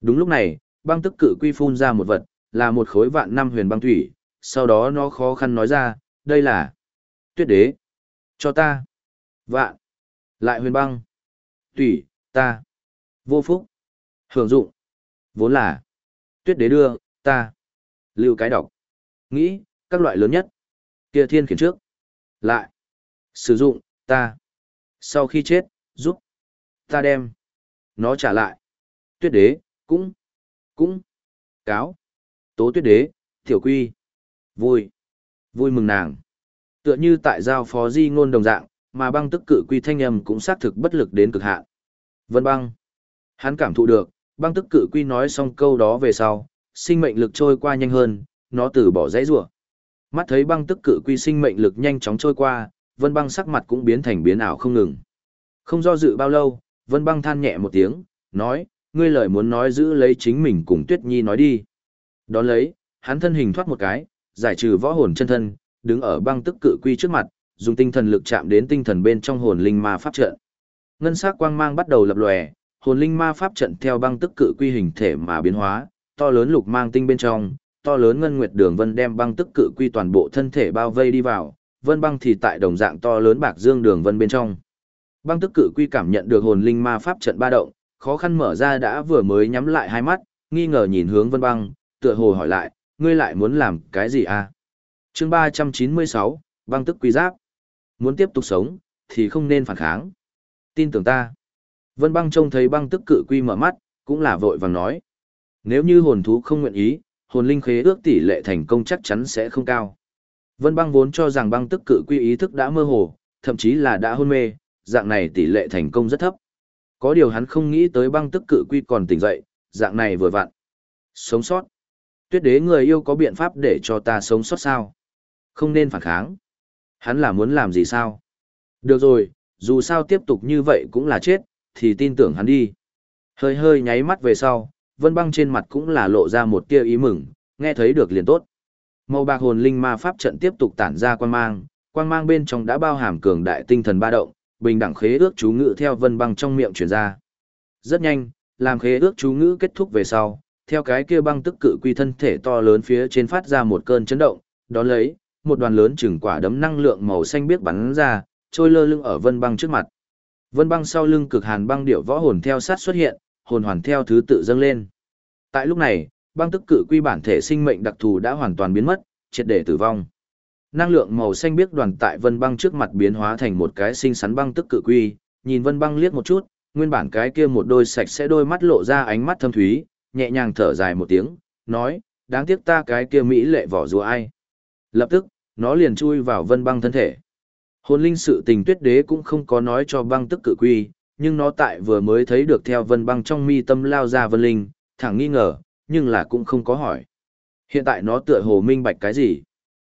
Đúng lúc này, băng tức cự quy phun ra một vật, là một khối vạn năm huyền băng thủy, sau đó nó khó khăn nói ra, đây là tuyết đế. Cho ta. Vạn. Lại huyền băng. Thủy, ta. Vô phúc. Hưởng dụng. Vốn là. Tuyết đế đưa, ta. Lưu cái đọc. Nghĩ, các loại lớn nhất. Kia thiên khiển trước. Lại. Sử dụng, ta. Sau khi chết, giúp. Ta đem. Nó trả lại. Tuyết đế, cũng. Cũng. Cáo. Tố tuyết đế, tiểu quy. Vui. Vui mừng nàng. Tựa như tại giao phó di ngôn đồng dạng, mà băng tức cự quy thanh âm cũng xác thực bất lực đến cực hạn. Vân băng. Hắn cảm thụ được, băng tức cự quy nói xong câu đó về sau, sinh mệnh lực trôi qua nhanh hơn, nó từ bỏ dãy rủa. Mắt thấy băng tức cự quy sinh mệnh lực nhanh chóng trôi qua, vân băng sắc mặt cũng biến thành biến ảo không ngừng. Không do dự bao lâu, vân băng than nhẹ một tiếng, nói, ngươi lời muốn nói giữ lấy chính mình cùng tuyết nhi nói đi. Đón lấy, hắn thân hình thoát một cái, giải trừ võ hồn chân thân, đứng ở băng tức cự quy trước mặt, dùng tinh thần lực chạm đến tinh thần bên trong hồn linh ma pháp trận. Ngân sắc quang mang bắt đầu lập lòe, hồn linh ma pháp trận theo băng tức cự quy hình thể mà biến hóa, to lớn lục mang tinh bên trong, to lớn ngân nguyệt đường vân đem băng tức cự quy toàn bộ thân thể bao vây đi vào, vân băng thì tại đồng dạng to lớn bạc dương đường vân bên trong. Băng tức cự quy cảm nhận được hồn linh ma pháp trận ba động, khó khăn mở ra đã vừa mới nhắm lại hai mắt, nghi ngờ nhìn hướng vân băng, tựa hồ hỏi lại, ngươi lại muốn làm cái gì à? chương ba trăm chín mươi sáu băng tức quy giáp. Muốn tiếp tục sống, thì không nên phản kháng. Tin tưởng ta. Vân băng trông thấy băng tức cự quy mở mắt, cũng là vội vàng nói. Nếu như hồn thú không nguyện ý, hồn linh khế ước tỷ lệ thành công chắc chắn sẽ không cao. Vân băng vốn cho rằng băng tức cự quy ý thức đã mơ hồ, thậm chí là đã hôn mê, dạng này tỷ lệ thành công rất thấp. Có điều hắn không nghĩ tới băng tức cự quy còn tỉnh dậy, dạng này vừa vặn. Sống sót. Tuyết đế người yêu có biện pháp để cho ta sống sót sao? Không nên phản kháng. Hắn là muốn làm gì sao? Được rồi, dù sao tiếp tục như vậy cũng là chết, thì tin tưởng hắn đi. Hơi hơi nháy mắt về sau, vân băng trên mặt cũng là lộ ra một tia ý mừng, nghe thấy được liền tốt. Màu bạc hồn linh ma pháp trận tiếp tục tản ra quang mang, quang mang bên trong đã bao hàm cường đại tinh thần ba động, bình đẳng khế ước chú ngữ theo vân băng trong miệng truyền ra. Rất nhanh, làm khế ước chú ngữ kết thúc về sau, theo cái kia băng tức cự quy thân thể to lớn phía trên phát ra một cơn chấn động, đó lấy, một đoàn lớn chừng quả đấm năng lượng màu xanh biếc bắn ra, trôi lơ lưng ở vân băng trước mặt. Vân băng sau lưng cực hàn băng điệu võ hồn theo sát xuất hiện, hồn hoàn theo thứ tự dâng lên. Tại lúc này, băng tức cự quy bản thể sinh mệnh đặc thù đã hoàn toàn biến mất, triệt để tử vong. Năng lượng màu xanh biếc đoàn tại vân băng trước mặt biến hóa thành một cái sinh sắn băng tức cự quy, nhìn vân băng liếc một chút, nguyên bản cái kia một đôi sạch sẽ đôi mắt lộ ra ánh mắt thâm thúy, nhẹ nhàng thở dài một tiếng, nói, đáng tiếc ta cái kia mỹ lệ vỏ rùa ai. Lập tức, nó liền chui vào vân băng thân thể. Hồn linh sự tình tuyết đế cũng không có nói cho băng tức cự quy, nhưng nó tại vừa mới thấy được theo vân băng trong mi tâm lao ra vân linh, thẳng nghi ngờ, nhưng là cũng không có hỏi. Hiện tại nó tựa hồ minh bạch cái gì.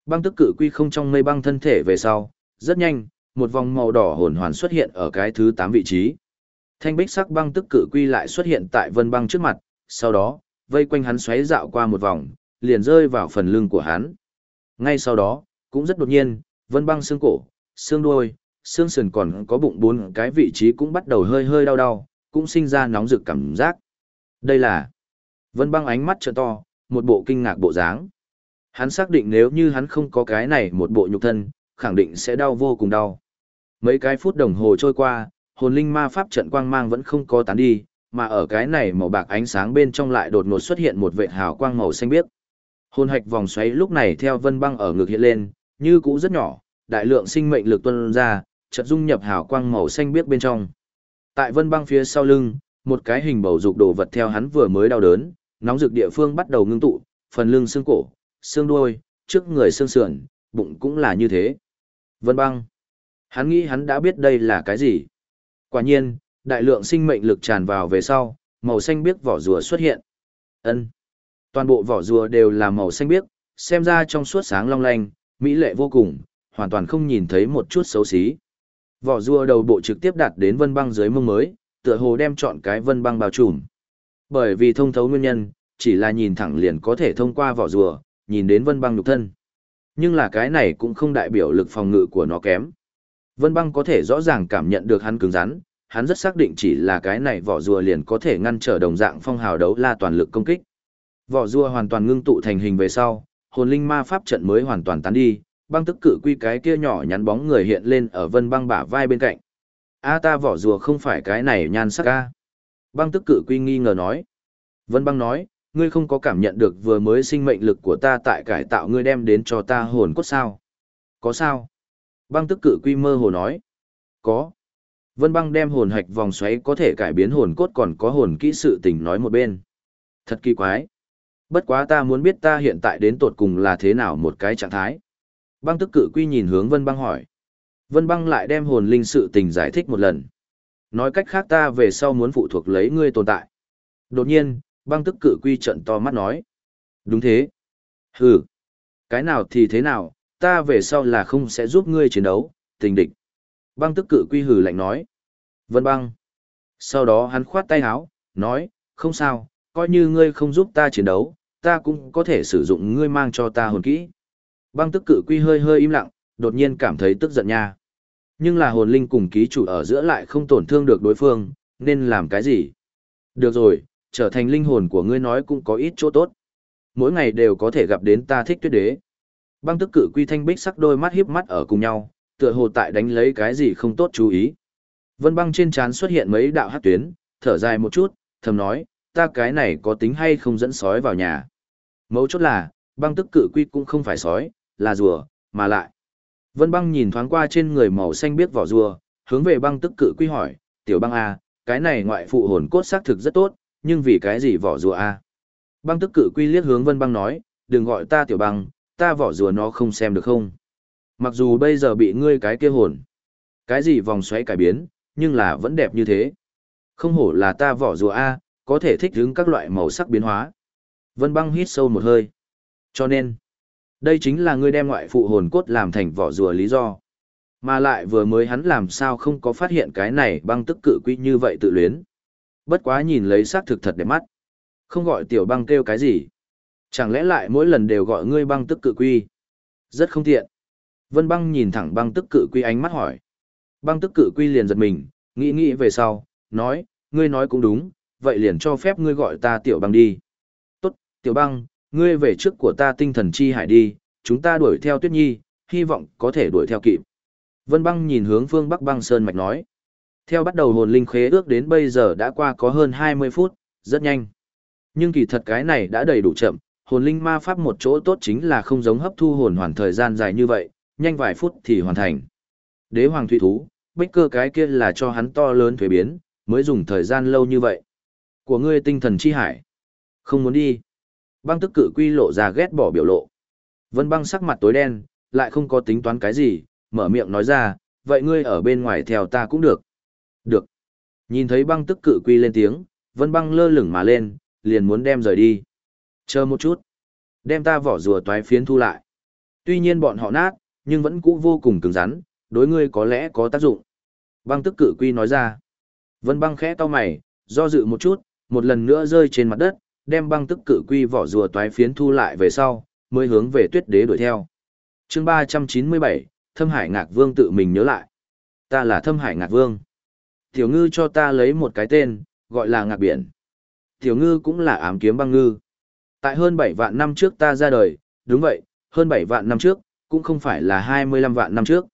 Băng tức cự quy không trong mây băng thân thể về sau, rất nhanh, một vòng màu đỏ hồn hoàn xuất hiện ở cái thứ 8 vị trí. Thanh bích sắc băng tức cự quy lại xuất hiện tại vân băng trước mặt, sau đó, vây quanh hắn xoáy dạo qua một vòng, liền rơi vào phần lưng của hắn. Ngay sau đó, cũng rất đột nhiên, vân băng xương cổ, xương đuôi, xương sườn còn có bụng bốn cái vị trí cũng bắt đầu hơi hơi đau đau, cũng sinh ra nóng rực cảm giác. Đây là Vân băng ánh mắt trợ to, một bộ kinh ngạc bộ dáng. Hắn xác định nếu như hắn không có cái này một bộ nhục thân, khẳng định sẽ đau vô cùng đau. Mấy cái phút đồng hồ trôi qua, hồn linh ma pháp trận quang mang vẫn không có tán đi, mà ở cái này màu bạc ánh sáng bên trong lại đột ngột xuất hiện một vệt hào quang màu xanh biếc. Hồn hạch vòng xoáy lúc này theo vân băng ở ngực hiện lên, như cũ rất nhỏ, đại lượng sinh mệnh lực tuôn ra, chợt dung nhập hào quang màu xanh biếc bên trong. Tại vân băng phía sau lưng, một cái hình bầu dục đồ vật theo hắn vừa mới đau đớn, nóng rực địa phương bắt đầu ngưng tụ, phần lưng xương cổ, xương đuôi, trước người xương sườn, bụng cũng là như thế. Vân băng. Hắn nghĩ hắn đã biết đây là cái gì. Quả nhiên, đại lượng sinh mệnh lực tràn vào về sau, màu xanh biếc vỏ rùa xuất hiện. Ân. Toàn bộ vỏ rùa đều là màu xanh biếc, xem ra trong suốt sáng long lanh, mỹ lệ vô cùng, hoàn toàn không nhìn thấy một chút xấu xí. Vỏ rùa đầu bộ trực tiếp đặt đến vân băng dưới mông mới, tựa hồ đem chọn cái vân băng bao trùm. Bởi vì thông thấu nguyên nhân, chỉ là nhìn thẳng liền có thể thông qua vỏ rùa, nhìn đến vân băng nhục thân. Nhưng là cái này cũng không đại biểu lực phòng ngự của nó kém. Vân băng có thể rõ ràng cảm nhận được hắn cứng rắn, hắn rất xác định chỉ là cái này vỏ rùa liền có thể ngăn trở đồng dạng phong hào đấu la toàn lực công kích. Vỏ rùa hoàn toàn ngưng tụ thành hình về sau, hồn linh ma pháp trận mới hoàn toàn tán đi, băng tức cự quy cái kia nhỏ nhắn bóng người hiện lên ở vân băng bả vai bên cạnh. A ta vỏ rùa không phải cái này nhan sắc a. Băng tức cự quy nghi ngờ nói. Vân băng nói, ngươi không có cảm nhận được vừa mới sinh mệnh lực của ta tại cải tạo ngươi đem đến cho ta hồn cốt sao? Có sao? Băng tức cự quy mơ hồ nói. Có. Vân băng đem hồn hạch vòng xoáy có thể cải biến hồn cốt còn có hồn kỹ sự tình nói một bên. Thật kỳ quái. Bất quá ta muốn biết ta hiện tại đến tột cùng là thế nào một cái trạng thái. Băng tức cự quy nhìn hướng vân băng hỏi. Vân băng lại đem hồn linh sự tình giải thích một lần. Nói cách khác ta về sau muốn phụ thuộc lấy ngươi tồn tại. Đột nhiên, băng tức cự quy trận to mắt nói. Đúng thế. Hừ. Cái nào thì thế nào, ta về sau là không sẽ giúp ngươi chiến đấu, tình địch. Băng tức cự quy hừ lạnh nói. Vân băng. Sau đó hắn khoát tay áo, nói, không sao, coi như ngươi không giúp ta chiến đấu, ta cũng có thể sử dụng ngươi mang cho ta hồn kỹ. Băng tức cự quy hơi hơi im lặng, đột nhiên cảm thấy tức giận nha. Nhưng là hồn linh cùng ký chủ ở giữa lại không tổn thương được đối phương, nên làm cái gì? Được rồi, trở thành linh hồn của ngươi nói cũng có ít chỗ tốt. Mỗi ngày đều có thể gặp đến ta thích tuyết đế. Băng tức cự quy thanh bích sắc đôi mắt hiếp mắt ở cùng nhau, tựa hồ tại đánh lấy cái gì không tốt chú ý. Vân băng trên trán xuất hiện mấy đạo hát tuyến, thở dài một chút, thầm nói, ta cái này có tính hay không dẫn sói vào nhà. Mấu chốt là, băng tức cự quy cũng không phải sói, là rùa, mà lại. Vân băng nhìn thoáng qua trên người màu xanh biết vỏ rùa, hướng về băng tức cự quy hỏi, tiểu băng A, cái này ngoại phụ hồn cốt xác thực rất tốt, nhưng vì cái gì vỏ rùa A? Băng tức cự quy liếc hướng vân băng nói, đừng gọi ta tiểu băng, ta vỏ rùa nó không xem được không? Mặc dù bây giờ bị ngươi cái kia hồn, cái gì vòng xoáy cải biến, nhưng là vẫn đẹp như thế. Không hổ là ta vỏ rùa A, có thể thích ứng các loại màu sắc biến hóa. Vân băng hít sâu một hơi. Cho nên, đây chính là ngươi đem ngoại phụ hồn cốt làm thành vỏ rùa lý do. Mà lại vừa mới hắn làm sao không có phát hiện cái này băng tức cự quy như vậy tự luyến. Bất quá nhìn lấy xác thực thật đẹp mắt. Không gọi tiểu băng kêu cái gì. Chẳng lẽ lại mỗi lần đều gọi ngươi băng tức cự quy. Rất không tiện. Vân băng nhìn thẳng băng tức cự quy ánh mắt hỏi. Băng tức cự quy liền giật mình, nghĩ nghĩ về sau, nói, ngươi nói cũng đúng, vậy liền cho phép ngươi gọi ta tiểu băng đi. Tốt, tiểu băng, ngươi về trước của ta tinh thần chi hải đi, chúng ta đuổi theo tuyết nhi, hy vọng có thể đuổi theo kịp. Vân băng nhìn hướng phương Bắc băng sơn mạch nói. Theo bắt đầu hồn linh khế ước đến bây giờ đã qua có hơn 20 phút, rất nhanh. Nhưng kỳ thật cái này đã đầy đủ chậm, hồn linh ma pháp một chỗ tốt chính là không giống hấp thu hồn hoàn thời gian dài như vậy, nhanh vài phút thì hoàn thành. Đế hoàng thủy thú, bích cơ cái kia là cho hắn to lớn thuế biến, mới dùng thời gian lâu như vậy. Của ngươi tinh thần chi hải. Không muốn đi. Băng tức cử quy lộ ra ghét bỏ biểu lộ. Vân băng sắc mặt tối đen, lại không có tính toán cái gì, mở miệng nói ra, vậy ngươi ở bên ngoài theo ta cũng được. Được. Nhìn thấy băng tức cự quy lên tiếng, vân băng lơ lửng mà lên, liền muốn đem rời đi. Chờ một chút. Đem ta vỏ rùa toái phiến thu lại. Tuy nhiên bọn họ nát, nhưng vẫn cũ vô cùng cứng rắn, đối ngươi có lẽ có tác dụng. Băng tức cự quy nói ra. Vân băng khẽ to mày, do dự một chút, một lần nữa rơi trên mặt đất, đem băng tức cự quy vỏ rùa toái phiến thu lại về sau, mới hướng về tuyết đế đuổi theo. chương 397, Thâm Hải Ngạc Vương tự mình nhớ lại. Ta là Thâm Hải Ngạc Vương. Tiểu ngư cho ta lấy một cái tên, gọi là Ngạc Biển. Tiểu ngư cũng là ám kiếm băng ngư. Tại hơn 7 vạn năm trước ta ra đời, đúng vậy, hơn 7 vạn năm trước, cũng không phải là 25 vạn năm trước.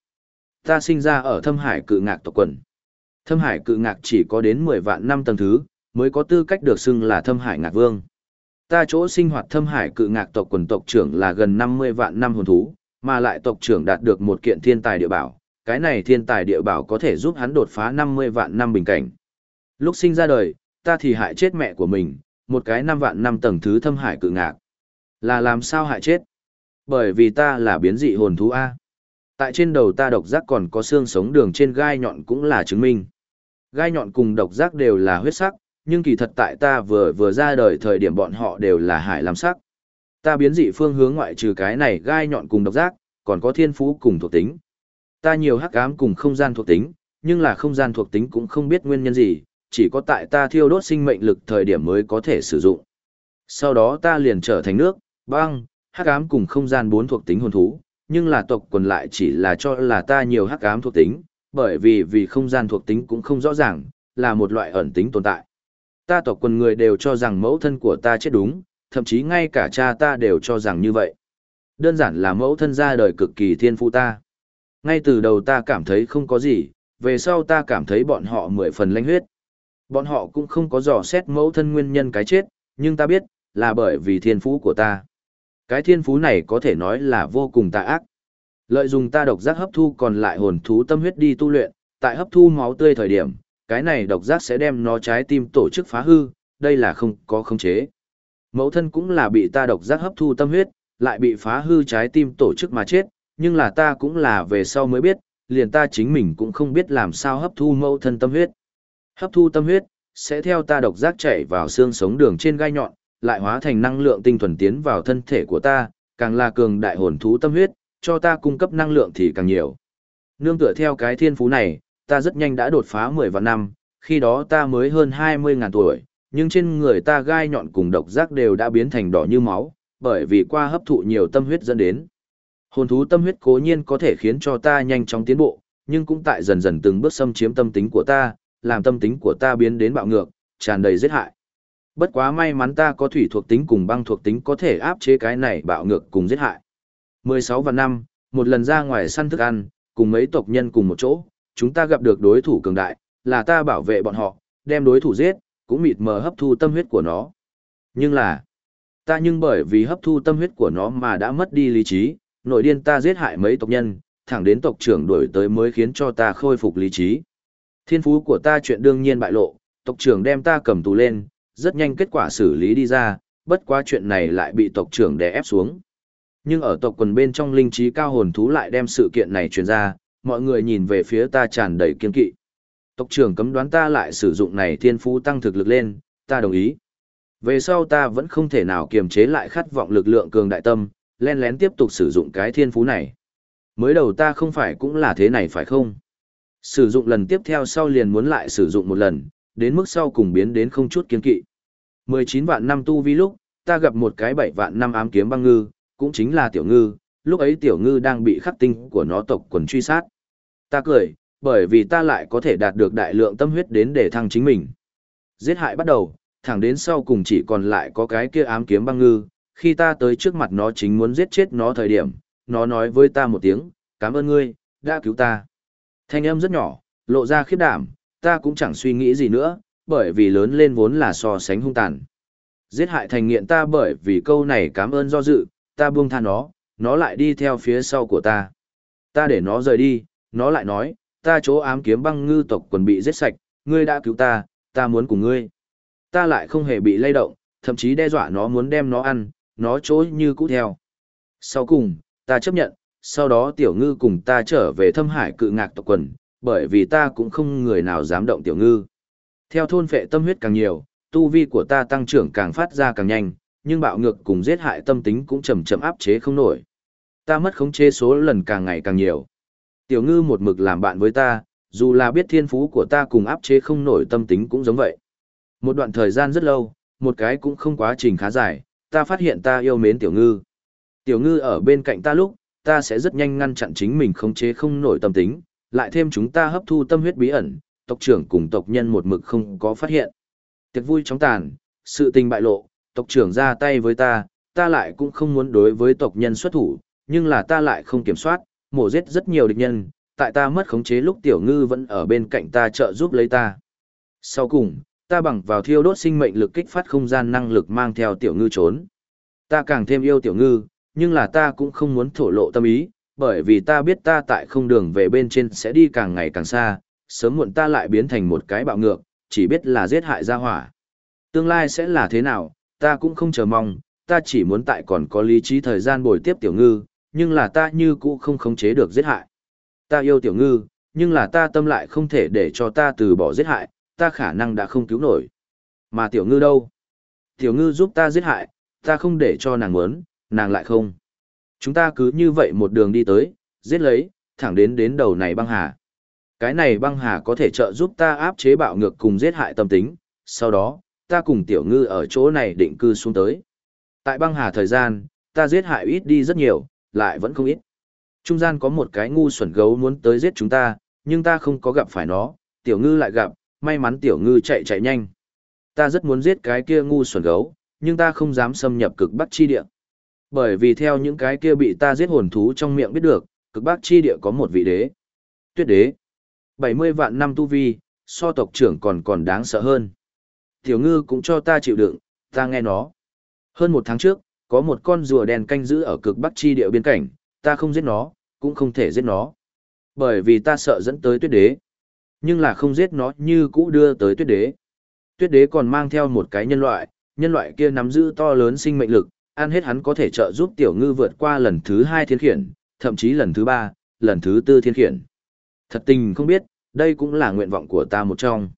Ta sinh ra ở Thâm Hải cự ngạc tộc quần. Thâm Hải cự ngạc chỉ có đến 10 vạn năm tầng thứ, mới có tư cách được xưng là Thâm Hải ngạc vương. Ta chỗ sinh hoạt Thâm Hải cự ngạc tộc quần tộc trưởng là gần 50 vạn năm hồn thú, mà lại tộc trưởng đạt được một kiện thiên tài địa bảo. Cái này thiên tài địa bảo có thể giúp hắn đột phá 50 vạn năm bình cảnh. Lúc sinh ra đời, ta thì hại chết mẹ của mình, một cái năm vạn năm tầng thứ thâm hải cự ngạc. Là làm sao hại chết? Bởi vì ta là biến dị hồn thú A. Tại trên đầu ta độc giác còn có xương sống đường trên gai nhọn cũng là chứng minh. Gai nhọn cùng độc giác đều là huyết sắc, nhưng kỳ thật tại ta vừa vừa ra đời thời điểm bọn họ đều là hải làm sắc. Ta biến dị phương hướng ngoại trừ cái này gai nhọn cùng độc giác, còn có thiên phú cùng thuộc tính. Ta nhiều hắc ám cùng không gian thuộc tính, nhưng là không gian thuộc tính cũng không biết nguyên nhân gì, chỉ có tại ta thiêu đốt sinh mệnh lực thời điểm mới có thể sử dụng. Sau đó ta liền trở thành nước, băng, hắc ám cùng không gian bốn thuộc tính hồn thú, nhưng là tộc quần lại chỉ là cho là ta nhiều hắc ám thuộc tính, Bởi vì vì không gian thuộc tính cũng không rõ ràng, là một loại ẩn tính tồn tại. Ta tộc quần người đều cho rằng mẫu thân của ta chết đúng, thậm chí ngay cả cha ta đều cho rằng như vậy. Đơn giản là mẫu thân ra đời cực kỳ thiên phụ ta. Ngay từ đầu ta cảm thấy không có gì, về sau ta cảm thấy bọn họ mười phần lanh huyết. Bọn họ cũng không có dò xét mẫu thân nguyên nhân cái chết, nhưng ta biết, là bởi vì thiên phú của ta. Cái thiên phú này có thể nói là vô cùng tà ác. Lợi dụng ta độc giác hấp thu còn lại hồn thú tâm huyết đi tu luyện, tại hấp thu máu tươi thời điểm, cái này độc giác sẽ đem nó trái tim tổ chức phá hư, đây là không có khống chế. Mẫu thân cũng là bị ta độc giác hấp thu tâm huyết, lại bị phá hư trái tim tổ chức mà chết, nhưng là ta cũng là về sau mới biết, liền ta chính mình cũng không biết làm sao hấp thu mẫu thân tâm huyết. Hấp thu tâm huyết, sẽ theo ta độc giác chảy vào xương sống đường trên gai nhọn, lại hóa thành năng lượng tinh thuần tiến vào thân thể của ta, càng là cường đại hồn thú tâm huyết, cho ta cung cấp năng lượng thì càng nhiều. Nương tựa theo cái thiên phú này, ta rất nhanh đã đột phá 10 vạn năm, khi đó ta mới hơn 20 ngàn tuổi, nhưng trên người ta gai nhọn cùng độc giác đều đã biến thành đỏ như máu, bởi vì qua hấp thụ nhiều tâm huyết dẫn đến. Hồn thú tâm huyết cố nhiên có thể khiến cho ta nhanh chóng tiến bộ, nhưng cũng tại dần dần từng bước xâm chiếm tâm tính của ta, làm tâm tính của ta biến đến bạo ngược, tràn đầy giết hại. Bất quá may mắn ta có thủy thuộc tính cùng băng thuộc tính có thể áp chế cái này bạo ngược cùng giết hại. 16 và năm, một lần ra ngoài săn thức ăn, cùng mấy tộc nhân cùng một chỗ, chúng ta gặp được đối thủ cường đại, là ta bảo vệ bọn họ, đem đối thủ giết, cũng mịt mờ hấp thu tâm huyết của nó. Nhưng là, ta nhưng bởi vì hấp thu tâm huyết của nó mà đã mất đi lý trí, nội điên ta giết hại mấy tộc nhân, thẳng đến tộc trưởng đuổi tới mới khiến cho ta khôi phục lý trí. Thiên phú của ta chuyện đương nhiên bại lộ, tộc trưởng đem ta cầm tù lên, rất nhanh kết quả xử lý đi ra, bất quá chuyện này lại bị tộc trưởng đè ép xuống. Nhưng ở tộc quần bên trong linh trí cao hồn thú lại đem sự kiện này truyền ra, mọi người nhìn về phía ta tràn đầy kiên kỵ. Tộc trưởng cấm đoán ta lại sử dụng này thiên phú tăng thực lực lên, ta đồng ý. Về sau ta vẫn không thể nào kiềm chế lại khát vọng lực lượng cường đại tâm, len lén tiếp tục sử dụng cái thiên phú này. Mới đầu ta không phải cũng là thế này phải không? Sử dụng lần tiếp theo sau liền muốn lại sử dụng một lần, đến mức sau cùng biến đến không chút kiên kỵ. 19 vạn năm tu vi lúc, ta gặp một cái 7 vạn năm ám kiếm băng ngư, cũng chính là tiểu ngư, lúc ấy tiểu ngư đang bị khắc tinh của nó tộc quần truy sát. Ta cười, bởi vì ta lại có thể đạt được đại lượng tâm huyết đến để thăng chính mình. Giết hại bắt đầu, thẳng đến sau cùng chỉ còn lại có cái kia ám kiếm băng ngư, khi ta tới trước mặt nó chính muốn giết chết nó thời điểm, nó nói với ta một tiếng, cảm ơn ngươi, đã cứu ta. Thanh âm rất nhỏ, lộ ra khiếp đảm, ta cũng chẳng suy nghĩ gì nữa, bởi vì lớn lên vốn là so sánh hung tàn. Giết hại thành nghiện ta bởi vì câu này cảm ơn do dự, ta buông tha nó, nó lại đi theo phía sau của ta. Ta để nó rời đi, nó lại nói, ta chỗ ám kiếm băng ngư tộc quần bị giết sạch, ngươi đã cứu ta, ta muốn cùng ngươi. Ta lại không hề bị lay động, thậm chí đe dọa nó muốn đem nó ăn, nó chối như cũ theo. Sau cùng, ta chấp nhận, sau đó tiểu ngư cùng ta trở về thâm hải cự ngạc tộc quần, bởi vì ta cũng không người nào dám động tiểu ngư. Theo thôn phệ tâm huyết càng nhiều, tu vi của ta tăng trưởng càng phát ra càng nhanh, nhưng bạo ngược cùng giết hại tâm tính cũng chậm chậm áp chế không nổi. Ta mất khống chế số lần càng ngày càng nhiều. Tiểu ngư một mực làm bạn với ta, dù là biết thiên phú của ta cùng áp chế không nổi tâm tính cũng giống vậy. Một đoạn thời gian rất lâu, một cái cũng không quá trình khá dài, ta phát hiện ta yêu mến tiểu ngư. Tiểu ngư ở bên cạnh ta lúc, ta sẽ rất nhanh ngăn chặn chính mình khống chế không nổi tâm tính, lại thêm chúng ta hấp thu tâm huyết bí ẩn, tộc trưởng cùng tộc nhân một mực không có phát hiện. Tiệc vui chóng tàn, sự tình bại lộ, tộc trưởng ra tay với ta, ta lại cũng không muốn đối với tộc nhân xuất thủ, nhưng là ta lại không kiểm soát, mổ giết rất nhiều địch nhân, tại ta mất khống chế lúc tiểu ngư vẫn ở bên cạnh ta trợ giúp lấy ta. Sau cùng, ta bằng vào thiêu đốt sinh mệnh lực kích phát không gian năng lực mang theo tiểu ngư trốn. Ta càng thêm yêu tiểu ngư, nhưng là ta cũng không muốn thổ lộ tâm ý, bởi vì ta biết ta tại không đường về bên trên sẽ đi càng ngày càng xa, sớm muộn ta lại biến thành một cái bạo ngược, chỉ biết là giết hại gia hỏa. Tương lai sẽ là thế nào, ta cũng không chờ mong, ta chỉ muốn tại còn có lý trí thời gian bồi tiếp tiểu ngư, nhưng là ta như cũ không khống chế được giết hại. Ta yêu tiểu ngư, nhưng là ta tâm lại không thể để cho ta từ bỏ giết hại, ta khả năng đã không cứu nổi. Mà tiểu ngư đâu? Tiểu ngư giúp ta giết hại, ta không để cho nàng muốn, nàng lại không. Chúng ta cứ như vậy một đường đi tới, giết lấy, thẳng đến đến đầu này băng hà. Cái này băng hà có thể trợ giúp ta áp chế bạo ngược cùng giết hại tâm tính, sau đó, ta cùng tiểu ngư ở chỗ này định cư xuống tới. Tại băng hà thời gian, ta giết hại ít đi rất nhiều, lại vẫn không ít. Trung gian có một cái ngu xuẩn gấu muốn tới giết chúng ta, nhưng ta không có gặp phải nó, tiểu ngư lại gặp, may mắn tiểu ngư chạy chạy nhanh. Ta rất muốn giết cái kia ngu xuẩn gấu, nhưng ta không dám xâm nhập cực bắc chi địa. Bởi vì theo những cái kia bị ta giết hồn thú trong miệng biết được, cực bắc chi địa có một vị đế. Tuyết đế. 70 vạn năm tu vi, so tộc trưởng còn còn đáng sợ hơn. Tiểu ngư cũng cho ta chịu đựng, ta nghe nó. Hơn một tháng trước, có một con rùa đen canh giữ ở cực bắc chi địa biên cảnh, ta không giết nó, cũng không thể giết nó. Bởi vì ta sợ dẫn tới tuyết đế. Nhưng là không giết nó như cũ đưa tới tuyết đế. Tuyết đế còn mang theo một cái nhân loại, nhân loại kia nắm giữ to lớn sinh mệnh lực, ăn hết hắn có thể trợ giúp tiểu ngư vượt qua lần thứ hai thiên khiển, thậm chí lần thứ ba, lần thứ tư thiên khiển. Thật tình không biết, đây cũng là nguyện vọng của ta một trong.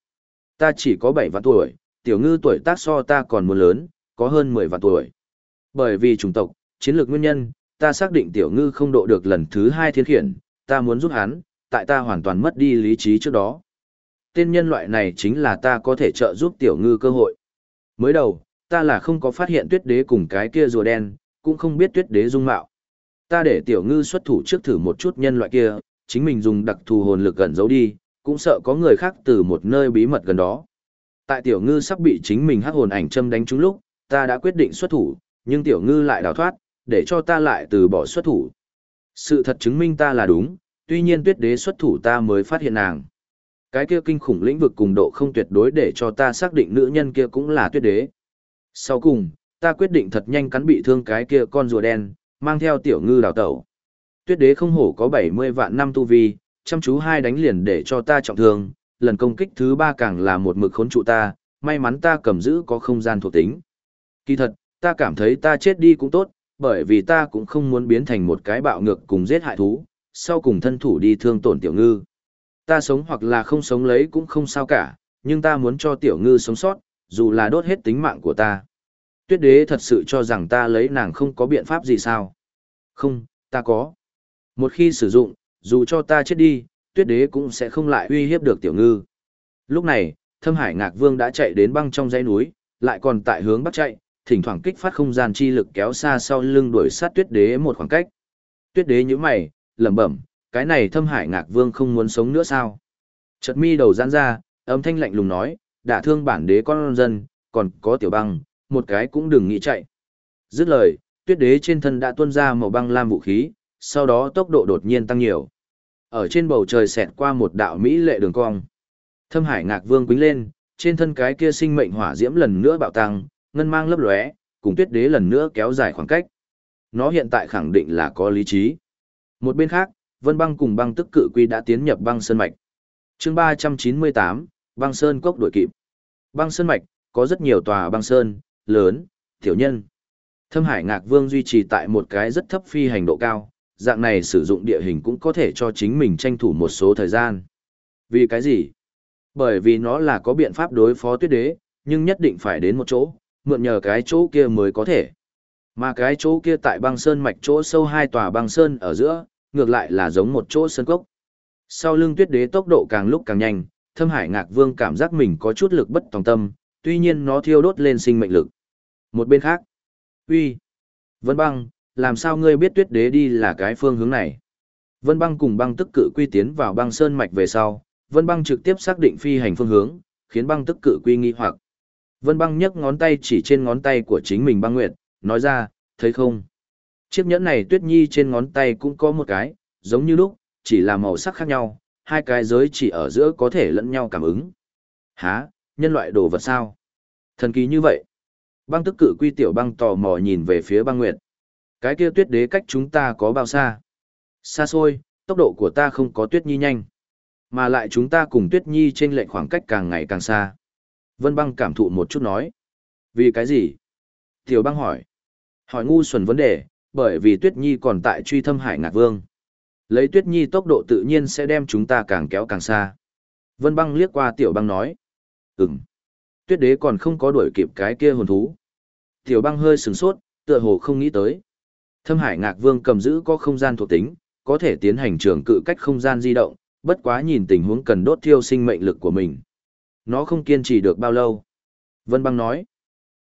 Ta chỉ có 7 vạn tuổi, tiểu ngư tuổi tác so ta còn muốn lớn, có hơn 10 vạn tuổi. Bởi vì chủng tộc, chiến lược nguyên nhân, ta xác định tiểu ngư không độ được lần thứ hai thiên khiển, ta muốn giúp hắn, tại ta hoàn toàn mất đi lý trí trước đó. Tên nhân loại này chính là ta có thể trợ giúp tiểu ngư cơ hội. Mới đầu, ta là không có phát hiện tuyết đế cùng cái kia rùa đen, cũng không biết tuyết đế dung mạo. Ta để tiểu ngư xuất thủ trước thử một chút nhân loại kia, chính mình dùng đặc thù hồn lực gần giấu đi, cũng sợ có người khác từ một nơi bí mật gần đó. Tại tiểu ngư sắp bị chính mình hắc hồn ảnh châm đánh trúng lúc, ta đã quyết định xuất thủ, nhưng tiểu ngư lại đào thoát, để cho ta lại từ bỏ xuất thủ. Sự thật chứng minh ta là đúng, tuy nhiên tuyết đế xuất thủ ta mới phát hiện nàng. Cái kia kinh khủng lĩnh vực cùng độ không tuyệt đối để cho ta xác định nữ nhân kia cũng là tuyết đế. Sau cùng, ta quyết định thật nhanh cắn bị thương cái kia con rùa đen, mang theo tiểu ngư đào tẩu. Tuyết đế không hổ có 70 vạn năm tu vi, chăm chú hai đánh liền để cho ta trọng thương, lần công kích thứ ba càng là một mực khốn trụ ta, may mắn ta cầm giữ có không gian thuộc tính. Kỳ thật, ta cảm thấy ta chết đi cũng tốt, bởi vì ta cũng không muốn biến thành một cái bạo ngược cùng giết hại thú, sau cùng thân thủ đi thương tổn tiểu ngư. Ta sống hoặc là không sống lấy cũng không sao cả, nhưng ta muốn cho tiểu ngư sống sót, dù là đốt hết tính mạng của ta. Tuyết đế thật sự cho rằng ta lấy nàng không có biện pháp gì sao? Không, ta có. Một khi sử dụng, dù cho ta chết đi, tuyết đế cũng sẽ không lại uy hiếp được tiểu ngư. Lúc này, thâm hải ngạc vương đã chạy đến băng trong dãy núi, lại còn tại hướng bắc chạy, thỉnh thoảng kích phát không gian chi lực kéo xa sau lưng đuổi sát tuyết đế một khoảng cách. Tuyết đế như mày, lẩm bẩm, cái này thâm hải ngạc vương không muốn sống nữa sao? Chợt mi đầu giãn ra, âm thanh lạnh lùng nói, đã thương bản đế con dân, còn có tiểu băng, một cái cũng đừng nghĩ chạy. Dứt lời, tuyết đế trên thân đã tuôn ra màu băng lam vũ khí, sau đó tốc độ đột nhiên tăng nhiều. Ở trên bầu trời xẹt qua một đạo mỹ lệ đường cong. Thâm hải ngạc vương quýnh lên, trên thân cái kia sinh mệnh hỏa diễm lần nữa bạo tăng, ngân mang lấp lóe, cùng tuyết đế lần nữa kéo dài khoảng cách. Nó hiện tại khẳng định là có lý trí. Một bên khác, Vân Băng cùng băng tức cự quy đã tiến nhập băng sơn mạch. chương 398, băng sơn cốc đuổi kịp. Băng sơn mạch, có rất nhiều tòa băng sơn, lớn, tiểu nhân. Thâm Hải Ngạc Vương duy trì tại một cái rất thấp phi hành độ cao, dạng này sử dụng địa hình cũng có thể cho chính mình tranh thủ một số thời gian. Vì cái gì? Bởi vì nó là có biện pháp đối phó tuyết đế, nhưng nhất định phải đến một chỗ, mượn nhờ cái chỗ kia mới có thể. Mà cái chỗ kia tại băng sơn mạch chỗ sâu hai tòa băng sơn ở giữa, ngược lại là giống một chỗ sơn cốc. Sau lưng tuyết đế tốc độ càng lúc càng nhanh, thâm hải ngạc vương cảm giác mình có chút lực bất tòng tâm, tuy nhiên nó thiêu đốt lên sinh mệnh lực. Một bên khác, uy, vân băng, làm sao ngươi biết tuyết đế đi là cái phương hướng này? Vân băng cùng băng tức cự quy tiến vào băng sơn mạch về sau, vân băng trực tiếp xác định phi hành phương hướng, khiến băng tức cự quy nghi hoặc. Vân băng nhấc ngón tay chỉ trên ngón tay của chính mình băng nguyệt, nói ra, thấy không? Chiếc nhẫn này tuyết nhi trên ngón tay cũng có một cái, giống như lúc, chỉ là màu sắc khác nhau, hai cái giới chỉ ở giữa có thể lẫn nhau cảm ứng. Hả, nhân loại đồ vật sao? Thần kỳ như vậy. Băng tức cự quy tiểu băng tò mò nhìn về phía băng nguyệt. Cái kia tuyết đế cách chúng ta có bao xa? Xa xôi, tốc độ của ta không có tuyết nhi nhanh. Mà lại chúng ta cùng tuyết nhi trên lệnh khoảng cách càng ngày càng xa. Vân băng cảm thụ một chút nói. Vì cái gì? Tiểu băng hỏi. Hỏi ngu xuẩn vấn đề, bởi vì tuyết nhi còn tại truy thâm hải ngạc vương. Lấy tuyết nhi tốc độ tự nhiên sẽ đem chúng ta càng kéo càng xa. Vân băng liếc qua tiểu băng nói. Ừm. Tuyết đế còn không có đuổi kịp cái kia hồn thú. Tiểu băng hơi sừng sốt, tựa hồ không nghĩ tới. Thâm hải ngạc vương cầm giữ có không gian thuộc tính, có thể tiến hành trường cự cách không gian di động, bất quá nhìn tình huống cần đốt thiêu sinh mệnh lực của mình. Nó không kiên trì được bao lâu. Vân băng nói.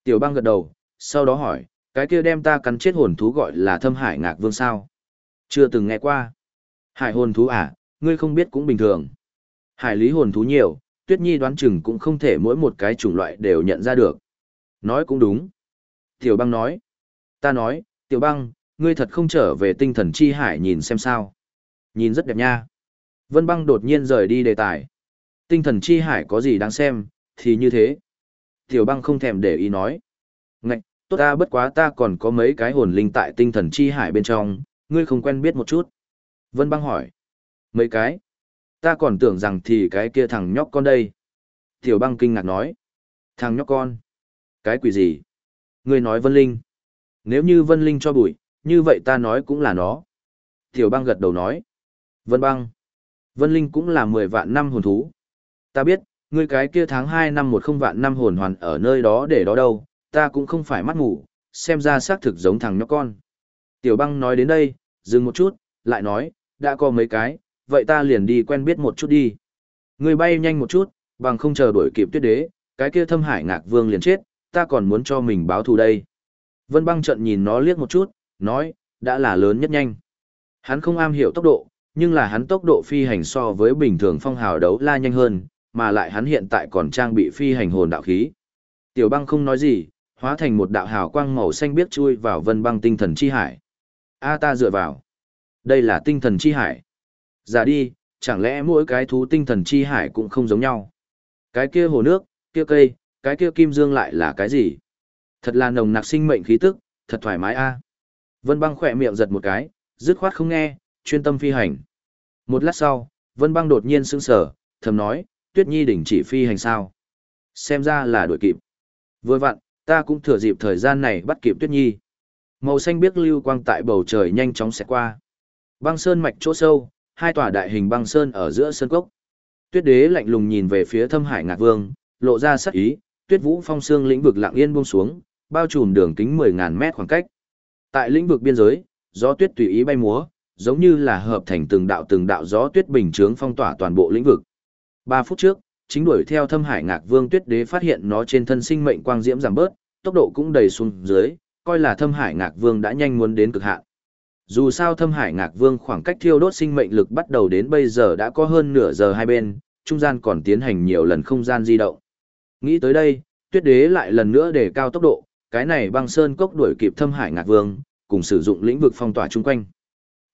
Tiểu băng gật đầu, sau đó hỏi, cái kia đem ta cắn chết hồn thú gọi là thâm hải ngạc vương sao? Chưa từng nghe qua. Hải hồn thú à, ngươi không biết cũng bình thường. Hải lý hồn thú nhiều, Tuyết Nhi đoán chừng cũng không thể mỗi một cái chủng loại đều nhận ra được. Nói cũng đúng. Tiểu băng nói. Ta nói, tiểu băng, ngươi thật không trở về tinh thần chi hải nhìn xem sao. Nhìn rất đẹp nha. Vân băng đột nhiên rời đi đề tài. Tinh thần chi hải có gì đáng xem, thì như thế. Tiểu băng không thèm để ý nói. Ngạch, tốt ta bất quá ta còn có mấy cái hồn linh tại tinh thần chi hải bên trong, ngươi không quen biết một chút. Vân băng hỏi. Mấy cái? Ta còn tưởng rằng thì cái kia thằng nhóc con đây. Tiểu băng kinh ngạc nói. Thằng nhóc con? Cái quỷ gì? Ngươi nói Vân Linh. Nếu như Vân Linh cho bụi, như vậy ta nói cũng là nó. Tiểu băng gật đầu nói. Vân băng. Vân Linh cũng là 10 vạn năm hồn thú. Ta biết, ngươi cái kia tháng 2 năm một không vạn năm hồn hoàn ở nơi đó để đó đâu, ta cũng không phải mắt ngủ, xem ra xác thực giống thằng nhóc con. Tiểu băng nói đến đây, dừng một chút, lại nói, đã có mấy cái, vậy ta liền đi quen biết một chút đi. người bay nhanh một chút, bằng không chờ đuổi kịp tuyết đế, cái kia thâm hải ngạc vương liền chết, ta còn muốn cho mình báo thù đây. Vân băng trận nhìn nó liếc một chút, nói, đã là lớn nhất nhanh. Hắn không am hiểu tốc độ, nhưng là hắn tốc độ phi hành so với bình thường phong hào đấu la nhanh hơn, mà lại hắn hiện tại còn trang bị phi hành hồn đạo khí. Tiểu băng không nói gì, hóa thành một đạo hào quang màu xanh biếc chui vào vân băng tinh thần chi hải. A ta dựa vào. Đây là tinh thần chi hải. Giả đi, chẳng lẽ mỗi cái thú tinh thần chi hải cũng không giống nhau? Cái kia hồ nước, kia cây, cái kia kim dương lại là cái gì? Thật là nồng nặc sinh mệnh khí tức, thật thoải mái a. Vân băng khỏe miệng giật một cái, dứt khoát không nghe, chuyên tâm phi hành. Một lát sau, Vân băng đột nhiên sững sờ, thầm nói, Tuyết Nhi đỉnh chỉ phi hành sao? Xem ra là đuổi kịp. Vừa vặn, ta cũng thừa dịp thời gian này bắt kịp Tuyết Nhi. Màu xanh biếc lưu quang tại bầu trời nhanh chóng xẹt qua. Băng sơn mạch chỗ sâu, hai tòa đại hình băng sơn ở giữa sơn cốc. Tuyết đế lạnh lùng nhìn về phía thâm hải ngạc vương, lộ ra sắc ý, tuyết vũ phong xương lĩnh vực lặng yên buông xuống, bao trùm đường kính mười ngàn mét khoảng cách. Tại lĩnh vực biên giới, gió tuyết tùy ý bay múa, giống như là hợp thành từng đạo từng đạo gió tuyết bình chướng phong tỏa toàn bộ lĩnh vực. Ba phút trước, chính đuổi theo thâm hải ngạc vương tuyết đế phát hiện nó trên thân sinh mệnh quang diễm giảm bớt, tốc độ cũng đầy xuống dưới, coi là thâm hải ngạc vương đã nhanh muốn đến cực hạn. Dù sao thâm hải ngạc vương khoảng cách thiêu đốt sinh mệnh lực bắt đầu đến bây giờ đã có hơn nửa giờ hai bên, trung gian còn tiến hành nhiều lần không gian di động. Nghĩ tới đây, tuyết đế lại lần nữa để cao tốc độ, cái này băng sơn cốc đuổi kịp thâm hải ngạc vương, cùng sử dụng lĩnh vực phong tỏa chung quanh.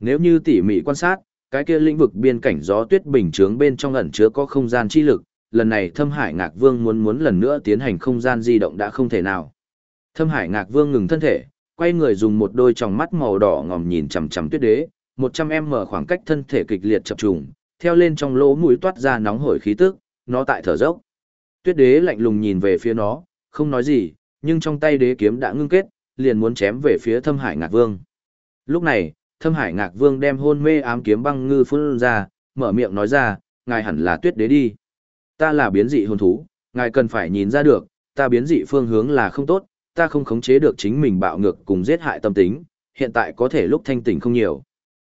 Nếu như tỉ mỉ quan sát, cái kia lĩnh vực biên cảnh gió tuyết bình chướng bên trong ẩn chứa có không gian chi lực, lần này Thâm Hải Ngạc Vương muốn muốn lần nữa tiến hành không gian di động đã không thể nào. Thâm Hải Ngạc Vương ngừng thân thể, quay người dùng một đôi tròng mắt màu đỏ ngòm nhìn chằm chằm Tuyết Đế, một trăm em mở khoảng cách thân thể kịch liệt chập trùng, theo lên trong lỗ mũi toát ra nóng hổi khí tức, nó tại thở dốc. Tuyết Đế lạnh lùng nhìn về phía nó, không nói gì, nhưng trong tay đế kiếm đã ngưng kết, liền muốn chém về phía Thâm Hải Ngạc Vương. Lúc này, Thâm Hải Ngạc Vương đem hôn mê ám kiếm băng ngư phun ra, mở miệng nói ra, ngài hẳn là Tuyết Đế đi. Ta là biến dị hồn thú, ngài cần phải nhìn ra được, ta biến dị phương hướng là không tốt, ta không khống chế được chính mình bạo ngược cùng giết hại tâm tính, hiện tại có thể lúc thanh tỉnh không nhiều.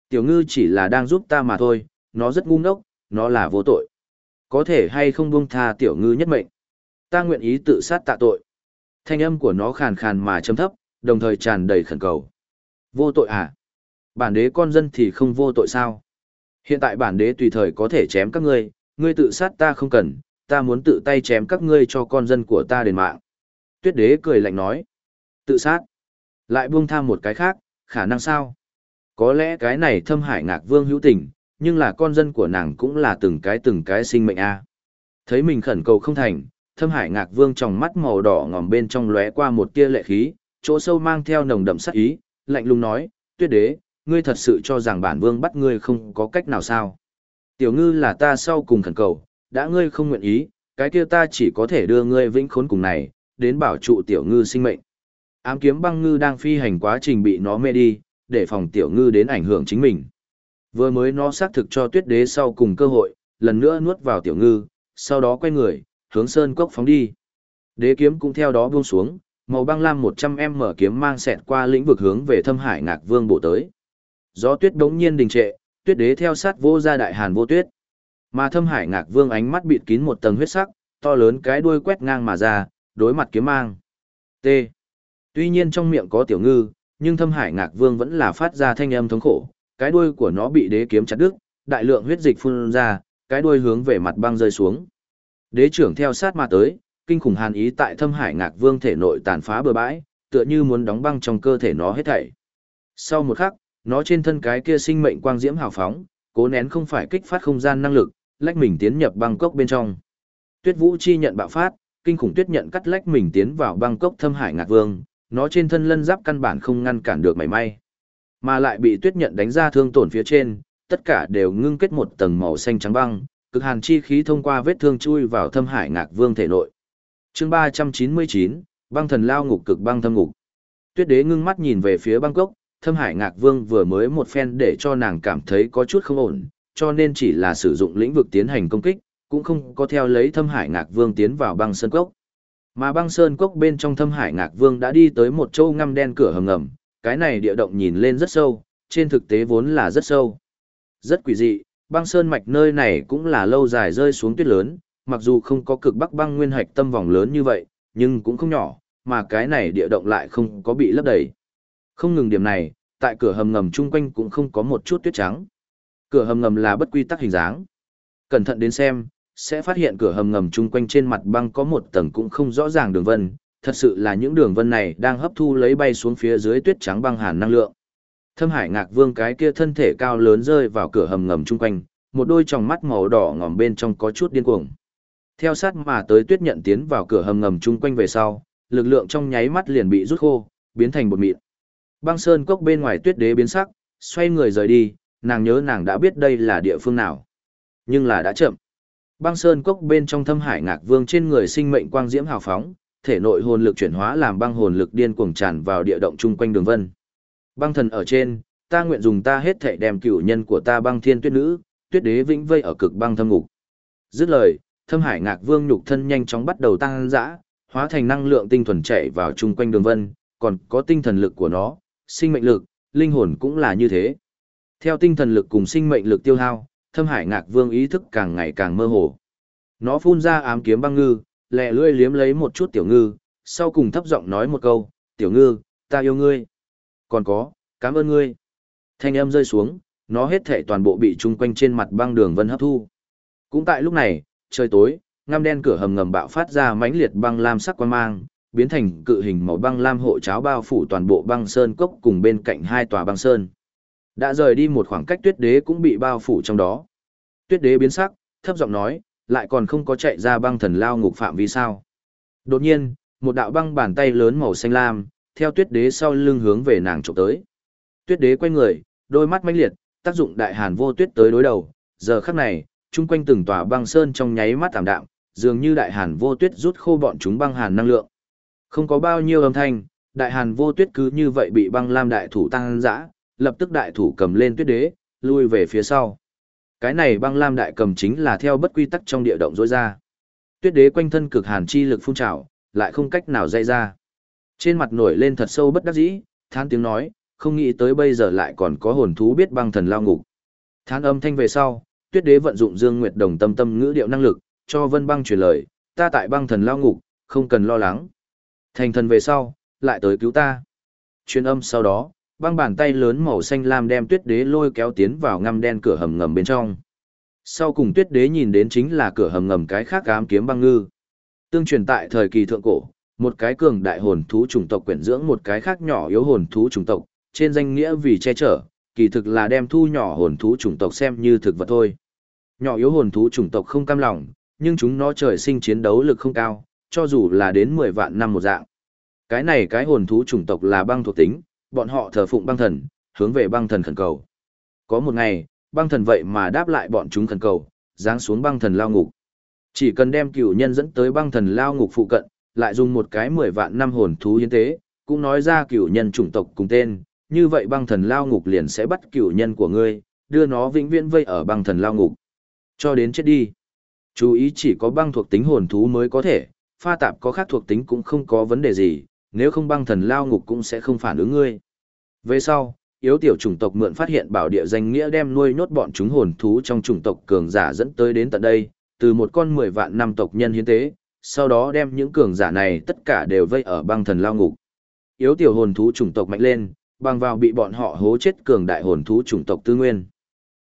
Tiểu ngư chỉ là đang giúp ta mà thôi, nó rất ngu ngốc, nó là vô tội. Có thể hay không buông tha tiểu ngư nhất mệnh. Ta nguyện ý tự sát tạ tội. Thanh âm của nó khàn khàn mà châm thấp, đồng thời tràn đầy khẩn cầu. Vô tội à? Bản đế con dân thì không vô tội sao? Hiện tại bản đế tùy thời có thể chém các ngươi, ngươi tự sát ta không cần, ta muốn tự tay chém các ngươi cho con dân của ta đền mạng. Tuyết đế cười lạnh nói. Tự sát. Lại buông tham một cái khác, khả năng sao? Có lẽ cái này thâm hải ngạc vương hữu tình, nhưng là con dân của nàng cũng là từng cái từng cái sinh mệnh a. Thấy mình khẩn cầu không thành, thâm hải ngạc vương trong mắt màu đỏ ngòm bên trong lóe qua một tia lệ khí, chỗ sâu mang theo nồng đậm sát ý, lạnh lùng nói, tuyết đế, ngươi thật sự cho rằng bản vương bắt ngươi không có cách nào sao? Tiểu ngư là ta sau cùng khẩn cầu, đã ngươi không nguyện ý, cái kia ta chỉ có thể đưa ngươi vĩnh khốn cùng này, đến bảo trụ tiểu ngư sinh mệnh. Ám kiếm băng ngư đang phi hành quá trình bị nó mê đi, để phòng tiểu ngư đến ảnh hưởng chính mình. Vừa mới nó xác thực cho tuyết đế sau cùng cơ hội, lần nữa nuốt vào tiểu ngư, sau đó quay người, hướng sơn cốc phóng đi. Đế kiếm cũng theo đó buông xuống, màu băng lam 100 mở kiếm mang xẹt qua lĩnh vực hướng về thâm hải ngạc vương bổ tới. Gió tuyết đống nhiên đình trệ, tuyết đế theo sát vô ra đại hàn vô tuyết. Mà thâm hải ngạc vương ánh mắt bịt kín một tầng huyết sắc, to lớn cái đuôi quét ngang mà ra, đối mặt kiếm mang. T. Tuy nhiên trong miệng có tiểu ngư, nhưng thâm hải ngạc vương vẫn là phát ra thanh âm thống khổ, cái đuôi của nó bị đế kiếm chặt đứt, đại lượng huyết dịch phun ra, cái đuôi hướng về mặt băng rơi xuống. Đế trưởng theo sát mà tới, kinh khủng hàn ý tại Thâm Hải Ngạc Vương thể nội tàn phá bừa bãi, tựa như muốn đóng băng trong cơ thể nó hết thảy. Sau một khắc, nó trên thân cái kia sinh mệnh quang diễm hào phóng, cố nén không phải kích phát không gian năng lực, lách mình tiến nhập băng cốc bên trong. Tuyết Vũ chi nhận bạo phát, kinh khủng tuyết nhận cắt lách mình tiến vào băng cốc Thâm Hải Ngạc Vương, nó trên thân lân giáp căn bản không ngăn cản được mảy may. Mà lại bị tuyết nhận đánh ra thương tổn phía trên, tất cả đều ngưng kết một tầng màu xanh trắng băng, cực hàn chi khí thông qua vết thương chui vào Thâm Hải Ngạc Vương thể nội. Chương 399, băng thần lao ngục cực băng thâm ngục. Tuyết đế ngưng mắt nhìn về phía Bangkok, Thâm Hải Ngạc Vương vừa mới một phen để cho nàng cảm thấy có chút không ổn, cho nên chỉ là sử dụng lĩnh vực tiến hành công kích, cũng không có theo lấy Thâm Hải Ngạc Vương tiến vào băng sơn cốc. Mà băng sơn cốc bên trong Thâm Hải Ngạc Vương đã đi tới một châu ngăm đen cửa hầm ngầm, cái này địa động nhìn lên rất sâu, trên thực tế vốn là rất sâu. Rất quỷ dị, băng sơn mạch nơi này cũng là lâu dài rơi xuống tuyết lớn, mặc dù không có cực bắc băng nguyên hạch tâm vòng lớn như vậy, nhưng cũng không nhỏ, mà cái này địa động lại không có bị lấp đầy. Không ngừng điểm này, tại cửa hầm ngầm chung quanh cũng không có một chút tuyết trắng. Cửa hầm ngầm là bất quy tắc hình dáng. Cẩn thận đến xem, sẽ phát hiện cửa hầm ngầm chung quanh trên mặt băng có một tầng cũng không rõ ràng đường vân, thật sự là những đường vân này đang hấp thu lấy bay xuống phía dưới tuyết trắng băng hàn năng lượng. Thâm Hải Ngạc Vương cái kia thân thể cao lớn rơi vào cửa hầm ngầm chung quanh, một đôi tròng mắt màu đỏ ngòm bên trong có chút điên cuồng. Theo sát mà tới tuyết nhận tiến vào cửa hầm ngầm chung quanh về sau, lực lượng trong nháy mắt liền bị rút khô, biến thành bột mịn. Băng sơn cốc bên ngoài tuyết đế biến sắc, xoay người rời đi, nàng nhớ nàng đã biết đây là địa phương nào. Nhưng là đã chậm. Băng sơn cốc bên trong thâm hải ngạc vương trên người sinh mệnh quang diễm hào phóng, thể nội hồn lực chuyển hóa làm băng hồn lực điên cuồng tràn vào địa động chung quanh đường vân. Băng thần ở trên, ta nguyện dùng ta hết thể đem cửu nhân của ta băng thiên tuyết nữ, tuyết đế vĩnh vây ở cực băng thâm ngục. Dứt lời, thâm hải ngạc vương nhục thân nhanh chóng bắt đầu tăng dã, hóa thành năng lượng tinh thuần chạy vào chung quanh đường vân, còn có tinh thần lực của nó, sinh mệnh lực, linh hồn cũng là như thế. Theo tinh thần lực cùng sinh mệnh lực tiêu hao, thâm hải ngạc vương ý thức càng ngày càng mơ hồ. Nó phun ra ám kiếm băng ngư, lẹ lưỡi liếm lấy một chút tiểu ngư, sau cùng thấp giọng nói một câu, tiểu ngư, ta yêu ngươi. Còn có, cảm ơn ngươi. Thanh âm rơi xuống, nó hết thể toàn bộ bị chung quanh trên mặt băng đường vân hấp thu. Cũng tại lúc này, trời tối, ngăm đen cửa hầm ngầm bạo phát ra mãnh liệt băng lam sắc quang mang, biến thành cự hình màu băng lam hộ cháo bao phủ toàn bộ băng sơn cốc cùng bên cạnh hai tòa băng sơn. Đã rời đi một khoảng cách tuyết đế cũng bị bao phủ trong đó. Tuyết đế biến sắc, thấp giọng nói, lại còn không có chạy ra băng thần lao ngục phạm vì sao. Đột nhiên, một đạo băng bàn tay lớn màu xanh lam, theo tuyết đế sau lưng hướng về nàng trộm tới. Tuyết đế quay người, đôi mắt mãnh liệt, tác dụng đại hàn vô tuyết tới đối đầu, giờ khắc này, chung quanh từng tòa băng sơn trong nháy mắt tạm đạm, dường như đại hàn vô tuyết rút khô bọn chúng băng hàn năng lượng. Không có bao nhiêu âm thanh, đại hàn vô tuyết cứ như vậy bị băng lam đại thủ tăng dã, lập tức đại thủ cầm lên tuyết đế, lui về phía sau. Cái này băng lam đại cầm chính là theo bất quy tắc trong địa động rối ra. Tuyết đế quanh thân cực hàn chi lực phun trào, lại không cách nào dây ra. Trên mặt nổi lên thật sâu bất đắc dĩ, than tiếng nói, không nghĩ tới bây giờ lại còn có hồn thú biết băng thần lao ngục. Than âm thanh về sau, tuyết đế vận dụng dương nguyệt đồng tâm tâm ngữ điệu năng lực, cho vân băng truyền lời, ta tại băng thần lao ngục, không cần lo lắng. Thành thần về sau, lại tới cứu ta. Truyền âm sau đó, băng bàn tay lớn màu xanh lam đem tuyết đế lôi kéo tiến vào ngăm đen cửa hầm ngầm bên trong. Sau cùng tuyết đế nhìn đến chính là cửa hầm ngầm cái khác ám kiếm băng ngư. Tương truyền tại thời kỳ thượng cổ, một cái cường đại hồn thú chủng tộc quyển dưỡng một cái khác nhỏ yếu hồn thú chủng tộc, trên danh nghĩa vì che chở, kỳ thực là đem thu nhỏ hồn thú chủng tộc xem như thực vật thôi. Nhỏ yếu hồn thú chủng tộc không cam lòng, nhưng chúng nó trời sinh chiến đấu lực không cao, cho dù là đến 10 vạn năm một dạng. Cái này cái hồn thú chủng tộc là băng thuộc tính, bọn họ thờ phụng băng thần, hướng về băng thần khẩn cầu. Có một ngày, băng thần vậy mà đáp lại bọn chúng khẩn cầu, giáng xuống băng thần lao ngục. Chỉ cần đem cửu nhân dẫn tới băng thần lao ngục phụ cận, lại dùng một cái 10 vạn năm hồn thú hiến tế, cũng nói ra cửu nhân chủng tộc cùng tên, như vậy băng thần lao ngục liền sẽ bắt cửu nhân của ngươi, đưa nó vĩnh viễn vây ở băng thần lao ngục. Cho đến chết đi. Chú ý chỉ có băng thuộc tính hồn thú mới có thể, pha tạp có khác thuộc tính cũng không có vấn đề gì, nếu không băng thần lao ngục cũng sẽ không phản ứng ngươi. Về sau, yếu tiểu chủng tộc mượn phát hiện bảo địa danh nghĩa đem nuôi nhốt bọn chúng hồn thú trong chủng tộc cường giả dẫn tới đến tận đây, từ một con 10 vạn năm tộc nhân hiến tế, sau đó đem những cường giả này tất cả đều vây ở băng thần lao ngục. Yếu tiểu hồn thú chủng tộc mạnh lên, băng vào bị bọn họ hố chết cường đại hồn thú chủng tộc tư nguyên.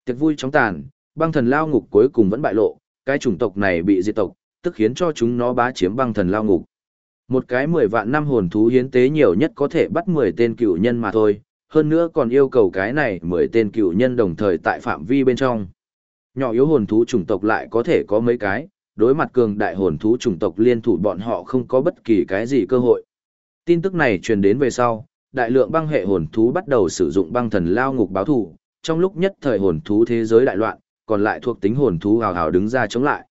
Tiệc vui chóng tàn, băng thần lao ngục cuối cùng vẫn bại lộ, cái chủng tộc này bị diệt tộc, tức khiến cho chúng nó bá chiếm băng thần lao ngục. Một cái 10 vạn năm hồn thú hiến tế nhiều nhất có thể bắt 10 tên cựu nhân mà thôi, hơn nữa còn yêu cầu cái này 10 tên cựu nhân đồng thời tại phạm vi bên trong. Nhỏ yếu hồn thú chủng tộc lại có thể có mấy cái, đối mặt cường đại hồn thú chủng tộc liên thủ bọn họ không có bất kỳ cái gì cơ hội. Tin tức này truyền đến về sau, đại lượng băng hệ hồn thú bắt đầu sử dụng băng thần lao ngục báo thù, trong lúc nhất thời hồn thú thế giới đại loạn, còn lại thuộc tính hồn thú hào hào đứng ra chống lại.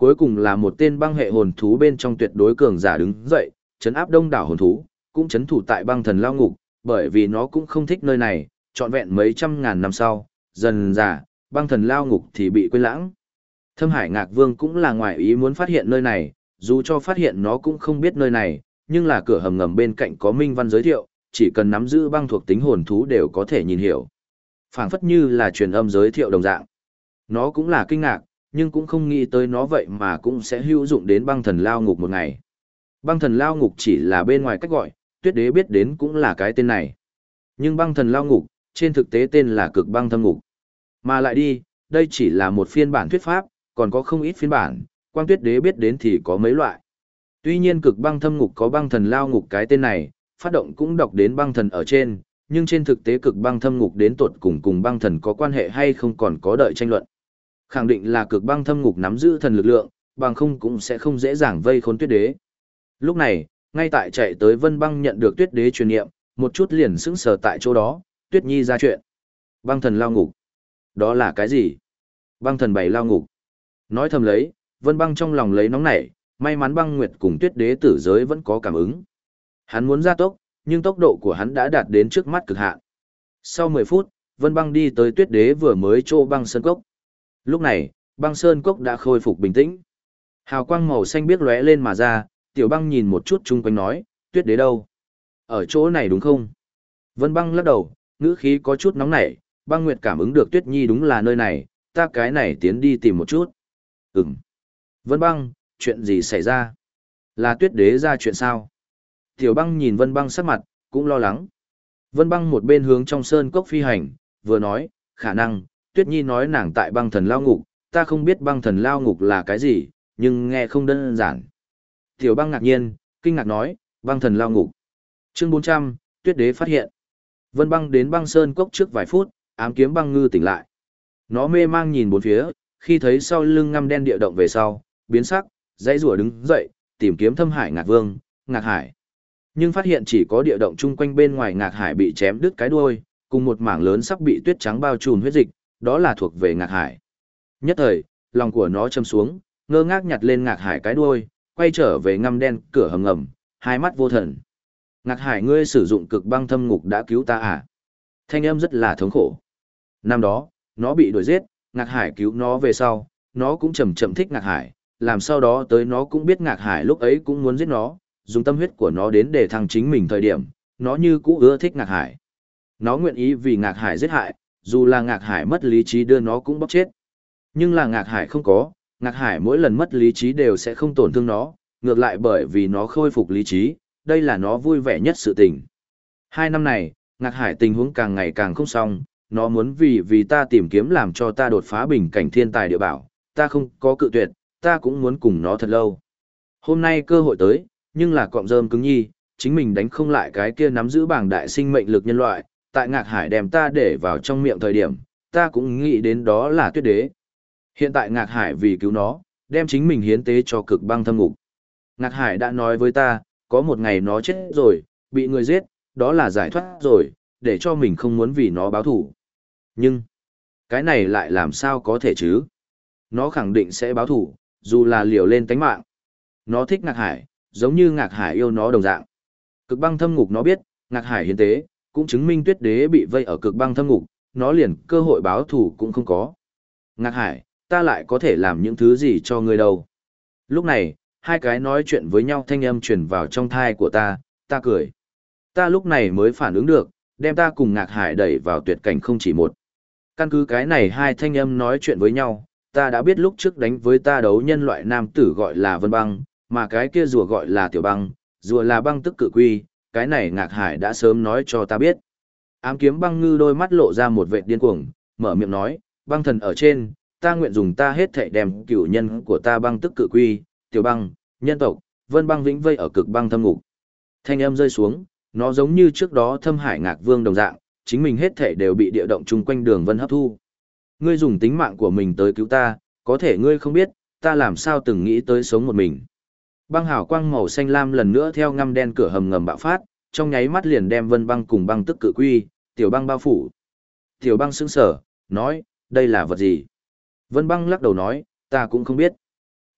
Cuối cùng là một tên băng hệ hồn thú bên trong tuyệt đối cường giả đứng dậy, chấn áp đông đảo hồn thú, cũng chấn thủ tại băng thần lao ngục, bởi vì nó cũng không thích nơi này, trọn vẹn mấy trăm ngàn năm sau, dần già, băng thần lao ngục thì bị quên lãng. Thâm Hải Ngạc Vương cũng là ngoài ý muốn phát hiện nơi này, dù cho phát hiện nó cũng không biết nơi này, nhưng là cửa hầm ngầm bên cạnh có minh văn giới thiệu, chỉ cần nắm giữ băng thuộc tính hồn thú đều có thể nhìn hiểu. phảng phất như là truyền âm giới thiệu đồng dạng. Nó cũng là kinh ngạc, nhưng cũng không nghĩ tới nó vậy mà cũng sẽ hữu dụng đến băng thần lao ngục một ngày. Băng thần lao ngục chỉ là bên ngoài cách gọi, tuyết đế biết đến cũng là cái tên này. Nhưng băng thần lao ngục, trên thực tế tên là cực băng thâm ngục. Mà lại đi, đây chỉ là một phiên bản thuyết pháp, còn có không ít phiên bản, quang tuyết đế biết đến thì có mấy loại. Tuy nhiên cực băng thâm ngục có băng thần lao ngục cái tên này, phát động cũng đọc đến băng thần ở trên, nhưng trên thực tế cực băng thâm ngục đến tuột cùng cùng băng thần có quan hệ hay không còn có đợi tranh luận. Khẳng định là cực băng thâm ngục nắm giữ thần lực lượng, bằng không cũng sẽ không dễ dàng vây khốn tuyết đế. Lúc này, ngay tại chạy tới vân băng nhận được tuyết đế truyền niệm, một chút liền sững sờ tại chỗ đó, tuyết nhi ra chuyện. Băng thần lao ngục. Đó là cái gì? Băng thần bảy lao ngục. Nói thầm lấy, vân băng trong lòng lấy nóng nảy, may mắn băng nguyệt cùng tuyết đế tử giới vẫn có cảm ứng. Hắn muốn ra tốc, nhưng tốc độ của hắn đã đạt đến trước mắt cực hạn. Sau 10 phút, vân băng đi tới tuyết đế vừa mới trô băng sơn cốc. Lúc này, băng sơn cốc đã khôi phục bình tĩnh. Hào quang màu xanh biếc lóe lên mà ra, tiểu băng nhìn một chút chung quanh nói, tuyết đế đâu? Ở chỗ này đúng không? Vân băng lắc đầu, ngữ khí có chút nóng nảy, băng nguyệt cảm ứng được tuyết nhi đúng là nơi này, ta cái này tiến đi tìm một chút. Ừm. Vân băng, chuyện gì xảy ra? Là tuyết đế ra chuyện sao? Tiểu băng nhìn vân băng sắc mặt, cũng lo lắng. Vân băng một bên hướng trong sơn cốc phi hành, vừa nói, khả năng, tuyết nhi nói nàng tại băng thần lao ngục, ta không biết băng thần lao ngục là cái gì, nhưng nghe không đơn giản. Tiểu băng ngạc nhiên, kinh ngạc nói, băng thần lao ngục. Chương 400, tuyết đế phát hiện. Vân băng đến băng sơn cốc trước vài phút, ám kiếm băng ngư tỉnh lại. Nó mê mang nhìn bốn phía, khi thấy sau lưng ngăm đen địa động về sau, biến sắc, dãy rủa đứng dậy, tìm kiếm thâm hải ngạc vương, ngạc hải. Nhưng phát hiện chỉ có địa động chung quanh bên ngoài ngạc hải bị chém đứt cái đuôi, cùng một mảng lớn sắp bị tuyết trắng bao trùm huyết dịch, đó là thuộc về ngạc hải. Nhất thời, lòng của nó châm xuống, ngơ ngác nhặt lên ngạc hải cái đuôi, quay trở về ngăm đen cửa hầm ngầm, hai mắt vô thần. Ngạc hải ngươi sử dụng cực băng thâm ngục đã cứu ta à? Thanh âm rất là thống khổ. Năm đó, nó bị đuổi giết, ngạc hải cứu nó về sau, nó cũng chậm chậm thích ngạc hải, làm sau đó tới nó cũng biết ngạc hải lúc ấy cũng muốn giết nó, dùng tâm huyết của nó đến để thăng chính mình thời điểm, nó như cũ ưa thích ngạc hải. Nó nguyện ý vì ngạc hải giết hại, dù là ngạc hải mất lý trí đưa nó cũng bóc chết. Nhưng là ngạc hải không có, ngạc hải mỗi lần mất lý trí đều sẽ không tổn thương nó, ngược lại bởi vì nó khôi phục lý trí, đây là nó vui vẻ nhất sự tình. Hai năm này, ngạc hải tình huống càng ngày càng không xong, nó muốn vì vì ta tìm kiếm làm cho ta đột phá bình cảnh thiên tài địa bảo, ta không có cự tuyệt, ta cũng muốn cùng nó thật lâu. Hôm nay cơ hội tới, nhưng là cọng rơm cứng nhi, chính mình đánh không lại cái kia nắm giữ bảng đại sinh mệnh lực nhân loại, tại ngạc hải đem ta để vào trong miệng thời điểm, ta cũng nghĩ đến đó là tuyết đế. Hiện tại ngạc hải vì cứu nó, đem chính mình hiến tế cho cực băng thâm ngục. Ngạc hải đã nói với ta, có một ngày nó chết rồi, bị người giết, đó là giải thoát rồi, để cho mình không muốn vì nó báo thù. Nhưng, cái này lại làm sao có thể chứ? Nó khẳng định sẽ báo thù, dù là liều lên tánh mạng. Nó thích ngạc hải, giống như ngạc hải yêu nó đồng dạng. Cực băng thâm ngục nó biết, ngạc hải hiến tế, cũng chứng minh tuyết đế bị vây ở cực băng thâm ngục, nó liền cơ hội báo thù cũng không có. Ngạc hải, ta lại có thể làm những thứ gì cho ngươi đâu. Lúc này, hai cái nói chuyện với nhau thanh âm truyền vào trong thai của ta, ta cười. Ta lúc này mới phản ứng được, đem ta cùng ngạc hải đẩy vào tuyệt cảnh không chỉ một. Căn cứ cái này hai thanh âm nói chuyện với nhau, ta đã biết lúc trước đánh với ta đấu nhân loại nam tử gọi là vân băng, mà cái kia rùa gọi là tiểu băng, rùa là băng tức cự quy, cái này ngạc hải đã sớm nói cho ta biết. Ám kiếm băng ngư đôi mắt lộ ra một vệt điên cuồng, mở miệng nói, băng thần ở trên, ta nguyện dùng ta hết thảy đem cửu nhân của ta băng tức cự quy, tiểu băng, nhân tộc, vân băng vĩnh vây ở cực băng thâm ngục. Thanh âm rơi xuống, nó giống như trước đó thâm hải ngạc vương đồng dạng, chính mình hết thảy đều bị địa động chung quanh đường vân hấp thu. Ngươi dùng tính mạng của mình tới cứu ta, có thể ngươi không biết, ta làm sao từng nghĩ tới sống một mình. Băng hào quang màu xanh lam lần nữa theo ngăm đen cửa hầm ngầm bạo phát, trong nháy mắt liền đem vân băng cùng băng tức cự quy, tiểu băng bao phủ. Tiểu băng sững sở, nói, đây là vật gì? Vân băng lắc đầu nói, ta cũng không biết.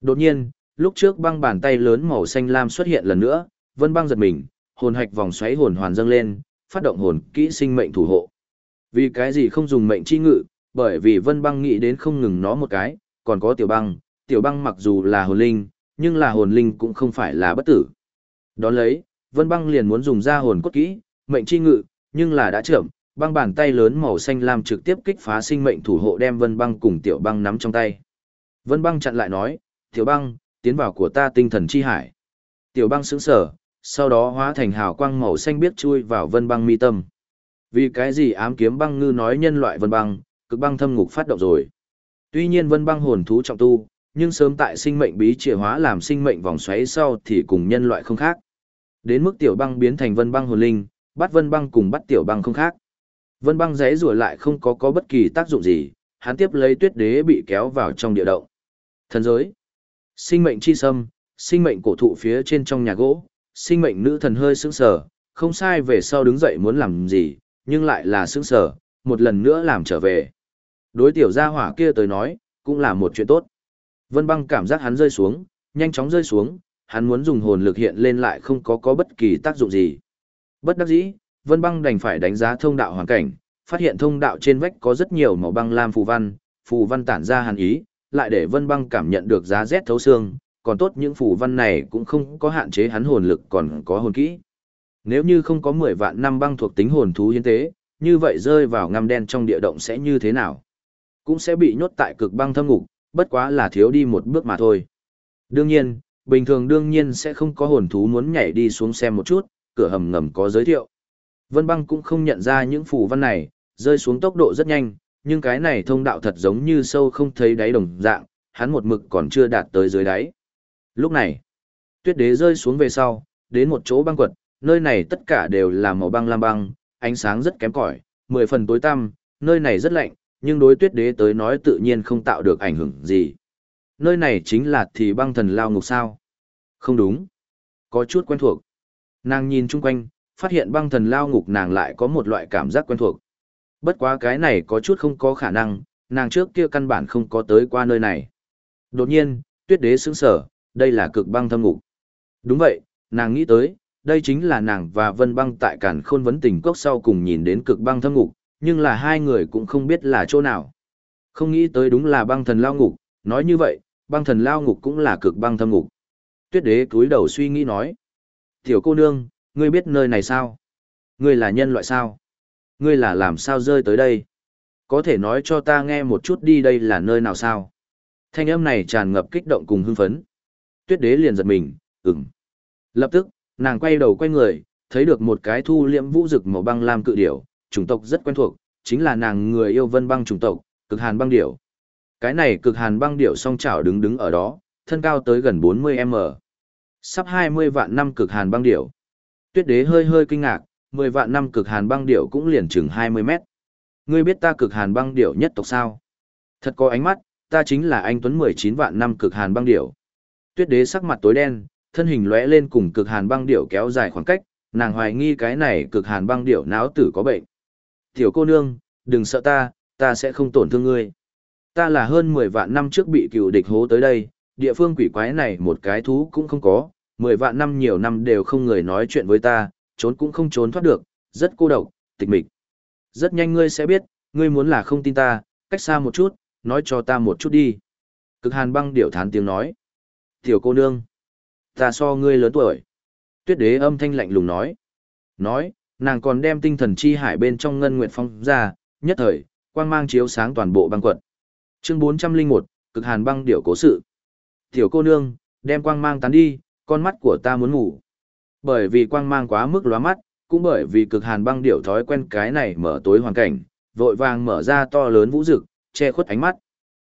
Đột nhiên, lúc trước băng bàn tay lớn màu xanh lam xuất hiện lần nữa, vân băng giật mình, hồn hạch vòng xoáy hồn hoàn dâng lên, phát động hồn kỹ sinh mệnh thủ hộ. Vì cái gì không dùng mệnh chi ngự, bởi vì vân băng nghĩ đến không ngừng nó một cái, còn có tiểu băng, tiểu băng mặc dù là hồn linh, nhưng là hồn linh cũng không phải là bất tử. Đón lấy, vân băng liền muốn dùng ra hồn cốt kỹ, mệnh chi ngự, nhưng là đã chậm, băng bàn tay lớn màu xanh lam trực tiếp kích phá sinh mệnh thủ hộ đem vân băng cùng tiểu băng nắm trong tay. Vân băng chặn lại nói, tiểu băng, tiến vào của ta tinh thần chi hải. Tiểu băng sững sờ, sau đó hóa thành hào quang màu xanh biết chui vào vân băng mi tâm. Vì cái gì ám kiếm băng ngư nói nhân loại vân băng, cực băng thâm ngục phát động rồi. Tuy nhiên vân băng hồn thú trọng tu, nhưng sớm tại sinh mệnh bí chìa hóa làm sinh mệnh vòng xoáy sau thì cùng nhân loại không khác. Đến mức tiểu băng biến thành vân băng hồn linh, bắt vân băng cùng bắt tiểu băng không khác. Vân băng giấy rùa lại không có có bất kỳ tác dụng gì, hắn tiếp lấy tuyết đế bị kéo vào trong địa động. Thần giới. Sinh mệnh chi sâm, sinh mệnh cổ thụ phía trên trong nhà gỗ, sinh mệnh nữ thần hơi sững sờ, không sai về sau đứng dậy muốn làm gì, nhưng lại là sững sờ, một lần nữa làm trở về. Đối tiểu gia hỏa kia tới nói, cũng là một chuyện tốt. Vân băng cảm giác hắn rơi xuống, nhanh chóng rơi xuống, hắn muốn dùng hồn lực hiện lên lại không có có bất kỳ tác dụng gì. Bất đắc dĩ, Vân băng đành phải đánh giá thông đạo hoàn cảnh, phát hiện thông đạo trên vách có rất nhiều màu băng lam phù văn, phù văn tản ra hàn ý, lại để Vân băng cảm nhận được giá rét thấu xương, còn tốt những phù văn này cũng không có hạn chế hắn hồn lực còn có hồn kỹ. Nếu như không có 10 vạn năm băng thuộc tính hồn thú hiến tế, như vậy rơi vào ngăm đen trong địa động sẽ như thế nào? Cũng sẽ bị nhốt tại cực băng thâm ngục, bất quá là thiếu đi một bước mà thôi. Đương nhiên, bình thường đương nhiên sẽ không có hồn thú muốn nhảy đi xuống xem một chút, cửa hầm ngầm có giới thiệu. Vân băng cũng không nhận ra những phù văn này, rơi xuống tốc độ rất nhanh, nhưng cái này thông đạo thật giống như sâu không thấy đáy đồng dạng, hắn một mực còn chưa đạt tới dưới đáy. Lúc này, tuyết đế rơi xuống về sau, đến một chỗ băng quật, nơi này tất cả đều là màu băng lam băng, ánh sáng rất kém cỏi, mười phần tối tăm, nơi này rất lạnh, nhưng đối tuyết đế tới nói tự nhiên không tạo được ảnh hưởng gì. Nơi này chính là thì băng thần lao ngục sao? Không đúng. Có chút quen thuộc. Nàng nhìn chung quanh, phát hiện băng thần lao ngục nàng lại có một loại cảm giác quen thuộc. Bất quá cái này có chút không có khả năng, nàng trước kia căn bản không có tới qua nơi này. Đột nhiên, tuyết đế sững sở, đây là cực băng thâm ngục. Đúng vậy, nàng nghĩ tới, đây chính là nàng và vân băng tại cản khôn vấn tình cốc sau cùng nhìn đến cực băng thâm ngục, nhưng là hai người cũng không biết là chỗ nào. Không nghĩ tới đúng là băng thần lao ngục, nói như vậy, băng thần lao ngục cũng là cực băng thâm ngục. Tuyết đế cúi đầu suy nghĩ nói. Tiểu cô nương, ngươi biết nơi này sao? Ngươi là nhân loại sao? Ngươi là làm sao rơi tới đây? Có thể nói cho ta nghe một chút đi đây là nơi nào sao? Thanh âm này tràn ngập kích động cùng hưng phấn. Tuyết đế liền giật mình, ừm. Lập tức, nàng quay đầu quay người, thấy được một cái thu liễm vũ rực màu băng lam cự điểu, chủng tộc rất quen thuộc, chính là nàng người yêu vân băng chủng tộc, cực hàn băng điểu. Cái này cực hàn băng điểu song chảo đứng đứng ở đó, thân cao tới gần 40m. Sắp 20 vạn năm cực hàn băng điểu. Tuyết đế hơi hơi kinh ngạc, 10 vạn năm cực hàn băng điểu cũng liền chừng 20 mét. Ngươi biết ta cực hàn băng điểu nhất tộc sao? Thật có ánh mắt, ta chính là anh Tuấn 19 vạn năm cực hàn băng điểu. Tuyết đế sắc mặt tối đen, thân hình lóe lên cùng cực hàn băng điểu kéo dài khoảng cách, nàng hoài nghi cái này cực hàn băng điểu náo tử có bệnh. Tiểu cô nương, đừng sợ ta, ta sẽ không tổn thương ngươi. Ta là hơn 10 vạn năm trước bị cựu địch hố tới đây, địa phương quỷ quái này một cái thú cũng không có, mười vạn năm nhiều năm đều không người nói chuyện với ta, trốn cũng không trốn thoát được, rất cô độc, tịch mịch. Rất nhanh ngươi sẽ biết, ngươi muốn là không tin ta, cách xa một chút, nói cho ta một chút đi. Cực hàn băng điểu thán tiếng nói. Tiểu cô nương, ta so ngươi lớn tuổi. Tuyết đế âm thanh lạnh lùng nói. Nói, nàng còn đem tinh thần chi hải bên trong ngân nguyện phong ra, nhất thời, quang mang chiếu sáng toàn bộ băng quận. Chương 401, cực hàn băng điệu cố sự. Tiểu cô nương, đem quang mang tán đi, con mắt của ta muốn ngủ. Bởi vì quang mang quá mức lóa mắt, cũng bởi vì cực hàn băng điệu thói quen cái này mở tối hoàn cảnh, vội vàng mở ra to lớn vũ rực, che khuất ánh mắt.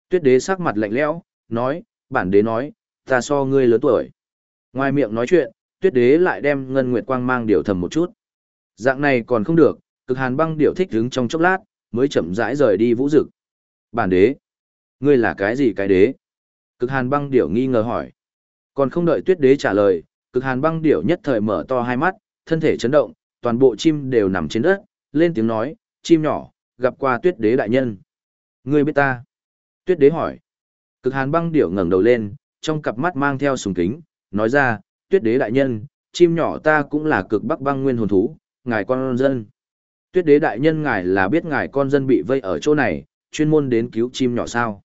Tuyết đế sắc mặt lạnh lẽo, nói, bản đế nói, ta so ngươi lớn tuổi. Ngoài miệng nói chuyện, tuyết đế lại đem ngân nguyệt quang mang điều thầm một chút. Dạng này còn không được, cực hàn băng điệu thích đứng trong chốc lát, mới chậm rãi rời đi vũ dực. Bản đế, ngươi là cái gì cái đế? Cực hàn băng điểu nghi ngờ hỏi. Còn không đợi tuyết đế trả lời, cực hàn băng điểu nhất thời mở to hai mắt, thân thể chấn động, toàn bộ chim đều nằm trên đất, lên tiếng nói, chim nhỏ, gặp qua tuyết đế đại nhân. Ngươi biết ta? Tuyết đế hỏi. Cực hàn băng điểu ngẩng đầu lên, trong cặp mắt mang theo sùng kính, nói ra, tuyết đế đại nhân, chim nhỏ ta cũng là cực bắc băng nguyên hồn thú, ngài con dân. Tuyết đế đại nhân ngài là biết ngài con dân bị vây ở chỗ này, chuyên môn đến cứu chim nhỏ sao.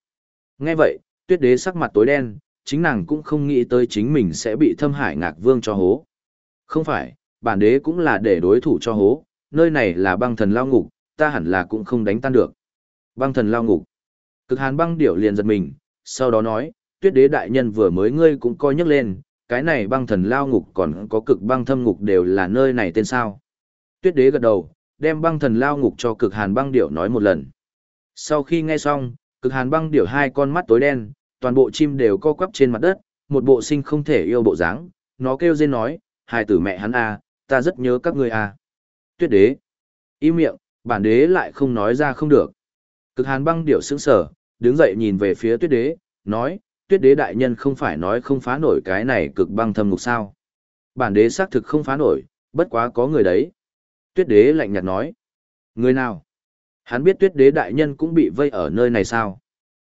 Nghe vậy, tuyết đế sắc mặt tối đen, chính nàng cũng không nghĩ tới chính mình sẽ bị thâm hải ngạc vương cho hố. Không phải, bản đế cũng là để đối thủ cho hố, nơi này là băng thần lao ngục, ta hẳn là cũng không đánh tan được. Băng thần lao ngục. Cực hàn băng điểu liền giật mình, sau đó nói, tuyết đế đại nhân vừa mới ngươi cũng coi nhắc lên, cái này băng thần lao ngục còn có cực băng thâm ngục đều là nơi này tên sao. Tuyết đế gật đầu, đem băng thần lao ngục cho cực hàn băng điểu nói một lần. Sau khi nghe xong, cực hàn băng điểu hai con mắt tối đen, toàn bộ chim đều co quắp trên mặt đất, một bộ sinh không thể yêu bộ dáng, nó kêu rên nói, hài tử mẹ hắn a, ta rất nhớ các ngươi a. Tuyết đế, im miệng, bản đế lại không nói ra không được. Cực hàn băng điểu sững sờ, đứng dậy nhìn về phía tuyết đế, nói, tuyết đế đại nhân không phải nói không phá nổi cái này cực băng thâm ngục sao. Bản đế xác thực không phá nổi, bất quá có người đấy. Tuyết đế lạnh nhạt nói, người nào? Hắn biết tuyết đế đại nhân cũng bị vây ở nơi này sao?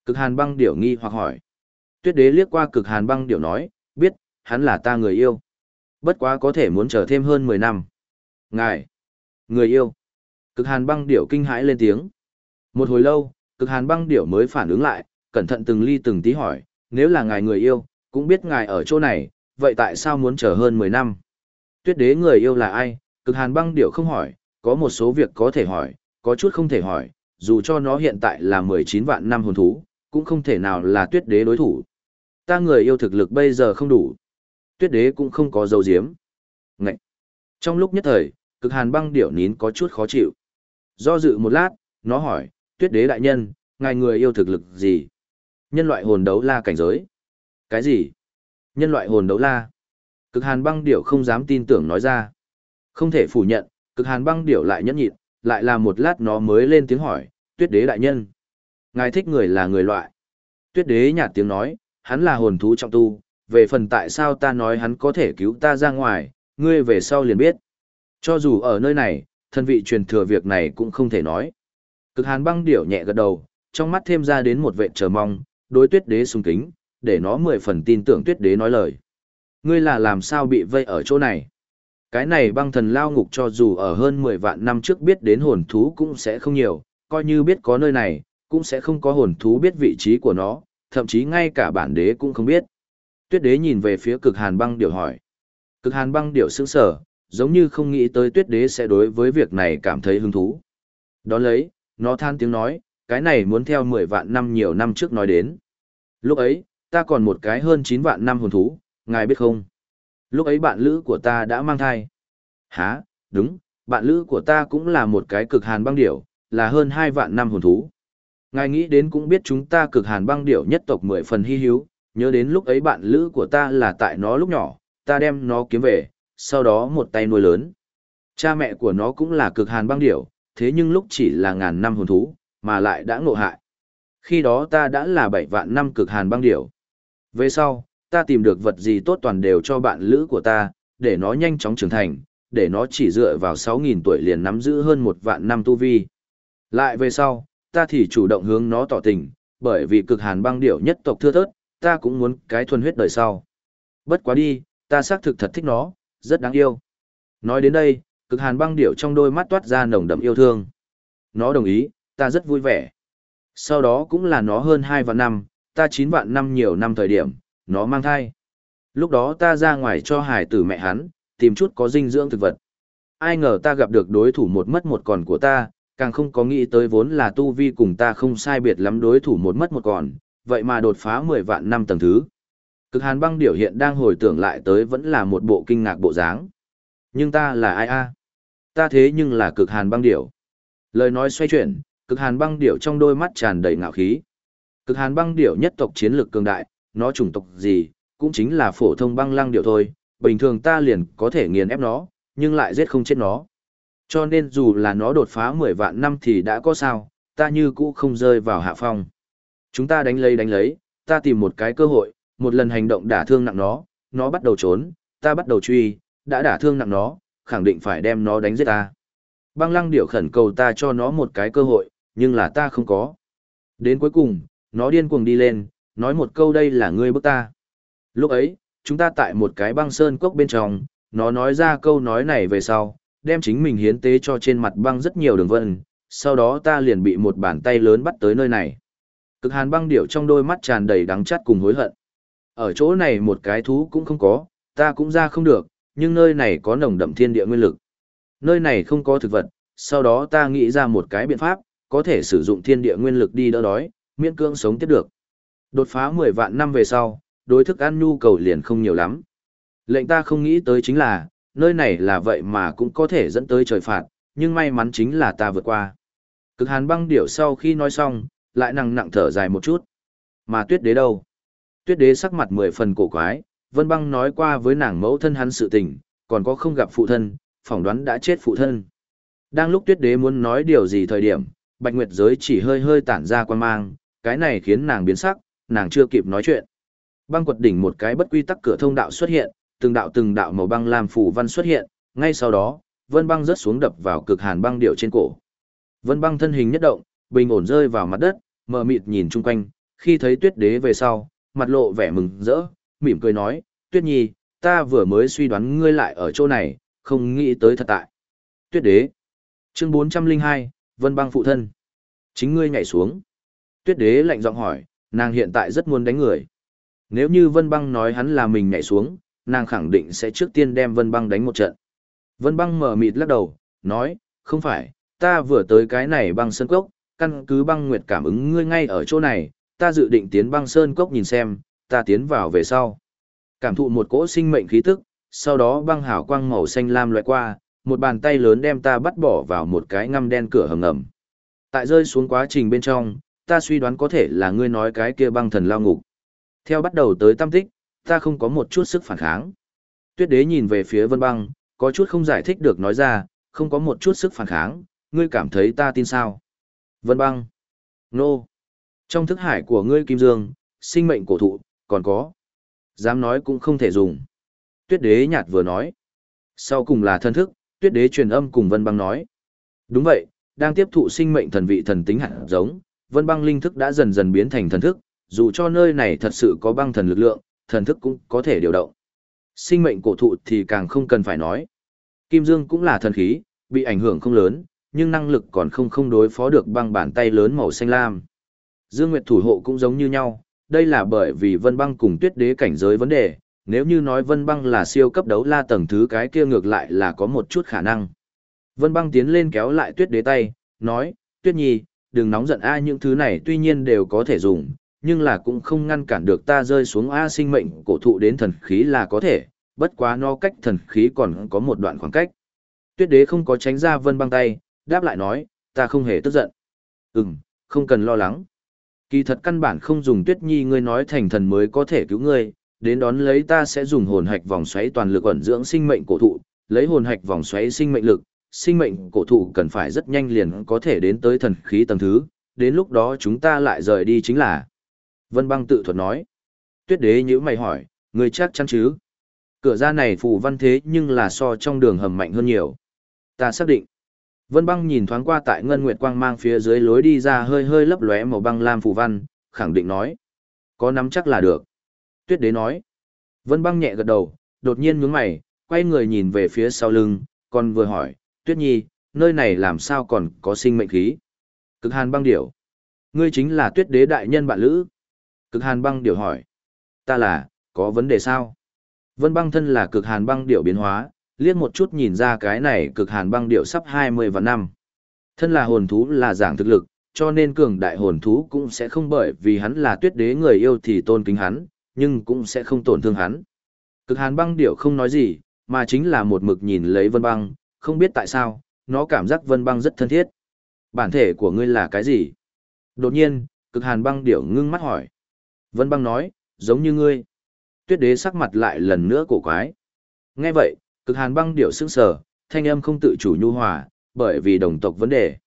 Cực hàn băng điểu nghi hoặc hỏi. Tuyết đế liếc qua cực hàn băng điểu nói, biết, hắn là ta người yêu. Bất quá có thể muốn chờ thêm hơn 10 năm. Ngài, người yêu. Cực hàn băng điểu kinh hãi lên tiếng. Một hồi lâu, cực hàn băng điểu mới phản ứng lại, cẩn thận từng ly từng tí hỏi, nếu là ngài người yêu, cũng biết ngài ở chỗ này, vậy tại sao muốn chờ hơn 10 năm? Tuyết đế người yêu là ai? Cực hàn băng điểu không hỏi, có một số việc có thể hỏi, có chút không thể hỏi, dù cho nó hiện tại là 19 vạn năm hồn thú, cũng không thể nào là tuyết đế đối thủ. Ta người yêu thực lực bây giờ không đủ. Tuyết đế cũng không có dấu diếm. Ngậy! Trong lúc nhất thời, cực hàn băng điểu nín có chút khó chịu. Do dự một lát, nó hỏi, tuyết đế đại nhân, ngài người yêu thực lực gì? Nhân loại hồn đấu la cảnh giới. Cái gì? Nhân loại hồn đấu la. Cực hàn băng điểu không dám tin tưởng nói ra. Không thể phủ nhận, cực hàn băng điểu lại nhẫn nhịn, lại là một lát nó mới lên tiếng hỏi, tuyết đế đại nhân. Ngài thích người là người loại. Tuyết đế nhạt tiếng nói, hắn là hồn thú trọng tu, về phần tại sao ta nói hắn có thể cứu ta ra ngoài, ngươi về sau liền biết. Cho dù ở nơi này, thân vị truyền thừa việc này cũng không thể nói. Cực hàn băng điểu nhẹ gật đầu, trong mắt thêm ra đến một vệ chờ mong, đối tuyết đế sung kính, để nó mười phần tin tưởng tuyết đế nói lời. Ngươi là làm sao bị vây ở chỗ này? Cái này băng thần lao ngục cho dù ở hơn 10 vạn năm trước biết đến hồn thú cũng sẽ không nhiều, coi như biết có nơi này, cũng sẽ không có hồn thú biết vị trí của nó, thậm chí ngay cả bản đế cũng không biết. Tuyết đế nhìn về phía cực hàn băng điểu hỏi. Cực hàn băng điểu sững sở, giống như không nghĩ tới tuyết đế sẽ đối với việc này cảm thấy hứng thú. Đón lấy, nó than tiếng nói, cái này muốn theo 10 vạn năm nhiều năm trước nói đến. Lúc ấy, ta còn một cái hơn 9 vạn năm hồn thú, ngài biết không? Lúc ấy bạn lữ của ta đã mang thai. Hả, đúng, bạn lữ của ta cũng là một cái cực hàn băng điểu, là hơn hai vạn năm hồn thú. Ngài nghĩ đến cũng biết chúng ta cực hàn băng điểu nhất tộc 10 phần hy hữu, nhớ đến lúc ấy bạn lữ của ta là tại nó lúc nhỏ, ta đem nó kiếm về, sau đó một tay nuôi lớn. Cha mẹ của nó cũng là cực hàn băng điểu, thế nhưng lúc chỉ là ngàn năm hồn thú, mà lại đã ngộ hại. Khi đó ta đã là bảy vạn năm cực hàn băng điểu. Về sau, ta tìm được vật gì tốt toàn đều cho bạn lữ của ta, để nó nhanh chóng trưởng thành, để nó chỉ dựa vào 6.000 tuổi liền nắm giữ hơn một vạn năm tu vi. Lại về sau, ta thì chủ động hướng nó tỏ tình, bởi vì cực hàn băng điểu nhất tộc thưa thớt, ta cũng muốn cái thuần huyết đời sau. Bất quá đi, ta xác thực thật thích nó, rất đáng yêu. Nói đến đây, cực hàn băng điểu trong đôi mắt toát ra nồng đậm yêu thương. Nó đồng ý, ta rất vui vẻ. Sau đó cũng là nó hơn 2 vạn năm, ta 9 vạn năm nhiều năm thời điểm, nó mang thai. Lúc đó ta ra ngoài cho hải tử mẹ hắn, tìm chút có dinh dưỡng thực vật. Ai ngờ ta gặp được đối thủ một mất một còn của ta, càng không có nghĩ tới vốn là tu vi cùng ta không sai biệt lắm đối thủ một mất một còn, vậy mà đột phá 10 vạn năm tầng thứ. Cực hàn băng điểu hiện đang hồi tưởng lại tới vẫn là một bộ kinh ngạc bộ dáng. Nhưng ta là ai a? Ta thế nhưng là cực hàn băng điểu. Lời nói xoay chuyển, cực hàn băng điểu trong đôi mắt tràn đầy ngạo khí. Cực hàn băng điểu nhất tộc chiến lược cường đại, nó chủng tộc gì, cũng chính là phổ thông băng lăng điệu thôi, bình thường ta liền có thể nghiền ép nó, nhưng lại giết không chết nó. Cho nên dù là nó đột phá 10 vạn năm thì đã có sao, ta như cũ không rơi vào hạ phong. Chúng ta đánh lấy đánh lấy, ta tìm một cái cơ hội, một lần hành động đả thương nặng nó, nó bắt đầu trốn, ta bắt đầu truy, đã đả thương nặng nó, khẳng định phải đem nó đánh giết ta. Băng lăng điểu khẩn cầu ta cho nó một cái cơ hội, nhưng là ta không có. Đến cuối cùng, nó điên cuồng đi lên, nói một câu đây là ngươi bức ta. Lúc ấy, chúng ta tại một cái băng sơn cốc bên trong, nó nói ra câu nói này về sau, đem chính mình hiến tế cho trên mặt băng rất nhiều đường vân, sau đó ta liền bị một bàn tay lớn bắt tới nơi này. Cực hàn băng điểu trong đôi mắt tràn đầy đắng chát cùng hối hận. Ở chỗ này một cái thú cũng không có, ta cũng ra không được, nhưng nơi này có nồng đậm thiên địa nguyên lực. Nơi này không có thực vật, sau đó ta nghĩ ra một cái biện pháp, có thể sử dụng thiên địa nguyên lực đi đỡ đói, miễn cưỡng sống tiếp được. Đột phá 10 vạn năm về sau, đối thức ăn nhu cầu liền không nhiều lắm. Lệnh ta không nghĩ tới chính là, nơi này là vậy mà cũng có thể dẫn tới trời phạt, nhưng may mắn chính là ta vượt qua. Cực hàn băng điểu sau khi nói xong, lại nặng nặng thở dài một chút. Mà tuyết đế đâu? Tuyết đế sắc mặt mười phần cổ quái, vân băng nói qua với nàng mẫu thân hắn sự tình, còn có không gặp phụ thân, phỏng đoán đã chết phụ thân. Đang lúc tuyết đế muốn nói điều gì thời điểm, bạch nguyệt giới chỉ hơi hơi tản ra quan mang, cái này khiến nàng biến sắc, nàng chưa kịp nói chuyện. Băng quật đỉnh một cái bất quy tắc cửa thông đạo xuất hiện, từng đạo từng đạo màu băng làm phủ văn xuất hiện, ngay sau đó, vân băng rớt xuống đập vào cực hàn băng điệu trên cổ. Vân băng thân hình nhất động, bình ổn rơi vào mặt đất, mờ mịt nhìn chung quanh, khi thấy tuyết đế về sau, mặt lộ vẻ mừng rỡ, mỉm cười nói, tuyết nhi, ta vừa mới suy đoán ngươi lại ở chỗ này, không nghĩ tới thật tại. Tuyết đế. Chương 402, Vân băng phụ thân. Chính ngươi nhảy xuống. Tuyết đế lạnh giọng hỏi, nàng hiện tại rất muốn đánh người. Nếu như Vân băng nói hắn là mình nhảy xuống, nàng khẳng định sẽ trước tiên đem Vân băng đánh một trận. Vân băng mở mịt lắc đầu, nói, không phải, ta vừa tới cái này băng sơn cốc, căn cứ băng nguyệt cảm ứng ngươi ngay ở chỗ này, ta dự định tiến băng sơn cốc nhìn xem, ta tiến vào về sau. Cảm thụ một cỗ sinh mệnh khí tức, sau đó băng hào quang màu xanh lam loại qua, một bàn tay lớn đem ta bắt bỏ vào một cái ngăm đen cửa hầm ngầm. Tại rơi xuống quá trình bên trong, ta suy đoán có thể là ngươi nói cái kia băng thần lao ngục. Theo bắt đầu tới tâm tích, ta không có một chút sức phản kháng. Tuyết đế nhìn về phía vân băng, có chút không giải thích được nói ra, không có một chút sức phản kháng, ngươi cảm thấy ta tin sao? Vân băng. Nô. Trong thức hải của ngươi Kim Dương, sinh mệnh cổ thụ, còn có. Dám nói cũng không thể dùng. Tuyết đế nhạt vừa nói. Sau cùng là thân thức, tuyết đế truyền âm cùng Vân băng nói. Đúng vậy, đang tiếp thụ sinh mệnh thần vị thần tính hạt giống, Vân băng linh thức đã dần dần biến thành thần thức, dù cho nơi này thật sự có băng thần lực lượng, thần thức cũng có thể điều động. Sinh mệnh cổ thụ thì càng không cần phải nói. Kim Dương cũng là thần khí, bị ảnh hưởng không lớn, nhưng năng lực còn không không đối phó được băng bàn tay lớn màu xanh lam. Dương Nguyệt thủ hộ cũng giống như nhau, đây là bởi vì Vân Băng cùng Tuyết Đế cảnh giới vấn đề, nếu như nói Vân Băng là siêu cấp đấu la tầng thứ cái kia ngược lại là có một chút khả năng. Vân Băng tiến lên kéo lại Tuyết Đế tay, nói, Tuyết Nhi, đừng nóng giận a những thứ này tuy nhiên đều có thể dùng, nhưng là cũng không ngăn cản được ta rơi xuống A sinh mệnh cổ thụ đến thần khí là có thể, bất quá no cách thần khí còn có một đoạn khoảng cách. Tuyết đế không có tránh ra vân băng tay, đáp lại nói, ta không hề tức giận. Ừm, không cần lo lắng. Kỳ thật căn bản không dùng tuyết nhi ngươi nói thành thần mới có thể cứu ngươi, đến đón lấy ta sẽ dùng hồn hạch vòng xoáy toàn lực ẩn dưỡng sinh mệnh cổ thụ, lấy hồn hạch vòng xoáy sinh mệnh lực, sinh mệnh cổ thụ cần phải rất nhanh liền có thể đến tới thần khí tầng thứ, đến lúc đó chúng ta lại rời đi chính là. Vân băng tự thuật nói. Tuyết đế nhữ mày hỏi, người chắc chắn chứ? Cửa ra này phù văn thế nhưng là so trong đường hầm mạnh hơn nhiều. Ta xác định. Vân băng nhìn thoáng qua tại ngân nguyệt quang mang phía dưới lối đi ra hơi hơi lấp lóe màu băng lam phù văn, khẳng định nói. Có nắm chắc là được. Tuyết đế nói. Vân băng nhẹ gật đầu, đột nhiên nhướng mày, quay người nhìn về phía sau lưng, còn vừa hỏi, Tuyết nhi, nơi này làm sao còn có sinh mệnh khí? Cực hàn băng điểu. Ngươi chính là tuyết đế đại nhân bạn lữ. Cực hàn băng điểu hỏi. Ta là, có vấn đề sao? Vân băng thân là cực hàn băng điểu biến hóa, liếc một chút nhìn ra cái này cực hàn băng điểu sắp 20 và năm. Thân là hồn thú là giảng thực lực, cho nên cường đại hồn thú cũng sẽ không bởi vì hắn là tuyết đế người yêu thì tôn kính hắn, nhưng cũng sẽ không tổn thương hắn. Cực hàn băng điểu không nói gì, mà chính là một mực nhìn lấy vân băng, không biết tại sao, nó cảm giác vân băng rất thân thiết. Bản thể của ngươi là cái gì? Đột nhiên, cực hàn băng điểu ngưng mắt hỏi. Vân băng nói, giống như ngươi. Tuyết đế sắc mặt lại lần nữa cổ quái. Nghe vậy, cực hàn băng điểu sững sờ, thanh âm không tự chủ nhu hòa, bởi vì đồng tộc vấn đề.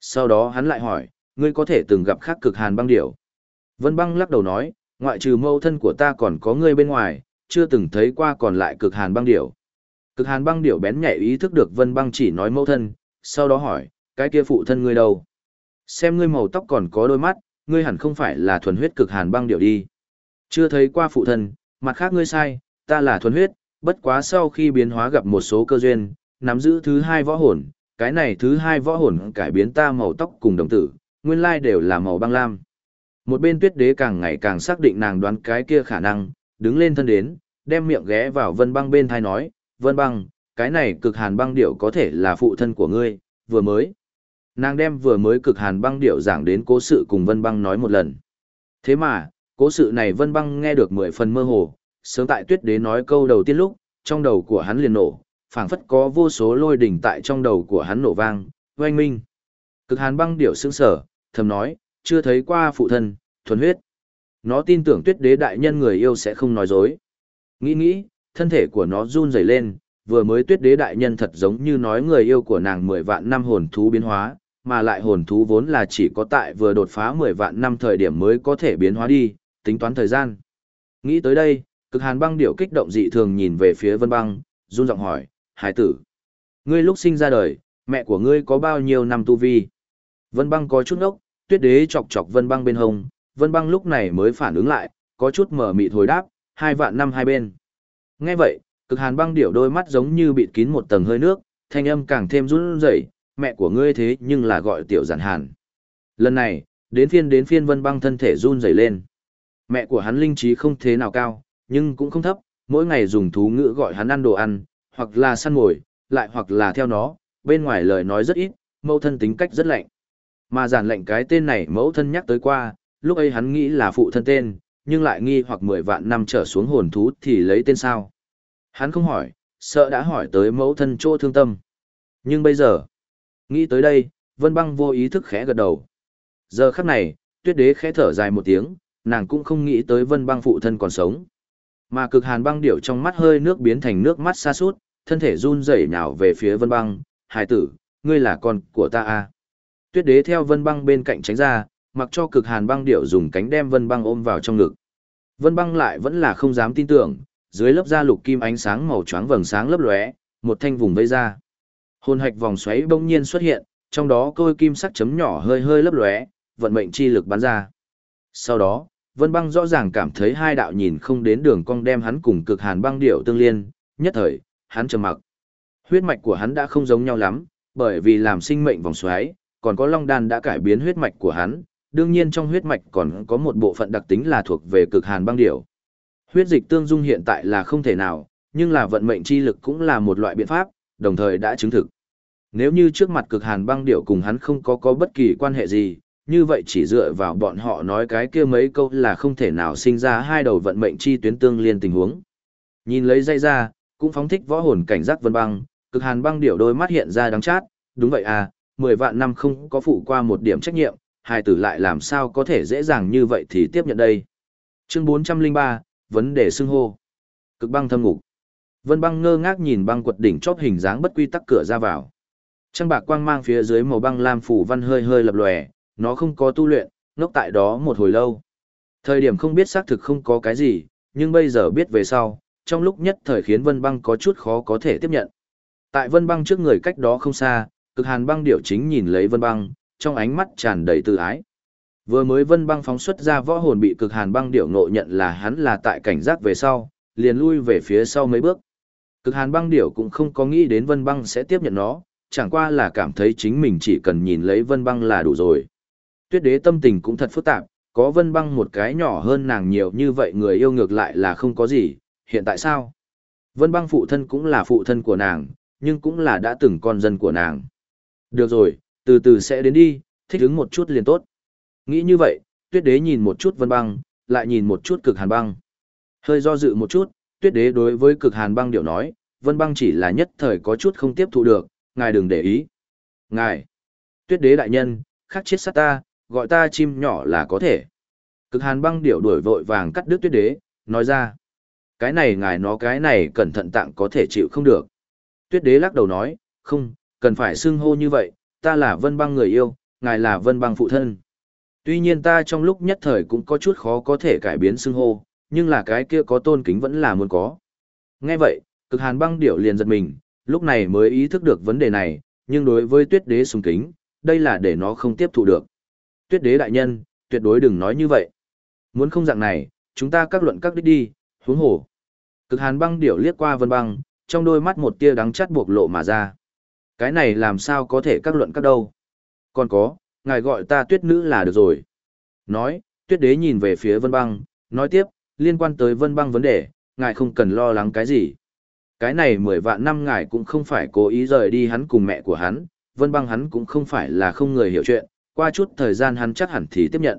Sau đó hắn lại hỏi, ngươi có thể từng gặp khác cực hàn băng điểu. Vân băng lắc đầu nói, ngoại trừ mâu thân của ta còn có ngươi bên ngoài, chưa từng thấy qua còn lại cực hàn băng điểu. Cực hàn băng điểu bén nhạy ý thức được vân băng chỉ nói mâu thân, sau đó hỏi, cái kia phụ thân ngươi đâu? Xem ngươi màu tóc còn có đôi mắt, ngươi hẳn không phải là thuần huyết cực hàn băng điểu đi. Chưa thấy qua phụ thân, mặt khác ngươi sai, ta là thuần huyết, bất quá sau khi biến hóa gặp một số cơ duyên, nắm giữ thứ hai võ hồn, cái này thứ hai võ hồn cải biến ta màu tóc cùng đồng tử, nguyên lai đều là màu băng lam. Một bên tuyết đế càng ngày càng xác định nàng đoán cái kia khả năng, đứng lên thân đến, đem miệng ghé vào vân băng bên thai nói, vân băng, cái này cực hàn băng điệu có thể là phụ thân của ngươi, vừa mới. Nàng đem vừa mới cực hàn băng điệu giảng đến cố sự cùng vân băng nói một lần. Thế mà, cố sự này vân băng nghe được mười phần mơ hồ, sớm tại tuyết đế nói câu đầu tiên lúc, trong đầu của hắn liền nổ, phảng phất có vô số lôi đỉnh tại trong đầu của hắn nổ vang, oanh minh. Cực hàn băng điệu sững sở, thầm nói, chưa thấy qua phụ thân, thuần huyết. Nó tin tưởng tuyết đế đại nhân người yêu sẽ không nói dối. Nghĩ nghĩ, thân thể của nó run rẩy lên, vừa mới tuyết đế đại nhân thật giống như nói người yêu của nàng mười vạn năm hồn thú biến hóa, mà lại hồn thú vốn là chỉ có tại vừa đột phá mười vạn năm thời điểm mới có thể biến hóa đi, tính toán thời gian. Nghĩ tới đây, cực hàn băng điệu kích động dị thường nhìn về phía vân băng, run giọng hỏi, hải tử. Ngươi lúc sinh ra đời, mẹ của ngươi có bao nhiêu năm tu vi? Vân băng có chút ngốc, tuyết đế chọc chọc vân băng bên hông, vân băng lúc này mới phản ứng lại, có chút mở mịt hồi đáp, hai vạn năm hai bên. Nghe vậy, cực hàn băng điểu đôi mắt giống như bịt kín một tầng hơi nước, thanh âm càng thêm run rẩy, mẹ của ngươi thế nhưng là gọi tiểu giản hàn. Lần này, đến phiên đến phiên vân băng thân thể run rẩy lên. Mẹ của hắn linh trí không thế nào cao, nhưng cũng không thấp, mỗi ngày dùng thú ngữ gọi hắn ăn đồ ăn, hoặc là săn mồi, lại hoặc là theo nó, bên ngoài lời nói rất ít, mẫu thân tính cách rất lạnh. Mà giản lệnh cái tên này mẫu thân nhắc tới qua, lúc ấy hắn nghĩ là phụ thân tên, nhưng lại nghi hoặc mười vạn năm trở xuống hồn thú thì lấy tên sao. Hắn không hỏi, sợ đã hỏi tới mẫu thân chỗ thương tâm. Nhưng bây giờ, nghĩ tới đây, Vân Băng vô ý thức khẽ gật đầu. Giờ khắc này, tuyết đế khẽ thở dài một tiếng, nàng cũng không nghĩ tới Vân Băng phụ thân còn sống. Mà cực hàn băng điệu trong mắt hơi nước biến thành nước mắt xa suốt, thân thể run rẩy nhào về phía Vân Băng, hài tử, ngươi là con của ta à. Tuyết đế theo Vân Băng bên cạnh tránh ra, mặc cho cực hàn băng điệu dùng cánh đem Vân Băng ôm vào trong ngực. Vân Băng lại vẫn là không dám tin tưởng, dưới lớp da lục kim ánh sáng màu choáng vầng sáng lấp lóe, một thanh vùng vây ra. Hồn hạch vòng xoáy bỗng nhiên xuất hiện, trong đó côi kim sắc chấm nhỏ hơi hơi lấp lóe, vận mệnh chi lực bắn ra. Sau đó, Vân Băng rõ ràng cảm thấy hai đạo nhìn không đến đường cong đem hắn cùng cực hàn băng điệu tương liên, nhất thời, hắn trầm mặc. Huyết mạch của hắn đã không giống nhau lắm, bởi vì làm sinh mệnh vòng xoáy, còn có long đan đã cải biến huyết mạch của hắn, đương nhiên trong huyết mạch còn có một bộ phận đặc tính là thuộc về cực hàn băng điểu. Huyết dịch tương dung hiện tại là không thể nào, nhưng là vận mệnh chi lực cũng là một loại biện pháp, đồng thời đã chứng thực. Nếu như trước mặt cực hàn băng điểu cùng hắn không có có bất kỳ quan hệ gì, như vậy chỉ dựa vào bọn họ nói cái kia mấy câu là không thể nào sinh ra hai đầu vận mệnh chi tuyến tương liên tình huống. Nhìn lấy dây ra, cũng phóng thích võ hồn cảnh giác vân băng, cực hàn băng điểu đôi mắt hiện ra đắng chát, đúng vậy à, mười vạn năm không có phụ qua một điểm trách nhiệm, hai tử lại làm sao có thể dễ dàng như vậy thì tiếp nhận đây. Chương 403, vấn đề xưng hô. Cực băng thâm ngục. Vân băng ngơ ngác nhìn băng quật đỉnh chóp hình dáng bất quy tắc cửa ra vào. Trăng bạc quang mang phía dưới màu băng lam phủ văn hơi hơi lập lòe, nó không có tu luyện, ngốc tại đó một hồi lâu. Thời điểm không biết xác thực không có cái gì, nhưng bây giờ biết về sau, trong lúc nhất thời khiến Vân băng có chút khó có thể tiếp nhận. Tại Vân băng trước người cách đó không xa, cực hàn băng điểu chính nhìn lấy Vân băng, trong ánh mắt tràn đầy tự ái. Vừa mới Vân băng phóng xuất ra võ hồn bị cực hàn băng điểu ngộ nhận là hắn là tại cảnh giác về sau, liền lui về phía sau mấy bước. Cực hàn băng điểu cũng không có nghĩ đến Vân băng sẽ tiếp nhận nó, chẳng qua là cảm thấy chính mình chỉ cần nhìn lấy Vân băng là đủ rồi. Tuyết đế tâm tình cũng thật phức tạp, có Vân băng một cái nhỏ hơn nàng nhiều như vậy người yêu ngược lại là không có gì, hiện tại sao? Vân băng phụ thân cũng là phụ thân của nàng, nhưng cũng là đã từng con dân của nàng. Được rồi, từ từ sẽ đến đi, thích ứng một chút liền tốt. Nghĩ như vậy, tuyết đế nhìn một chút vân băng, lại nhìn một chút cực hàn băng. Hơi do dự một chút, tuyết đế đối với cực hàn băng điệu nói, vân băng chỉ là nhất thời có chút không tiếp thụ được, ngài đừng để ý. Ngài, tuyết đế đại nhân, khắc chết sát ta, gọi ta chim nhỏ là có thể. Cực hàn băng điểu đuổi vội vàng cắt đứt tuyết đế, nói ra. Cái này ngài nó cái này cẩn thận tạng có thể chịu không được. Tuyết đế lắc đầu nói, không, cần phải xưng hô như vậy, ta là vân băng người yêu, ngài là vân băng phụ thân. Tuy nhiên ta trong lúc nhất thời cũng có chút khó có thể cải biến xưng hô, nhưng là cái kia có tôn kính vẫn là muốn có. Nghe vậy, cực hàn băng điểu liền giật mình, lúc này mới ý thức được vấn đề này, nhưng đối với tuyết đế sùng kính, đây là để nó không tiếp thụ được. Tuyết đế đại nhân, tuyệt đối đừng nói như vậy. Muốn không dạng này, chúng ta các luận các đích đi, huống hồ. Cực hàn băng điểu liếc qua vân băng, trong đôi mắt một tia đắng chắt buộc lộ mà ra. Cái này làm sao có thể các luận các đâu. Còn có, ngài gọi ta tuyết nữ là được rồi. Nói, tuyết đế nhìn về phía vân băng, nói tiếp, liên quan tới vân băng vấn đề, ngài không cần lo lắng cái gì. Cái này mười vạn năm ngài cũng không phải cố ý rời đi hắn cùng mẹ của hắn, vân băng hắn cũng không phải là không người hiểu chuyện, qua chút thời gian hắn chắc hẳn thì tiếp nhận.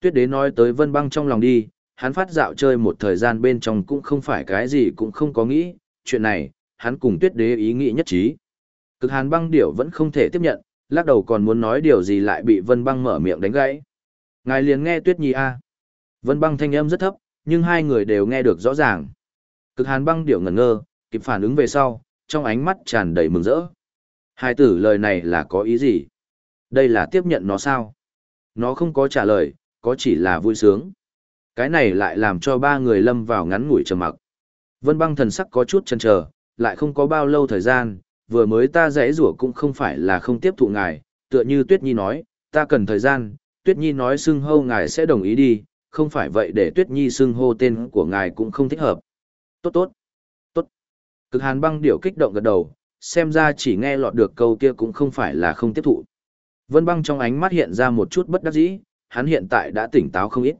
Tuyết đế nói tới vân băng trong lòng đi, hắn phát dạo chơi một thời gian bên trong cũng không phải cái gì cũng không có nghĩ, chuyện này, hắn cùng tuyết đế ý nghĩ nhất trí. Cực hàn băng điểu vẫn không thể tiếp nhận, lắc đầu còn muốn nói điều gì lại bị vân băng mở miệng đánh gãy. Ngài liền nghe tuyết nhi a. Vân băng thanh âm rất thấp, nhưng hai người đều nghe được rõ ràng. Cực hàn băng điểu ngẩn ngơ, kịp phản ứng về sau, trong ánh mắt tràn đầy mừng rỡ. Hai tử lời này là có ý gì? Đây là tiếp nhận nó sao? Nó không có trả lời, có chỉ là vui sướng. Cái này lại làm cho ba người lâm vào ngắn ngủi trầm mặc. Vân băng thần sắc có chút chần chờ, lại không có bao lâu thời gian, vừa mới ta dãy rủa cũng không phải là không tiếp thụ ngài, tựa như Tuyết Nhi nói, ta cần thời gian, Tuyết Nhi nói xưng hô ngài sẽ đồng ý đi, không phải vậy để Tuyết Nhi xưng hô tên của ngài cũng không thích hợp. Tốt tốt, tốt. Cực hàn băng điểu kích động gật đầu, xem ra chỉ nghe lọt được câu kia cũng không phải là không tiếp thụ. Vân băng trong ánh mắt hiện ra một chút bất đắc dĩ, hắn hiện tại đã tỉnh táo không ít.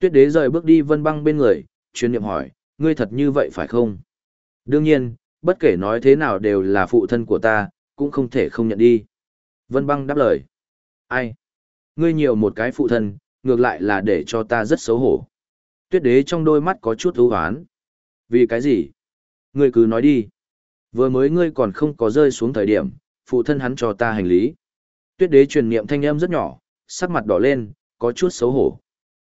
Tuyết đế rời bước đi vân băng bên người, chuyên niệm hỏi, ngươi thật như vậy phải không? Đương nhiên, bất kể nói thế nào đều là phụ thân của ta, cũng không thể không nhận đi. Vân băng đáp lời. Ai? Ngươi nhiều một cái phụ thân, ngược lại là để cho ta rất xấu hổ. Tuyết đế trong đôi mắt có chút ưu hoán. Vì cái gì? Ngươi cứ nói đi. Vừa mới ngươi còn không có rơi xuống thời điểm, phụ thân hắn cho ta hành lý. Tuyết đế truyền niệm thanh âm rất nhỏ, sắc mặt đỏ lên, có chút xấu hổ.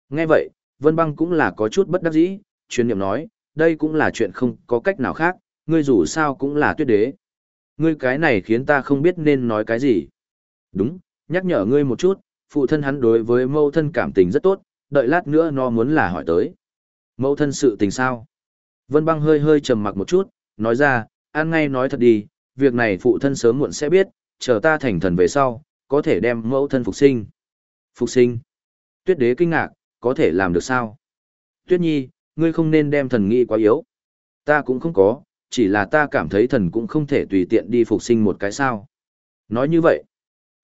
Nghe vậy, Vân băng cũng là có chút bất đắc dĩ, truyền niệm nói, đây cũng là chuyện không có cách nào khác, ngươi dù sao cũng là tuyết đế. Ngươi cái này khiến ta không biết nên nói cái gì. Đúng, nhắc nhở ngươi một chút, phụ thân hắn đối với mâu thân cảm tình rất tốt, đợi lát nữa nó muốn là hỏi tới. Mâu thân sự tình sao? Vân băng hơi hơi trầm mặc một chút, nói ra, an ngay nói thật đi, việc này phụ thân sớm muộn sẽ biết, chờ ta thành thần về sau, có thể đem mẫu thân phục sinh. Phục sinh. Tuyết đế kinh ngạc, có thể làm được sao? Tuyết nhi, ngươi không nên đem thần nghi quá yếu. Ta cũng không có, chỉ là ta cảm thấy thần cũng không thể tùy tiện đi phục sinh một cái sao. Nói như vậy,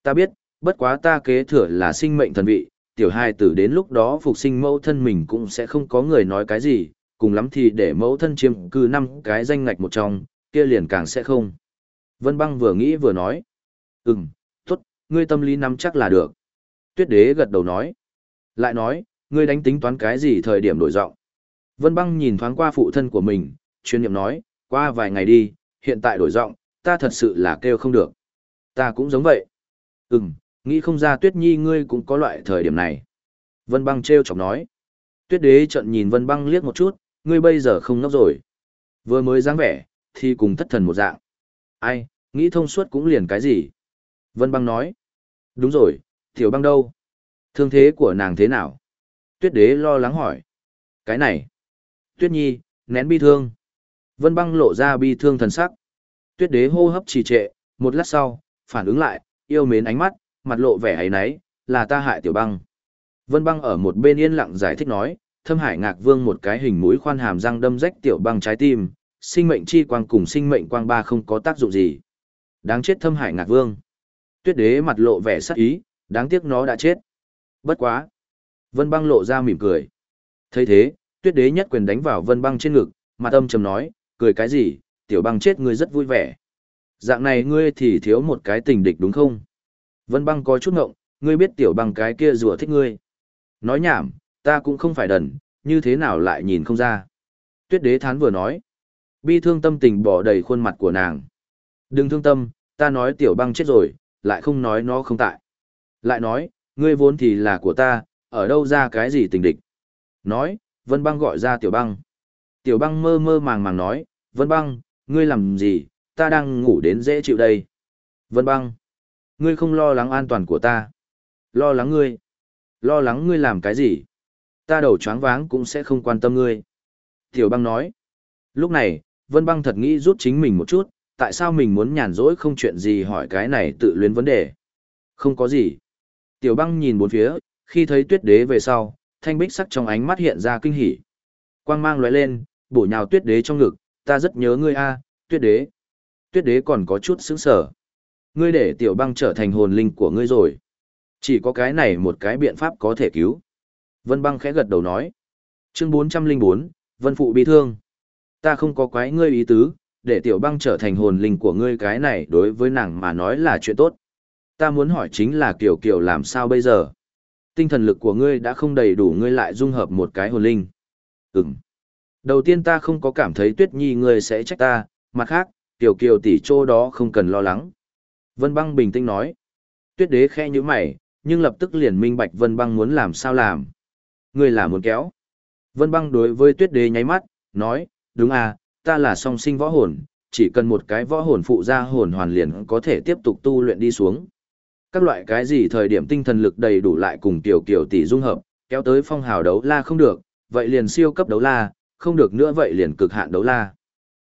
ta biết, bất quá ta kế thừa là sinh mệnh thần vị, tiểu hai tử đến lúc đó phục sinh mẫu thân mình cũng sẽ không có người nói cái gì, cùng lắm thì để mẫu thân chiếm cư năm cái danh ngạch một trong, kia liền càng sẽ không. Vân băng vừa nghĩ vừa nói, ừm, tốt, ngươi tâm lý nắm chắc là được. Tuyết đế gật đầu nói, lại nói, ngươi đánh tính toán cái gì thời điểm đổi giọng. Vân băng nhìn thoáng qua phụ thân của mình, chuyên niệm nói, qua vài ngày đi, hiện tại đổi giọng, ta thật sự là kêu không được. Ta cũng giống vậy. Ừm, nghĩ không ra tuyết nhi ngươi cũng có loại thời điểm này. Vân băng treo chọc nói. Tuyết đế trận nhìn vân băng liếc một chút, ngươi bây giờ không ngốc rồi. Vừa mới dáng vẻ, thì cùng thất thần một dạng. Ai, nghĩ thông suốt cũng liền cái gì? Vân băng nói. Đúng rồi, tiểu băng đâu? Thương thế của nàng thế nào? Tuyết đế lo lắng hỏi. Cái này. Tuyết nhi, nén bi thương. Vân băng lộ ra bi thương thần sắc. Tuyết đế hô hấp trì trệ, một lát sau, phản ứng lại, yêu mến ánh mắt, mặt lộ vẻ ấy náy, là ta hại tiểu băng. Vân băng ở một bên yên lặng giải thích nói, thâm hải ngạc vương một cái hình mũi khoan hàm răng đâm rách tiểu băng trái tim, sinh mệnh chi quang cùng sinh mệnh quang ba không có tác dụng gì. Đáng chết thâm hải ngạc vương. Tuyết đế mặt lộ vẻ sắc ý, đáng tiếc nó đã chết. Bất quá. Vân băng lộ ra mỉm cười. thấy thế, tuyết đế nhất quyền đánh vào vân băng trên ngực, mặt âm trầm nói, cười cái gì, tiểu băng chết ngươi rất vui vẻ. Dạng này ngươi thì thiếu một cái tình địch đúng không? Vân băng có chút ngộng, ngươi biết tiểu băng cái kia rùa thích ngươi. Nói nhảm, ta cũng không phải đần, như thế nào lại nhìn không ra. Tuyết đế thán vừa nói. Bi thương tâm tình bỏ đầy khuôn mặt của nàng. Đừng thương tâm, ta nói tiểu băng chết rồi, lại không nói nó không tại. Lại nói, ngươi vốn thì là của ta, ở đâu ra cái gì tình địch. Nói, Vân Băng gọi ra Tiểu Băng. Tiểu Băng mơ mơ màng màng nói, Vân Băng, ngươi làm gì, ta đang ngủ đến dễ chịu đây. Vân Băng, ngươi không lo lắng an toàn của ta. Lo lắng ngươi. Lo lắng ngươi làm cái gì? Ta đầu choáng váng cũng sẽ không quan tâm ngươi. Tiểu Băng nói. Lúc này, Vân Băng thật nghĩ rút chính mình một chút, tại sao mình muốn nhàn rỗi không chuyện gì hỏi cái này tự luyến vấn đề. Không có gì. Tiểu Băng nhìn bốn phía, khi thấy tuyết đế về sau, thanh bích sắc trong ánh mắt hiện ra kinh hỉ. Quang mang lóe lên, bổ nhào tuyết đế trong ngực, ta rất nhớ ngươi a, tuyết đế. Tuyết đế còn có chút sững sờ. Ngươi để tiểu băng trở thành hồn linh của ngươi rồi. Chỉ có cái này một cái biện pháp có thể cứu. Vân băng khẽ gật đầu nói. Chương 404, Vân Phụ bị thương. Ta không có quái ngươi ý tứ, để tiểu băng trở thành hồn linh của ngươi cái này đối với nàng mà nói là chuyện tốt. Ta muốn hỏi chính là kiểu kiểu làm sao bây giờ? Tinh thần lực của ngươi đã không đầy đủ ngươi lại dung hợp một cái hồn linh. Ừm. Đầu tiên ta không có cảm thấy tuyết nhi ngươi sẽ trách ta, mặt khác, tiểu kiều tỷ chỗ đó không cần lo lắng. Vân băng bình tĩnh nói. Tuyết đế khe như mày, nhưng lập tức liền minh bạch Vân băng muốn làm sao làm. Ngươi là muốn kéo. Vân băng đối với tuyết đế nháy mắt, nói, đúng à, ta là song sinh võ hồn, chỉ cần một cái võ hồn phụ ra hồn hoàn liền có thể tiếp tục tu luyện đi xuống. Các loại cái gì thời điểm tinh thần lực đầy đủ lại cùng tiểu kiều tỷ dung hợp, kéo tới phong hào đấu la không được, vậy liền siêu cấp đấu la, không được nữa vậy liền cực hạn đấu la.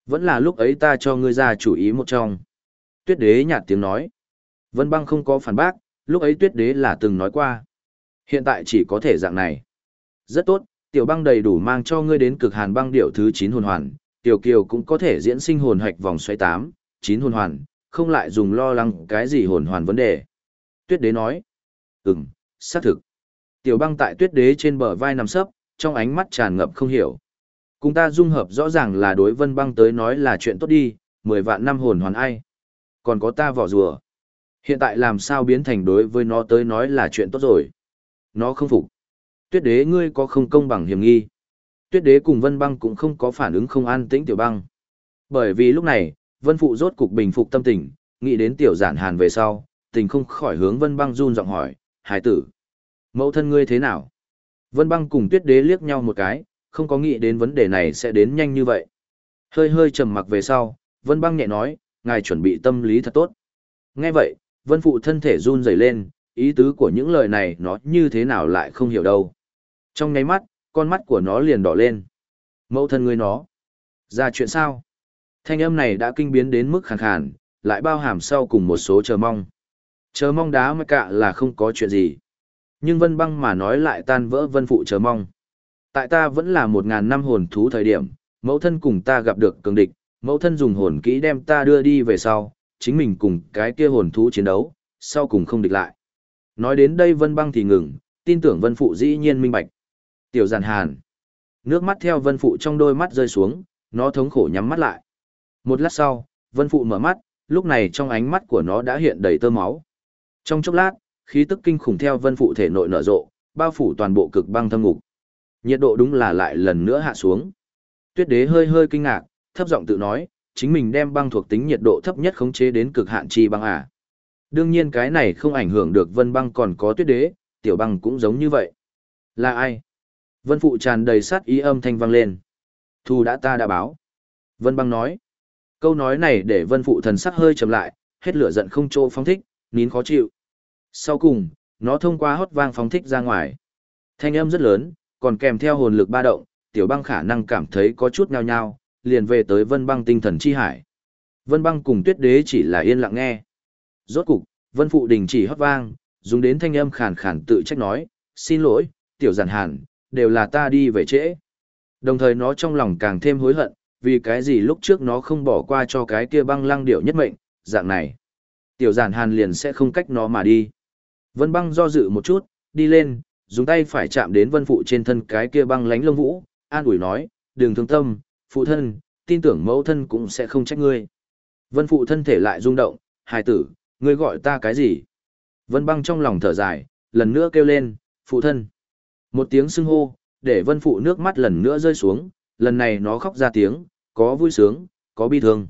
Vẫn là lúc ấy ta cho ngươi ra chủ ý một trong. Tuyết đế nhạt tiếng nói. Vân băng không có phản bác, lúc ấy tuyết đế là từng nói qua. Hiện tại chỉ có thể dạng này. Rất tốt, tiểu băng đầy đủ mang cho ngươi đến cực hàn băng điệu thứ 9 hồn hoàn, tiểu kiều cũng có thể diễn sinh hồn hạch vòng xoay 8, 9 hồn hoàn, không lại dùng lo lắng cái gì hồn hoàn vấn đề. Tuyết đế nói. Ừm, xác thực. Tiểu băng tại tuyết đế trên bờ vai nằm sấp, trong ánh mắt tràn ngập không hiểu. Cùng ta dung hợp rõ ràng là đối vân băng tới nói là chuyện tốt đi, 10 vạn năm hồn hoàn ai. Còn có ta vỏ rùa. Hiện tại làm sao biến thành đối với nó tới nói là chuyện tốt rồi. Nó không phục. Tuyết đế ngươi có không công bằng hiểm nghi. Tuyết đế cùng vân băng cũng không có phản ứng không an tĩnh tiểu băng. Bởi vì lúc này, vân phụ rốt cục bình phục tâm tình, nghĩ đến tiểu giản hàn về sau, tình không khỏi hướng vân băng run giọng hỏi, hải tử. Mẫu thân ngươi thế nào? Vân băng cùng tuyết đế liếc nhau một cái, không có nghĩ đến vấn đề này sẽ đến nhanh như vậy. Hơi hơi trầm mặc về sau, Vân băng nhẹ nói, ngài chuẩn bị tâm lý thật tốt. Nghe vậy, Vân phụ thân thể run rẩy lên, ý tứ của những lời này nó như thế nào lại không hiểu đâu. Trong nháy mắt, con mắt của nó liền đỏ lên. Mẫu thân ngươi nó. Ra chuyện sao? Thanh âm này đã kinh biến đến mức khàn khàn, lại bao hàm sau cùng một số chờ mong. Chờ mong đá mà cạ là không có chuyện gì. Nhưng vân băng mà nói lại tan vỡ vân phụ chờ mong. Tại ta vẫn là một ngàn năm hồn thú thời điểm, mẫu thân cùng ta gặp được cường địch, mẫu thân dùng hồn kỹ đem ta đưa đi về sau, chính mình cùng cái kia hồn thú chiến đấu, sau cùng không địch lại. Nói đến đây vân băng thì ngừng, tin tưởng vân phụ dĩ nhiên minh bạch. Tiểu giàn hàn. Nước mắt theo vân phụ trong đôi mắt rơi xuống, nó thống khổ nhắm mắt lại. Một lát sau, vân phụ mở mắt, lúc này trong ánh mắt của nó đã hiện đầy tơ máu. Trong chốc lát, khí tức kinh khủng theo vân phụ thể nội nở rộ, bao phủ toàn bộ cực băng thâm ngục. Nhiệt độ đúng là lại lần nữa hạ xuống. Tuyết đế hơi hơi kinh ngạc, thấp giọng tự nói, chính mình đem băng thuộc tính nhiệt độ thấp nhất khống chế đến cực hạn chi băng à. Đương nhiên cái này không ảnh hưởng được vân băng còn có tuyết đế, tiểu băng cũng giống như vậy. Là ai? Vân phụ tràn đầy sát ý âm thanh vang lên. Thu đã ta đã báo. Vân băng nói. Câu nói này để vân phụ thần sắc hơi chậm lại, hết lửa giận không chỗ phóng thích, nín khó chịu. Sau cùng, nó thông qua hót vang phóng thích ra ngoài. Thanh âm rất lớn, còn kèm theo hồn lực ba động, tiểu băng khả năng cảm thấy có chút nhao nhao, liền về tới vân băng tinh thần chi hải. Vân băng cùng tuyết đế chỉ là yên lặng nghe. Rốt cục, vân phụ đình chỉ hót vang, dùng đến thanh âm khàn khàn tự trách nói, xin lỗi, tiểu giản hàn, đều là ta đi về trễ. Đồng thời nó trong lòng càng thêm hối hận, vì cái gì lúc trước nó không bỏ qua cho cái kia băng lăng điệu nhất mệnh, dạng này. Tiểu giản hàn liền sẽ không cách nó mà đi. Vân băng do dự một chút, đi lên, dùng tay phải chạm đến vân phụ trên thân cái kia băng lánh lông vũ, an ủi nói, đừng thương tâm, phụ thân, tin tưởng mẫu thân cũng sẽ không trách ngươi. Vân phụ thân thể lại rung động, hài tử, ngươi gọi ta cái gì? Vân băng trong lòng thở dài, lần nữa kêu lên, phụ thân. Một tiếng xưng hô, để vân phụ nước mắt lần nữa rơi xuống, lần này nó khóc ra tiếng, có vui sướng, có bi thương.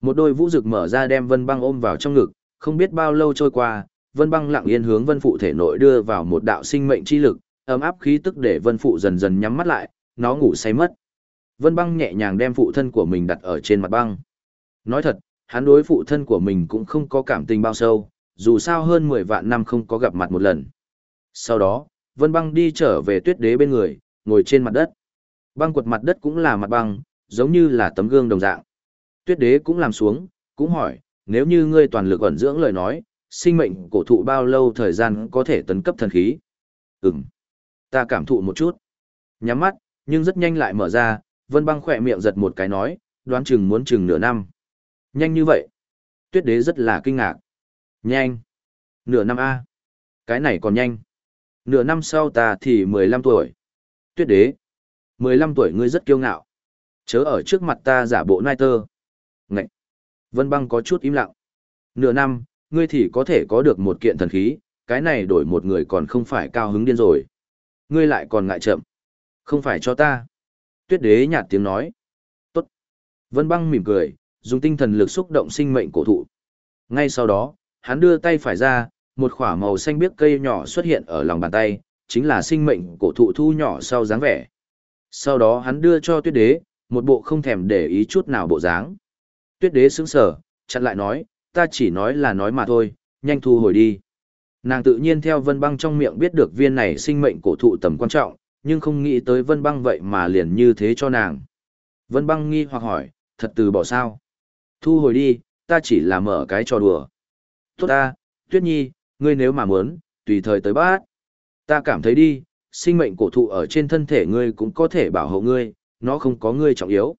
Một đôi vũ rực mở ra đem vân băng ôm vào trong ngực, không biết bao lâu trôi qua, Vân Băng lặng yên hướng Vân Phụ thể nội đưa vào một đạo sinh mệnh chi lực, ấm áp khí tức để Vân Phụ dần dần nhắm mắt lại, nó ngủ say mất. Vân Băng nhẹ nhàng đem phụ thân của mình đặt ở trên mặt băng. Nói thật, hắn đối phụ thân của mình cũng không có cảm tình bao sâu, dù sao hơn 10 vạn năm không có gặp mặt một lần. Sau đó, Vân Băng đi trở về tuyết đế bên người, ngồi trên mặt đất. Băng quật mặt đất cũng là mặt băng, giống như là tấm gương đồng dạng. Tuyết đế cũng làm xuống, cũng hỏi, nếu như ngươi toàn lực ẩn dưỡng lời nói, sinh mệnh cổ thụ bao lâu thời gian có thể tấn cấp thần khí? Ừm. Ta cảm thụ một chút. Nhắm mắt, nhưng rất nhanh lại mở ra, Vân Băng khỏe miệng giật một cái nói, đoán chừng muốn chừng nửa năm. Nhanh như vậy. Tuyết đế rất là kinh ngạc. Nhanh. Nửa năm A. Cái này còn nhanh. Nửa năm sau ta thì 15 tuổi. Tuyết đế. 15 tuổi ngươi rất kiêu ngạo. Chớ ở trước mặt ta giả bộ nai tơ. Ngậy. Vân băng có chút im lặng. Nửa năm, ngươi thì có thể có được một kiện thần khí, cái này đổi một người còn không phải cao hứng điên rồi. Ngươi lại còn ngại chậm. Không phải cho ta. Tuyết đế nhạt tiếng nói. Tốt. Vân băng mỉm cười, dùng tinh thần lực xúc động sinh mệnh cổ thụ. Ngay sau đó, hắn đưa tay phải ra, một khỏa màu xanh biếc cây nhỏ xuất hiện ở lòng bàn tay, chính là sinh mệnh cổ thụ thu nhỏ sau dáng vẻ. Sau đó hắn đưa cho tuyết đế, một bộ không thèm để ý chút nào bộ dáng. Tuyết đế sững sờ, chặn lại nói, ta chỉ nói là nói mà thôi, nhanh thu hồi đi. Nàng tự nhiên theo vân băng trong miệng biết được viên này sinh mệnh cổ thụ tầm quan trọng, nhưng không nghĩ tới vân băng vậy mà liền như thế cho nàng. Vân băng nghi hoặc hỏi, thật từ bỏ sao? Thu hồi đi, ta chỉ là mở cái trò đùa. Tốt ta, Tuyết Nhi, ngươi nếu mà muốn, tùy thời tới bát. Ta cảm thấy đi, sinh mệnh cổ thụ ở trên thân thể ngươi cũng có thể bảo hộ ngươi, nó không có ngươi trọng yếu.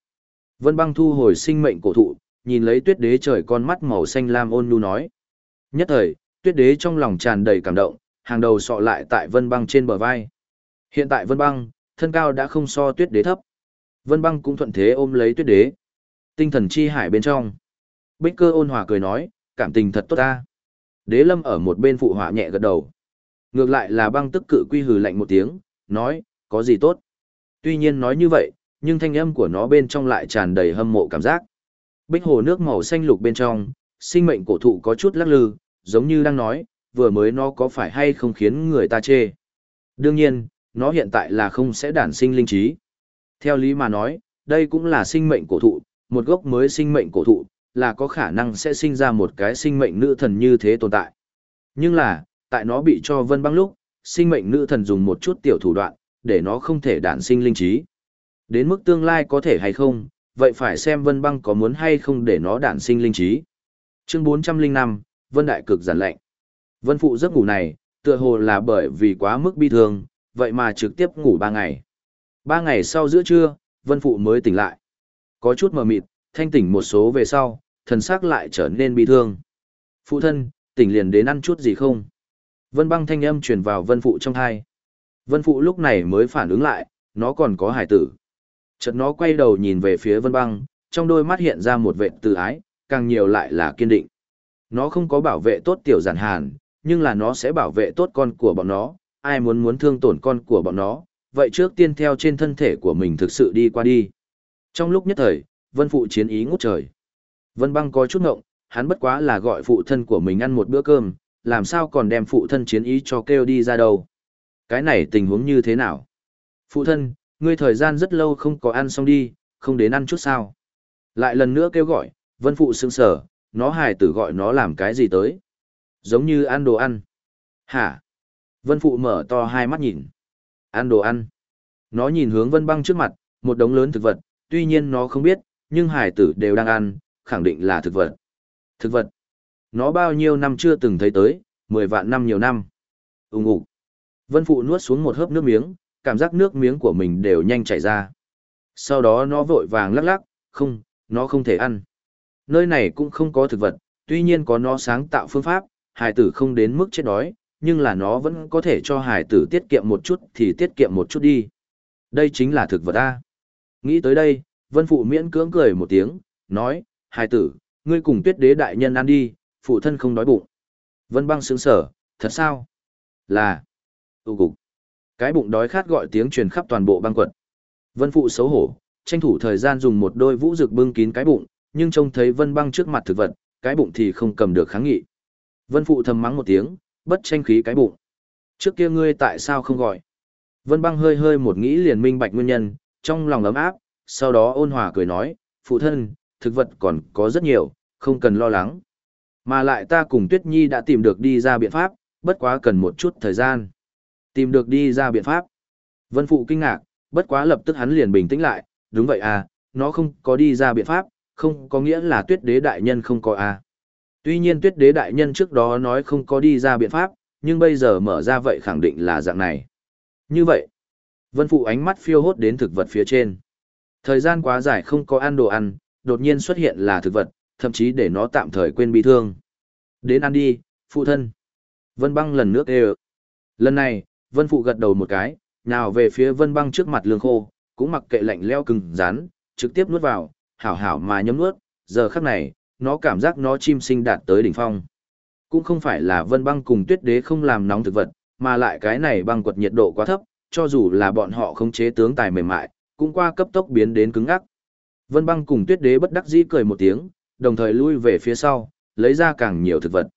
Vân băng thu hồi sinh mệnh cổ thụ, nhìn lấy tuyết đế trời con mắt màu xanh lam ôn nhu nói. Nhất thời, tuyết đế trong lòng tràn đầy cảm động, hàng đầu sọ lại tại vân băng trên bờ vai. Hiện tại vân băng, thân cao đã không so tuyết đế thấp. Vân băng cũng thuận thế ôm lấy tuyết đế. Tinh thần chi hải bên trong. Bích cơ ôn hòa cười nói, cảm tình thật tốt ta. Đế lâm ở một bên phụ họa nhẹ gật đầu. Ngược lại là băng tức cự quy hừ lạnh một tiếng, nói, có gì tốt. Tuy nhiên nói như vậy, nhưng thanh âm của nó bên trong lại tràn đầy hâm mộ cảm giác. Bích hồ nước màu xanh lục bên trong, sinh mệnh cổ thụ có chút lắc lư, giống như đang nói, vừa mới nó có phải hay không khiến người ta chê. Đương nhiên, nó hiện tại là không sẽ đản sinh linh trí. Theo lý mà nói, đây cũng là sinh mệnh cổ thụ, một gốc mới sinh mệnh cổ thụ, là có khả năng sẽ sinh ra một cái sinh mệnh nữ thần như thế tồn tại. Nhưng là, tại nó bị cho vân băng lúc, sinh mệnh nữ thần dùng một chút tiểu thủ đoạn, để nó không thể đản sinh linh trí. Đến mức tương lai có thể hay không, vậy phải xem vân băng có muốn hay không để nó đản sinh linh trí. Chương 405, Vân Đại cực giản lệnh. Vân Phụ giấc ngủ này, tựa hồ là bởi vì quá mức bi thương, vậy mà trực tiếp ngủ ba ngày. Ba ngày sau giữa trưa, Vân Phụ mới tỉnh lại. Có chút mờ mịt, thanh tỉnh một số về sau, thần sắc lại trở nên bi thương. Phụ thân, tỉnh liền đến ăn chút gì không? Vân băng thanh âm truyền vào vân phụ trong thai. Vân phụ lúc này mới phản ứng lại, nó còn có hải tử. Chợt nó quay đầu nhìn về phía vân băng, trong đôi mắt hiện ra một vệ từ ái, càng nhiều lại là kiên định. Nó không có bảo vệ tốt tiểu giản hàn, nhưng là nó sẽ bảo vệ tốt con của bọn nó, ai muốn muốn thương tổn con của bọn nó, vậy trước tiên theo trên thân thể của mình thực sự đi qua đi. Trong lúc nhất thời, vân phụ chiến ý ngút trời. Vân băng có chút ngộng, hắn bất quá là gọi phụ thân của mình ăn một bữa cơm, làm sao còn đem phụ thân chiến ý cho kêu đi ra đâu. Cái này tình huống như thế nào? Phụ thân, ngươi thời gian rất lâu không có ăn xong đi, không đến ăn chút sao. Lại lần nữa kêu gọi, vân phụ sững sở, nó hài tử gọi nó làm cái gì tới. Giống như ăn đồ ăn. Hả? Vân phụ mở to hai mắt nhìn. Ăn đồ ăn. Nó nhìn hướng vân băng trước mặt, một đống lớn thực vật, tuy nhiên nó không biết, nhưng hải tử đều đang ăn, khẳng định là thực vật. Thực vật. Nó bao nhiêu năm chưa từng thấy tới, mười vạn năm nhiều năm. Úng ủ. Vân Phụ nuốt xuống một hớp nước miếng, cảm giác nước miếng của mình đều nhanh chảy ra. Sau đó nó vội vàng lắc lắc, không, nó không thể ăn. Nơi này cũng không có thực vật, tuy nhiên có nó sáng tạo phương pháp, hải tử không đến mức chết đói, nhưng là nó vẫn có thể cho hải tử tiết kiệm một chút thì tiết kiệm một chút đi. Đây chính là thực vật A. Nghĩ tới đây, Vân Phụ miễn cưỡng cười một tiếng, nói, hải tử, ngươi cùng tuyết đế đại nhân ăn đi, phụ thân không đói bụng. Vân băng sướng sở, thật sao? Là. Tụ cục. Cái bụng đói khát gọi tiếng truyền khắp toàn bộ băng quật. Vân phụ xấu hổ, tranh thủ thời gian dùng một đôi vũ rực bưng kín cái bụng, nhưng trông thấy vân băng trước mặt thực vật, cái bụng thì không cầm được kháng nghị. Vân phụ thầm mắng một tiếng, bất tranh khí cái bụng. Trước kia ngươi tại sao không gọi? Vân băng hơi hơi một nghĩ liền minh bạch nguyên nhân, trong lòng ấm áp, sau đó ôn hòa cười nói, phụ thân, thực vật còn có rất nhiều, không cần lo lắng. Mà lại ta cùng Tuyết Nhi đã tìm được đi ra biện pháp, bất quá cần một chút thời gian. Tìm được đi ra biện pháp. Vân Phụ kinh ngạc, bất quá lập tức hắn liền bình tĩnh lại, đúng vậy à, nó không có đi ra biện pháp, không có nghĩa là tuyết đế đại nhân không có à. Tuy nhiên tuyết đế đại nhân trước đó nói không có đi ra biện pháp, nhưng bây giờ mở ra vậy khẳng định là dạng này. Như vậy, Vân Phụ ánh mắt phiêu hốt đến thực vật phía trên. Thời gian quá dài không có ăn đồ ăn, đột nhiên xuất hiện là thực vật, thậm chí để nó tạm thời quên bị thương. Đến ăn đi, phụ thân. Vân băng lần nước ê Lần này, Vân Phụ gật đầu một cái, nào về phía Vân băng trước mặt lương khô, cũng mặc kệ lạnh leo cứng rắn, trực tiếp nuốt vào, hảo hảo mà nhấm nuốt, giờ khắc này, nó cảm giác nó chim sinh đạt tới đỉnh phong. Cũng không phải là Vân băng cùng tuyết đế không làm nóng thực vật, mà lại cái này băng quật nhiệt độ quá thấp, cho dù là bọn họ không chế tướng tài mềm mại, cũng qua cấp tốc biến đến cứng ngắc. Vân băng cùng tuyết đế bất đắc dĩ cười một tiếng, đồng thời lui về phía sau, lấy ra càng nhiều thực vật.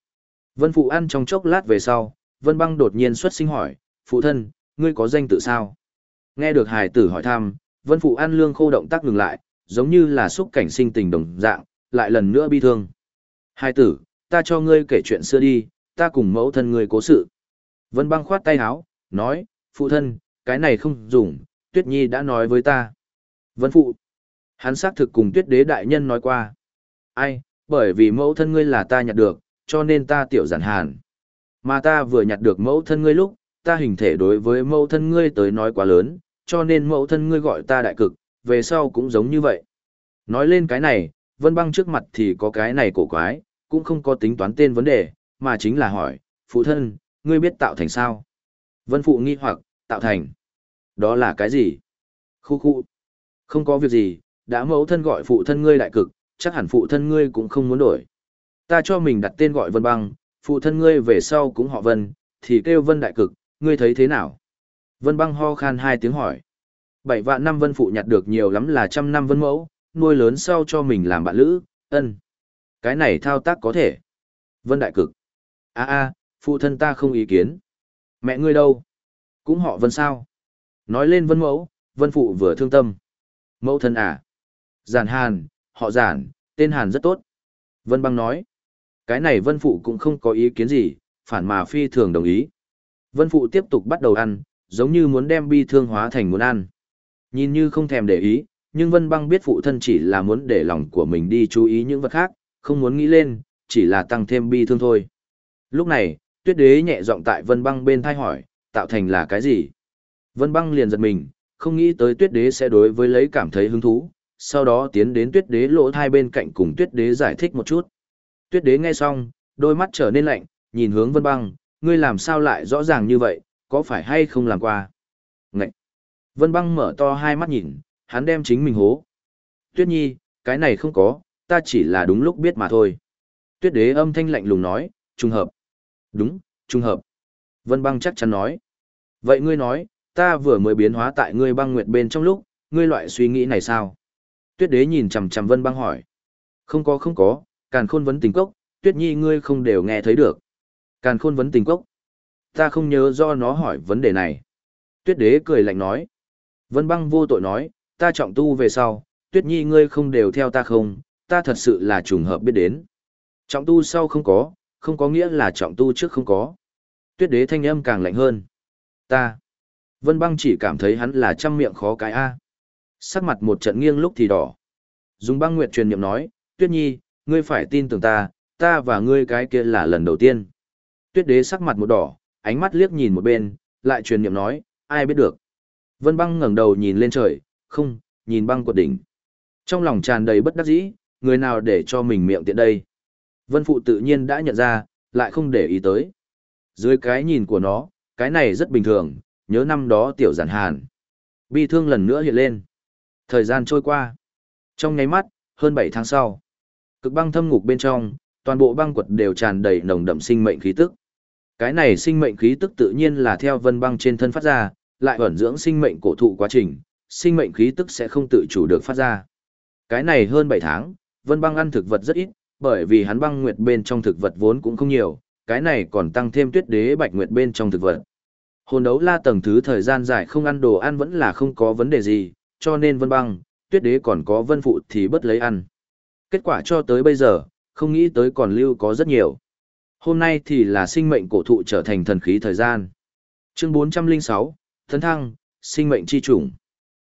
Vân Phụ ăn trong chốc lát về sau, Vân băng đột nhiên xuất sinh hỏi, phụ thân, ngươi có danh tự sao? Nghe được hài tử hỏi thăm, Vân Phụ ăn lương khô động tác ngừng lại, giống như là xúc cảnh sinh tình đồng dạng, lại lần nữa bi thương. Hài tử, ta cho ngươi kể chuyện xưa đi, ta cùng mẫu thân ngươi cố sự. Vân băng khoát tay háo, nói, phụ thân, cái này không dùng, Tuyết Nhi đã nói với ta. Vân Phụ, hắn xác thực cùng Tuyết Đế Đại Nhân nói qua. Ai, bởi vì mẫu thân ngươi là ta nhặt được, cho nên ta tiểu giản hàn. Mà ta vừa nhặt được mẫu thân ngươi lúc, ta hình thể đối với mẫu thân ngươi tới nói quá lớn, cho nên mẫu thân ngươi gọi ta đại cực, về sau cũng giống như vậy. Nói lên cái này, Vân Băng trước mặt thì có cái này cổ quái, cũng không có tính toán tên vấn đề, mà chính là hỏi, phụ thân, ngươi biết tạo thành sao? Vân Phụ nghi hoặc, tạo thành. Đó là cái gì? Khu khu. Không có việc gì, đã mẫu thân gọi phụ thân ngươi đại cực, chắc hẳn phụ thân ngươi cũng không muốn đổi. Ta cho mình đặt tên gọi Vân Băng, phụ thân ngươi về sau cũng họ Vân, thì kêu Vân đại cực, ngươi thấy thế nào? Vân Băng ho khan hai tiếng hỏi. Bảy vạn năm Vân phụ nhặt được nhiều lắm là trăm năm Vân mẫu, nuôi lớn sau cho mình làm bạn lữ, ân. Cái này thao tác có thể. Vân đại cực. a a phụ thân ta không ý kiến. Mẹ ngươi đâu? Cũng họ Vân sao? Nói lên Vân mẫu, Vân phụ vừa thương tâm. Mẫu thân à? Giản Hàn, họ Giản, tên Hàn rất tốt. Vân băng nói. Cái này Vân phụ cũng không có ý kiến gì, phản mà phi thường đồng ý. Vân phụ tiếp tục bắt đầu ăn, giống như muốn đem bi thương hóa thành muốn ăn. Nhìn như không thèm để ý, nhưng Vân băng biết phụ thân chỉ là muốn để lòng của mình đi chú ý những vật khác, không muốn nghĩ lên, chỉ là tăng thêm bi thương thôi. Lúc này, tuyết đế nhẹ giọng tại Vân băng bên thai hỏi, tạo thành là cái gì? Vân băng liền giật mình, không nghĩ tới tuyết đế sẽ đối với lấy cảm thấy hứng thú, sau đó tiến đến tuyết đế lỗ thai bên cạnh cùng tuyết đế giải thích một chút. Tuyết đế nghe xong, đôi mắt trở nên lạnh, nhìn hướng Vân băng, ngươi làm sao lại rõ ràng như vậy, có phải hay không làm qua? Ngậy! Vân băng mở to hai mắt nhìn, hắn đem chính mình hố. Tuyết nhi, cái này không có, ta chỉ là đúng lúc biết mà thôi. Tuyết đế âm thanh lạnh lùng nói, trùng hợp. Đúng, trùng hợp. Vân băng chắc chắn nói. Vậy ngươi nói, ta vừa mới biến hóa tại ngươi băng nguyệt bên trong lúc, ngươi loại suy nghĩ này sao? Tuyết đế nhìn chằm chằm vân băng hỏi. Không có không có, càn khôn vấn tình cốc, tuyết nhi ngươi không đều nghe thấy được. Càn khôn vấn tình cốc. Ta không nhớ do nó hỏi vấn đề này. Tuyết đế cười lạnh nói. Vân băng vô tội nói, ta trọng tu về sau, tuyết nhi ngươi không đều theo ta không, ta thật sự là trùng hợp biết đến. Trọng tu sau không có, không có nghĩa là trọng tu trước không có. Tuyết đế thanh âm càng lạnh hơn. Ta. Vân băng chỉ cảm thấy hắn là trăm miệng khó cái A. Sắc mặt một trận nghiêng lúc thì đỏ. Dùng băng nguyệt truyền niệm nói, Tuyết nhi, ngươi phải tin tưởng ta, ta và ngươi cái kia là lần đầu tiên. Tuyết đế sắc mặt một đỏ, ánh mắt liếc nhìn một bên, lại truyền niệm nói, ai biết được. Vân băng ngẩng đầu nhìn lên trời, không, nhìn băng quật đỉnh. Trong lòng tràn đầy bất đắc dĩ, người nào để cho mình miệng tiện đây. Vân phụ tự nhiên đã nhận ra, lại không để ý tới. Dưới cái nhìn của nó, cái này rất bình thường, nhớ năm đó tiểu giản hàn. Bi thương lần nữa hiện lên. Thời gian trôi qua. Trong nháy mắt, hơn 7 tháng sau. Cực băng thâm ngục bên trong, toàn bộ băng quật đều tràn đầy nồng đậm sinh mệnh khí tức. Cái này sinh mệnh khí tức tự nhiên là theo vân băng trên thân phát ra, lại ẩn dưỡng sinh mệnh cổ thụ quá trình, sinh mệnh khí tức sẽ không tự chủ được phát ra. Cái này hơn 7 tháng, vân băng ăn thực vật rất ít, bởi vì hắn băng nguyệt bên trong thực vật vốn cũng không nhiều, cái này còn tăng thêm tuyết đế bạch nguyệt bên trong thực vật. Hồn đấu la tầng thứ thời gian dài không ăn đồ ăn vẫn là không có vấn đề gì, cho nên vân băng, tuyết đế còn có vân phụ thì bất lấy ăn. Kết quả cho tới bây giờ, không nghĩ tới còn lưu có rất nhiều. Hôm nay thì là sinh mệnh cổ thụ trở thành thần khí thời gian. Chương 406, Thấn Thăng, sinh mệnh chi chủng.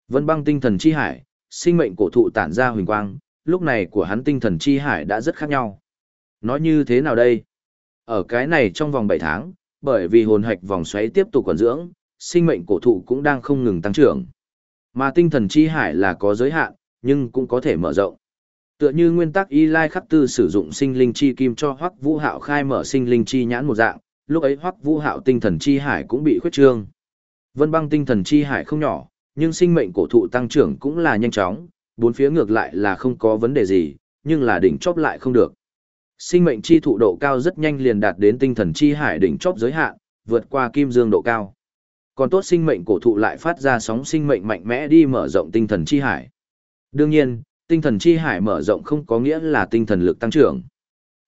Vân băng tinh thần chi hải, sinh mệnh cổ thụ tản ra huỳnh quang, lúc này của hắn tinh thần chi hải đã rất khác nhau. Nói như thế nào đây? Ở cái này trong vòng 7 tháng, bởi vì hồn hạch vòng xoáy tiếp tục còn dưỡng, sinh mệnh cổ thụ cũng đang không ngừng tăng trưởng. Mà tinh thần chi hải là có giới hạn, nhưng cũng có thể mở rộng. Tựa như nguyên tắc Y Lai Khắc Tư sử dụng sinh linh chi kim cho Hoắc Vũ Hạo khai mở sinh linh chi nhãn một dạng, lúc ấy Hoắc Vũ Hạo tinh thần chi hải cũng bị khuyết trương. Vân Băng tinh thần chi hải không nhỏ, nhưng sinh mệnh cổ thụ tăng trưởng cũng là nhanh chóng, bốn phía ngược lại là không có vấn đề gì, nhưng là đỉnh chóp lại không được. Sinh mệnh chi thụ độ cao rất nhanh liền đạt đến tinh thần chi hải đỉnh chóp giới hạn, vượt qua kim dương độ cao. Còn tốt sinh mệnh cổ thụ lại phát ra sóng sinh mệnh mạnh mẽ đi mở rộng tinh thần chi hải. Đương nhiên, tinh thần chi hải mở rộng không có nghĩa là tinh thần lực tăng trưởng.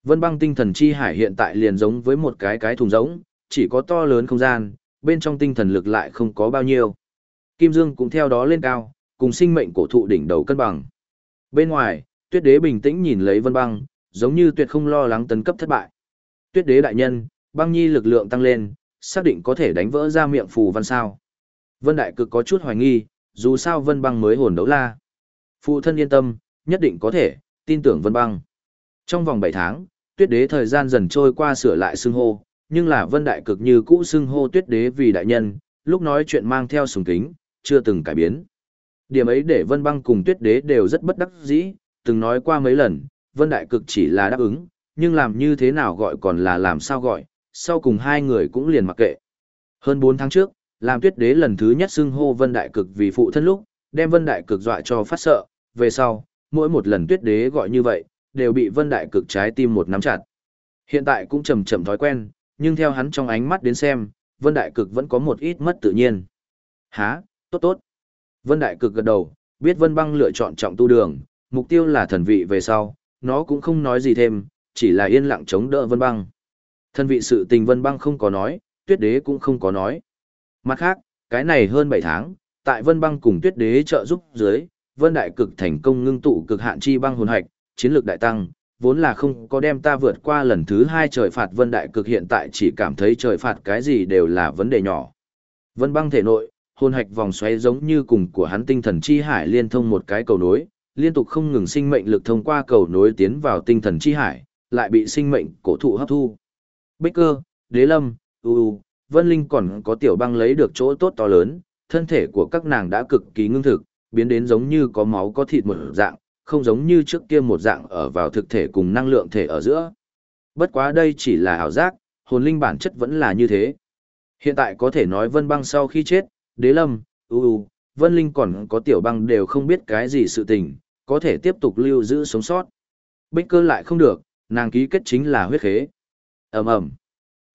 Vân băng tinh thần chi hải hiện tại liền giống với một cái cái thùng giống, chỉ có to lớn không gian, bên trong tinh thần lực lại không có bao nhiêu. Kim Dương cũng theo đó lên cao, cùng sinh mệnh cổ thụ đỉnh đầu cân bằng. Bên ngoài, tuyết đế bình tĩnh nhìn lấy vân băng, giống như tuyệt không lo lắng tấn cấp thất bại. Tuyết đế đại nhân, băng nhi lực lượng tăng lên, xác định có thể đánh vỡ ra miệng phù văn sao. Vân đại cực có chút hoài nghi, dù sao vân băng mới hồn đấu la. Phụ thân yên tâm, nhất định có thể, tin tưởng vân băng. Trong vòng 7 tháng, tuyết đế thời gian dần trôi qua sửa lại xưng hô, nhưng là vân đại cực như cũ xưng hô tuyết đế vì đại nhân, lúc nói chuyện mang theo sùng kính, chưa từng cải biến. Điểm ấy để vân băng cùng tuyết đế đều rất bất đắc dĩ, từng nói qua mấy lần, vân đại cực chỉ là đáp ứng, nhưng làm như thế nào gọi còn là làm sao gọi, sau cùng hai người cũng liền mặc kệ. Hơn 4 tháng trước, làm tuyết đế lần thứ nhất xưng hô vân đại cực vì phụ thân lúc, đem vân đại cực dọa cho phát sợ, về sau, mỗi một lần tuyết đế gọi như vậy, đều bị vân đại cực trái tim một nắm chặt. Hiện tại cũng chầm chậm thói quen, nhưng theo hắn trong ánh mắt đến xem, vân đại cực vẫn có một ít mất tự nhiên. Há, tốt tốt. Vân đại cực gật đầu, biết vân băng lựa chọn trọng tu đường, mục tiêu là thần vị về sau, nó cũng không nói gì thêm, chỉ là yên lặng chống đỡ vân băng. Thần vị sự tình vân băng không có nói, tuyết đế cũng không có nói. Mặt khác, cái này hơn 7 tháng, tại vân băng cùng tuyết đế trợ giúp dưới, vân đại cực thành công ngưng tụ cực hạn chi băng hồn hạch, chiến lược đại tăng, vốn là không có đem ta vượt qua lần thứ hai trời phạt vân đại cực hiện tại chỉ cảm thấy trời phạt cái gì đều là vấn đề nhỏ. Vân băng thể nội, hồn hạch vòng xoáy giống như cùng của hắn tinh thần chi hải liên thông một cái cầu nối, liên tục không ngừng sinh mệnh lực thông qua cầu nối tiến vào tinh thần chi hải, lại bị sinh mệnh cổ thụ hấp thu. Bích cơ, đế lâm, u vân linh còn có tiểu băng lấy được chỗ tốt to lớn, thân thể của các nàng đã cực kỳ ngưng thực, biến đến giống như có máu có thịt một dạng, không giống như trước kia một dạng ở vào thực thể cùng năng lượng thể ở giữa. Bất quá đây chỉ là ảo giác, hồn linh bản chất vẫn là như thế. Hiện tại có thể nói vân băng sau khi chết, đế lâm, ưu vân linh còn có tiểu băng đều không biết cái gì sự tình, có thể tiếp tục lưu giữ sống sót. Bích cơ lại không được, nàng ký kết chính là huyết khế. ầm ầm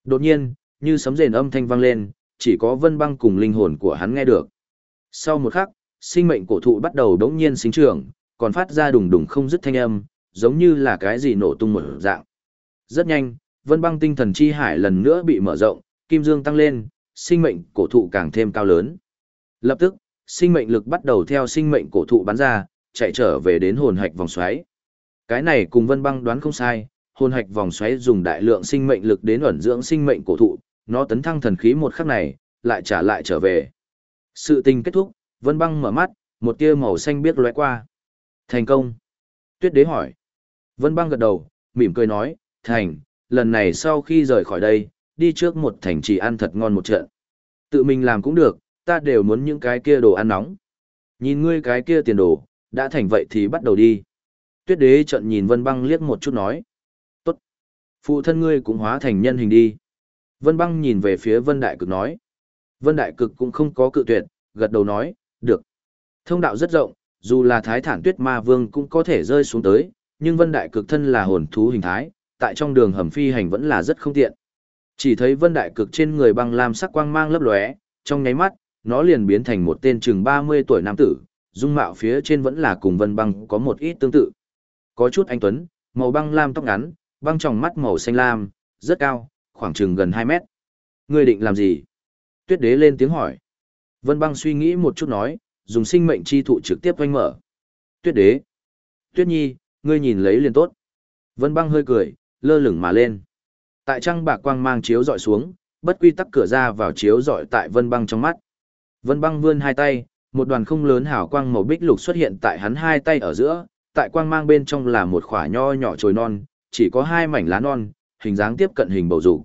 Đột nhiên, như sấm rền âm thanh vang lên, chỉ có vân băng cùng linh hồn của hắn nghe được. Sau một khắc, sinh mệnh cổ thụ bắt đầu đống nhiên sinh trưởng, còn phát ra đùng đùng không dứt thanh âm, giống như là cái gì nổ tung một dạng. Rất nhanh, vân băng tinh thần chi hải lần nữa bị mở rộng, kim dương tăng lên, sinh mệnh cổ thụ càng thêm cao lớn. Lập tức, sinh mệnh lực bắt đầu theo sinh mệnh cổ thụ bắn ra, chạy trở về đến hồn hạch vòng xoáy. Cái này cùng vân băng đoán không sai, hồn hạch vòng xoáy dùng đại lượng sinh mệnh lực đến ẩn dưỡng sinh mệnh cổ thụ, nó tấn thăng thần khí một khắc này, lại trả lại trở về. Sự tình kết thúc, vân băng mở mắt, một tia màu xanh biết lóe qua. Thành công. Tuyết đế hỏi. Vân băng gật đầu, mỉm cười nói, thành, lần này sau khi rời khỏi đây, đi trước một thành trì ăn thật ngon một trận. Tự mình làm cũng được, ta đều muốn những cái kia đồ ăn nóng. Nhìn ngươi cái kia tiền đồ, đã thành vậy thì bắt đầu đi. Tuyết đế trận nhìn Vân băng liếc một chút nói. Tốt. Phụ thân ngươi cũng hóa thành nhân hình đi. Vân băng nhìn về phía Vân Đại Cực nói. Vân Đại Cực cũng không có cự tuyệt, gật đầu nói, được. Thông đạo rất rộng, dù là thái thản tuyết ma vương cũng có thể rơi xuống tới, nhưng Vân Đại Cực thân là hồn thú hình thái, tại trong đường hầm phi hành vẫn là rất không tiện. Chỉ thấy Vân Đại Cực trên người băng lam sắc quang mang lấp lóe, trong nháy mắt, nó liền biến thành một tên chừng 30 tuổi nam tử, dung mạo phía trên vẫn là cùng Vân Băng có một ít tương tự. Có chút anh tuấn, màu băng lam tóc ngắn, băng tròng mắt màu xanh lam, rất cao, khoảng chừng gần 2 mét. Ngươi định làm gì? Tuyết đế lên tiếng hỏi. Vân băng suy nghĩ một chút nói, dùng sinh mệnh chi thụ trực tiếp oanh mở. Tuyết đế. Tuyết nhi, ngươi nhìn lấy liền tốt. Vân băng hơi cười, lơ lửng mà lên. Tại trăng bạc quang mang chiếu dọi xuống, bất quy tắc cửa ra vào chiếu dọi tại vân băng trong mắt. Vân băng vươn hai tay, một đoàn không lớn hào quang màu bích lục xuất hiện tại hắn hai tay ở giữa, tại quang mang bên trong là một khỏa nho nhỏ trồi non, chỉ có hai mảnh lá non, hình dáng tiếp cận hình bầu dục.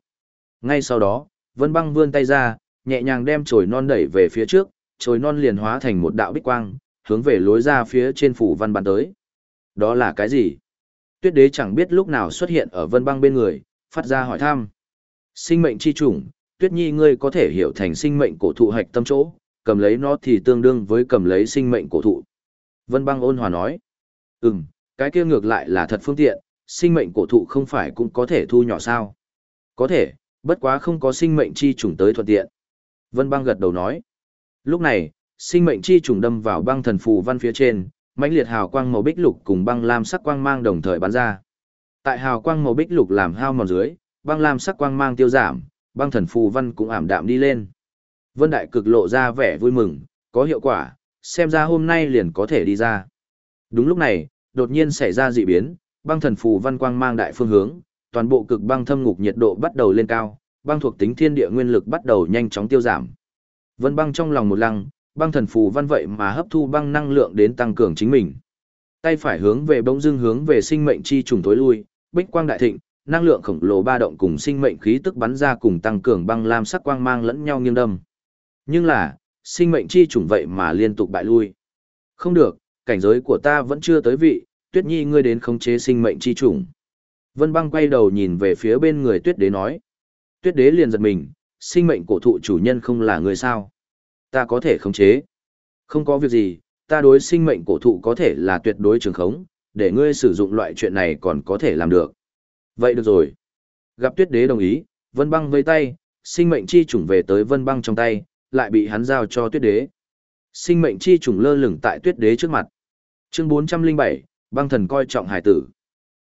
Ngay sau đó, Vân Băng vươn tay ra, nhẹ nhàng đem chồi non đẩy về phía trước, chồi non liền hóa thành một đạo bích quang, hướng về lối ra phía trên phủ văn bắn tới. Đó là cái gì? Tuyết đế chẳng biết lúc nào xuất hiện ở Vân Băng bên người, phát ra hỏi thăm. Sinh mệnh chi chủng, Tuyết Nhi ngươi có thể hiểu thành sinh mệnh cổ thụ hạch tâm chỗ, cầm lấy nó thì tương đương với cầm lấy sinh mệnh cổ thụ. Vân Băng ôn hòa nói. Ừm, cái kia ngược lại là thật phương tiện, sinh mệnh cổ thụ không phải cũng có thể thu nhỏ sao? Có thể, bất quá không có sinh mệnh chi trùng tới thuận tiện. Vân băng gật đầu nói. Lúc này, sinh mệnh chi trùng đâm vào băng thần phù văn phía trên, mãnh liệt hào quang màu bích lục cùng băng lam sắc quang mang đồng thời bắn ra. Tại hào quang màu bích lục làm hao mòn dưới, băng lam sắc quang mang tiêu giảm, băng thần phù văn cũng ảm đạm đi lên. Vân Đại cực lộ ra vẻ vui mừng, có hiệu quả, xem ra hôm nay liền có thể đi ra. Đúng lúc này, đột nhiên xảy ra dị biến, băng thần phù văn quang mang đại phương hướng, toàn bộ cực băng thâm ngục nhiệt độ bắt đầu lên cao, băng thuộc tính thiên địa nguyên lực bắt đầu nhanh chóng tiêu giảm. Vân băng trong lòng một lăng, băng thần phù văn vậy mà hấp thu băng năng lượng đến tăng cường chính mình. Tay phải hướng về bỗng dưng hướng về sinh mệnh chi trùng tối lui, bích quang đại thịnh, năng lượng khổng lồ ba động cùng sinh mệnh khí tức bắn ra cùng tăng cường băng lam sắc quang mang lẫn nhau nghiêng đâm. Nhưng là, sinh mệnh chi trùng vậy mà liên tục bại lui. Không được, cảnh giới của ta vẫn chưa tới vị, tuyết nhi ngươi đến khống chế sinh mệnh chi trùng. Vân băng quay đầu nhìn về phía bên người tuyết đế nói. Tuyết đế liền giật mình, sinh mệnh cổ thụ chủ nhân không là người sao. Ta có thể khống chế. Không có việc gì, ta đối sinh mệnh cổ thụ có thể là tuyệt đối trường khống, để ngươi sử dụng loại chuyện này còn có thể làm được. Vậy được rồi. Gặp tuyết đế đồng ý, vân băng vây tay, sinh mệnh chi trùng về tới vân băng trong tay, lại bị hắn giao cho tuyết đế. Sinh mệnh chi trùng lơ lửng tại tuyết đế trước mặt. Chương 407, băng thần coi trọng hải tử.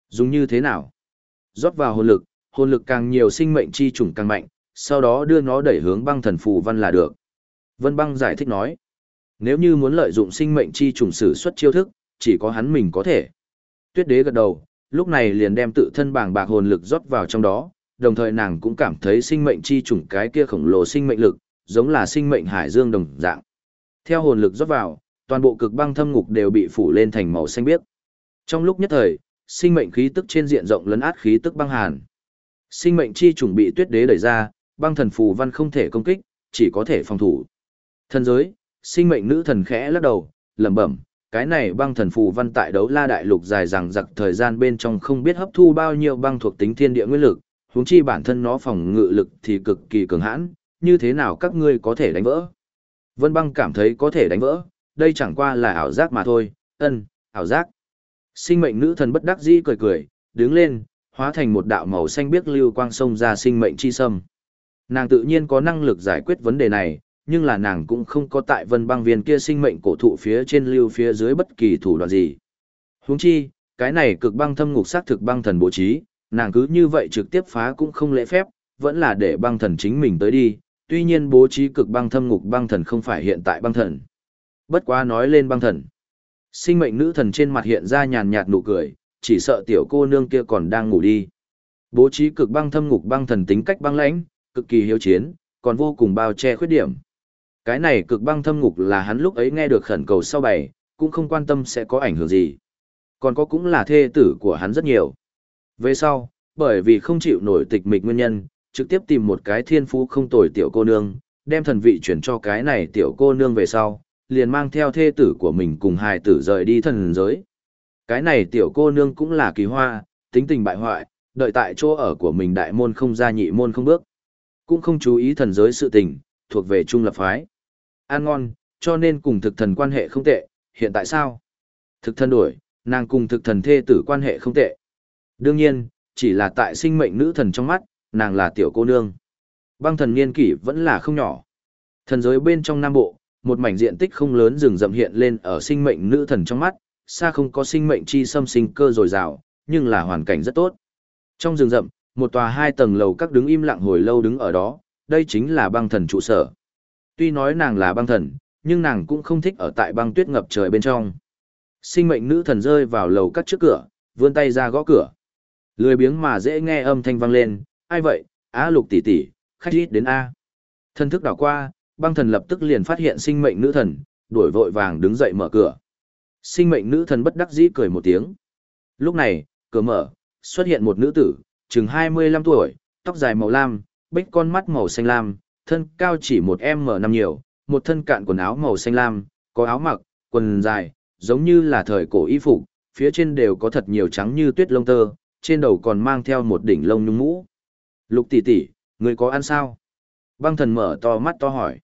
Dùng như thế nào? Rót vào hồn lực, hồn lực càng nhiều sinh mệnh chi trùng càng mạnh, sau đó đưa nó đẩy hướng băng thần phù văn là được. Vân băng giải thích nói. Nếu như muốn lợi dụng sinh mệnh chi trùng sử xuất chiêu thức, chỉ có hắn mình có thể. Tuyết đế gật đầu, lúc này liền đem tự thân bảng bạc hồn lực rót vào trong đó, đồng thời nàng cũng cảm thấy sinh mệnh chi trùng cái kia khổng lồ sinh mệnh lực, giống là sinh mệnh hải dương đồng dạng. Theo hồn lực rót vào, toàn bộ cực băng thâm ngục đều bị phủ lên thành màu xanh biếc. Trong lúc nhất thời, sinh mệnh khí tức trên diện rộng lấn át khí tức băng hàn. Sinh mệnh chi trùng bị tuyết đế đẩy ra, băng thần phù văn không thể công kích, chỉ có thể phòng thủ. Thần giới, sinh mệnh nữ thần khẽ lắc đầu, lẩm bẩm, cái này băng thần phù văn tại đấu la đại lục dài rằng giặc thời gian bên trong không biết hấp thu bao nhiêu băng thuộc tính thiên địa nguyên lực, huống chi bản thân nó phòng ngự lực thì cực kỳ cường hãn, như thế nào các ngươi có thể đánh vỡ? Vân băng cảm thấy có thể đánh vỡ, đây chẳng qua là ảo giác mà thôi, ân, ảo giác. Sinh mệnh nữ thần bất đắc dĩ cười cười, đứng lên, hóa thành một đạo màu xanh biếc lưu quang sông ra sinh mệnh chi sâm. Nàng tự nhiên có năng lực giải quyết vấn đề này, nhưng là nàng cũng không có tại vân băng viên kia sinh mệnh cổ thụ phía trên lưu phía dưới bất kỳ thủ đoạn gì. Huống chi, cái này cực băng thâm ngục sát thực băng thần bố trí, nàng cứ như vậy trực tiếp phá cũng không lễ phép, vẫn là để băng thần chính mình tới đi, tuy nhiên bố trí cực băng thâm ngục băng thần không phải hiện tại băng thần. Bất quá nói lên băng thần. Sinh mệnh nữ thần trên mặt hiện ra nhàn nhạt nụ cười, chỉ sợ tiểu cô nương kia còn đang ngủ đi. Bố trí cực băng thâm ngục băng thần tính cách băng lãnh, cực kỳ hiếu chiến, còn vô cùng bao che khuyết điểm. Cái này cực băng thâm ngục là hắn lúc ấy nghe được khẩn cầu sau bảy, cũng không quan tâm sẽ có ảnh hưởng gì. Còn có cũng là thê tử của hắn rất nhiều. Về sau, bởi vì không chịu nổi tịch mịch nguyên nhân, trực tiếp tìm một cái thiên phú không tồi tiểu cô nương, đem thần vị chuyển cho cái này tiểu cô nương về sau, liền mang theo thê tử của mình cùng hài tử rời đi thần giới. Cái này tiểu cô nương cũng là kỳ hoa, tính tình bại hoại, đợi tại chỗ ở của mình đại môn không ra nhị môn không bước. Cũng không chú ý thần giới sự tình, thuộc về trung lập phái. An ngon, cho nên cùng thực thần quan hệ không tệ, hiện tại sao? Thực thần đổi, nàng cùng thực thần thê tử quan hệ không tệ. Đương nhiên, chỉ là tại sinh mệnh nữ thần trong mắt, nàng là tiểu cô nương. Băng thần niên kỷ vẫn là không nhỏ. Thần giới bên trong Nam Bộ, một mảnh diện tích không lớn rừng rậm hiện lên ở sinh mệnh nữ thần trong mắt, xa không có sinh mệnh chi xâm sinh cơ dồi dào, nhưng là hoàn cảnh rất tốt. Trong rừng rậm, Một tòa hai tầng lầu các đứng im lặng hồi lâu đứng ở đó, đây chính là băng thần trụ sở. Tuy nói nàng là băng thần, nhưng nàng cũng không thích ở tại băng tuyết ngập trời bên trong. Sinh mệnh nữ thần rơi vào lầu các trước cửa, vươn tay ra gõ cửa. Lười biếng mà dễ nghe âm thanh vang lên, ai vậy, á lục tỷ tỷ, khách ít đến A. Thân thức đảo qua, băng thần lập tức liền phát hiện sinh mệnh nữ thần, đuổi vội vàng đứng dậy mở cửa. Sinh mệnh nữ thần bất đắc dĩ cười một tiếng. Lúc này, cửa mở, xuất hiện một nữ tử, chừng 25 tuổi, tóc dài màu lam, bích con mắt màu xanh lam, thân cao chỉ một m năm nhiều, một thân cạn quần áo màu xanh lam, có áo mặc, quần dài, giống như là thời cổ y phục, phía trên đều có thật nhiều trắng như tuyết lông tơ, trên đầu còn mang theo một đỉnh lông nhung mũ. Lục tỷ tỷ, người có ăn sao? Băng thần mở to mắt to hỏi.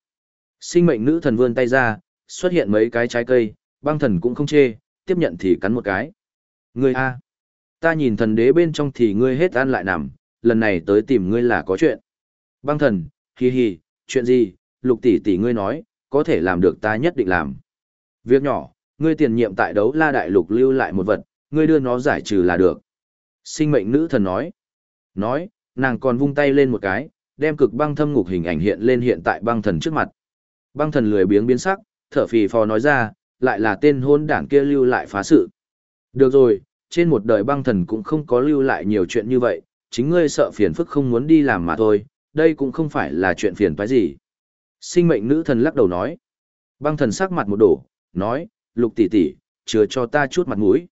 Sinh mệnh nữ thần vươn tay ra, xuất hiện mấy cái trái cây, băng thần cũng không chê, tiếp nhận thì cắn một cái. Ngươi a, ta nhìn thần đế bên trong thì ngươi hết ăn lại nằm, lần này tới tìm ngươi là có chuyện. Băng thần, hì hì, chuyện gì, lục tỷ tỷ ngươi nói, có thể làm được ta nhất định làm. Việc nhỏ, ngươi tiền nhiệm tại đấu la đại lục lưu lại một vật, ngươi đưa nó giải trừ là được. Sinh mệnh nữ thần nói. Nói, nàng còn vung tay lên một cái, đem cực băng thâm ngục hình ảnh hiện lên hiện tại băng thần trước mặt. Băng thần lười biếng biến sắc, thở phì phò nói ra, lại là tên hôn đảng kia lưu lại phá sự. Được rồi, trên một đời băng thần cũng không có lưu lại nhiều chuyện như vậy, chính ngươi sợ phiền phức không muốn đi làm mà thôi, đây cũng không phải là chuyện phiền phải gì. Sinh mệnh nữ thần lắc đầu nói. Băng thần sắc mặt một đổ, nói, lục tỷ tỷ, chừa cho ta chút mặt mũi.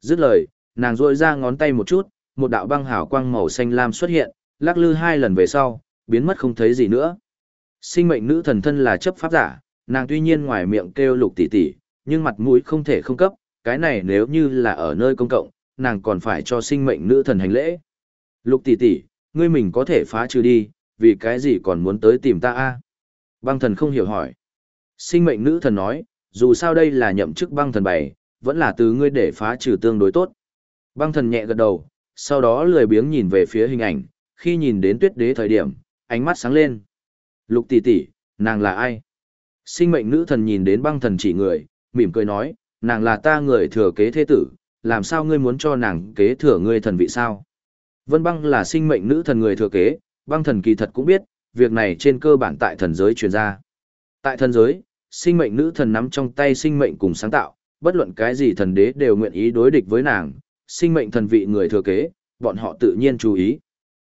Dứt lời, nàng rôi ra ngón tay một chút, một đạo băng hào quang màu xanh lam xuất hiện, lắc lư hai lần về sau, biến mất không thấy gì nữa. Sinh mệnh nữ thần thân là chấp pháp giả, nàng tuy nhiên ngoài miệng kêu lục tỷ tỷ, nhưng mặt mũi không thể không cấp, cái này nếu như là ở nơi công cộng, nàng còn phải cho sinh mệnh nữ thần hành lễ. Lục tỷ tỷ, ngươi mình có thể phá trừ đi, vì cái gì còn muốn tới tìm ta a? Băng thần không hiểu hỏi. Sinh mệnh nữ thần nói, dù sao đây là nhậm chức băng thần bảy, vẫn là từ ngươi để phá trừ tương đối tốt. Băng thần nhẹ gật đầu, sau đó lười biếng nhìn về phía hình ảnh, khi nhìn đến tuyết đế thời điểm, ánh mắt sáng lên. Lục tỷ tỷ, nàng là ai? Sinh mệnh nữ thần nhìn đến băng thần chỉ người, mỉm cười nói, nàng là ta người thừa kế thế tử, làm sao ngươi muốn cho nàng kế thừa ngươi thần vị sao? Vân băng là sinh mệnh nữ thần người thừa kế, băng thần kỳ thật cũng biết, việc này trên cơ bản tại thần giới truyền ra. Tại thần giới, sinh mệnh nữ thần nắm trong tay sinh mệnh cùng sáng tạo, bất luận cái gì thần đế đều nguyện ý đối địch với nàng, sinh mệnh thần vị người thừa kế, bọn họ tự nhiên chú ý.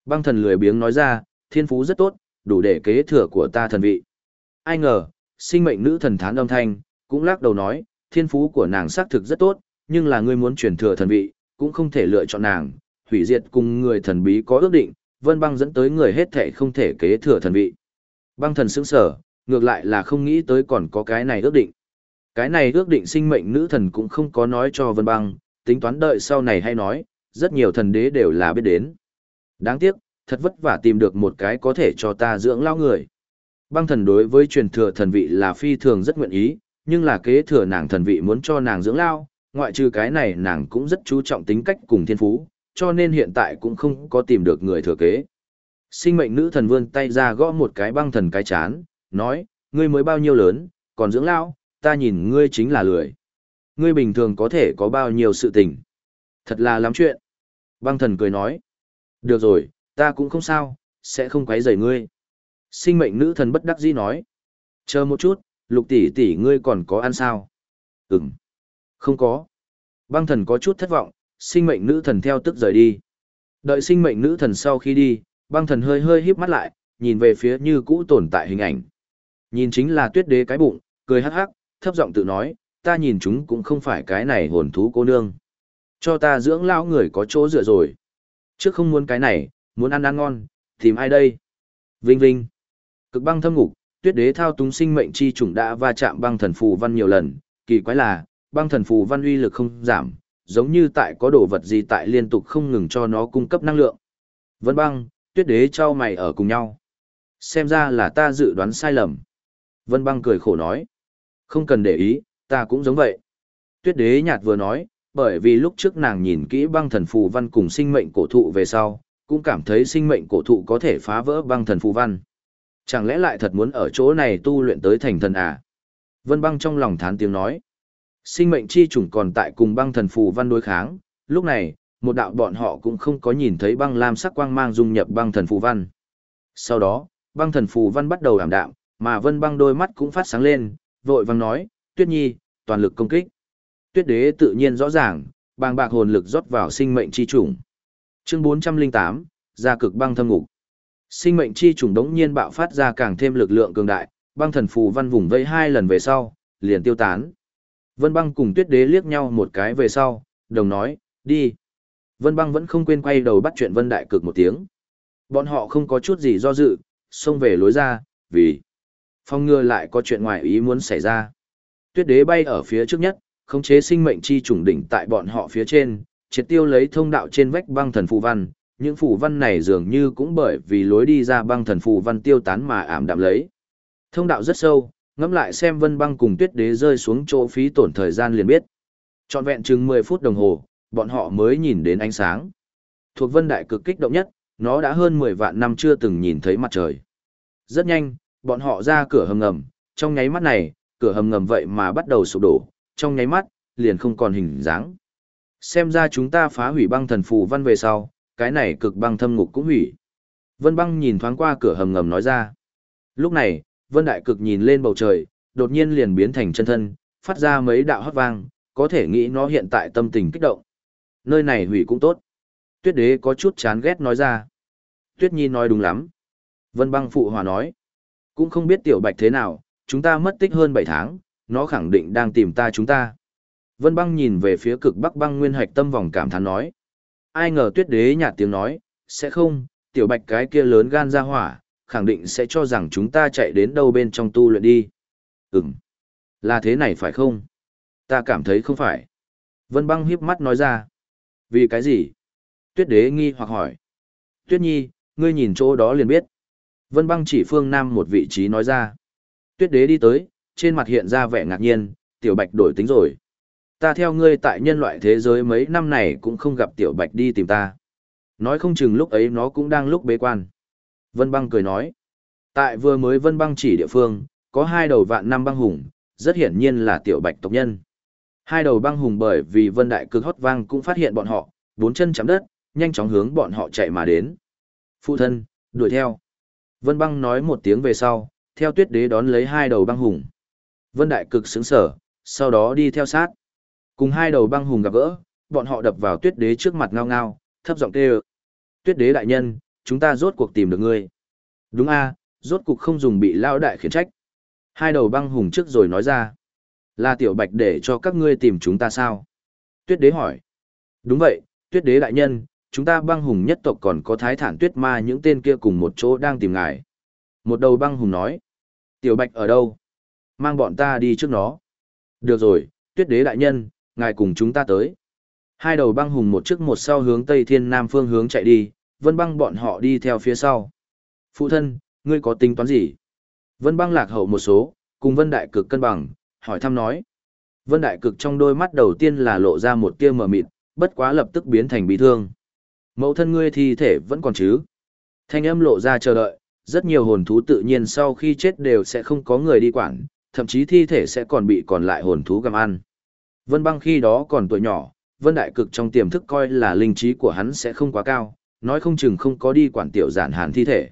Băng thần lười biếng nói ra, thiên phú rất tốt, đủ để kế thừa của ta thần vị. Ai ngờ, sinh mệnh nữ thần thán âm thanh, cũng lắc đầu nói, thiên phú của nàng xác thực rất tốt, nhưng là ngươi muốn truyền thừa thần vị, cũng không thể lựa chọn nàng, hủy diệt cùng người thần bí có ước định, vân băng dẫn tới người hết thể không thể kế thừa thần vị. Băng thần sững sở, ngược lại là không nghĩ tới còn có cái này ước định. Cái này ước định sinh mệnh nữ thần cũng không có nói cho vân băng, tính toán đợi sau này hay nói, rất nhiều thần đế đều là biết đến. Đáng tiếc, thật vất vả tìm được một cái có thể cho ta dưỡng lao người. Băng thần đối với truyền thừa thần vị là phi thường rất nguyện ý, nhưng là kế thừa nàng thần vị muốn cho nàng dưỡng lao, ngoại trừ cái này nàng cũng rất chú trọng tính cách cùng thiên phú, cho nên hiện tại cũng không có tìm được người thừa kế. Sinh mệnh nữ thần vươn tay ra gõ một cái băng thần cái chán, nói, ngươi mới bao nhiêu lớn, còn dưỡng lao, ta nhìn ngươi chính là lười. Ngươi bình thường có thể có bao nhiêu sự tình. Thật là lắm chuyện. Băng thần cười nói, được rồi, ta cũng không sao, sẽ không quấy rầy ngươi. Sinh mệnh nữ thần bất đắc dĩ nói, chờ một chút, lục tỷ tỷ ngươi còn có ăn sao? Ừm, không có. Băng thần có chút thất vọng, sinh mệnh nữ thần theo tức rời đi. Đợi sinh mệnh nữ thần sau khi đi, băng thần hơi hơi híp mắt lại, nhìn về phía như cũ tồn tại hình ảnh. Nhìn chính là tuyết đế cái bụng, cười hắc hắc, thấp giọng tự nói, ta nhìn chúng cũng không phải cái này hồn thú cô nương. Cho ta dưỡng lão người có chỗ dựa rồi. Trước không muốn cái này, muốn ăn ăn ngon, tìm ai đây? Vinh Vinh. Cực băng thâm ngục, tuyết đế thao túng sinh mệnh chi chủng đã va chạm băng thần phù văn nhiều lần, kỳ quái là, băng thần phù văn uy lực không giảm, giống như tại có đồ vật gì tại liên tục không ngừng cho nó cung cấp năng lượng. Vân băng, tuyết đế trao mày ở cùng nhau. Xem ra là ta dự đoán sai lầm. Vân băng cười khổ nói. Không cần để ý, ta cũng giống vậy. Tuyết đế nhạt vừa nói, bởi vì lúc trước nàng nhìn kỹ băng thần phù văn cùng sinh mệnh cổ thụ về sau, cũng cảm thấy sinh mệnh cổ thụ có thể phá vỡ băng thần phù văn. Chẳng lẽ lại thật muốn ở chỗ này tu luyện tới thành thần à? Vân băng trong lòng thán tiếng nói. Sinh mệnh chi chủng còn tại cùng băng thần phù văn đối kháng, lúc này, một đạo bọn họ cũng không có nhìn thấy băng lam sắc quang mang dung nhập băng thần phù văn. Sau đó, băng thần phù văn bắt đầu ảm đạm, mà vân băng đôi mắt cũng phát sáng lên, vội vàng nói, tuyết nhi, toàn lực công kích. Tuyết đế tự nhiên rõ ràng, bàng bạc hồn lực rót vào sinh mệnh chi trùng. Chương 408, gia cực băng thâm ngục. Sinh mệnh chi trùng đống nhiên bạo phát ra càng thêm lực lượng cường đại, băng thần phù văn vùng vây hai lần về sau, liền tiêu tán. Vân băng cùng tuyết đế liếc nhau một cái về sau, đồng nói, đi. Vân băng vẫn không quên quay đầu bắt chuyện vân đại cực một tiếng. Bọn họ không có chút gì do dự, xông về lối ra, vì phong ngừa lại có chuyện ngoài ý muốn xảy ra. Tuyết đế bay ở phía trước nhất, khống chế sinh mệnh chi trùng đỉnh tại bọn họ phía trên, triệt tiêu lấy thông đạo trên vách băng thần phù văn. Những phù văn này dường như cũng bởi vì lối đi ra băng thần phù văn tiêu tán mà ảm đạm lấy. Thông đạo rất sâu, ngẫm lại xem vân băng cùng tuyết đế rơi xuống chỗ phí tổn thời gian liền biết. Trọn vẹn chừng 10 phút đồng hồ, bọn họ mới nhìn đến ánh sáng. Thuộc vân đại cực kích động nhất, nó đã hơn 10 vạn năm chưa từng nhìn thấy mặt trời. Rất nhanh, bọn họ ra cửa hầm ngầm, trong nháy mắt này, cửa hầm ngầm vậy mà bắt đầu sụp đổ, trong nháy mắt, liền không còn hình dáng. Xem ra chúng ta phá hủy băng thần phù văn về sau, cái này cực băng thâm ngục cũng hủy. Vân băng nhìn thoáng qua cửa hầm ngầm nói ra. Lúc này, Vân Đại Cực nhìn lên bầu trời, đột nhiên liền biến thành chân thân, phát ra mấy đạo hót vang, có thể nghĩ nó hiện tại tâm tình kích động. Nơi này hủy cũng tốt. Tuyết đế có chút chán ghét nói ra. Tuyết nhi nói đúng lắm. Vân băng phụ hòa nói. Cũng không biết tiểu bạch thế nào, chúng ta mất tích hơn 7 tháng, nó khẳng định đang tìm ta chúng ta. Vân băng nhìn về phía cực bắc băng nguyên hạch tâm vòng cảm thán nói. Ai ngờ tuyết đế nhạt tiếng nói, sẽ không, tiểu bạch cái kia lớn gan ra hỏa, khẳng định sẽ cho rằng chúng ta chạy đến đâu bên trong tu luyện đi. Ừm, là thế này phải không? Ta cảm thấy không phải. Vân băng hiếp mắt nói ra. Vì cái gì? Tuyết đế nghi hoặc hỏi. Tuyết nhi, ngươi nhìn chỗ đó liền biết. Vân băng chỉ phương Nam một vị trí nói ra. Tuyết đế đi tới, trên mặt hiện ra vẻ ngạc nhiên, tiểu bạch đổi tính rồi. Ta theo ngươi tại nhân loại thế giới mấy năm này cũng không gặp tiểu bạch đi tìm ta. Nói không chừng lúc ấy nó cũng đang lúc bế quan. Vân băng cười nói. Tại vừa mới vân băng chỉ địa phương, có hai đầu vạn năm băng hùng, rất hiển nhiên là tiểu bạch tộc nhân. Hai đầu băng hùng bởi vì vân đại cực hót vang cũng phát hiện bọn họ, bốn chân chạm đất, nhanh chóng hướng bọn họ chạy mà đến. Phụ thân, đuổi theo. Vân băng nói một tiếng về sau, theo tuyết đế đón lấy hai đầu băng hùng. Vân đại cực sững sở, sau đó đi theo sát. Cùng hai đầu băng hùng gặp gỡ, bọn họ đập vào tuyết đế trước mặt ngao ngao, thấp giọng kêu. Tuyết đế đại nhân, chúng ta rốt cuộc tìm được ngươi. Đúng a, rốt cuộc không dùng bị lao đại khiển trách. Hai đầu băng hùng trước rồi nói ra. Là tiểu bạch để cho các ngươi tìm chúng ta sao? Tuyết đế hỏi. Đúng vậy, tuyết đế đại nhân, chúng ta băng hùng nhất tộc còn có thái thản tuyết ma những tên kia cùng một chỗ đang tìm ngài. Một đầu băng hùng nói. Tiểu bạch ở đâu? Mang bọn ta đi trước nó. Được rồi, tuyết đế đại nhân, ngài cùng chúng ta tới. Hai đầu băng hùng một trước một sau hướng tây thiên nam phương hướng chạy đi, vân băng bọn họ đi theo phía sau. Phụ thân, ngươi có tính toán gì? Vân băng lạc hậu một số, cùng vân đại cực cân bằng, hỏi thăm nói. Vân đại cực trong đôi mắt đầu tiên là lộ ra một tia mờ mịt, bất quá lập tức biến thành bị thương. Mẫu thân ngươi thi thể vẫn còn chứ? Thanh âm lộ ra chờ đợi, rất nhiều hồn thú tự nhiên sau khi chết đều sẽ không có người đi quản, thậm chí thi thể sẽ còn bị còn lại hồn thú gặm ăn. Vân băng khi đó còn tuổi nhỏ, vân đại cực trong tiềm thức coi là linh trí của hắn sẽ không quá cao, nói không chừng không có đi quản tiểu giản hàn thi thể.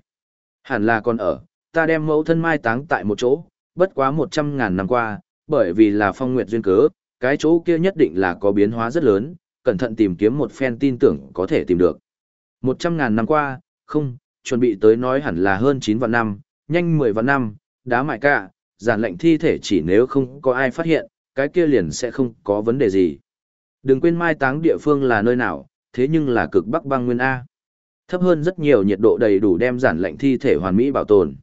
Hẳn là còn ở, ta đem mẫu thân mai táng tại một chỗ, bất quá một trăm ngàn năm qua, bởi vì là phong nguyệt duyên cớ, cái chỗ kia nhất định là có biến hóa rất lớn, cẩn thận tìm kiếm một phen tin tưởng có thể tìm được. Một trăm ngàn năm qua, không, chuẩn bị tới nói hẳn là hơn chín vạn năm, nhanh mười vạn năm, đá mại cả, giản lệnh thi thể chỉ nếu không có ai phát hiện, cái kia liền sẽ không có vấn đề gì. Đừng quên mai táng địa phương là nơi nào, thế nhưng là cực bắc băng nguyên A. Thấp hơn rất nhiều nhiệt độ đầy đủ đem giản lệnh thi thể hoàn mỹ bảo tồn.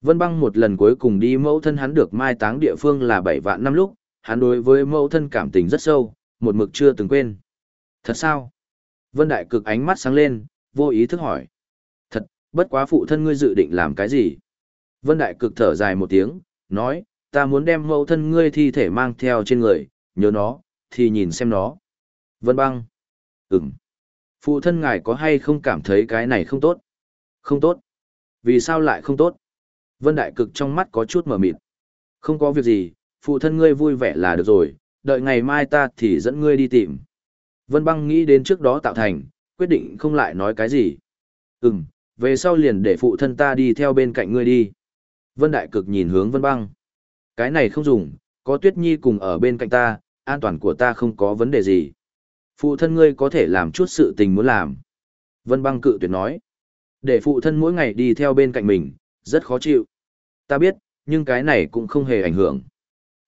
Vân băng một lần cuối cùng đi mẫu thân hắn được mai táng địa phương là 7 vạn năm lúc, hắn đối với mẫu thân cảm tình rất sâu, một mực chưa từng quên. Thật sao? Vân đại cực ánh mắt sáng lên, vô ý thức hỏi. Thật, bất quá phụ thân ngươi dự định làm cái gì? Vân đại cực thở dài một tiếng, nói, ta muốn đem mẫu thân ngươi thi thể mang theo trên người, nhớ nó, thì nhìn xem nó. Vân băng. Ừm. Phụ thân ngài có hay không cảm thấy cái này không tốt? Không tốt. Vì sao lại không tốt? Vân Đại Cực trong mắt có chút mở mịt. Không có việc gì, phụ thân ngươi vui vẻ là được rồi, đợi ngày mai ta thì dẫn ngươi đi tìm. Vân băng nghĩ đến trước đó tạo thành, quyết định không lại nói cái gì. Ừm, về sau liền để phụ thân ta đi theo bên cạnh ngươi đi. Vân Đại Cực nhìn hướng Vân băng. Cái này không dùng, có Tuyết Nhi cùng ở bên cạnh ta, an toàn của ta không có vấn đề gì. Phụ thân ngươi có thể làm chút sự tình muốn làm. Vân băng cự tuyệt nói. Để phụ thân mỗi ngày đi theo bên cạnh mình, rất khó chịu. Ta biết, nhưng cái này cũng không hề ảnh hưởng.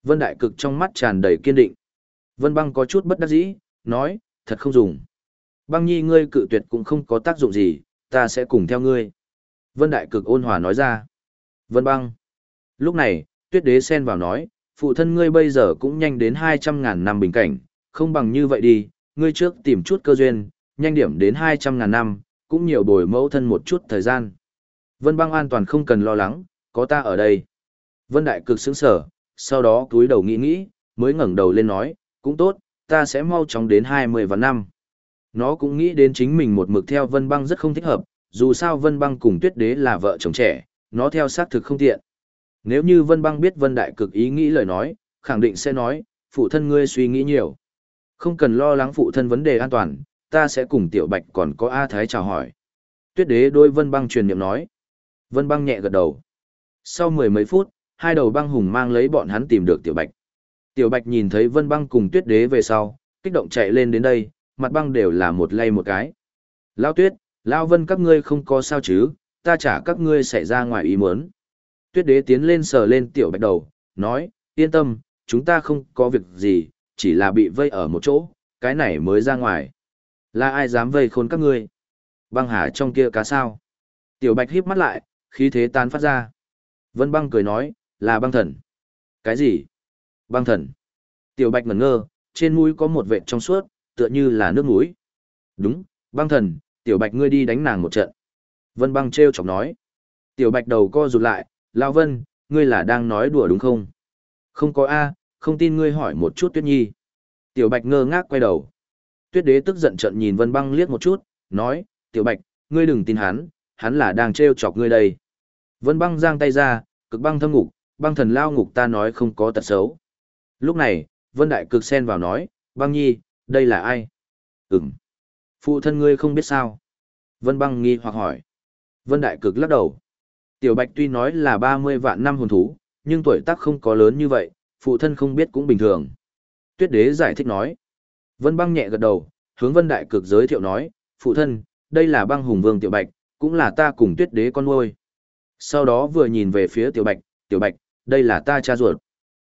Vân Đại Cực trong mắt tràn đầy kiên định. Vân băng có chút bất đắc dĩ, nói, thật không dùng. Băng nhi ngươi cự tuyệt cũng không có tác dụng gì, ta sẽ cùng theo ngươi. Vân Đại Cực ôn hòa nói ra. Vân băng. Lúc này, tuyết đế xen vào nói, phụ thân ngươi bây giờ cũng nhanh đến 200.000 năm bình cảnh, không bằng như vậy đi, ngươi trước tìm chút cơ duyên, nhanh điểm đến 200.000 năm, cũng nhiều bồi mẫu thân một chút thời gian. Vân băng an toàn không cần lo lắng, có ta ở đây. Vân Đại Cực sững sở, sau đó túi đầu nghĩ nghĩ, mới ngẩng đầu lên nói, cũng tốt, ta sẽ mau chóng đến 20 và năm. Nó cũng nghĩ đến chính mình một mực theo Vân Băng rất không thích hợp, dù sao Vân Băng cùng Tuyết Đế là vợ chồng trẻ, nó theo xác thực không tiện. Nếu như Vân Băng biết Vân Đại cực ý nghĩ lời nói, khẳng định sẽ nói, phụ thân ngươi suy nghĩ nhiều. Không cần lo lắng phụ thân vấn đề an toàn, ta sẽ cùng Tiểu Bạch còn có A Thái chào hỏi. Tuyết Đế đôi Vân Băng truyền niệm nói. Vân Băng nhẹ gật đầu. Sau mười mấy phút, hai đầu băng hùng mang lấy bọn hắn tìm được Tiểu Bạch. Tiểu Bạch nhìn thấy Vân Băng cùng Tuyết Đế về sau, kích động chạy lên đến đây, mặt băng đều là một lay một cái. Lao Tuyết, Lao Vân các ngươi không có sao chứ, ta trả các ngươi xảy ra ngoài ý muốn. Tuyết Đế tiến lên sờ lên Tiểu Bạch đầu, nói, yên tâm, chúng ta không có việc gì, chỉ là bị vây ở một chỗ, cái này mới ra ngoài. Là ai dám vây khốn các ngươi? Băng hà trong kia cá sao? Tiểu Bạch híp mắt lại, khí thế tan phát ra. Vân băng cười nói, là băng thần. Cái gì? Băng thần. Tiểu bạch ngẩn ngơ, trên mũi có một vệt trong suốt, tựa như là nước mũi. Đúng, băng thần, tiểu bạch ngươi đi đánh nàng một trận. Vân băng treo chọc nói. Tiểu bạch đầu co rụt lại, lao vân, ngươi là đang nói đùa đúng không? Không có A, không tin ngươi hỏi một chút tuyết nhi. Tiểu bạch ngơ ngác quay đầu. Tuyết đế tức giận trận nhìn vân băng liếc một chút, nói, tiểu bạch, ngươi đừng tin hắn, hắn là đang treo chọc ngươi đây. Vân băng giang tay ra, cực băng thâm ngục, băng thần lao ngục ta nói không có tật xấu. Lúc này, Vân Đại Cực xen vào nói, băng nhi, đây là ai? Ừm. Phụ thân ngươi không biết sao? Vân băng nghi hoặc hỏi. Vân Đại Cực lắc đầu. Tiểu Bạch tuy nói là 30 vạn năm hồn thú, nhưng tuổi tác không có lớn như vậy, phụ thân không biết cũng bình thường. Tuyết đế giải thích nói. Vân băng nhẹ gật đầu, hướng Vân Đại Cực giới thiệu nói, phụ thân, đây là băng hùng vương Tiểu Bạch, cũng là ta cùng tuyết đế con nuôi. Sau đó vừa nhìn về phía Tiểu Bạch, Tiểu Bạch, đây là ta cha ruột.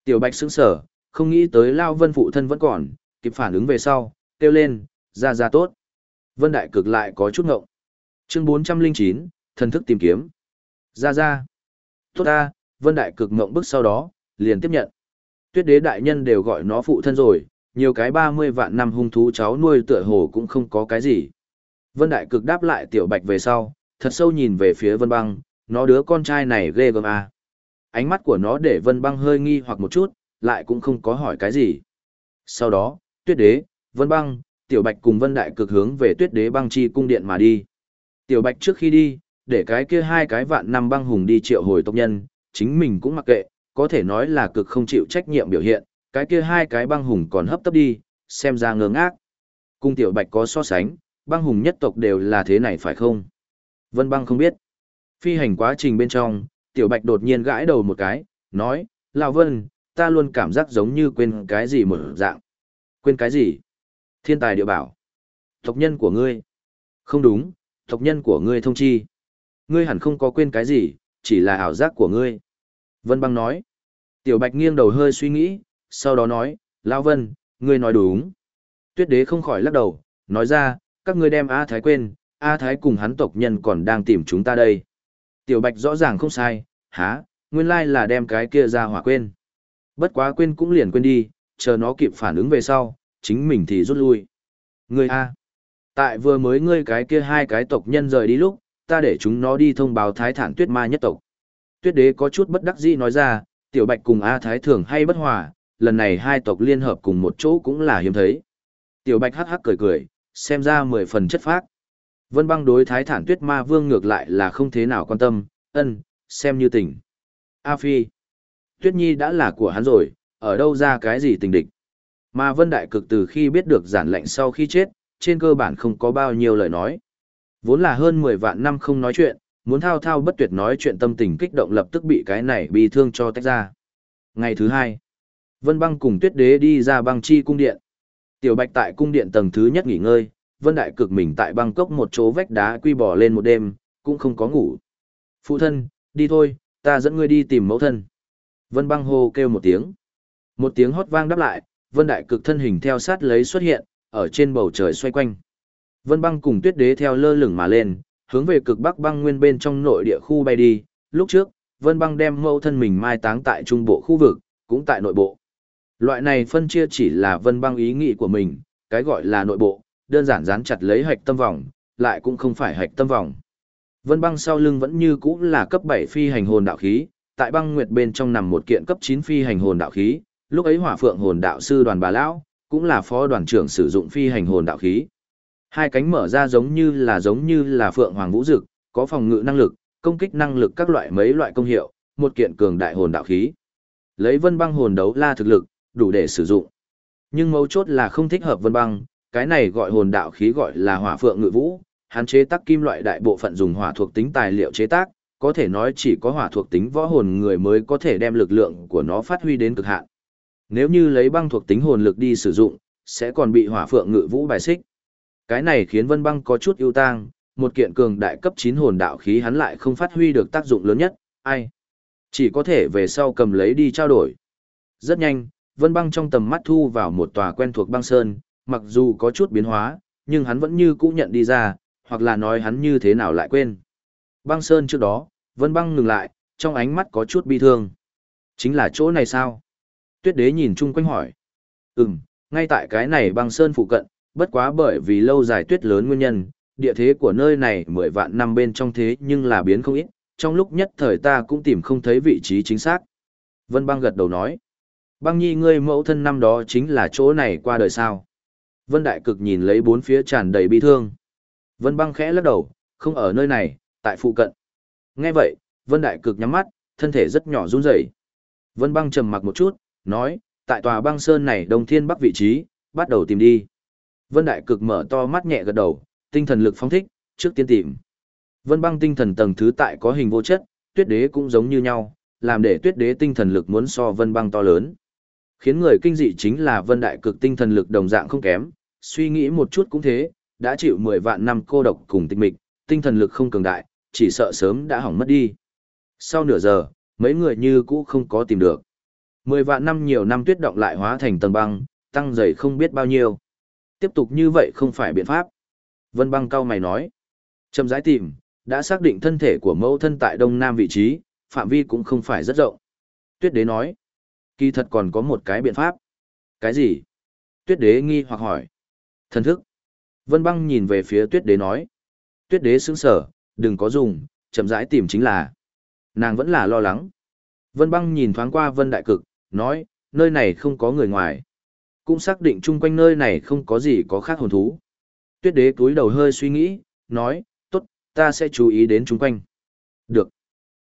Tiểu Bạch sững sờ, không nghĩ tới Lao Vân phụ thân vẫn còn, kịp phản ứng về sau, kêu lên, ra ra tốt. Vân Đại Cực lại có chút ngộng. Chương 409, thần thức tìm kiếm. Ra ra. Tốt ta, Vân Đại Cực ngộng bức sau đó, liền tiếp nhận. Tuyết đế đại nhân đều gọi nó phụ thân rồi, nhiều cái 30 vạn năm hung thú cháu nuôi tựa hồ cũng không có cái gì. Vân Đại Cực đáp lại Tiểu Bạch về sau, thật sâu nhìn về phía Vân Băng, nó đứa con trai này ghê gớm à. Ánh mắt của nó để Vân Băng hơi nghi hoặc một chút, lại cũng không có hỏi cái gì. Sau đó, tuyết đế, vân băng, tiểu bạch cùng vân đại cực hướng về tuyết đế băng chi cung điện mà đi. Tiểu bạch trước khi đi, để cái kia hai cái vạn năm băng hùng đi triệu hồi tộc nhân, chính mình cũng mặc kệ, có thể nói là cực không chịu trách nhiệm biểu hiện, cái kia hai cái băng hùng còn hấp tấp đi, xem ra ngơ ngác. Cung tiểu bạch có so sánh, băng hùng nhất tộc đều là thế này phải không? Vân băng không biết. Phi hành quá trình bên trong, tiểu bạch đột nhiên gãi đầu một cái, nói, Lão Vân, ta luôn cảm giác giống như quên cái gì một dạng. Quên cái gì? Thiên tài địa bảo. Tộc nhân của ngươi. Không đúng, tộc nhân của ngươi thông chi. Ngươi hẳn không có quên cái gì, chỉ là ảo giác của ngươi. Vân băng nói. Tiểu bạch nghiêng đầu hơi suy nghĩ, sau đó nói, Lão Vân, ngươi nói đúng. Tuyết đế không khỏi lắc đầu, nói ra, các ngươi đem A Thái quên, A Thái cùng hắn tộc nhân còn đang tìm chúng ta đây. Tiểu bạch rõ ràng không sai, há, nguyên lai là đem cái kia ra hỏa quên. Bất quá quên cũng liền quên đi, chờ nó kịp phản ứng về sau, chính mình thì rút lui. Ngươi A. Tại vừa mới ngươi cái kia hai cái tộc nhân rời đi lúc, ta để chúng nó đi thông báo thái thản tuyết ma nhất tộc. Tuyết đế có chút bất đắc dĩ nói ra, tiểu bạch cùng A thái thường hay bất hòa, lần này hai tộc liên hợp cùng một chỗ cũng là hiếm thấy. Tiểu bạch hắc hắc cười cười, xem ra mười phần chất phác. Vân băng đối thái thản tuyết ma vương ngược lại là không thế nào quan tâm, ân, xem như tình. A phi. Tuyết Nhi đã là của hắn rồi, ở đâu ra cái gì tình địch. Mà Vân Đại Cực từ khi biết được giản lệnh sau khi chết, trên cơ bản không có bao nhiêu lời nói. Vốn là hơn 10 vạn năm không nói chuyện, muốn thao thao bất tuyệt nói chuyện tâm tình kích động lập tức bị cái này bị thương cho tách ra. Ngày thứ hai, Vân Băng cùng Tuyết Đế đi ra băng chi cung điện. Tiểu Bạch tại cung điện tầng thứ nhất nghỉ ngơi, Vân Đại cực mình tại băng cốc một chỗ vách đá quy bỏ lên một đêm, cũng không có ngủ. Phụ thân, đi thôi, ta dẫn ngươi đi tìm mẫu thân. Vân Băng hô kêu một tiếng. Một tiếng hót vang đáp lại, Vân Đại cực thân hình theo sát lấy xuất hiện, ở trên bầu trời xoay quanh. Vân Băng cùng Tuyết Đế theo lơ lửng mà lên, hướng về cực bắc băng nguyên bên trong nội địa khu bay đi. Lúc trước, Vân Băng đem mẫu thân mình mai táng tại trung bộ khu vực, cũng tại nội bộ. Loại này phân chia chỉ là Vân Băng ý nghĩ của mình, cái gọi là nội bộ, đơn giản dán chặt lấy hạch tâm vòng, lại cũng không phải hạch tâm vòng. Vân Băng sau lưng vẫn như cũ là cấp 7 phi hành hồn đạo khí, tại băng nguyệt bên trong nằm một kiện cấp 9 phi hành hồn đạo khí, lúc ấy Hỏa Phượng hồn đạo sư đoàn bà lão cũng là phó đoàn trưởng sử dụng phi hành hồn đạo khí. Hai cánh mở ra giống như là giống như là Phượng Hoàng Vũ Dực, có phòng ngự năng lực, công kích năng lực các loại mấy loại công hiệu, một kiện cường đại hồn đạo khí. Lấy Vân Băng hồn đấu la thực lực, đủ để sử dụng. Nhưng mấu chốt là không thích hợp Vân Băng, cái này gọi hồn đạo khí gọi là Hỏa Phượng Ngự Vũ, hắn chế tác kim loại đại bộ phận dùng hỏa thuộc tính tài liệu chế tác, có thể nói chỉ có hỏa thuộc tính võ hồn người mới có thể đem lực lượng của nó phát huy đến cực hạn. Nếu như lấy băng thuộc tính hồn lực đi sử dụng, sẽ còn bị hỏa phượng ngự vũ bài xích. Cái này khiến Vân Băng có chút ưu tang, một kiện cường đại cấp 9 hồn đạo khí hắn lại không phát huy được tác dụng lớn nhất, ai? Chỉ có thể về sau cầm lấy đi trao đổi. Rất nhanh, Vân Băng trong tầm mắt thu vào một tòa quen thuộc băng sơn, mặc dù có chút biến hóa, nhưng hắn vẫn như cũ nhận đi ra, hoặc là nói hắn như thế nào lại quên. Băng sơn trước đó, Vân Băng ngừng lại, trong ánh mắt có chút bi thương. Chính là chỗ này sao? Tuyết đế nhìn chung quanh hỏi. Ừm, ngay tại cái này băng sơn phụ cận, bất quá bởi vì lâu dài tuyết lớn nguyên nhân, địa thế của nơi này mười vạn năm bên trong thế nhưng là biến không ít, trong lúc nhất thời ta cũng tìm không thấy vị trí chính xác. Vân băng gật đầu nói. Băng nhi ngươi mẫu thân năm đó chính là chỗ này qua đời sao. Vân đại cực nhìn lấy bốn phía tràn đầy bi thương. Vân băng khẽ lắc đầu, không ở nơi này, tại phụ cận. Nghe vậy, Vân đại cực nhắm mắt, thân thể rất nhỏ run rẩy. Vân băng trầm mặc một chút, nói, tại tòa băng sơn này đông thiên bắc vị trí, bắt đầu tìm đi. Vân Đại Cực mở to mắt nhẹ gật đầu, tinh thần lực phóng thích, trước tiên tìm. Vân băng tinh thần tầng thứ tại có hình vô chất, tuyết đế cũng giống như nhau, làm để tuyết đế tinh thần lực muốn so vân băng to lớn. Khiến người kinh dị chính là vân đại cực tinh thần lực đồng dạng không kém, suy nghĩ một chút cũng thế, đã chịu 10 vạn năm cô độc cùng tịch mịch, tinh thần lực không cường đại, chỉ sợ sớm đã hỏng mất đi. Sau nửa giờ, mấy người như cũ không có tìm được. Mười vạn năm nhiều năm tuyết động lại hóa thành tầng băng, tăng dày không biết bao nhiêu. Tiếp tục như vậy không phải biện pháp. Vân băng cao mày nói. Chậm rãi tìm, đã xác định thân thể của mẫu thân tại đông nam vị trí, phạm vi cũng không phải rất rộng. Tuyết đế nói. Kỳ thật còn có một cái biện pháp. Cái gì? Tuyết đế nghi hoặc hỏi. Thần thức. Vân băng nhìn về phía tuyết đế nói. Tuyết đế sững sở, đừng có dùng, chậm rãi tìm chính là. Nàng vẫn là lo lắng. Vân băng nhìn thoáng qua vân đại cực, nói, nơi này không có người ngoài. Cũng xác định chung quanh nơi này không có gì có khác hồn thú. Tuyết đế túi đầu hơi suy nghĩ, nói, tốt, ta sẽ chú ý đến chung quanh. Được.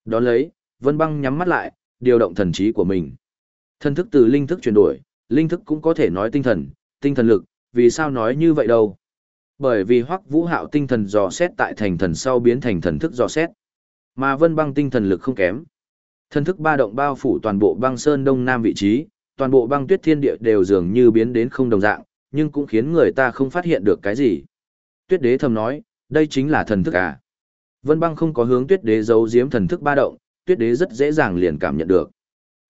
Đón lấy, Vân Băng nhắm mắt lại, điều động thần trí của mình. Thân thức từ linh thức chuyển đổi, linh thức cũng có thể nói tinh thần, tinh thần lực, vì sao nói như vậy đâu? Bởi vì Hoắc Vũ Hạo tinh thần dò xét tại thành thần sau biến thành thần thức dò xét. Mà Vân Băng tinh thần lực không kém, Thân thức ba động bao phủ toàn bộ băng sơn đông nam vị trí, toàn bộ băng tuyết thiên địa đều dường như biến đến không đồng dạng, nhưng cũng khiến người ta không phát hiện được cái gì. Tuyết đế thầm nói, đây chính là thần thức à. Vân băng không có hướng tuyết đế giấu giếm thần thức ba động, tuyết đế rất dễ dàng liền cảm nhận được.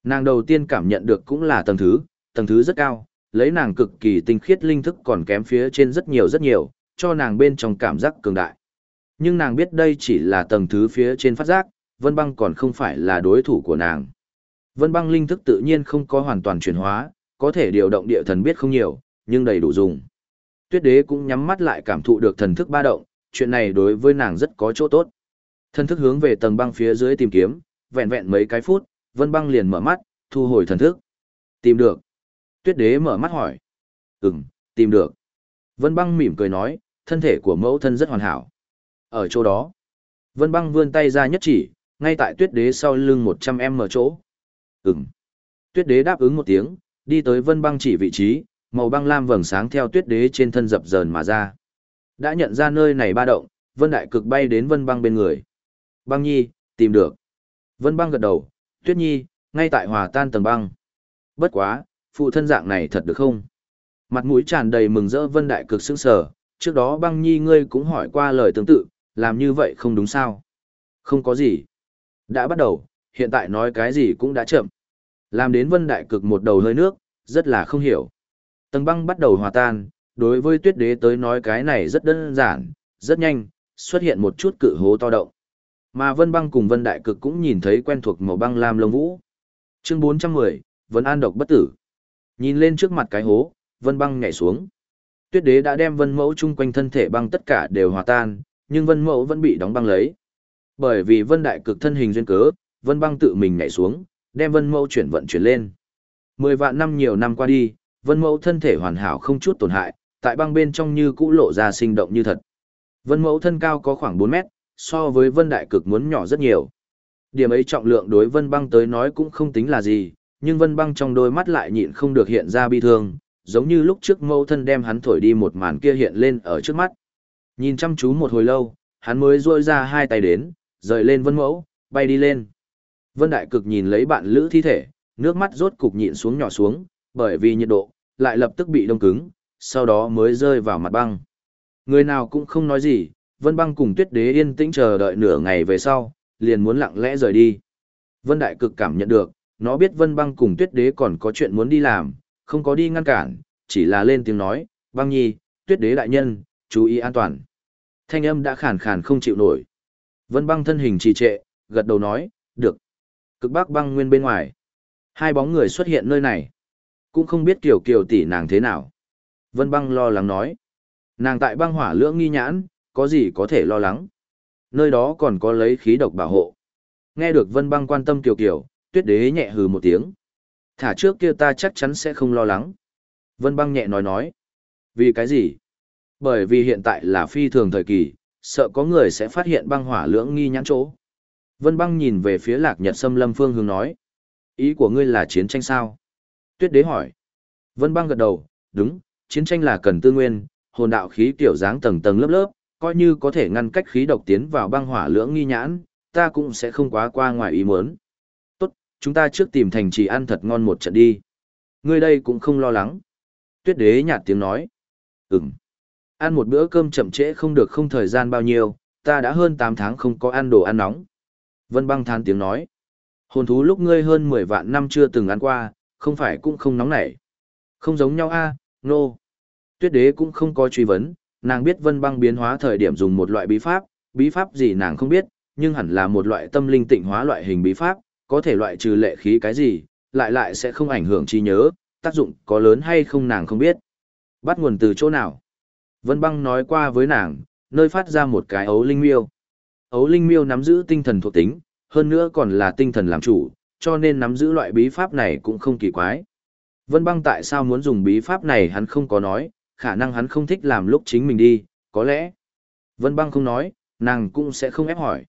Nàng đầu tiên cảm nhận được cũng là tầng thứ, tầng thứ rất cao, lấy nàng cực kỳ tinh khiết linh thức còn kém phía trên rất nhiều rất nhiều, cho nàng bên trong cảm giác cường đại. Nhưng nàng biết đây chỉ là tầng thứ phía trên phát giác, Vân Băng còn không phải là đối thủ của nàng. Vân Băng linh thức tự nhiên không có hoàn toàn chuyển hóa, có thể điều động địa thần biết không nhiều, nhưng đầy đủ dùng. Tuyết đế cũng nhắm mắt lại cảm thụ được thần thức ba động, chuyện này đối với nàng rất có chỗ tốt. Thần thức hướng về tầng băng phía dưới tìm kiếm, vẹn vẹn mấy cái phút, Vân Băng liền mở mắt, thu hồi thần thức. Tìm được. Tuyết đế mở mắt hỏi. Ừm, tìm được. Vân Băng mỉm cười nói, thân thể của mẫu thân rất hoàn hảo. Ở chỗ đó, Vân Băng vươn tay ra nhất chỉ, ngay tại tuyết đế sau lưng một trăm em mở chỗ. Ừm. Tuyết đế đáp ứng một tiếng, đi tới vân băng chỉ vị trí, màu băng lam vầng sáng theo tuyết đế trên thân dập dờn mà ra. Đã nhận ra nơi này ba động, Vân Đại Cực bay đến Vân Băng bên người. Băng Nhi, tìm được. Vân Băng gật đầu, Tuyết Nhi, ngay tại hòa tan tầng băng. Bất quá, phụ thân dạng này thật được không? Mặt mũi tràn đầy mừng rỡ Vân Đại Cực sững sờ, trước đó Băng Nhi ngươi cũng hỏi qua lời tương tự, làm như vậy không đúng sao? Không có gì. Đã bắt đầu, hiện tại nói cái gì cũng đã chậm. Làm đến Vân Đại Cực một đầu hơi nước, rất là không hiểu. Tầng băng bắt đầu hòa tan, đối với tuyết đế tới nói cái này rất đơn giản, rất nhanh, xuất hiện một chút cự hố to động. Mà Vân Băng cùng Vân Đại Cực cũng nhìn thấy quen thuộc màu băng lam lông vũ. Chương 410, Vân An độc bất tử. Nhìn lên trước mặt cái hố, Vân Băng nhảy xuống. Tuyết Đế đã đem Vân Mẫu chung quanh thân thể băng tất cả đều hòa tan, nhưng Vân Mẫu vẫn bị đóng băng lấy. Bởi vì Vân Đại Cực thân hình duyên cớ, Vân Băng tự mình nhảy xuống, đem Vân Mẫu chuyển vận chuyển lên. Mười vạn năm nhiều năm qua đi, Vân Mẫu thân thể hoàn hảo không chút tổn hại, tại băng bên trong như cũ lộ ra sinh động như thật. Vân Mẫu thân cao có khoảng 4 mét, so với Vân Đại Cực muốn nhỏ rất nhiều. Điểm ấy trọng lượng đối Vân Băng tới nói cũng không tính là gì, nhưng Vân Băng trong đôi mắt lại nhịn không được hiện ra bi thương, giống như lúc trước mẫu thân đem hắn thổi đi một màn kia hiện lên ở trước mắt. Nhìn chăm chú một hồi lâu, hắn mới duỗi ra hai tay đến, rời lên Vân Mẫu, bay đi lên. Vân Đại Cực nhìn lấy bạn lữ thi thể, nước mắt rốt cục nhịn xuống nhỏ xuống, bởi vì nhiệt độ, lại lập tức bị đông cứng, sau đó mới rơi vào mặt băng. Người nào cũng không nói gì, Vân Băng cùng Tuyết Đế yên tĩnh chờ đợi nửa ngày về sau, liền muốn lặng lẽ rời đi. Vân Đại Cực cảm nhận được, nó biết Vân Băng cùng Tuyết Đế còn có chuyện muốn đi làm, không có đi ngăn cản, chỉ là lên tiếng nói, Băng Nhi, Tuyết Đế đại nhân, chú ý an toàn. Thanh âm đã khàn khàn không chịu nổi. Vân Băng thân hình trì trệ, gật đầu nói, được. Cực Bắc Băng Nguyên bên ngoài. Hai bóng người xuất hiện nơi này. Cũng không biết Kiều Kiều tỷ nàng thế nào. Vân băng lo lắng nói. Nàng tại băng hỏa lưỡng nghi nhãn, có gì có thể lo lắng. Nơi đó còn có lấy khí độc bảo hộ. Nghe được vân băng quan tâm Kiều Kiều, tuyết đế nhẹ hừ một tiếng. Thả trước kia ta chắc chắn sẽ không lo lắng. Vân băng nhẹ nói nói. Vì cái gì? Bởi vì hiện tại là phi thường thời kỳ, sợ có người sẽ phát hiện băng hỏa lưỡng nghi nhãn chỗ. Vân băng nhìn về phía lạc nhật sâm lâm phương hướng nói. Ý của ngươi là chiến tranh sao? Tuyết đế hỏi. Vân băng gật đầu, đúng, chiến tranh là cần tư nguyên, hồn đạo khí tiểu dáng tầng tầng lớp lớp, coi như có thể ngăn cách khí độc tiến vào băng hỏa lưỡng nghi nhãn, ta cũng sẽ không quá qua ngoài ý muốn. Tốt, chúng ta trước tìm thành trì ăn thật ngon một trận đi. Ngươi đây cũng không lo lắng. Tuyết đế nhạt tiếng nói. Ừm. Ăn một bữa cơm chậm trễ không được không thời gian bao nhiêu, ta đã hơn 8 tháng không có ăn đồ ăn nóng. Vân băng than tiếng nói. Hồn thú lúc ngươi hơn 10 vạn năm chưa từng ăn qua, không phải cũng không nóng nảy. Không giống nhau a, nô. No. Tuyết đế cũng không có truy vấn, nàng biết vân băng biến hóa thời điểm dùng một loại bí pháp, bí pháp gì nàng không biết, nhưng hẳn là một loại tâm linh tịnh hóa loại hình bí pháp, có thể loại trừ lệ khí cái gì, lại lại sẽ không ảnh hưởng trí nhớ, tác dụng có lớn hay không nàng không biết. Bắt nguồn từ chỗ nào? Vân băng nói qua với nàng, nơi phát ra một cái ấu linh miêu. Ấu linh miêu nắm giữ tinh thần thuộc tính, hơn nữa còn là tinh thần làm chủ, cho nên nắm giữ loại bí pháp này cũng không kỳ quái. Vân băng tại sao muốn dùng bí pháp này hắn không có nói, khả năng hắn không thích làm lúc chính mình đi, có lẽ. Vân băng không nói, nàng cũng sẽ không ép hỏi.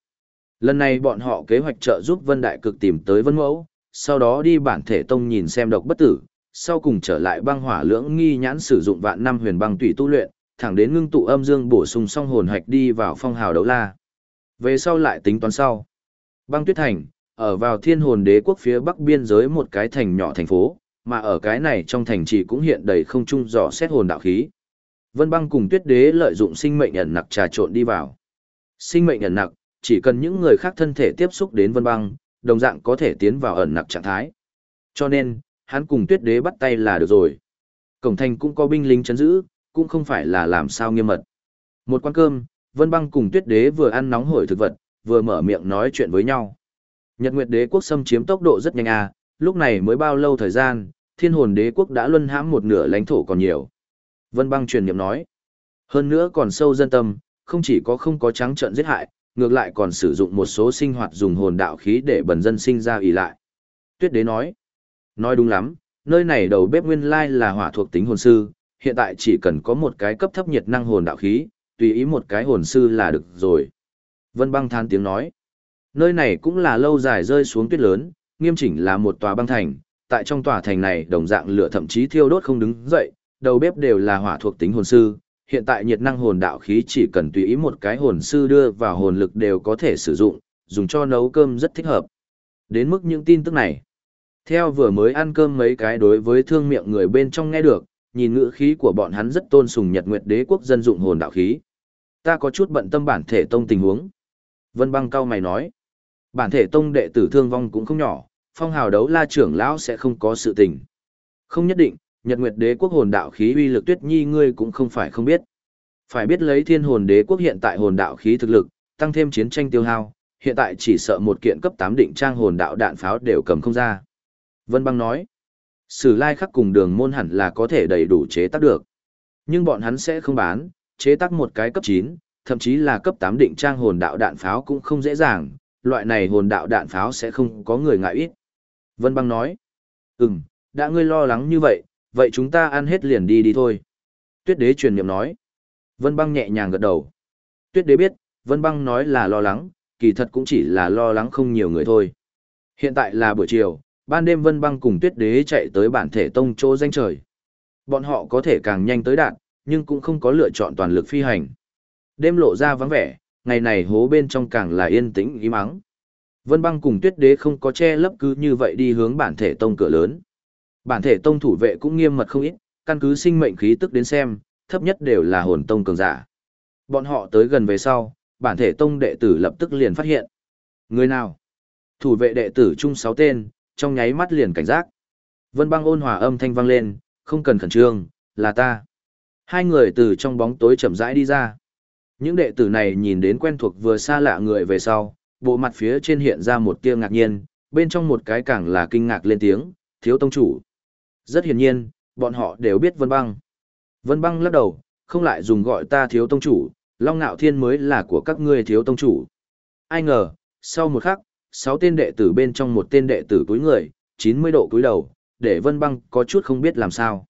Lần này bọn họ kế hoạch trợ giúp Vân Đại Cực tìm tới Vân Mẫu, sau đó đi bản thể tông nhìn xem độc bất tử, sau cùng trở lại băng hỏa lưỡng nghi nhãn sử dụng vạn năm huyền băng tùy tu luyện, thẳng đến ngưng tụ âm dương bổ sung xong hồn hạch đi vào phong hào đấu la. Về sau lại tính toán sau. Băng tuyết thành, ở vào thiên hồn đế quốc phía bắc biên giới một cái thành nhỏ thành phố, mà ở cái này trong thành trì cũng hiện đầy không trung dò xét hồn đạo khí. Vân băng cùng tuyết đế lợi dụng sinh mệnh ẩn nặc trà trộn đi vào. Sinh mệnh ẩn nặc, chỉ cần những người khác thân thể tiếp xúc đến vân băng, đồng dạng có thể tiến vào ẩn nặc trạng thái. Cho nên, hắn cùng tuyết đế bắt tay là được rồi. Cổng thành cũng có binh lính chấn giữ, cũng không phải là làm sao nghiêm mật. Một quán cơm, vân băng cùng tuyết đế vừa ăn nóng hổi thực vật, vừa mở miệng nói chuyện với nhau. Nhật Nguyệt Đế quốc xâm chiếm tốc độ rất nhanh à, lúc này mới bao lâu thời gian, Thiên Hồn Đế quốc đã luân hãm một nửa lãnh thổ còn nhiều. Vân Băng truyền niệm nói, hơn nữa còn sâu dân tâm, không chỉ có không có trắng trợn giết hại, ngược lại còn sử dụng một số sinh hoạt dùng hồn đạo khí để bần dân sinh ra ỷ lại. Tuyết Đế nói, nói đúng lắm, nơi này đầu bếp nguyên lai là hỏa thuộc tính hồn sư, hiện tại chỉ cần có một cái cấp thấp nhiệt năng hồn đạo khí, tùy ý một cái hồn sư là được rồi. Vân băng than tiếng nói. Nơi này cũng là lâu dài rơi xuống tuyết lớn, nghiêm chỉnh là một tòa băng thành, tại trong tòa thành này đồng dạng lửa thậm chí thiêu đốt không đứng dậy, đầu bếp đều là hỏa thuộc tính hồn sư, hiện tại nhiệt năng hồn đạo khí chỉ cần tùy ý một cái hồn sư đưa vào hồn lực đều có thể sử dụng, dùng cho nấu cơm rất thích hợp. Đến mức những tin tức này, theo vừa mới ăn cơm mấy cái đối với thương miệng người bên trong nghe được, nhìn ngữ khí của bọn hắn rất tôn sùng Nhật Nguyệt Đế quốc dân dụng hồn đạo khí. Ta có chút bận tâm bản thể tông tình huống. Vân Băng cao mày nói, bản thể tông đệ tử thương vong cũng không nhỏ, phong hào đấu la trưởng lão sẽ không có sự tình. Không nhất định, Nhật Nguyệt Đế quốc hồn đạo khí uy lực Tuyết Nhi ngươi cũng không phải không biết. Phải biết lấy Thiên Hồn Đế quốc hiện tại hồn đạo khí thực lực, tăng thêm chiến tranh tiêu hao, hiện tại chỉ sợ một kiện cấp 8 định trang hồn đạo đạn pháo đều cầm không ra. Vân Băng nói, Sử Lai Khắc cùng Đường Môn hẳn là có thể đầy đủ chế tác được. Nhưng bọn hắn sẽ không bán, chế tác một cái cấp 9, thậm chí là cấp 8 định trang hồn đạo đạn pháo cũng không dễ dàng, loại này hồn đạo đạn pháo sẽ không có người ngại ít. Vân Băng nói, ừm, đã ngươi lo lắng như vậy, vậy chúng ta ăn hết liền đi đi thôi. Tuyết đế truyền niệm nói. Vân băng nhẹ nhàng gật đầu. Tuyết đế biết, Vân băng nói là lo lắng, kỳ thật cũng chỉ là lo lắng không nhiều người thôi. Hiện tại là buổi chiều, ban đêm Vân băng cùng tuyết đế chạy tới bản thể tông chỗ danh trời. Bọn họ có thể càng nhanh tới đạt, nhưng cũng không có lựa chọn toàn lực phi hành. Đêm lộ ra vắng vẻ, ngày này hố bên trong càng là yên tĩnh ý mắng. Vân băng cùng tuyết đế không có che lấp cứ như vậy đi hướng bản thể tông cửa lớn. Bản thể tông thủ vệ cũng nghiêm mật không ít, căn cứ sinh mệnh khí tức đến xem, thấp nhất đều là hồn tông cường giả. Bọn họ tới gần về sau, bản thể tông đệ tử lập tức liền phát hiện. Người nào? Thủ vệ đệ tử chung sáu tên, trong nháy mắt liền cảnh giác. Vân băng ôn hòa âm thanh vang lên, không cần khẩn trương, là ta. Hai người từ trong bóng tối chậm rãi đi ra. Những đệ tử này nhìn đến quen thuộc vừa xa lạ người về sau, bộ mặt phía trên hiện ra một tia ngạc nhiên, bên trong một cái càng là kinh ngạc lên tiếng, thiếu tông chủ. Rất hiển nhiên, bọn họ đều biết Vân Băng. Vân Băng lắc đầu, không lại dùng gọi ta thiếu tông chủ, Long Nạo Thiên mới là của các ngươi thiếu tông chủ. Ai ngờ, sau một khắc, sáu tên đệ tử bên trong một tên đệ tử cúi người, 90 độ cúi đầu, để Vân Băng có chút không biết làm sao.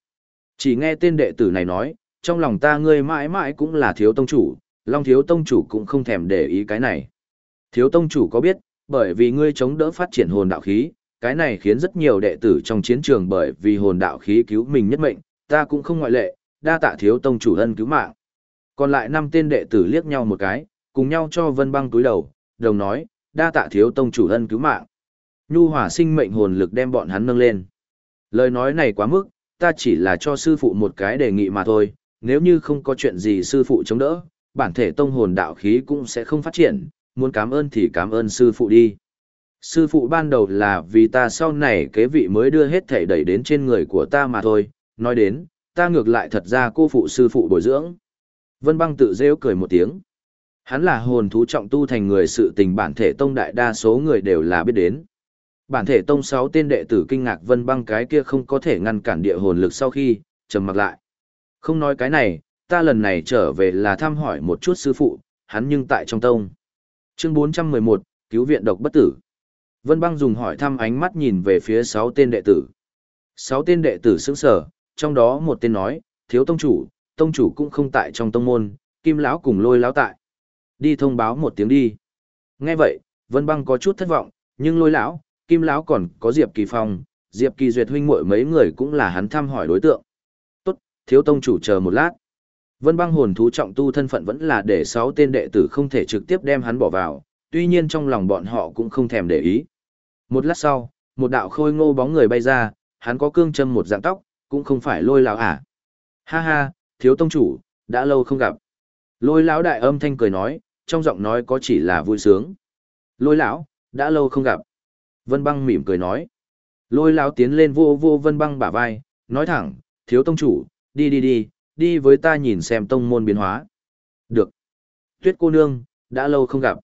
Chỉ nghe tên đệ tử này nói, trong lòng ta ngươi mãi mãi cũng là thiếu tông chủ, Long thiếu tông chủ cũng không thèm để ý cái này. Thiếu tông chủ có biết, bởi vì ngươi chống đỡ phát triển hồn đạo khí, cái này khiến rất nhiều đệ tử trong chiến trường bởi vì hồn đạo khí cứu mình nhất mệnh, ta cũng không ngoại lệ, đa tạ thiếu tông chủ ân cứu mạng. Còn lại năm tên đệ tử liếc nhau một cái, cùng nhau cho Vân Băng túi đầu, đồng nói, đa tạ thiếu tông chủ ân cứu mạng. Nhu hỏa sinh mệnh hồn lực đem bọn hắn nâng lên. Lời nói này quá mức, ta chỉ là cho sư phụ một cái đề nghị mà thôi, nếu như không có chuyện gì sư phụ chống đỡ, bản thể tông hồn đạo khí cũng sẽ không phát triển, muốn cảm ơn thì cảm ơn sư phụ đi. Sư phụ ban đầu là vì ta sau này kế vị mới đưa hết thể đẩy đến trên người của ta mà thôi, nói đến, ta ngược lại thật ra cô phụ sư phụ bồi dưỡng. Vân băng tự rêu cười một tiếng. Hắn là hồn thú trọng tu thành người sự tình bản thể tông đại đa số người đều là biết đến. Bản thể tông sáu tên đệ tử kinh ngạc vân băng cái kia không có thể ngăn cản địa hồn lực sau khi, trầm mặc lại. Không nói cái này, ta lần này trở về là thăm hỏi một chút sư phụ, hắn nhưng tại trong tông. Chương 411, cứu viện độc bất tử. Vân Băng dùng hỏi thăm ánh mắt nhìn về phía sáu tên đệ tử. Sáu tên đệ tử sững sờ, trong đó một tên nói, thiếu tông chủ, tông chủ cũng không tại trong tông môn, kim lão cùng lôi lão tại. Đi thông báo một tiếng đi. Nghe vậy, Vân Băng có chút thất vọng, nhưng lôi lão, kim lão còn có Diệp Kỳ Phong, Diệp Kỳ Duyệt huynh muội mấy người cũng là hắn thăm hỏi đối tượng. Thiếu tông chủ chờ một lát. Vân Băng hồn thú trọng tu thân phận vẫn là để sáu tên đệ tử không thể trực tiếp đem hắn bỏ vào, tuy nhiên trong lòng bọn họ cũng không thèm để ý. Một lát sau, một đạo khôi ngô bóng người bay ra, hắn có cương châm một dạng tóc, cũng không phải lôi lão à. Ha ha, thiếu tông chủ, đã lâu không gặp. Lôi lão đại âm thanh cười nói, trong giọng nói có chỉ là vui sướng. Lôi lão, đã lâu không gặp. Vân băng mỉm cười nói. Lôi lão tiến lên vô vô vân băng bả vai, nói thẳng, thiếu tông chủ, đi đi đi, đi với ta nhìn xem tông môn biến hóa. Được. Tuyết cô nương, đã lâu không gặp.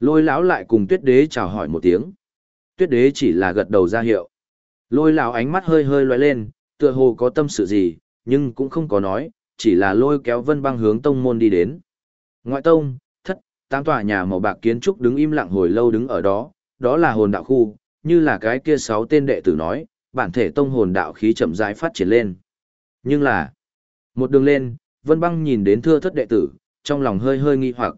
Lôi lão lại cùng tuyết đế chào hỏi một tiếng tuyết đế chỉ là gật đầu ra hiệu lôi lão ánh mắt hơi hơi loay lên tựa hồ có tâm sự gì nhưng cũng không có nói chỉ là lôi kéo vân băng hướng tông môn đi đến ngoại tông thất tám tòa nhà màu bạc kiến trúc đứng im lặng hồi lâu đứng ở đó đó là hồn đạo khu như là cái kia sáu tên đệ tử nói bản thể tông hồn đạo khí chậm rãi phát triển lên nhưng là một đường lên vân băng nhìn đến thưa thất đệ tử trong lòng hơi hơi nghi hoặc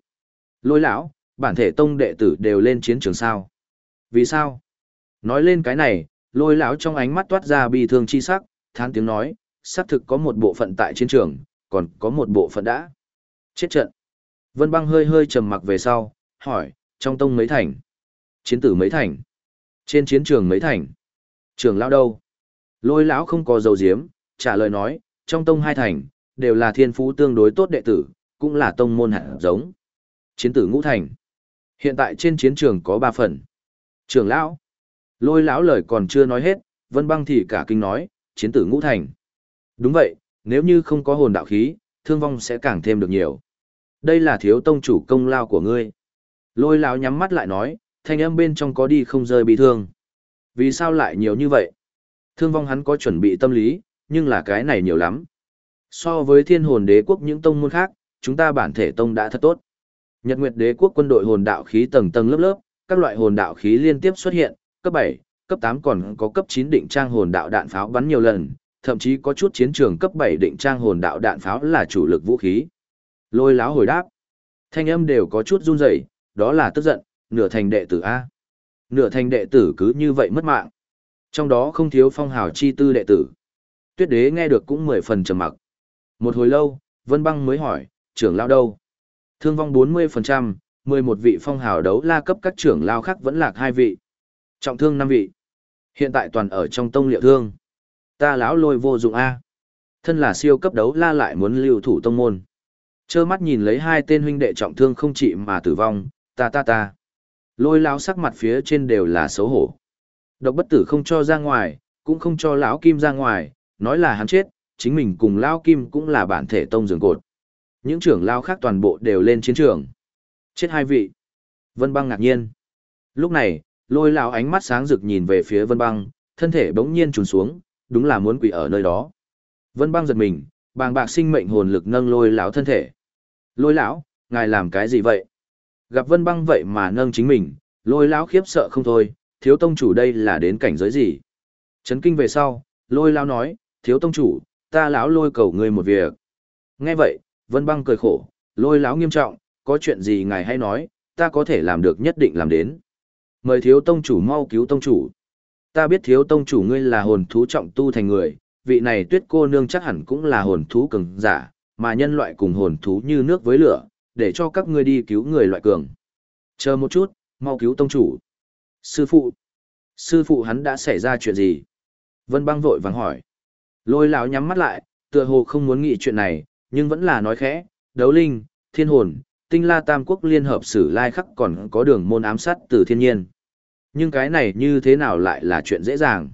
lôi lão bản thể tông đệ tử đều lên chiến trường sao vì sao Nói lên cái này, lôi lão trong ánh mắt toát ra bi thương chi sắc, thán tiếng nói, xác thực có một bộ phận tại chiến trường, còn có một bộ phận đã chết trận. Vân băng hơi hơi trầm mặc về sau, hỏi, trong tông mấy thành? Chiến tử mấy thành? Trên chiến trường mấy thành? Trường lão đâu? Lôi lão không có dầu diếm, trả lời nói, trong tông hai thành, đều là thiên phú tương đối tốt đệ tử, cũng là tông môn hạt giống. Chiến tử ngũ thành. Hiện tại trên chiến trường có ba phần. Trường lão. Lôi lão lời còn chưa nói hết, vân băng thì cả kinh nói, chiến tử ngũ thành. Đúng vậy, nếu như không có hồn đạo khí, thương vong sẽ càng thêm được nhiều. Đây là thiếu tông chủ công lao của ngươi. Lôi lão nhắm mắt lại nói, thanh âm bên trong có đi không rơi bị thương. Vì sao lại nhiều như vậy? Thương vong hắn có chuẩn bị tâm lý, nhưng là cái này nhiều lắm. So với thiên hồn đế quốc những tông môn khác, chúng ta bản thể tông đã thật tốt. Nhật Nguyệt đế quốc quân đội hồn đạo khí tầng tầng lớp lớp, các loại hồn đạo khí liên tiếp xuất hiện, cấp 7, cấp 8 còn có cấp 9 định trang hồn đạo đạn pháo bắn nhiều lần, thậm chí có chút chiến trường cấp 7 định trang hồn đạo đạn pháo là chủ lực vũ khí. Lôi láo hồi đáp. Thanh âm đều có chút run rẩy, đó là tức giận, nửa thành đệ tử A. Nửa thành đệ tử cứ như vậy mất mạng. Trong đó không thiếu phong hào chi tư đệ tử. Tuyết đế nghe được cũng mười phần trầm mặc. Một hồi lâu, Vân Băng mới hỏi, trưởng lao đâu? Thương vong 40%, 11 vị phong hào đấu la cấp các trưởng lao khác vẫn lạc hai vị. Trọng thương năm vị. Hiện tại toàn ở trong tông liệu thương. Ta lão lôi vô dụng A. Thân là siêu cấp đấu la lại muốn lưu thủ tông môn. Chơ mắt nhìn lấy hai tên huynh đệ trọng thương không chỉ mà tử vong, ta ta ta. Lôi lão sắc mặt phía trên đều là xấu hổ. Độc bất tử không cho ra ngoài, cũng không cho lão kim ra ngoài, nói là hắn chết, chính mình cùng lão kim cũng là bản thể tông giường cột. Những trưởng lao khác toàn bộ đều lên chiến trường. Chết hai vị. Vân băng ngạc nhiên. Lúc này, lôi lão ánh mắt sáng rực nhìn về phía vân băng, thân thể bỗng nhiên trùn xuống, đúng là muốn quỷ ở nơi đó. Vân băng giật mình, bàng bạc sinh mệnh hồn lực nâng lôi lão thân thể. Lôi lão, ngài làm cái gì vậy? Gặp vân băng vậy mà nâng chính mình, lôi lão khiếp sợ không thôi, thiếu tông chủ đây là đến cảnh giới gì? Chấn kinh về sau, lôi lão nói, thiếu tông chủ, ta lão lôi cầu ngươi một việc. Nghe vậy, vân băng cười khổ, lôi lão nghiêm trọng, có chuyện gì ngài hay nói, ta có thể làm được nhất định làm đến. Mời thiếu tông chủ mau cứu tông chủ. Ta biết thiếu tông chủ ngươi là hồn thú trọng tu thành người, vị này tuyết cô nương chắc hẳn cũng là hồn thú cường giả, mà nhân loại cùng hồn thú như nước với lửa, để cho các ngươi đi cứu người loại cường. Chờ một chút, mau cứu tông chủ. Sư phụ. Sư phụ hắn đã xảy ra chuyện gì? Vân băng vội vàng hỏi. Lôi lão nhắm mắt lại, tựa hồ không muốn nghĩ chuyện này, nhưng vẫn là nói khẽ, đấu linh, thiên hồn, tinh la tam quốc liên hợp sử lai khắc còn có đường môn ám sát từ thiên nhiên. Nhưng cái này như thế nào lại là chuyện dễ dàng?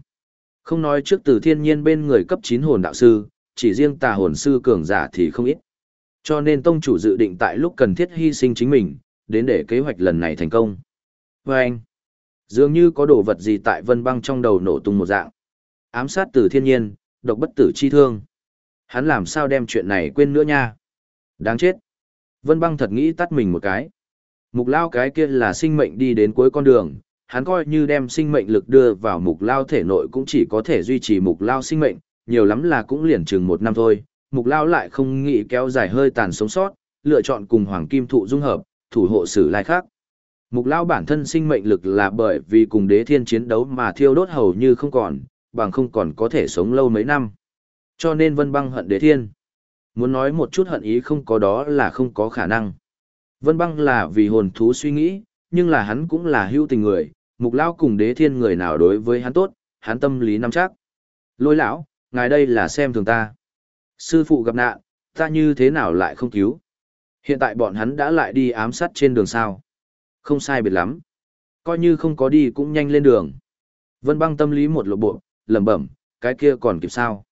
Không nói trước từ thiên nhiên bên người cấp 9 hồn đạo sư, chỉ riêng tà hồn sư cường giả thì không ít. Cho nên tông chủ dự định tại lúc cần thiết hy sinh chính mình, đến để kế hoạch lần này thành công. Và anh, dường như có đồ vật gì tại vân băng trong đầu nổ tung một dạng. Ám sát từ thiên nhiên, độc bất tử chi thương. Hắn làm sao đem chuyện này quên nữa nha. Đáng chết. Vân băng thật nghĩ tắt mình một cái. Mục lao cái kia là sinh mệnh đi đến cuối con đường, hắn coi như đem sinh mệnh lực đưa vào mục lao thể nội cũng chỉ có thể duy trì mục lao sinh mệnh, nhiều lắm là cũng liền chừng một năm thôi. Mục lao lại không nghĩ kéo dài hơi tàn sống sót, lựa chọn cùng hoàng kim thụ dung hợp, thủ hộ sử lai khác. Mục lao bản thân sinh mệnh lực là bởi vì cùng đế thiên chiến đấu mà thiêu đốt hầu như không còn, bằng không còn có thể sống lâu mấy năm. Cho nên vân băng hận đế thiên. Muốn nói một chút hận ý không có đó là không có khả năng. Vân băng là vì hồn thú suy nghĩ, nhưng là hắn cũng là hữu tình người, mục lão cùng đế thiên người nào đối với hắn tốt, hắn tâm lý nắm chắc. Lôi lão, ngài đây là xem thường ta. Sư phụ gặp nạn, ta như thế nào lại không cứu? Hiện tại bọn hắn đã lại đi ám sát trên đường sao. Không sai biệt lắm. Coi như không có đi cũng nhanh lên đường. Vân băng tâm lý một lộ bộ, lẩm bẩm, cái kia còn kịp sao?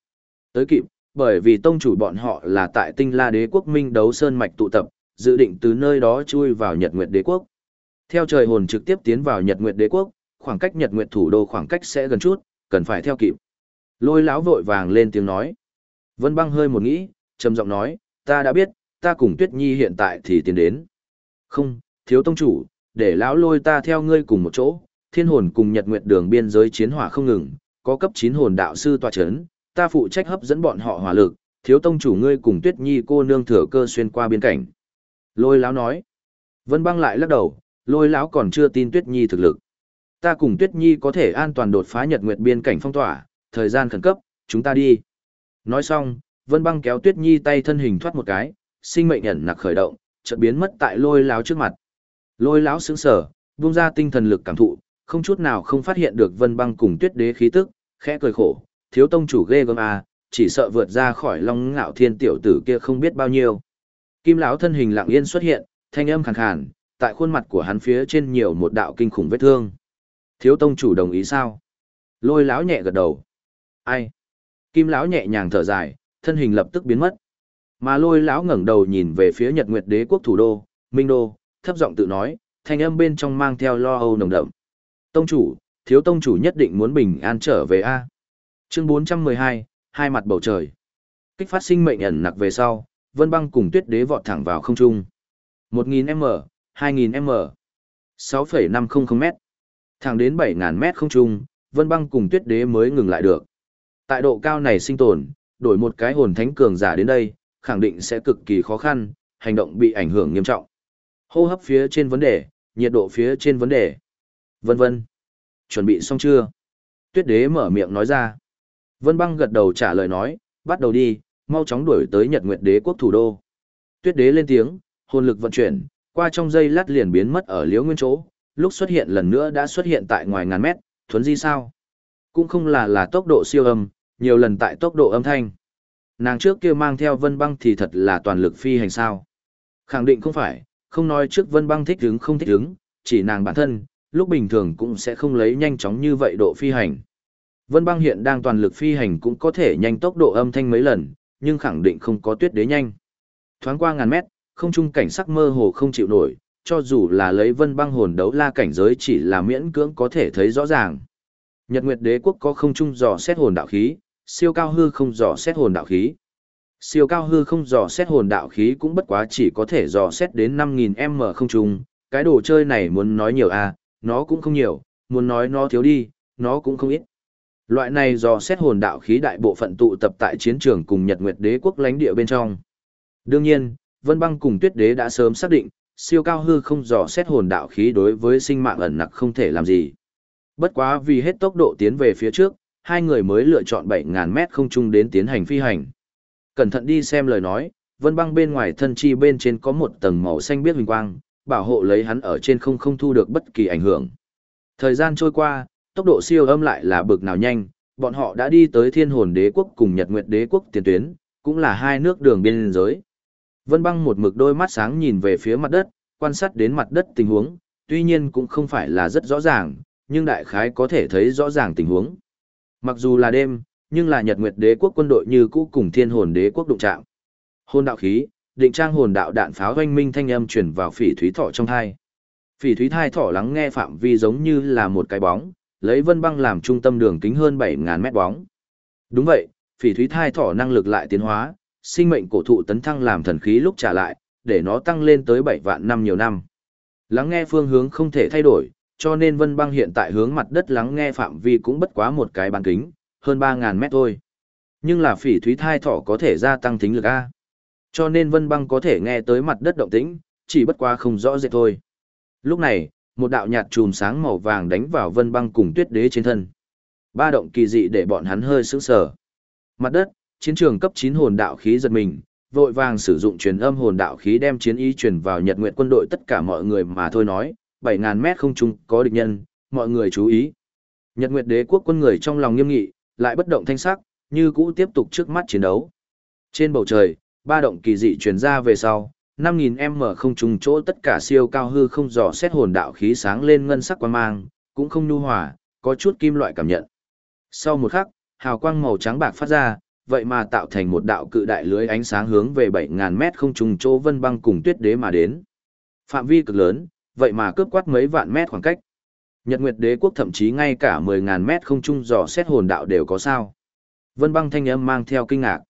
Tới kịp, bởi vì tông chủ bọn họ là tại tinh la đế quốc minh đấu sơn mạch tụ tập, dự định từ nơi đó chui vào Nhật Nguyệt đế quốc. Theo trời hồn trực tiếp tiến vào Nhật Nguyệt đế quốc, khoảng cách Nhật Nguyệt thủ đô khoảng cách sẽ gần chút, cần phải theo kịp. Lôi lão vội vàng lên tiếng nói. Vân băng hơi một nghĩ, trầm giọng nói, ta đã biết, ta cùng Tuyết Nhi hiện tại thì tiến đến. Không, thiếu tông chủ, để lão lôi ta theo ngươi cùng một chỗ, thiên hồn cùng Nhật Nguyệt đường biên giới chiến hỏa không ngừng, có cấp 9 hồn đạo sư tòa chấn, ta phụ trách hấp dẫn bọn họ hỏa lực, thiếu tông chủ ngươi cùng Tuyết Nhi cô nương thừa cơ xuyên qua biên cảnh. Lôi lão nói. Vân băng lại lắc đầu, lôi lão còn chưa tin Tuyết Nhi thực lực. Ta cùng Tuyết Nhi có thể an toàn đột phá Nhật Nguyệt biên cảnh phong tỏa, thời gian khẩn cấp, chúng ta đi. Nói xong, Vân Băng kéo Tuyết Nhi tay thân hình thoát một cái, sinh mệnh ẩn nặc khởi động, chợt biến mất tại lôi láo trước mặt. Lôi láo sững sờ, buông ra tinh thần lực cảm thụ, không chút nào không phát hiện được Vân Băng cùng Tuyết Đế khí tức, khẽ cười khổ, thiếu tông chủ ghê gớm à, chỉ sợ vượt ra khỏi Long Ngạo Thiên tiểu tử kia không biết bao nhiêu. Kim lão thân hình lặng yên xuất hiện, thanh âm khàn khàn, tại khuôn mặt của hắn phía trên nhiều một đạo kinh khủng vết thương. Thiếu tông chủ đồng ý sao? Lôi lão nhẹ gật đầu. Ai? Kim lão nhẹ nhàng thở dài, thân hình lập tức biến mất. Mà lôi lão ngẩng đầu nhìn về phía Nhật Nguyệt Đế quốc thủ đô, Minh Đô, thấp giọng tự nói, thanh âm bên trong mang theo lo âu nồng đậm. Tông chủ, thiếu tông chủ nhất định muốn bình an trở về a. Chương 412, hai mặt bầu trời. Kích phát sinh mệnh ẩn nặc về sau, Vân Băng cùng Tuyết Đế vọt thẳng vào không trung. 1000m, 2000m, 6.500m. Thẳng đến 7000m không trung, Vân Băng cùng Tuyết Đế mới ngừng lại được. Tại độ cao này sinh tồn, đổi một cái hồn thánh cường giả đến đây, khẳng định sẽ cực kỳ khó khăn, hành động bị ảnh hưởng nghiêm trọng. Hô hấp phía trên vấn đề, nhiệt độ phía trên vấn đề, vân vân. Chuẩn bị xong chưa? Tuyết đế mở miệng nói ra. Vân băng gật đầu trả lời nói, bắt đầu đi, mau chóng đuổi tới Nhật Nguyệt đế quốc thủ đô. Tuyết đế lên tiếng, hồn lực vận chuyển, qua trong giây lát liền biến mất ở liễu nguyên chỗ, lúc xuất hiện lần nữa đã xuất hiện tại ngoài ngàn mét, thuấn di sao? Cũng không là là tốc độ siêu âm, nhiều lần tại tốc độ âm thanh. Nàng trước kia mang theo vân băng thì thật là toàn lực phi hành sao. Khẳng định không phải, không nói trước vân băng thích hứng không thích hứng, chỉ nàng bản thân, lúc bình thường cũng sẽ không lấy nhanh chóng như vậy độ phi hành. Vân băng hiện đang toàn lực phi hành cũng có thể nhanh tốc độ âm thanh mấy lần, nhưng khẳng định không có tuyết đế nhanh. Thoáng qua ngàn mét, không trung cảnh sắc mơ hồ không chịu nổi, cho dù là lấy vân băng hồn đấu la cảnh giới chỉ là miễn cưỡng có thể thấy rõ ràng. Nhật Nguyệt Đế quốc có không trung dò xét hồn đạo khí, siêu cao hư không dò xét hồn đạo khí. Siêu cao hư không dò xét hồn đạo khí cũng bất quá chỉ có thể dò xét đến 5000m không trung, cái đồ chơi này muốn nói nhiều à, nó cũng không nhiều, muốn nói nó thiếu đi, nó cũng không ít. Loại này do xét hồn đạo khí đại bộ phận tụ tập tại chiến trường cùng Nhật Nguyệt Đế quốc lãnh địa bên trong. Đương nhiên, Vân Băng cùng Tuyết Đế đã sớm xác định, siêu cao hư không dò xét hồn đạo khí đối với sinh mạng ẩn nặc không thể làm gì. Bất quá vì hết tốc độ tiến về phía trước, hai người mới lựa chọn 7.000 mét không trung đến tiến hành phi hành. Cẩn thận đi xem lời nói, vân băng bên ngoài thân chi bên trên có một tầng màu xanh biết huỳnh quang, bảo hộ lấy hắn ở trên không không thu được bất kỳ ảnh hưởng. Thời gian trôi qua, tốc độ siêu âm lại là bực nào nhanh, bọn họ đã đi tới thiên hồn đế quốc cùng nhật nguyệt đế quốc tiền tuyến, cũng là hai nước đường biên giới. Vân băng một mực đôi mắt sáng nhìn về phía mặt đất, quan sát đến mặt đất tình huống, tuy nhiên cũng không phải là rất rõ ràng, nhưng đại khái có thể thấy rõ ràng tình huống. Mặc dù là đêm, nhưng là Nhật Nguyệt Đế quốc quân đội như cũ cùng Thiên Hồn Đế quốc đụng chạm. hôn đạo khí, định trang hồn đạo đạn pháo oanh minh thanh âm truyền vào Phỉ Thúy Thọ trong thai. Phỉ Thúy Thai Thọ lắng nghe phạm vi giống như là một cái bóng, lấy Vân Băng làm trung tâm đường kính hơn 7000 mét bóng. Đúng vậy, Phỉ Thúy Thai Thọ năng lực lại tiến hóa, sinh mệnh cổ thụ tấn thăng làm thần khí lúc trả lại, để nó tăng lên tới 7 vạn năm nhiều năm. Lắng nghe phương hướng không thể thay đổi, cho nên vân băng hiện tại hướng mặt đất lắng nghe phạm vi cũng bất quá một cái bán kính, hơn 3.000 mét thôi. Nhưng là phỉ thúy thai thỏ có thể gia tăng tính lực A. Cho nên vân băng có thể nghe tới mặt đất động tĩnh, chỉ bất quá không rõ rệt thôi. Lúc này, một đạo nhạt chùm sáng màu vàng đánh vào vân băng cùng tuyết đế trên thân. Ba động kỳ dị để bọn hắn hơi sững sờ. Mặt đất, chiến trường cấp 9 hồn đạo khí giật mình, vội vàng sử dụng truyền âm hồn đạo khí đem chiến ý truyền vào Nhật Nguyệt quân đội tất cả mọi người mà thôi nói, bảy ngàn mét không trung có địch nhân, mọi người chú ý. Nhật Nguyệt đế quốc quân người trong lòng nghiêm nghị, lại bất động thanh sắc, như cũ tiếp tục trước mắt chiến đấu. Trên bầu trời, ba động kỳ dị truyền ra về sau, 5000m không trùng chỗ tất cả siêu cao hư không dò xét hồn đạo khí sáng lên ngân sắc quang mang, cũng không nhu hòa, có chút kim loại cảm nhận. Sau một khắc, hào quang màu trắng bạc phát ra, vậy mà tạo thành một đạo cự đại lưới ánh sáng hướng về 7.000 mét không trùng chỗ vân băng cùng tuyết đế mà đến. Phạm vi cực lớn, vậy mà cướp quát mấy vạn mét khoảng cách. Nhật Nguyệt Đế quốc thậm chí ngay cả 10.000 mét không trung dò xét hồn đạo đều có sao. Vân băng thanh âm mang theo kinh ngạc.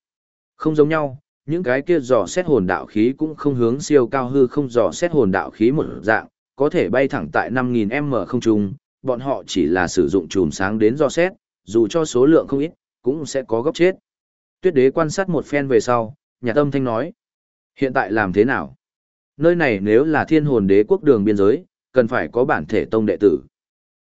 Không giống nhau, những cái kia dò xét hồn đạo khí cũng không hướng siêu cao hư không dò xét hồn đạo khí một dạng, có thể bay thẳng tại 5.000m không trung, bọn họ chỉ là sử dụng chùm sáng đến dò xét, dù cho số lượng không ít, cũng sẽ có góc chết. Tuyết đế quan sát một phen về sau, nhà tâm thanh nói. Hiện tại làm thế nào? Nơi này nếu là thiên hồn đế quốc đường biên giới, cần phải có bản thể tông đệ tử.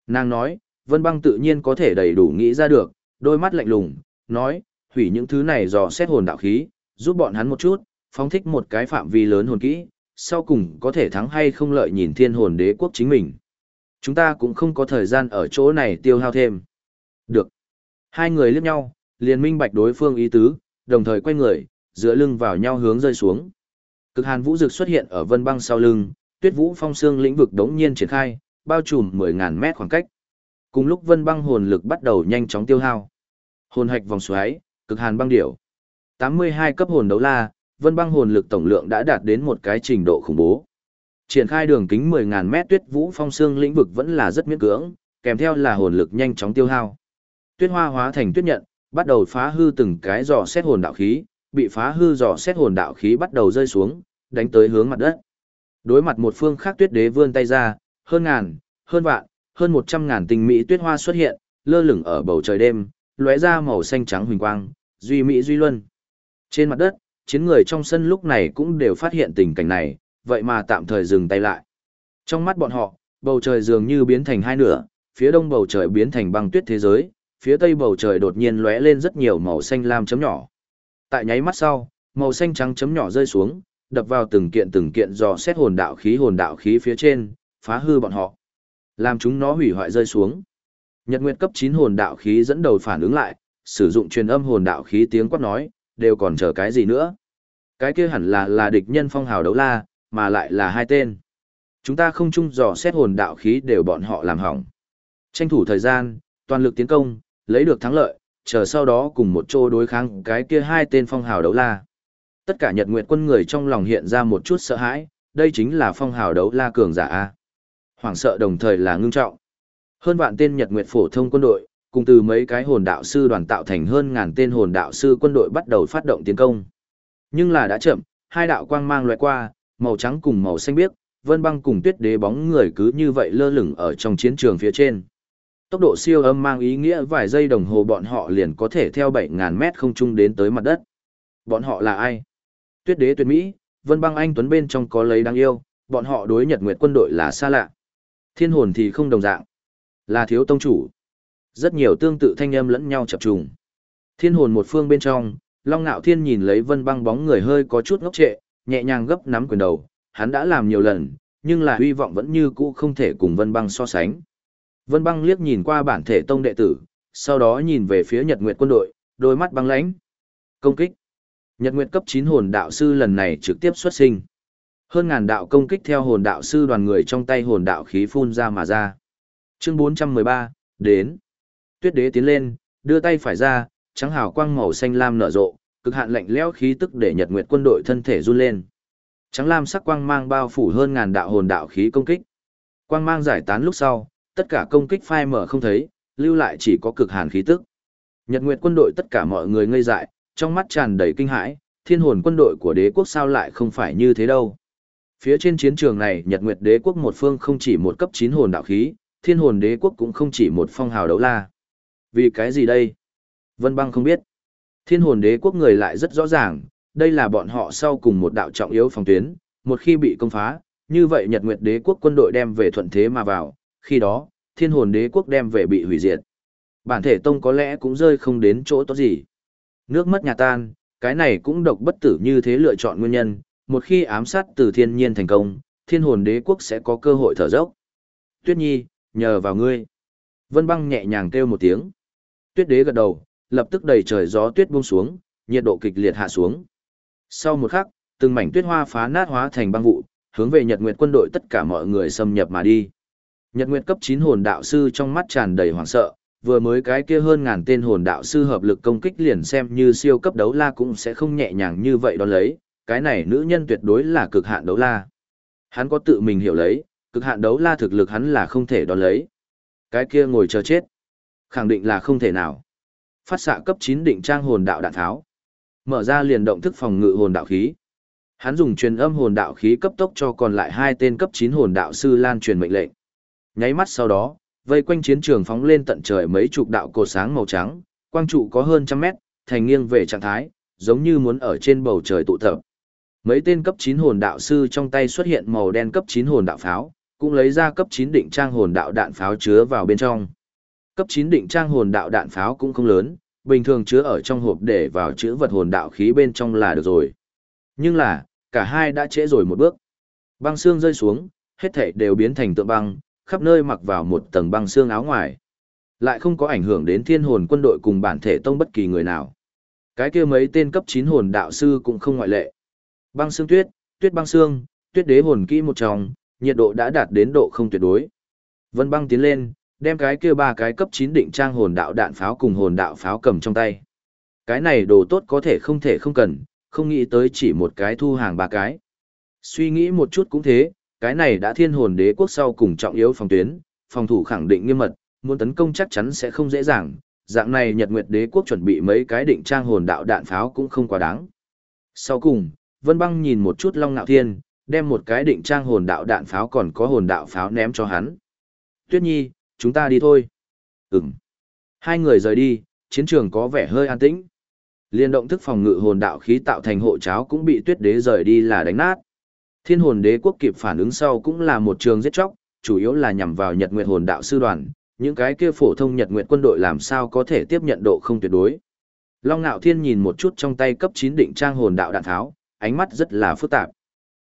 Nàng nói, Vân Băng tự nhiên có thể đầy đủ nghĩ ra được, đôi mắt lạnh lùng, nói, hủy những thứ này dò xét hồn đạo khí, giúp bọn hắn một chút, phóng thích một cái phạm vi lớn hồn kỹ, sau cùng có thể thắng hay không lợi nhìn thiên hồn đế quốc chính mình. Chúng ta cũng không có thời gian ở chỗ này tiêu hao thêm. Được. Hai người liếc nhau, liền minh bạch đối phương ý tứ, đồng thời quay người, dựa lưng vào nhau hướng rơi xuống. Cực hàn vũ dực xuất hiện ở vân băng sau lưng, tuyết vũ phong xương lĩnh vực đống nhiên triển khai, bao trùm 10.000 mét khoảng cách. Cùng lúc vân băng hồn lực bắt đầu nhanh chóng tiêu hao. Hồn hạch vòng xoáy, cực hàn băng điểu. 82 cấp hồn đấu la, vân băng hồn lực tổng lượng đã đạt đến một cái trình độ khủng bố. Triển khai đường kính 10.000 mét tuyết vũ phong xương lĩnh vực vẫn là rất miễn cưỡng, kèm theo là hồn lực nhanh chóng tiêu hao. Tuyết hoa hóa thành tuyết nhận, bắt đầu phá hư từng cái dò xét hồn đạo khí, bị phá hư dò xét hồn đạo khí bắt đầu rơi xuống, đánh tới hướng mặt đất. Đối mặt một phương khác tuyết đế vươn tay ra, hơn ngàn, hơn vạn, hơn một trăm ngàn tinh mỹ tuyết hoa xuất hiện, lơ lửng ở bầu trời đêm, lóe ra màu xanh trắng huỳnh quang, duy mỹ duy luân. Trên mặt đất, chiến người trong sân lúc này cũng đều phát hiện tình cảnh này, vậy mà tạm thời dừng tay lại. Trong mắt bọn họ, bầu trời dường như biến thành hai nửa, phía đông bầu trời biến thành băng tuyết thế giới, phía tây bầu trời đột nhiên lóe lên rất nhiều màu xanh lam chấm nhỏ. Tại nháy mắt sau, màu xanh trắng chấm nhỏ rơi xuống, đập vào từng kiện từng kiện dò xét hồn đạo khí hồn đạo khí phía trên, phá hư bọn họ. Làm chúng nó hủy hoại rơi xuống. Nhật Nguyệt cấp 9 hồn đạo khí dẫn đầu phản ứng lại, sử dụng truyền âm hồn đạo khí tiếng quát nói, đều còn chờ cái gì nữa. Cái kia hẳn là là địch nhân phong hào đấu la, mà lại là hai tên. Chúng ta không chung dò xét hồn đạo khí đều bọn họ làm hỏng. Tranh thủ thời gian, toàn lực tiến công, lấy được thắng lợi, chờ sau đó cùng một chỗ đối kháng cái kia hai tên phong hào đấu la. Tất cả Nhật Nguyệt quân người trong lòng hiện ra một chút sợ hãi, đây chính là phong hào đấu la cường giả a. Hoảng sợ đồng thời là ngưng trọng. Hơn vạn tên Nhật Nguyệt phổ thông quân đội, cùng từ mấy cái hồn đạo sư đoàn tạo thành hơn ngàn tên hồn đạo sư quân đội bắt đầu phát động tiến công. Nhưng là đã chậm, hai đạo quang mang loại qua, màu trắng cùng màu xanh biếc, vân băng cùng tuyết đế bóng người cứ như vậy lơ lửng ở trong chiến trường phía trên. Tốc độ siêu âm mang ý nghĩa vài giây đồng hồ bọn họ liền có thể theo 7.000 mét không trung đến tới mặt đất. Bọn họ là ai? Tuyết đế tuyệt Mỹ, vân băng anh tuấn bên trong có lấy đáng yêu, bọn họ đối nhật nguyệt quân đội là xa lạ. Thiên hồn thì không đồng dạng. Là thiếu tông chủ. Rất nhiều tương tự thanh âm lẫn nhau chập trùng. Thiên hồn một phương bên trong, Long Nạo Thiên nhìn lấy vân băng bóng người hơi có chút ngốc trệ, nhẹ nhàng gấp nắm quyền đầu, hắn đã làm nhiều lần, nhưng là hy vọng vẫn như cũ không thể cùng vân băng so sánh. Vân băng liếc nhìn qua bản thể tông đệ tử, sau đó nhìn về phía Nhật Nguyệt quân đội, đôi mắt băng lãnh. Công kích. Nhật Nguyệt cấp 9 hồn đạo sư lần này trực tiếp xuất sinh. Hơn ngàn đạo công kích theo hồn đạo sư đoàn người trong tay hồn đạo khí phun ra mà ra. Chương 413, đến. Tuyết đế tiến lên, đưa tay phải ra, trắng hào quang màu xanh lam nở rộ, cực hạn lạnh lẽo khí tức để Nhật Nguyệt quân đội thân thể run lên. Trắng lam sắc quang mang bao phủ hơn ngàn đạo hồn đạo khí công kích. Quang mang giải tán lúc sau, tất cả công kích phai mở không thấy, lưu lại chỉ có cực hàn khí tức. Nhật Nguyệt quân đội tất cả mọi người ngây dại, trong mắt tràn đầy kinh hãi, thiên hồn quân đội của đế quốc sao lại không phải như thế đâu. Phía trên chiến trường này Nhật Nguyệt đế quốc một phương không chỉ một cấp chín hồn đạo khí, thiên hồn đế quốc cũng không chỉ một phong hào đấu la. Vì cái gì đây? Vân băng không biết. Thiên hồn đế quốc người lại rất rõ ràng, đây là bọn họ sau cùng một đạo trọng yếu phòng tuyến, một khi bị công phá, như vậy Nhật Nguyệt đế quốc quân đội đem về thuận thế mà vào, khi đó, thiên hồn đế quốc đem về bị hủy diệt. Bản thể tông có lẽ cũng rơi không đến chỗ tốt gì. Nước mất nhà tan, cái này cũng độc bất tử như thế lựa chọn nguyên nhân, một khi ám sát từ thiên nhiên thành công, thiên hồn đế quốc sẽ có cơ hội thở dốc. Tuyết nhi, nhờ vào ngươi. Vân băng nhẹ nhàng kêu một tiếng. Tuyết đế gật đầu, lập tức đầy trời gió tuyết buông xuống, nhiệt độ kịch liệt hạ xuống. Sau một khắc, từng mảnh tuyết hoa phá nát hóa thành băng vụ, hướng về Nhật Nguyệt quân đội tất cả mọi người xâm nhập mà đi. Nhật Nguyệt cấp 9 hồn đạo sư trong mắt tràn đầy hoảng sợ, vừa mới cái kia hơn ngàn tên hồn đạo sư hợp lực công kích liền xem như siêu cấp đấu la cũng sẽ không nhẹ nhàng như vậy đó lấy, cái này nữ nhân tuyệt đối là cực hạn đấu la. Hắn có tự mình hiểu lấy, cực hạn đấu la thực lực hắn là không thể đón lấy. Cái kia ngồi chờ chết, khẳng định là không thể nào. Phát xạ cấp 9 định trang hồn đạo đạn tháo. Mở ra liền động thức phòng ngự hồn đạo khí. Hắn dùng truyền âm hồn đạo khí cấp tốc cho còn lại hai tên cấp 9 hồn đạo sư lan truyền mệnh lệnh. Nháy mắt sau đó, vây quanh chiến trường phóng lên tận trời mấy chục đạo cột sáng màu trắng, quang trụ có hơn trăm mét, thành nghiêng về trạng thái, giống như muốn ở trên bầu trời tụ tập. Mấy tên cấp 9 hồn đạo sư trong tay xuất hiện màu đen cấp 9 hồn đạo pháo, cũng lấy ra cấp 9 định trang hồn đạo đạn pháo chứa vào bên trong. Cấp 9 định trang hồn đạo đạn pháo cũng không lớn, bình thường chứa ở trong hộp để vào chữ vật hồn đạo khí bên trong là được rồi. Nhưng là, cả hai đã trễ rồi một bước. Băng xương rơi xuống, hết thảy đều biến thành tượng băng, khắp nơi mặc vào một tầng băng xương áo ngoài. Lại không có ảnh hưởng đến thiên hồn quân đội cùng bản thể tông bất kỳ người nào. Cái kia mấy tên cấp 9 hồn đạo sư cũng không ngoại lệ. Băng xương tuyết, tuyết băng xương, tuyết đế hồn kỹ một trong, nhiệt độ đã đạt đến độ không tuyệt đối. Vân băng tiến lên, đem cái kia ba cái cấp 9 định trang hồn đạo đạn pháo cùng hồn đạo pháo cầm trong tay. Cái này đồ tốt có thể không thể không cần, không nghĩ tới chỉ một cái thu hàng ba cái. Suy nghĩ một chút cũng thế, cái này đã thiên hồn đế quốc sau cùng trọng yếu phòng tuyến, phòng thủ khẳng định nghiêm mật, muốn tấn công chắc chắn sẽ không dễ dàng, dạng này Nhật Nguyệt đế quốc chuẩn bị mấy cái định trang hồn đạo đạn pháo cũng không quá đáng. Sau cùng, Vân Băng nhìn một chút Long Nạo Thiên, đem một cái định trang hồn đạo đạn pháo còn có hồn đạo pháo ném cho hắn. Tuyết Nhi, chúng ta đi thôi. Ừm. Hai người rời đi, chiến trường có vẻ hơi an tĩnh. Liên động thức phòng ngự hồn đạo khí tạo thành hộ cháo cũng bị tuyết đế rời đi là đánh nát. Thiên hồn đế quốc kịp phản ứng sau cũng là một trường giết chóc, chủ yếu là nhằm vào Nhật Nguyệt hồn đạo sư đoàn, những cái kia phổ thông Nhật Nguyệt quân đội làm sao có thể tiếp nhận độ không tuyệt đối. Long Nạo Thiên nhìn một chút trong tay cấp 9 định trang hồn đạo đạn tháo, ánh mắt rất là phức tạp.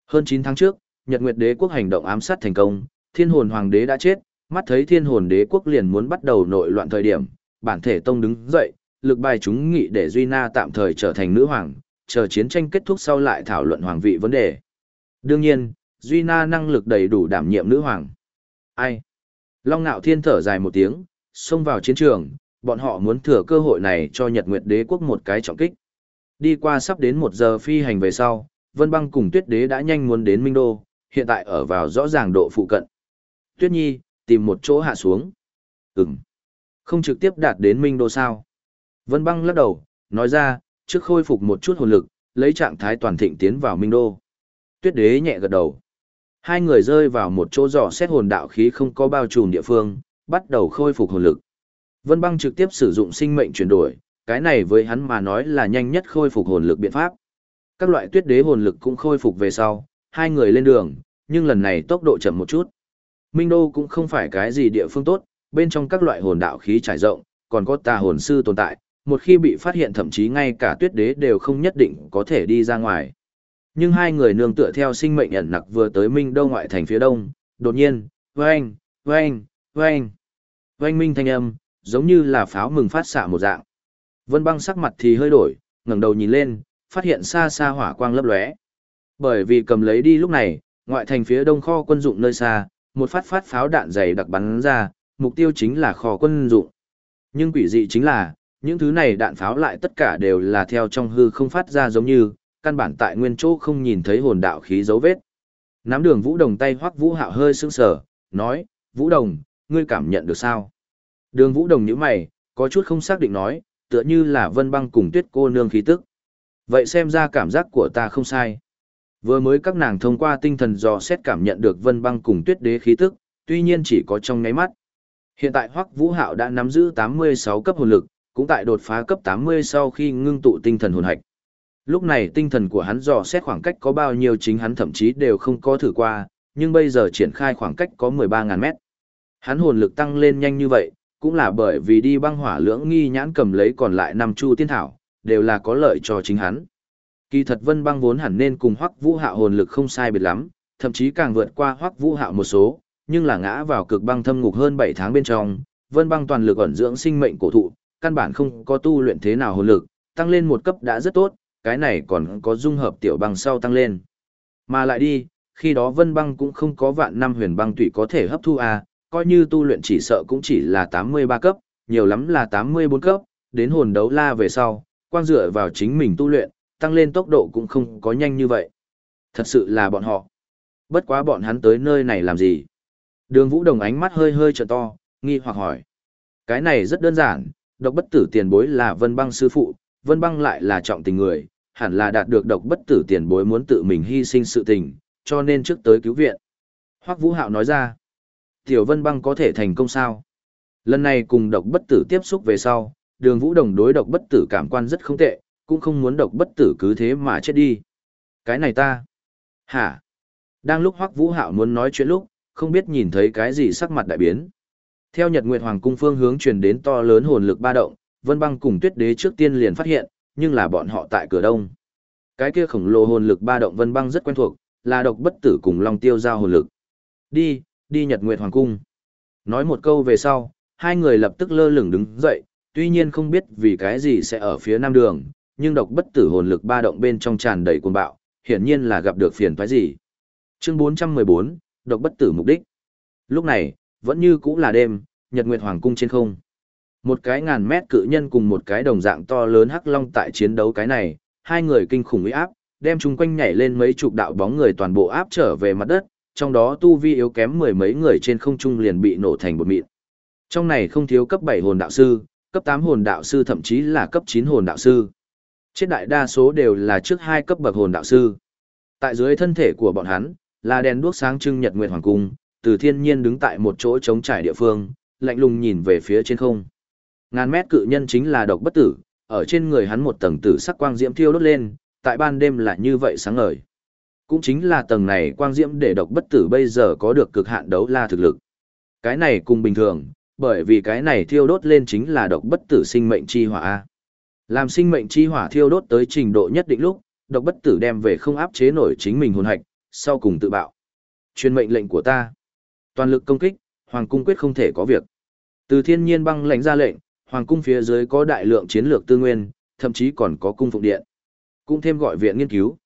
Hơn 9 tháng trước, Nhật Nguyệt đế quốc hành động ám sát thành công, Thiên hồn hoàng đế đã chết, mắt thấy Thiên hồn đế quốc liền muốn bắt đầu nội loạn thời điểm, bản thể tông đứng dậy, lực bài chúng nghị để Duy Na tạm thời trở thành nữ hoàng, chờ chiến tranh kết thúc sau lại thảo luận hoàng vị vấn đề. Đương nhiên, Duy Na năng lực đầy đủ đảm nhiệm nữ hoàng. Ai? Long Nạo Thiên thở dài một tiếng, xông vào chiến trường, bọn họ muốn thừa cơ hội này cho Nhật Nguyệt Đế quốc một cái trọng kích. Đi qua sắp đến một giờ phi hành về sau, Vân Băng cùng Tuyết Đế đã nhanh muốn đến Minh Đô, hiện tại ở vào rõ ràng độ phụ cận. Tuyết Nhi, tìm một chỗ hạ xuống. Ừm. Không trực tiếp đạt đến Minh Đô sao? Vân Băng lắc đầu, nói ra, trước khôi phục một chút hồn lực, lấy trạng thái toàn thịnh tiến vào Minh Đô. Tuyết Đế nhẹ gật đầu. Hai người rơi vào một chỗ dò xét hồn đạo khí không có bao trùm địa phương, bắt đầu khôi phục hồn lực. Vân Băng trực tiếp sử dụng sinh mệnh chuyển đổi, cái này với hắn mà nói là nhanh nhất khôi phục hồn lực biện pháp. Các loại tuyết đế hồn lực cũng khôi phục về sau, hai người lên đường, nhưng lần này tốc độ chậm một chút. Minh Đô cũng không phải cái gì địa phương tốt, bên trong các loại hồn đạo khí trải rộng, còn có tà hồn sư tồn tại, một khi bị phát hiện thậm chí ngay cả tuyết đế đều không nhất định có thể đi ra ngoài. Nhưng hai người nương tựa theo sinh mệnh ẩn nặc vừa tới Minh Đô ngoại thành phía đông, đột nhiên, vang, vang, vang. Vang minh thanh âm, giống như là pháo mừng phát xạ một dạng. Vân Băng sắc mặt thì hơi đổi, ngẩng đầu nhìn lên, phát hiện xa xa hỏa quang lấp lóe. Bởi vì cầm lấy đi lúc này, ngoại thành phía đông kho quân dụng nơi xa, một phát phát pháo đạn dày đặc bắn ra, mục tiêu chính là kho quân dụng. Nhưng quỷ dị chính là, những thứ này đạn pháo lại tất cả đều là theo trong hư không phát ra giống như, căn bản tại nguyên chỗ không nhìn thấy hồn đạo khí dấu vết. Nắm đường Vũ Đồng tay hoắc Vũ Hạo hơi sững sờ, nói, Vũ Đồng, ngươi cảm nhận được sao? Đường Vũ Đồng nhíu mày, có chút không xác định nói, tựa như là vân băng cùng tuyết cô nương khí tức. Vậy xem ra cảm giác của ta không sai. Vừa mới các nàng thông qua tinh thần dò xét cảm nhận được vân băng cùng tuyết đế khí tức, tuy nhiên chỉ có trong ngáy mắt. Hiện tại Hoắc Vũ Hạo đã nắm giữ 86 cấp hồn lực, cũng tại đột phá cấp 80 sau khi ngưng tụ tinh thần hồn hạch. Lúc này tinh thần của hắn dò xét khoảng cách có bao nhiêu chính hắn thậm chí đều không có thử qua, nhưng bây giờ triển khai khoảng cách có 13.000 mét. Hắn hồn lực tăng lên nhanh như vậy, cũng là bởi vì đi băng hỏa lưỡng nghi nhãn cầm lấy còn lại năm chu tiên thảo, đều là có lợi cho chính hắn. Kỳ thật vân băng vốn hẳn nên cùng hoắc vũ hạo hồn lực không sai biệt lắm, thậm chí càng vượt qua hoắc vũ hạo một số, nhưng là ngã vào cực băng thâm ngục hơn 7 tháng bên trong, vân băng toàn lực ẩn dưỡng sinh mệnh cổ thụ, căn bản không có tu luyện thế nào hồn lực, tăng lên một cấp đã rất tốt, cái này còn có dung hợp tiểu băng sau tăng lên. Mà lại đi, khi đó vân băng cũng không có vạn năm huyền băng tụy có thể hấp thu à, coi như tu luyện chỉ sợ cũng chỉ là 83 cấp, nhiều lắm là 84 cấp, đến hồn đấu la về sau, quang dựa vào chính mình tu luyện, tăng lên tốc độ cũng không có nhanh như vậy. Thật sự là bọn họ. Bất quá bọn hắn tới nơi này làm gì? Đường Vũ Đồng ánh mắt hơi hơi trợ to, nghi hoặc hỏi. Cái này rất đơn giản, độc bất tử tiền bối là vân băng sư phụ, vân băng lại là trọng tình người, hẳn là đạt được độc bất tử tiền bối muốn tự mình hy sinh sự tình, cho nên trước tới cứu viện. Hoắc Vũ Hạo nói ra, Tiểu Vân Băng có thể thành công sao? Lần này cùng độc bất tử tiếp xúc về sau, đường Vũ Đồng đối độc bất tử cảm quan rất không tệ, cũng không muốn độc bất tử cứ thế mà chết đi. Cái này ta. Hả? Đang lúc Hoắc Vũ Hạo muốn nói chuyện lúc, không biết nhìn thấy cái gì sắc mặt đại biến. Theo Nhật Nguyệt Hoàng cung phương hướng truyền đến to lớn hồn lực ba động, Vân Băng cùng Tuyết Đế trước tiên liền phát hiện, nhưng là bọn họ tại cửa đông. Cái kia khổng lồ hồn lực ba động Vân Băng rất quen thuộc, là độc bất tử cùng Long Tiêu giao hồn lực. Đi, đi Nhật Nguyệt Hoàng cung. Nói một câu về sau, hai người lập tức lơ lửng đứng dậy, tuy nhiên không biết vì cái gì sẽ ở phía nam đường, nhưng độc bất tử hồn lực ba động bên trong tràn đầy cuồng bạo, hiển nhiên là gặp được phiền toái gì. Chương 414, độc bất tử mục đích. Lúc này, vẫn như cũ là đêm, Nhật Nguyệt Hoàng cung trên không. Một cái ngàn mét cự nhân cùng một cái đồng dạng to lớn hắc long tại chiến đấu cái này, hai người kinh khủng uy áp, đem chúng quanh nhảy lên mấy chục đạo bóng người toàn bộ áp trở về mặt đất, trong đó tu vi yếu kém mười mấy người trên không trung liền bị nổ thành bột mịn. Trong này không thiếu cấp 7 hồn đạo sư, cấp 8 hồn đạo sư thậm chí là cấp 9 hồn đạo sư. Chết đại đa số đều là trước hai cấp bậc hồn đạo sư. Tại dưới thân thể của bọn hắn, là đèn đuốc sáng trưng nhật nguyệt hoàng cung, từ thiên nhiên đứng tại một chỗ trống trải địa phương, lạnh lùng nhìn về phía trên không. Ngàn mét cự nhân chính là độc bất tử, ở trên người hắn một tầng tử sắc quang diễm thiêu đốt lên, tại ban đêm là như vậy sáng ngời. Cũng chính là tầng này quang diễm để độc bất tử bây giờ có được cực hạn đấu la thực lực. Cái này cùng bình thường, bởi vì cái này thiêu đốt lên chính là độc bất tử sinh mệnh chi hỏa A. Làm sinh mệnh chi hỏa thiêu đốt tới trình độ nhất định lúc, độc bất tử đem về không áp chế nổi chính mình hồn hạch, sau cùng tự bạo. Truyền mệnh lệnh của ta. Toàn lực công kích, hoàng cung quyết không thể có việc. Từ thiên nhiên băng lãnh ra lệnh, hoàng cung phía dưới có đại lượng chiến lược tư nguyên, thậm chí còn có cung phụng điện. Cũng thêm gọi viện nghiên cứu.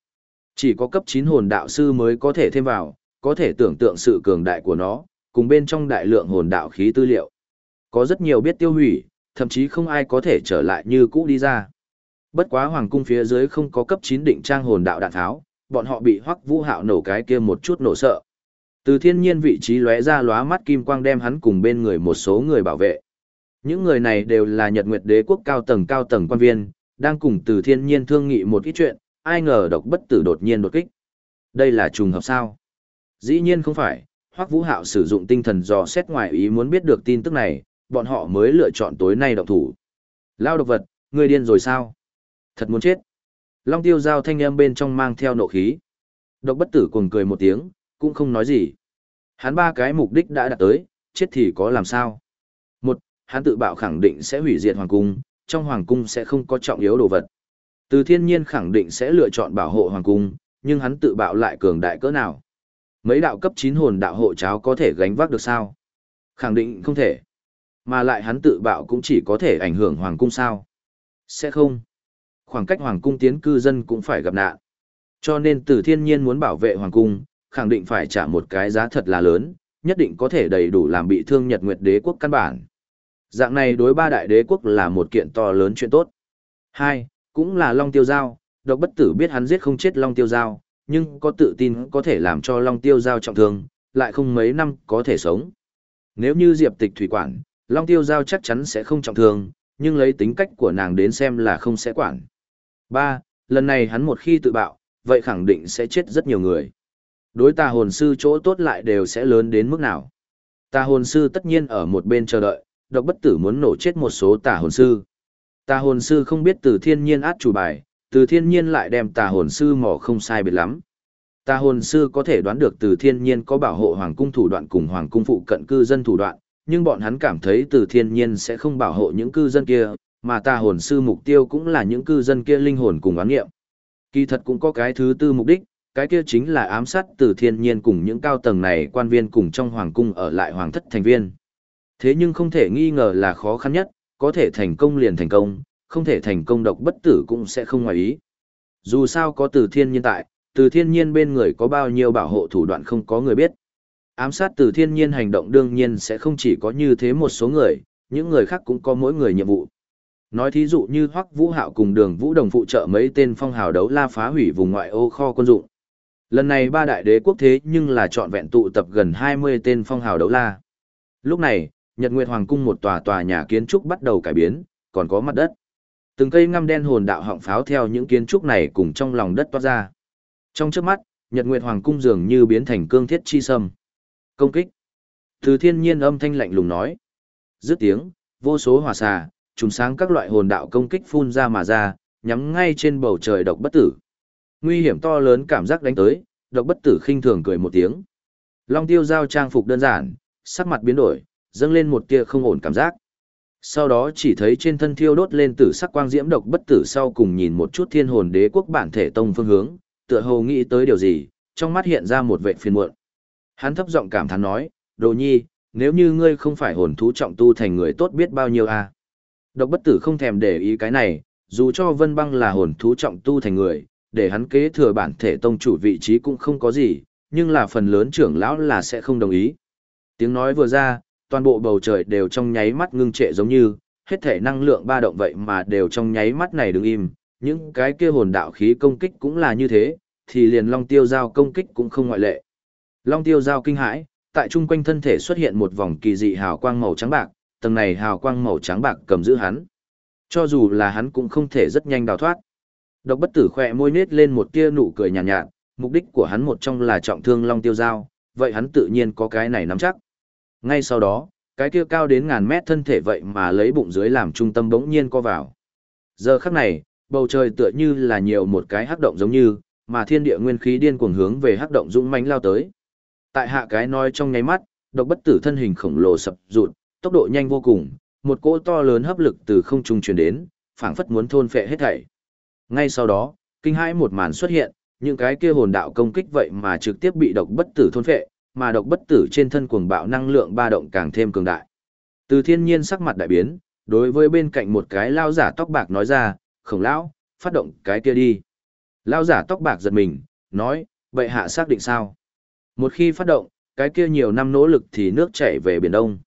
Chỉ có cấp 9 hồn đạo sư mới có thể thêm vào, có thể tưởng tượng sự cường đại của nó, cùng bên trong đại lượng hồn đạo khí tư liệu. Có rất nhiều biết tiêu hủy, thậm chí không ai có thể trở lại như cũ đi ra. Bất quá hoàng cung phía dưới không có cấp 9 định trang hồn đạo đạn tháo, bọn họ bị Hoắc Vũ Hạo nổ cái kia một chút nổ sợ. Từ thiên nhiên vị trí lóe ra lóa mắt kim quang đem hắn cùng bên người một số người bảo vệ. Những người này đều là Nhật Nguyệt Đế quốc cao tầng cao tầng quan viên, đang cùng Từ Thiên Nhiên thương nghị một ít chuyện, ai ngờ độc bất tử đột nhiên đột kích. Đây là trùng hợp sao? Dĩ nhiên không phải, Hoắc Vũ Hạo sử dụng tinh thần dò xét ngoài ý muốn biết được tin tức này, bọn họ mới lựa chọn tối nay động thủ. Lao độc vật, ngươi điên rồi sao? Thật muốn chết. Long tiêu giao thanh âm bên trong mang theo nộ khí. Độc bất tử cuồng cười một tiếng, cũng không nói gì. Hắn ba cái mục đích đã đạt tới, chết thì có làm sao? Một, hắn tự bạo khẳng định sẽ hủy diệt hoàng cung, trong hoàng cung sẽ không có trọng yếu đồ vật. Từ thiên nhiên khẳng định sẽ lựa chọn bảo hộ hoàng cung, nhưng hắn tự bạo lại cường đại cỡ nào? Mấy đạo cấp 9 hồn đạo hộ cháo có thể gánh vác được sao? Khẳng định không thể. Mà lại hắn tự bạo cũng chỉ có thể ảnh hưởng hoàng cung sao? Sẽ không. Khoảng cách hoàng cung tiến cư dân cũng phải gặp nạn. Cho nên từ thiên nhiên muốn bảo vệ hoàng cung, khẳng định phải trả một cái giá thật là lớn, nhất định có thể đầy đủ làm bị thương Nhật Nguyệt đế quốc căn bản. Dạng này đối ba đại đế quốc là một kiện to lớn chuyện tốt. Hai, cũng là Long Tiêu Giao, độc bất tử biết hắn giết không chết Long Tiêu Giao, nhưng có tự tin có thể làm cho Long Tiêu Giao trọng thương, lại không mấy năm có thể sống. Nếu như Diệp Tịch thủy quản, Long Tiêu Giao chắc chắn sẽ không trọng thương, nhưng lấy tính cách của nàng đến xem là không sẽ quản. Ba, lần này hắn một khi tự bạo, vậy khẳng định sẽ chết rất nhiều người. Đối tà hồn sư chỗ tốt lại đều sẽ lớn đến mức nào. Tà hồn sư tất nhiên ở một bên chờ đợi, độc bất tử muốn nổ chết một số tà hồn sư. Tà hồn sư không biết từ thiên nhiên át chủ bài, từ thiên nhiên lại đem tà hồn sư mỏ không sai biệt lắm. Tà hồn sư có thể đoán được từ thiên nhiên có bảo hộ hoàng cung thủ đoạn cùng hoàng cung phụ cận cư dân thủ đoạn, nhưng bọn hắn cảm thấy từ thiên nhiên sẽ không bảo hộ những cư dân kia, mà tà hồn sư mục tiêu cũng là những cư dân kia linh hồn cùng oán nghiệm. Kỳ thật cũng có cái thứ tư mục đích, cái kia chính là ám sát từ thiên nhiên cùng những cao tầng này quan viên cùng trong hoàng cung ở lại hoàng thất thành viên. Thế nhưng không thể nghi ngờ là khó khăn nhất, có thể thành công liền thành công, không thể thành công độc bất tử cũng sẽ không ngoài ý. Dù sao có từ thiên nhiên tại, từ thiên nhiên bên người có bao nhiêu bảo hộ thủ đoạn không có người biết. Ám sát từ thiên nhiên hành động đương nhiên sẽ không chỉ có như thế một số người, những người khác cũng có mỗi người nhiệm vụ. Nói thí dụ như Hoắc Vũ Hạo cùng Đường Vũ Đồng phụ trợ mấy tên phong hào đấu la phá hủy vùng ngoại ô kho quân dụng. Lần này ba đại đế quốc thế nhưng là chọn vẹn tụ tập gần 20 tên phong hào đấu la. Lúc này, Nhật Nguyệt Hoàng cung một tòa tòa nhà kiến trúc bắt đầu cải biến, còn có mặt đất. Từng cây ngăm đen hồn đạo họng pháo theo những kiến trúc này cùng trong lòng đất toát ra. Trong trước mắt, Nhật Nguyệt Hoàng cung dường như biến thành cương thiết chi sâm. Công kích. Từ thiên nhiên âm thanh lạnh lùng nói. Dứt tiếng, vô số hỏa xà, trùng sáng các loại hồn đạo công kích phun ra mà ra, nhắm ngay trên bầu trời độc bất tử. Nguy hiểm to lớn cảm giác đánh tới, độc bất tử khinh thường cười một tiếng. Long tiêu giao trang phục đơn giản, sắc mặt biến đổi, dâng lên một tia không ổn cảm giác. Sau đó chỉ thấy trên thân thiêu đốt lên tử sắc quang diễm độc bất tử sau cùng nhìn một chút thiên hồn đế quốc bản thể tông phương hướng, tựa hồ nghĩ tới điều gì, trong mắt hiện ra một vệ phiền muộn. Hắn thấp giọng cảm thán nói, đồ nhi, nếu như ngươi không phải hồn thú trọng tu thành người tốt biết bao nhiêu à. Độc bất tử không thèm để ý cái này, dù cho vân băng là hồn thú trọng tu thành người, để hắn kế thừa bản thể tông chủ vị trí cũng không có gì, nhưng là phần lớn trưởng lão là sẽ không đồng ý. Tiếng nói vừa ra, toàn bộ bầu trời đều trong nháy mắt ngưng trệ giống như, hết thể năng lượng ba động vậy mà đều trong nháy mắt này đứng im, những cái kia hồn đạo khí công kích cũng là như thế, thì liền long tiêu giao công kích cũng không ngoại lệ. Long tiêu giao kinh hãi, tại trung quanh thân thể xuất hiện một vòng kỳ dị hào quang màu trắng bạc, tầng này hào quang màu trắng bạc cầm giữ hắn. Cho dù là hắn cũng không thể rất nhanh đào thoát. Độc bất tử khỏe môi nết lên một tia nụ cười nhàn nhạt, nhạt, mục đích của hắn một trong là trọng thương long tiêu giao, vậy hắn tự nhiên có cái này nắm chắc. Ngay sau đó, cái kia cao đến ngàn mét thân thể vậy mà lấy bụng dưới làm trung tâm bỗng nhiên co vào. Giờ khắc này, bầu trời tựa như là nhiều một cái hắc động giống như, mà thiên địa nguyên khí điên cuồng hướng về hắc động dũng mãnh lao tới. Tại hạ cái nói trong nháy mắt, độc bất tử thân hình khổng lồ sập rụt, tốc độ nhanh vô cùng, một cỗ to lớn hấp lực từ không trung truyền đến, phảng phất muốn thôn phệ hết thảy. Ngay sau đó, kinh hãi một màn xuất hiện, những cái kia hồn đạo công kích vậy mà trực tiếp bị độc bất tử thôn phệ, mà độc bất tử trên thân cuồng bạo năng lượng ba động càng thêm cường đại. Từ thiên nhiên sắc mặt đại biến, đối với bên cạnh một cái lao giả tóc bạc nói ra, khổng lão, phát động cái kia đi. Lao giả tóc bạc giật mình, nói, vậy hạ xác định sao? Một khi phát động, cái kia nhiều năm nỗ lực thì nước chảy về Biển Đông.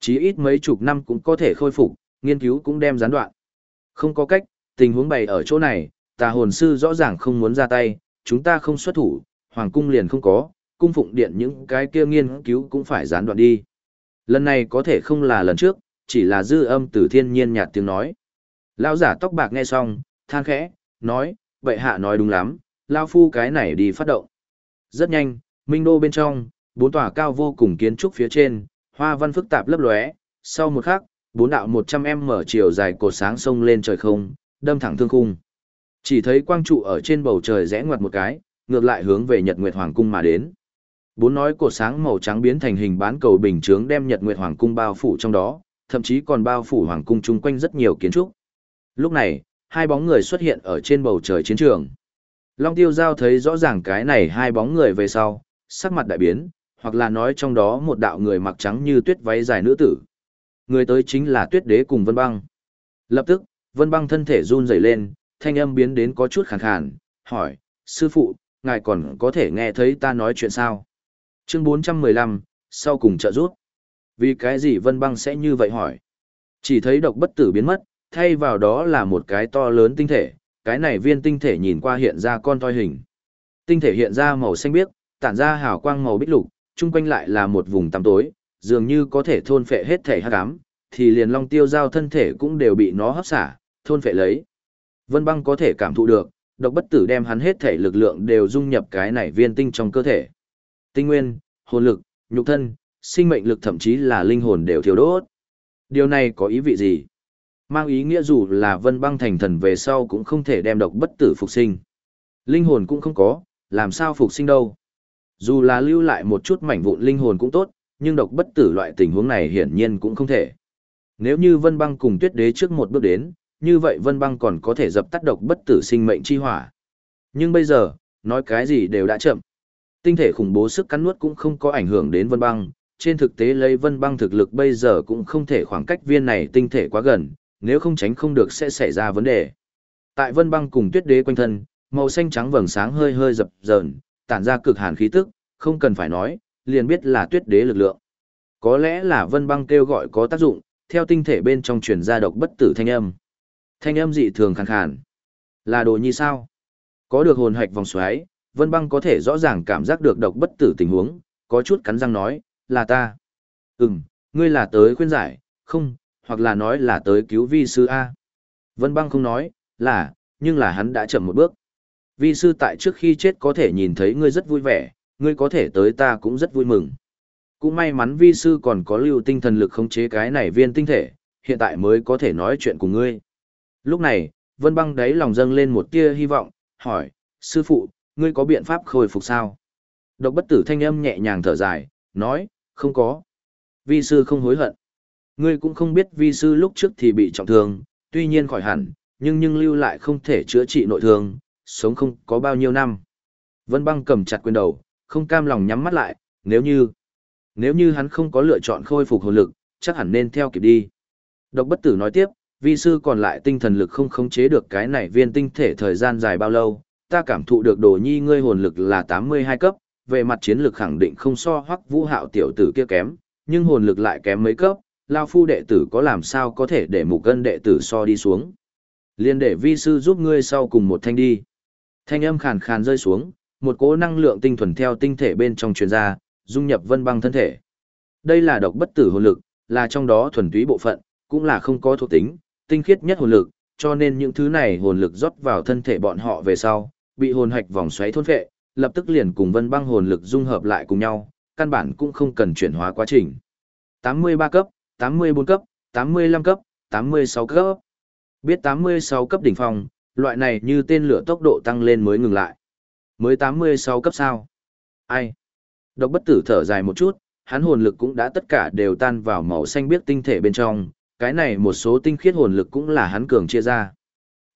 Chí ít mấy chục năm cũng có thể khôi phục, nghiên cứu cũng đem gián đoạn. Không có cách, tình huống bày ở chỗ này, tà hồn sư rõ ràng không muốn ra tay, chúng ta không xuất thủ, hoàng cung liền không có, cung phụng điện những cái kia nghiên cứu cũng phải gián đoạn đi. Lần này có thể không là lần trước, chỉ là dư âm từ thiên nhiên nhạt tiếng nói. Lão giả tóc bạc nghe xong, than khẽ, nói, vậy hạ nói đúng lắm, Lao phu cái này đi phát động. Rất nhanh, Minh Đô bên trong, bốn tòa cao vô cùng kiến trúc phía trên, hoa văn phức tạp lấp lóe, sau một khắc, bốn đạo 100m mở chiều dài cột sáng sông lên trời không, đâm thẳng thương khung. Chỉ thấy quang trụ ở trên bầu trời rẽ ngoặt một cái, ngược lại hướng về Nhật Nguyệt Hoàng cung mà đến. Bốn nói cột sáng màu trắng biến thành hình bán cầu bình chướng đem Nhật Nguyệt Hoàng cung bao phủ trong đó, thậm chí còn bao phủ hoàng cung chung quanh rất nhiều kiến trúc. Lúc này, hai bóng người xuất hiện ở trên bầu trời chiến trường. Long Tiêu Giao thấy rõ ràng cái này hai bóng người về sau, sắc mặt đại biến, hoặc là nói trong đó một đạo người mặc trắng như tuyết váy dài nữ tử. Người tới chính là tuyết đế cùng Vân Băng. Lập tức, Vân Băng thân thể run rẩy lên, thanh âm biến đến có chút khàn khàn, hỏi, sư phụ, ngài còn có thể nghe thấy ta nói chuyện sao? Chương 415, sau cùng trợ rút, Vì cái gì Vân Băng sẽ như vậy hỏi? Chỉ thấy độc bất tử biến mất, thay vào đó là một cái to lớn tinh thể, cái này viên tinh thể nhìn qua hiện ra con toi hình. Tinh thể hiện ra màu xanh biếc, tản ra hào quang màu bích lục, chung quanh lại là một vùng tăm tối, dường như có thể thôn phệ hết thể hắc ám, thì liền long tiêu giao thân thể cũng đều bị nó hấp xả, thôn phệ lấy. Vân băng có thể cảm thụ được, độc bất tử đem hắn hết thể lực lượng đều dung nhập cái này viên tinh trong cơ thể. Tinh nguyên, hồn lực, nhục thân, sinh mệnh lực thậm chí là linh hồn đều thiếu đốt. Điều này có ý vị gì? Mang ý nghĩa dù là vân băng thành thần về sau cũng không thể đem độc bất tử phục sinh. Linh hồn cũng không có, làm sao phục sinh đâu. Dù là lưu lại một chút mảnh vụn linh hồn cũng tốt, nhưng độc bất tử loại tình huống này hiển nhiên cũng không thể. Nếu như vân băng cùng tuyết đế trước một bước đến, như vậy vân băng còn có thể dập tắt độc bất tử sinh mệnh chi hỏa. Nhưng bây giờ, nói cái gì đều đã chậm. Tinh thể khủng bố sức cắn nuốt cũng không có ảnh hưởng đến vân băng, trên thực tế lấy vân băng thực lực bây giờ cũng không thể khoảng cách viên này tinh thể quá gần, nếu không tránh không được sẽ xảy ra vấn đề. Tại vân băng cùng tuyết đế quanh thân, màu xanh trắng vầng sáng hơi hơi dập dờn, tản ra cực hàn khí tức, không cần phải nói, liền biết là tuyết đế lực lượng. Có lẽ là vân băng kêu gọi có tác dụng, theo tinh thể bên trong truyền ra độc bất tử thanh âm. Thanh âm dị thường khàn khàn. Là đồ nhi sao? Có được hồn hạch vòng xoáy, vân băng có thể rõ ràng cảm giác được độc bất tử tình huống, có chút cắn răng nói, là ta. Ừm, ngươi là tới khuyên giải, không, hoặc là nói là tới cứu vi sư A. Vân băng không nói, là, nhưng là hắn đã chậm một bước. Vi sư tại trước khi chết có thể nhìn thấy ngươi rất vui vẻ, ngươi có thể tới ta cũng rất vui mừng. Cũng may mắn vi sư còn có lưu tinh thần lực khống chế cái này viên tinh thể, hiện tại mới có thể nói chuyện cùng ngươi. Lúc này, vân băng đáy lòng dâng lên một tia hy vọng, hỏi, sư phụ, ngươi có biện pháp khôi phục sao? Độc bất tử thanh âm nhẹ nhàng thở dài, nói, không có. Vi sư không hối hận. Ngươi cũng không biết vi sư lúc trước thì bị trọng thương, tuy nhiên khỏi hẳn, nhưng nhưng lưu lại không thể chữa trị nội thương, sống không có bao nhiêu năm. Vân băng cầm chặt quyền đầu, không cam lòng nhắm mắt lại, nếu như, nếu như hắn không có lựa chọn khôi phục hồn lực, chắc hẳn nên theo kịp đi. Độc bất tử nói tiếp, vi sư còn lại tinh thần lực không khống chế được cái này viên tinh thể thời gian dài bao lâu, ta cảm thụ được đồ nhi ngươi hồn lực là 82 cấp, về mặt chiến lực khẳng định không so hoắc vũ hạo tiểu tử kia kém, nhưng hồn lực lại kém mấy cấp, lao phu đệ tử có làm sao có thể để mục cân đệ tử so đi xuống. Liên để vi sư giúp ngươi sau cùng một thanh đi. Thanh âm khàn khàn rơi xuống, một cỗ năng lượng tinh thuần theo tinh thể bên trong truyền ra, dung nhập vân băng thân thể. Đây là độc bất tử hồn lực, là trong đó thuần túy bộ phận, cũng là không có thuộc tính, tinh khiết nhất hồn lực, cho nên những thứ này hồn lực rót vào thân thể bọn họ về sau, bị hồn hạch vòng xoáy thôn phệ, lập tức liền cùng vân băng hồn lực dung hợp lại cùng nhau, căn bản cũng không cần chuyển hóa quá trình. 83 cấp, 84 cấp, 85 cấp, 86 cấp. Biết 86 cấp đỉnh phong, loại này như tên lửa tốc độ tăng lên mới ngừng lại. Mới 86 cấp sao? Ai? Độc bất tử thở dài một chút, hắn hồn lực cũng đã tất cả đều tan vào màu xanh biếc tinh thể bên trong, cái này một số tinh khiết hồn lực cũng là hắn cường chia ra.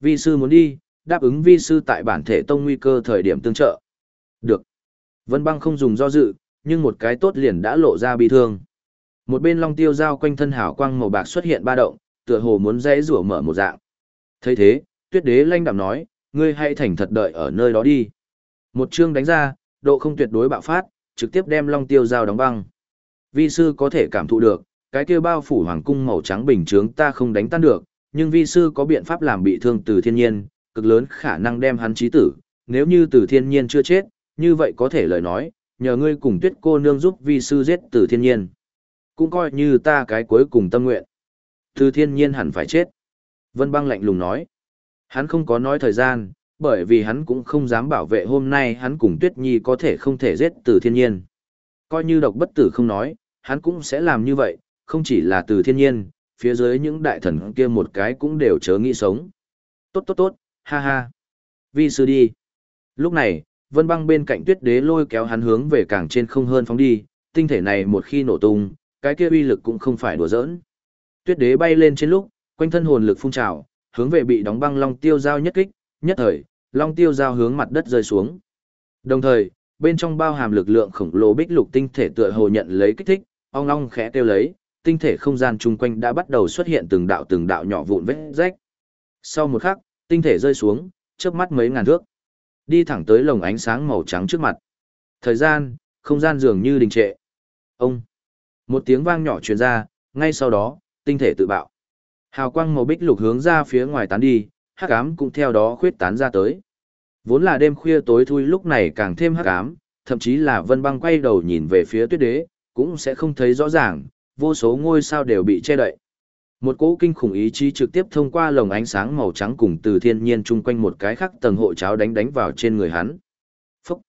Vi sư muốn đi, đáp ứng vi sư tại bản thể tông nguy cơ thời điểm tương trợ. Được. Vân băng không dùng do dự, nhưng một cái tốt liền đã lộ ra bị thương. Một bên long tiêu giao quanh thân hào quang màu bạc xuất hiện ba động, tựa hồ muốn dễ rủa mở một dạng. thấy thế, tuyết đế lanh đạm nói, ngươi hãy thành thật đợi ở nơi đó đi. Một chương đánh ra, độ không tuyệt đối bạo phát, trực tiếp đem long tiêu giao đóng băng. Vi sư có thể cảm thụ được, cái kia bao phủ hoàng cung màu trắng bình chướng ta không đánh tan được, nhưng vi sư có biện pháp làm bị thương từ thiên nhiên, cực lớn khả năng đem hắn chí tử, nếu như từ thiên nhiên chưa chết, như vậy có thể lời nói, nhờ ngươi cùng tuyết cô nương giúp vi sư giết từ thiên nhiên. Cũng coi như ta cái cuối cùng tâm nguyện. Từ thiên nhiên hẳn phải chết. Vân băng lạnh lùng nói. Hắn không có nói thời gian, bởi vì hắn cũng không dám bảo vệ hôm nay hắn cùng tuyết nhi có thể không thể giết từ thiên nhiên. Coi như độc bất tử không nói, hắn cũng sẽ làm như vậy, không chỉ là từ thiên nhiên, phía dưới những đại thần kia một cái cũng đều chớ nghĩ sống. Tốt tốt tốt, ha ha. Vi sư đi. Lúc này, vân băng bên cạnh tuyết đế lôi kéo hắn hướng về càng trên không hơn phóng đi, tinh thể này một khi nổ tung, cái kia uy lực cũng không phải đùa giỡn. Tuyết đế bay lên trên lúc, quanh thân hồn lực phun trào, hướng về bị đóng băng long tiêu giao nhất kích, nhất thời, long tiêu giao hướng mặt đất rơi xuống. Đồng thời, bên trong bao hàm lực lượng khổng lồ bích lục tinh thể tựa hồ nhận lấy kích thích, ong ong khẽ kêu lấy, tinh thể không gian chung quanh đã bắt đầu xuất hiện từng đạo từng đạo nhỏ vụn vết rách. Sau một khắc, tinh thể rơi xuống, chớp mắt mấy ngàn thước, đi thẳng tới lồng ánh sáng màu trắng trước mặt. Thời gian, không gian dường như đình trệ. Ông, một tiếng vang nhỏ truyền ra, ngay sau đó, tinh thể tự bạo. Hào quang màu bích lục hướng ra phía ngoài tán đi, hắc ám cũng theo đó khuyết tán ra tới. Vốn là đêm khuya tối thui lúc này càng thêm hắc ám, thậm chí là Vân Băng quay đầu nhìn về phía Tuyết Đế, cũng sẽ không thấy rõ ràng, vô số ngôi sao đều bị che đậy. Một cỗ kinh khủng ý chí trực tiếp thông qua lồng ánh sáng màu trắng cùng từ thiên nhiên chung quanh một cái khắc tầng hộ cháo đánh đánh vào trên người hắn. Phúc!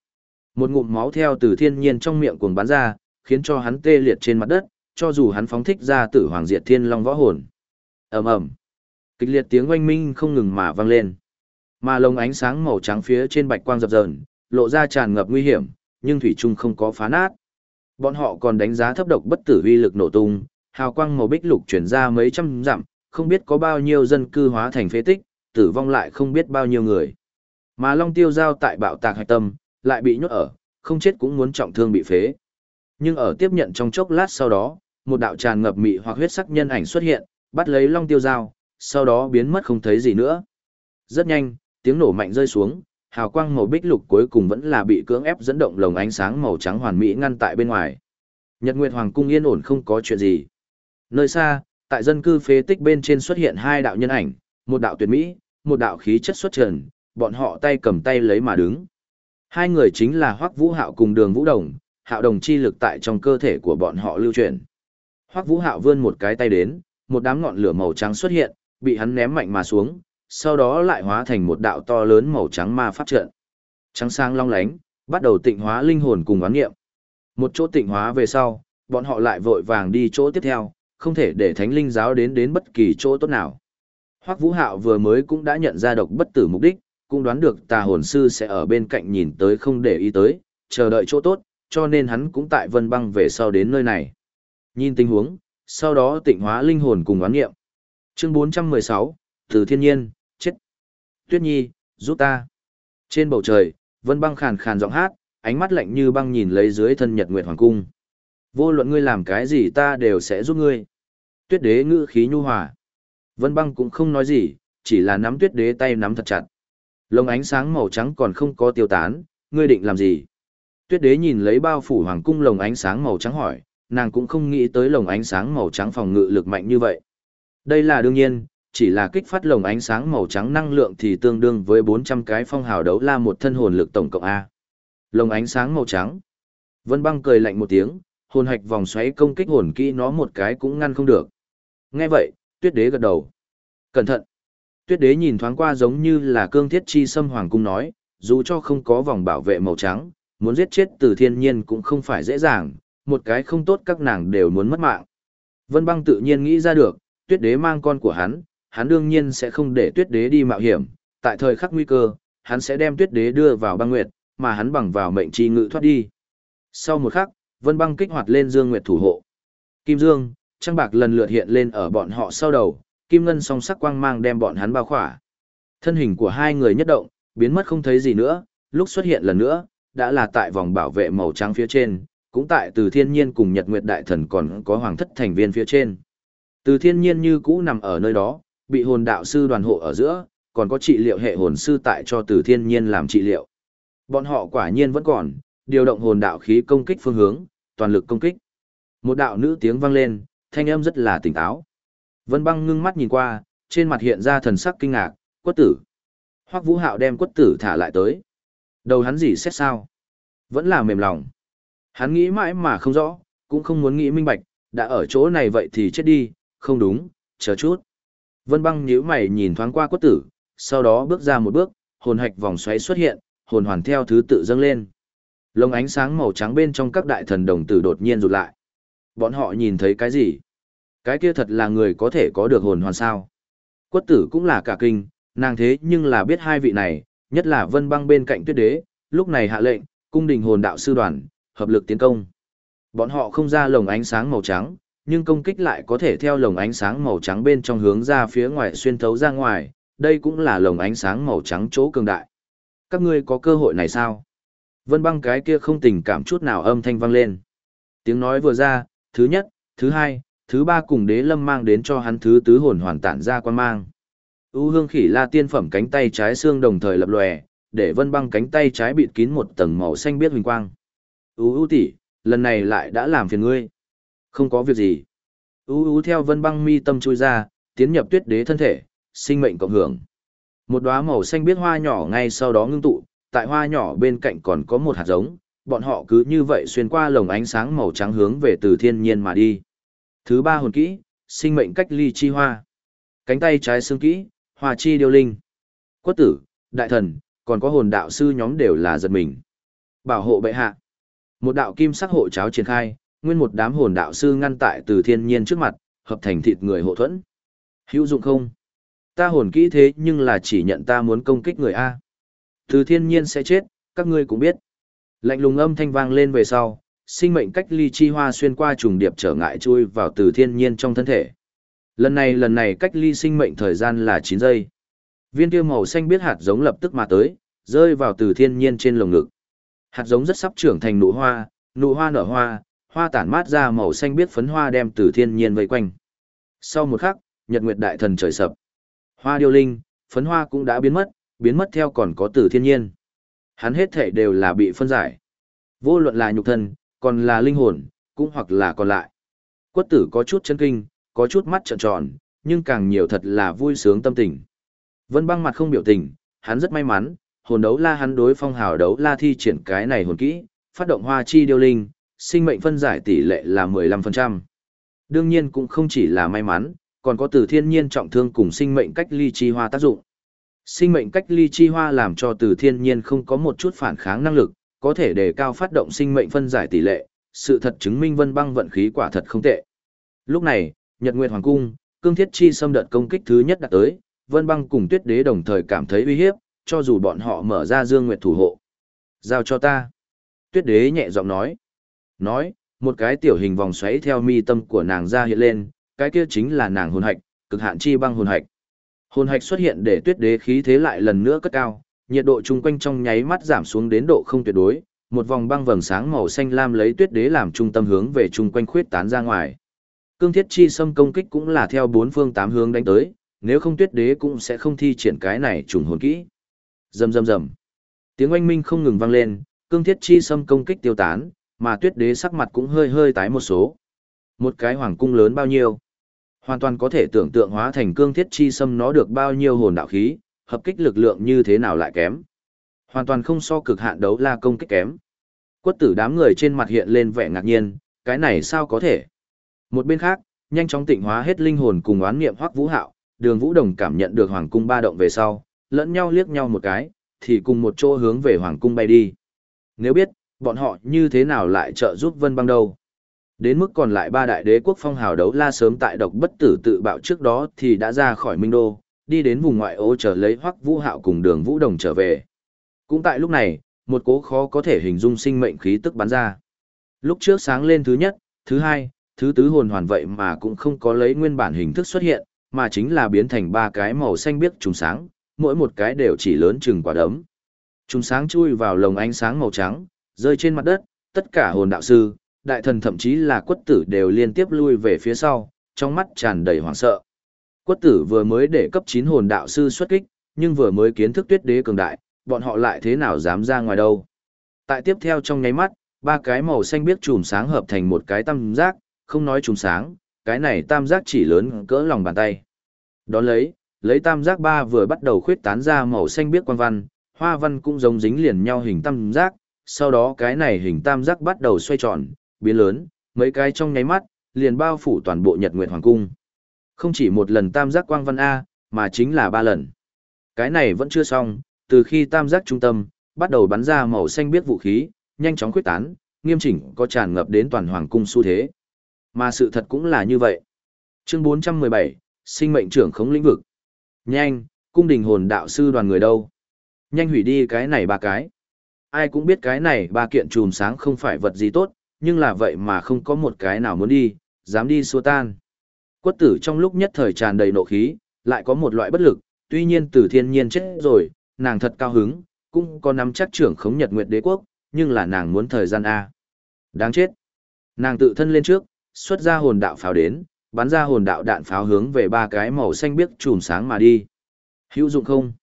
Một ngụm máu theo từ thiên nhiên trong miệng cuồng bắn ra, khiến cho hắn tê liệt trên mặt đất, cho dù hắn phóng thích ra tử hoàng diệt thiên long võ hồn ầm ầm, kịch liệt tiếng oanh minh không ngừng mà vang lên. Mà lồng ánh sáng màu trắng phía trên bạch quang dập dờn, lộ ra tràn ngập nguy hiểm, nhưng thủy trung không có phá nát. Bọn họ còn đánh giá thấp độc bất tử uy lực nổ tung, hào quang màu bích lục chuyển ra mấy trăm dặm, không biết có bao nhiêu dân cư hóa thành phế tích, tử vong lại không biết bao nhiêu người. Mà Long Tiêu giao tại bạo tạc hạch tâm, lại bị nhốt ở, không chết cũng muốn trọng thương bị phế. Nhưng ở tiếp nhận trong chốc lát sau đó, một đạo tràn ngập mị hoặc huyết sắc nhân ảnh xuất hiện, bắt lấy Long Tiêu Dao, sau đó biến mất không thấy gì nữa. Rất nhanh, tiếng nổ mạnh rơi xuống, hào quang màu bích lục cuối cùng vẫn là bị cưỡng ép dẫn động lồng ánh sáng màu trắng hoàn mỹ ngăn tại bên ngoài. Nhật Nguyệt Hoàng cung yên ổn không có chuyện gì. Nơi xa, tại dân cư phế tích bên trên xuất hiện hai đạo nhân ảnh, một đạo tuyệt mỹ, một đạo khí chất xuất trần, bọn họ tay cầm tay lấy mà đứng. Hai người chính là Hoắc Vũ Hạo cùng Đường Vũ Đồng, Hạo Đồng chi lực tại trong cơ thể của bọn họ lưu truyền. Hoắc Vũ Hạo vươn một cái tay đến, một đám ngọn lửa màu trắng xuất hiện, bị hắn ném mạnh mà xuống, sau đó lại hóa thành một đạo to lớn màu trắng ma pháp trận. Trắng sáng long lánh, bắt đầu tịnh hóa linh hồn cùng oán nghiệm. Một chỗ tịnh hóa về sau, bọn họ lại vội vàng đi chỗ tiếp theo, không thể để thánh linh giáo đến đến bất kỳ chỗ tốt nào. Hoắc Vũ Hạo vừa mới cũng đã nhận ra độc bất tử mục đích, cũng đoán được tà hồn sư sẽ ở bên cạnh nhìn tới không để ý tới, chờ đợi chỗ tốt, cho nên hắn cũng tại vân băng về sau đến nơi này. Nhìn tình huống, sau đó tịnh hóa linh hồn cùng oán nghiệm. Chương 416, Từ Thiên Nhiên, chết. Tuyết Nhi, giúp ta. Trên bầu trời, Vân Băng khàn khàn giọng hát, ánh mắt lạnh như băng nhìn lấy dưới thân Nhật Nguyệt Hoàng cung. Vô luận ngươi làm cái gì ta đều sẽ giúp ngươi. Tuyết Đế ngữ khí nhu hòa. Vân Băng cũng không nói gì, chỉ là nắm Tuyết Đế tay nắm thật chặt. Lồng ánh sáng màu trắng còn không có tiêu tán, ngươi định làm gì? Tuyết Đế nhìn lấy bao phủ hoàng cung lồng ánh sáng màu trắng hỏi, nàng cũng không nghĩ tới lồng ánh sáng màu trắng phòng ngự lực mạnh như vậy. Đây là đương nhiên, chỉ là kích phát lồng ánh sáng màu trắng năng lượng thì tương đương với 400 cái phong hào đấu la một thân hồn lực tổng cộng A. Lồng ánh sáng màu trắng. Vân băng cười lạnh một tiếng, hồn hạch vòng xoáy công kích hồn kỹ nó một cái cũng ngăn không được. Nghe vậy, tuyết đế gật đầu. Cẩn thận. Tuyết đế nhìn thoáng qua giống như là cương thiết chi xâm hoàng cung nói, dù cho không có vòng bảo vệ màu trắng, muốn giết chết từ thiên nhiên cũng không phải dễ dàng, một cái không tốt các nàng đều muốn mất mạng. Vân băng tự nhiên nghĩ ra được, tuyết đế mang con của hắn, hắn đương nhiên sẽ không để tuyết đế đi mạo hiểm, tại thời khắc nguy cơ, hắn sẽ đem tuyết đế đưa vào băng nguyệt, mà hắn bằng vào mệnh chi ngự thoát đi. Sau một khắc, vân băng kích hoạt lên dương nguyệt thủ hộ. Kim dương, trăng bạc lần lượt hiện lên ở bọn họ sau đầu, kim ngân song sắc quang mang đem bọn hắn bao khỏa. Thân hình của hai người nhất động, biến mất không thấy gì nữa, lúc xuất hiện lần nữa, đã là tại vòng bảo vệ màu trắng phía trên, cũng tại từ thiên nhiên cùng nhật nguyệt đại thần còn có hoàng thất thành viên phía trên. Từ thiên nhiên như cũ nằm ở nơi đó, bị hồn đạo sư đoàn hộ ở giữa, còn có trị liệu hệ hồn sư tại cho từ thiên nhiên làm trị liệu. Bọn họ quả nhiên vẫn còn, điều động hồn đạo khí công kích phương hướng, toàn lực công kích. Một đạo nữ tiếng vang lên, thanh âm rất là tỉnh táo. Vân băng ngưng mắt nhìn qua, trên mặt hiện ra thần sắc kinh ngạc, quất tử. Hoắc vũ hạo đem quất tử thả lại tới. Đầu hắn gì xét sao? Vẫn là mềm lòng. Hắn nghĩ mãi mà không rõ, cũng không muốn nghĩ minh bạch, đã ở chỗ này vậy thì chết đi, không đúng, chờ chút. Vân băng nhíu mày nhìn thoáng qua quất tử, sau đó bước ra một bước, hồn hạch vòng xoáy xuất hiện, hồn hoàn theo thứ tự dâng lên. Lông ánh sáng màu trắng bên trong các đại thần đồng tử đột nhiên rụt lại. Bọn họ nhìn thấy cái gì? Cái kia thật là người có thể có được hồn hoàn sao? Quất tử cũng là cả kinh, nàng thế nhưng là biết hai vị này, nhất là vân băng bên cạnh tuyết đế, lúc này hạ lệnh, cung đình hồn đạo sư đoàn, hợp lực tiến công. Bọn họ không ra lồng ánh sáng màu trắng, nhưng công kích lại có thể theo lồng ánh sáng màu trắng bên trong hướng ra phía ngoài xuyên thấu ra ngoài, đây cũng là lồng ánh sáng màu trắng chỗ cường đại. Các ngươi có cơ hội này sao? Vân băng cái kia không tình cảm chút nào âm thanh vang lên. Tiếng nói vừa ra, thứ nhất, thứ hai, thứ ba cùng đế lâm mang đến cho hắn thứ tứ hồn hoàn tản ra quan mang. U hương khỉ la tiên phẩm cánh tay trái xương đồng thời lập lòe, để vân băng cánh tay trái bịt kín một tầng màu xanh biết huỳnh quang. U u tỷ, lần này lại đã làm phiền ngươi. Không có việc gì. U u theo vân băng mi tâm chui ra, tiến nhập tuyết đế thân thể, sinh mệnh cộng hưởng. Một đóa màu xanh biết hoa nhỏ ngay sau đó ngưng tụ, tại hoa nhỏ bên cạnh còn có một hạt giống, bọn họ cứ như vậy xuyên qua lồng ánh sáng màu trắng hướng về từ thiên nhiên mà đi. Thứ ba hồn kỹ, sinh mệnh cách ly chi hoa. Cánh tay trái xương kỹ, hoa chi điêu linh. Quất tử, đại thần, còn có hồn đạo sư nhóm đều là giật mình. Bảo hộ bệ hạ. Một đạo kim sắc hộ cháo triển khai, nguyên một đám hồn đạo sư ngăn tại từ thiên nhiên trước mặt, hợp thành thịt người hộ thuẫn. Hữu dụng không? Ta hồn kỹ thế nhưng là chỉ nhận ta muốn công kích người A. Từ thiên nhiên sẽ chết, các ngươi cũng biết. Lạnh lùng âm thanh vang lên về sau, sinh mệnh cách ly chi hoa xuyên qua trùng điệp trở ngại chui vào từ thiên nhiên trong thân thể. Lần này lần này cách ly sinh mệnh thời gian là 9 giây. Viên kia màu xanh biết hạt giống lập tức mà tới, rơi vào từ thiên nhiên trên lồng ngực. Hạt giống rất sắp trưởng thành nụ hoa, nụ hoa nở hoa, hoa tản mát ra màu xanh biết phấn hoa đem từ thiên nhiên vây quanh. Sau một khắc, nhật nguyệt đại thần trời sập. Hoa điêu linh, phấn hoa cũng đã biến mất, biến mất theo còn có từ thiên nhiên. Hắn hết thể đều là bị phân giải. Vô luận là nhục thân, còn là linh hồn, cũng hoặc là còn lại. Quất tử có chút chân kinh, có chút mắt trợn tròn, nhưng càng nhiều thật là vui sướng tâm tình. Vân băng mặt không biểu tình, hắn rất may mắn, hồn đấu la hắn đối phong hào đấu la thi triển cái này hồn kỹ, phát động hoa chi điêu linh, sinh mệnh phân giải tỷ lệ là 15%. Đương nhiên cũng không chỉ là may mắn, còn có từ thiên nhiên trọng thương cùng sinh mệnh cách ly chi hoa tác dụng. Sinh mệnh cách ly chi hoa làm cho từ thiên nhiên không có một chút phản kháng năng lực, có thể đề cao phát động sinh mệnh phân giải tỷ lệ, sự thật chứng minh vân băng vận khí quả thật không tệ. Lúc này, Nhật Nguyệt Hoàng Cung, cương thiết chi xâm đợt công kích thứ nhất đã tới, vân băng cùng tuyết đế đồng thời cảm thấy uy hiếp, cho dù bọn họ mở ra dương nguyệt thủ hộ. Giao cho ta. Tuyết đế nhẹ giọng nói. Nói, Một cái tiểu hình vòng xoáy theo mi tâm của nàng ra hiện lên, cái kia chính là nàng hồn hạch, cực hạn chi băng hồn hạch. Hồn hạch xuất hiện để tuyết đế khí thế lại lần nữa cất cao, nhiệt độ chung quanh trong nháy mắt giảm xuống đến độ không tuyệt đối, một vòng băng vầng sáng màu xanh lam lấy tuyết đế làm trung tâm hướng về chung quanh khuyết tán ra ngoài. Cương thiết chi xâm công kích cũng là theo bốn phương tám hướng đánh tới, nếu không tuyết đế cũng sẽ không thi triển cái này trùng hồn kỹ. Rầm rầm rầm. Tiếng oanh minh không ngừng vang lên, cương thiết chi xâm công kích tiêu tán, mà tuyết đế sắc mặt cũng hơi hơi tái một số. Một cái hoàng cung lớn bao nhiêu? Hoàn toàn có thể tưởng tượng hóa thành cương thiết chi xâm nó được bao nhiêu hồn đạo khí, hợp kích lực lượng như thế nào lại kém. Hoàn toàn không so cực hạn đấu la công kích kém. Quất tử đám người trên mặt hiện lên vẻ ngạc nhiên, cái này sao có thể? Một bên khác, nhanh chóng tịnh hóa hết linh hồn cùng oán niệm hoắc vũ hạo, đường vũ đồng cảm nhận được hoàng cung ba động về sau, lẫn nhau liếc nhau một cái, thì cùng một chỗ hướng về hoàng cung bay đi. Nếu biết, bọn họ như thế nào lại trợ giúp vân băng đâu? Đến mức còn lại ba đại đế quốc phong hào đấu la sớm tại độc bất tử tự bạo trước đó thì đã ra khỏi minh đô, đi đến vùng ngoại ô chờ lấy hoắc vũ hạo cùng đường vũ đồng trở về. Cũng tại lúc này, một cố khó có thể hình dung sinh mệnh khí tức bắn ra. Lúc trước sáng lên thứ nhất, thứ hai, thứ tứ hồn hoàn vậy mà cũng không có lấy nguyên bản hình thức xuất hiện, mà chính là biến thành ba cái màu xanh biếc trùng sáng, mỗi một cái đều chỉ lớn chừng quả đấm. Trùng sáng chui vào lồng ánh sáng màu trắng, rơi trên mặt đất, tất cả hồn đạo sư, đại thần thậm chí là quất tử đều liên tiếp lui về phía sau, trong mắt tràn đầy hoảng sợ. Quất tử vừa mới để cấp 9 hồn đạo sư xuất kích, nhưng vừa mới kiến thức tuyết đế cường đại, bọn họ lại thế nào dám ra ngoài đâu. Tại tiếp theo trong nháy mắt, ba cái màu xanh biếc chùm sáng hợp thành một cái tam giác, không nói chùm sáng, cái này tam giác chỉ lớn cỡ lòng bàn tay. Đón lấy, lấy tam giác ba vừa bắt đầu khuyết tán ra màu xanh biếc quan văn, hoa văn cũng giống dính liền nhau hình tam giác, sau đó cái này hình tam giác bắt đầu xoay tròn, biến lớn, mấy cái trong nháy mắt, liền bao phủ toàn bộ Nhật Nguyệt Hoàng Cung. Không chỉ một lần tam giác quang văn A, mà chính là ba lần. Cái này vẫn chưa xong, từ khi tam giác trung tâm, bắt đầu bắn ra màu xanh biếc vũ khí, nhanh chóng khuyết tán, nghiêm chỉnh có tràn ngập đến toàn Hoàng Cung xu thế. Mà sự thật cũng là như vậy. Chương 417, sinh mệnh trưởng khống lĩnh vực. Nhanh, cung đình hồn đạo sư đoàn người đâu? Nhanh hủy đi cái này ba cái. Ai cũng biết cái này ba kiện chùm sáng không phải vật gì tốt, nhưng là vậy mà không có một cái nào muốn đi, dám đi xua tan. Quất tử trong lúc nhất thời tràn đầy nộ khí, lại có một loại bất lực, tuy nhiên tử thiên nhiên chết rồi, nàng thật cao hứng, cũng có nắm chắc trưởng khống nhật nguyệt đế quốc, nhưng là nàng muốn thời gian A. Đáng chết. Nàng tự thân lên trước, xuất ra hồn đạo pháo đến, bắn ra hồn đạo đạn pháo hướng về ba cái màu xanh biếc chùm sáng mà đi. Hữu dụng không?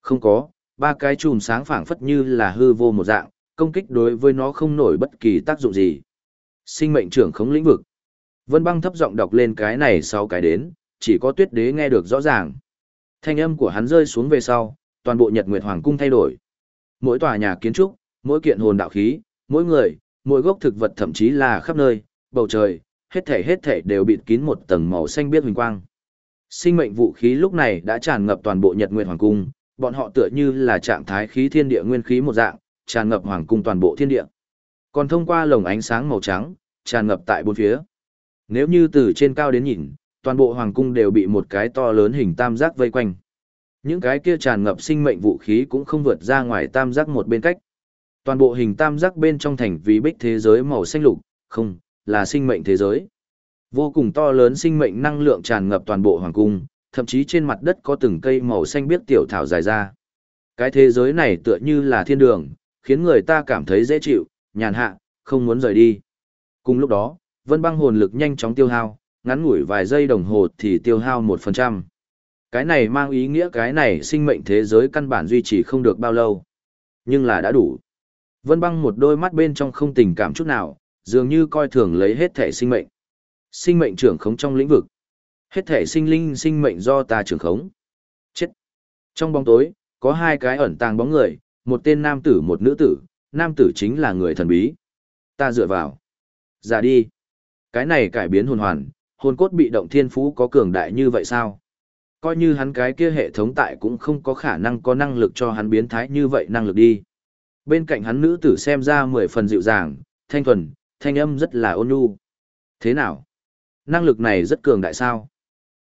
Không có, ba cái chùm sáng phảng phất như là hư vô một dạng, công kích đối với nó không nổi bất kỳ tác dụng gì. Sinh mệnh trưởng khống lĩnh vực. Vân băng thấp giọng đọc lên cái này sau cái đến, chỉ có tuyết đế nghe được rõ ràng. Thanh âm của hắn rơi xuống về sau, toàn bộ nhật nguyệt hoàng cung thay đổi. Mỗi tòa nhà kiến trúc, mỗi kiện hồn đạo khí, mỗi người, mỗi gốc thực vật thậm chí là khắp nơi, bầu trời, hết thể hết thể đều bịt kín một tầng màu xanh biếc huỳnh quang. Sinh mệnh vũ khí lúc này đã tràn ngập toàn bộ Nhật Nguyệt Hoàng cung, bọn họ tựa như là trạng thái khí thiên địa nguyên khí một dạng, tràn ngập hoàng cung toàn bộ thiên địa. Còn thông qua lồng ánh sáng màu trắng, tràn ngập tại bốn phía. Nếu như từ trên cao đến nhìn, toàn bộ hoàng cung đều bị một cái to lớn hình tam giác vây quanh. Những cái kia tràn ngập sinh mệnh vũ khí cũng không vượt ra ngoài tam giác một bên cách. Toàn bộ hình tam giác bên trong thành vì bích thế giới màu xanh lục, không, là sinh mệnh thế giới. Vô cùng to lớn sinh mệnh năng lượng tràn ngập toàn bộ hoàng cung, thậm chí trên mặt đất có từng cây màu xanh biếc tiểu thảo dài ra. Cái thế giới này tựa như là thiên đường, khiến người ta cảm thấy dễ chịu, nhàn hạ, không muốn rời đi. Cùng lúc đó, vân băng hồn lực nhanh chóng tiêu hao, ngắn ngủi vài giây đồng hồ thì tiêu hao 1%. Cái này mang ý nghĩa cái này sinh mệnh thế giới căn bản duy trì không được bao lâu. Nhưng là đã đủ. Vân băng một đôi mắt bên trong không tình cảm chút nào, dường như coi thường lấy hết thể sinh mệnh. Sinh mệnh trưởng khống trong lĩnh vực. Hết thể sinh linh sinh mệnh do ta trưởng khống. Chết. Trong bóng tối, có hai cái ẩn tàng bóng người, một tên nam tử một nữ tử, nam tử chính là người thần bí. Ta dựa vào. Ra đi. Cái này cải biến hồn hoàn, hồn cốt bị động thiên phú có cường đại như vậy sao? Coi như hắn cái kia hệ thống tại cũng không có khả năng có năng lực cho hắn biến thái như vậy năng lực đi. Bên cạnh hắn nữ tử xem ra mười phần dịu dàng, thanh thuần, thanh âm rất là ôn nhu. Thế nào? Năng lực này rất cường đại sao?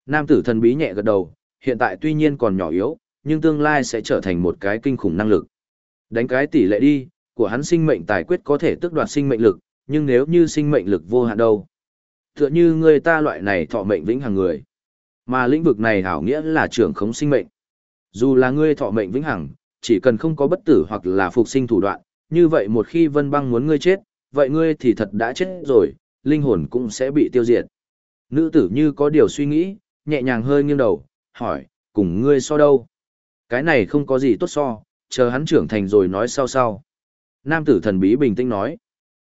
Nam tử thần bí nhẹ gật đầu, hiện tại tuy nhiên còn nhỏ yếu, nhưng tương lai sẽ trở thành một cái kinh khủng năng lực. Đánh cái tỷ lệ đi, của hắn sinh mệnh tài quyết có thể tước đoạt sinh mệnh lực, Nhưng nếu như sinh mệnh lực vô hạn đâu? Tựa như người ta loại này thọ mệnh vĩnh hằng người. Mà lĩnh vực này hảo nghĩa là trưởng khống sinh mệnh. Dù là ngươi thọ mệnh vĩnh hằng, chỉ cần không có bất tử hoặc là phục sinh thủ đoạn, như vậy một khi Vân Băng muốn ngươi chết, vậy ngươi thì thật đã chết rồi, linh hồn cũng sẽ bị tiêu diệt. Nữ tử như có điều suy nghĩ, nhẹ nhàng hơi nghiêng đầu, hỏi, cùng ngươi so đâu? Cái này không có gì tốt so, chờ hắn trưởng thành rồi nói sau sau. Nam tử thần bí bình tĩnh nói.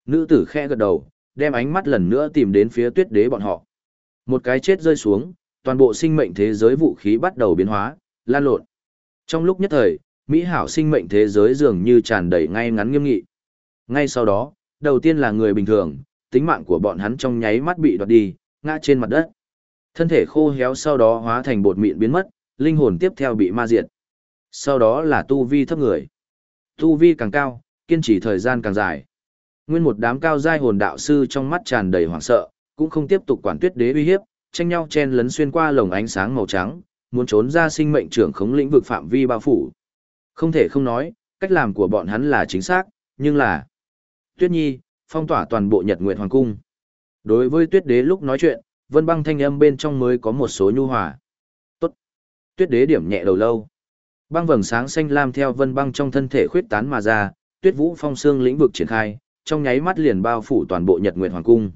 Nữ tử khẽ gật đầu, đem ánh mắt lần nữa tìm đến phía tuyết đế bọn họ. Một cái chết rơi xuống, toàn bộ sinh mệnh thế giới vũ khí bắt đầu biến hóa, lan lộn. Trong lúc nhất thời, Mỹ hảo sinh mệnh thế giới dường như tràn đầy ngay ngắn nghiêm nghị. Ngay sau đó, đầu tiên là người bình thường, tính mạng của bọn hắn trong nháy mắt bị đoạt đi, ngã trên mặt đất. Thân thể khô héo sau đó hóa thành bột mịn biến mất, linh hồn tiếp theo bị ma diệt. Sau đó là tu vi thấp người. Tu vi càng cao, kiên trì thời gian càng dài. Nguyên một đám cao giai hồn đạo sư trong mắt tràn đầy hoảng sợ, cũng không tiếp tục quản tuyết đế uy hiếp, tranh nhau chen lấn xuyên qua lồng ánh sáng màu trắng, muốn trốn ra sinh mệnh trưởng khống lĩnh vực phạm vi bao phủ. Không thể không nói, cách làm của bọn hắn là chính xác, nhưng là Tuyết Nhi, phong tỏa toàn bộ Nhật Nguyệt Hoàng cung. Đối với Tuyết Đế lúc nói chuyện, Vân Băng thanh âm bên trong mới có một số nhu hòa. Tốt. Tuyết Đế điểm nhẹ đầu lâu. Băng vầng sáng xanh lam theo Vân Băng trong thân thể khuyết tán mà ra, Tuyết Vũ Phong Xương lĩnh vực triển khai, trong nháy mắt liền bao phủ toàn bộ Nhật Nguyệt Hoàng cung.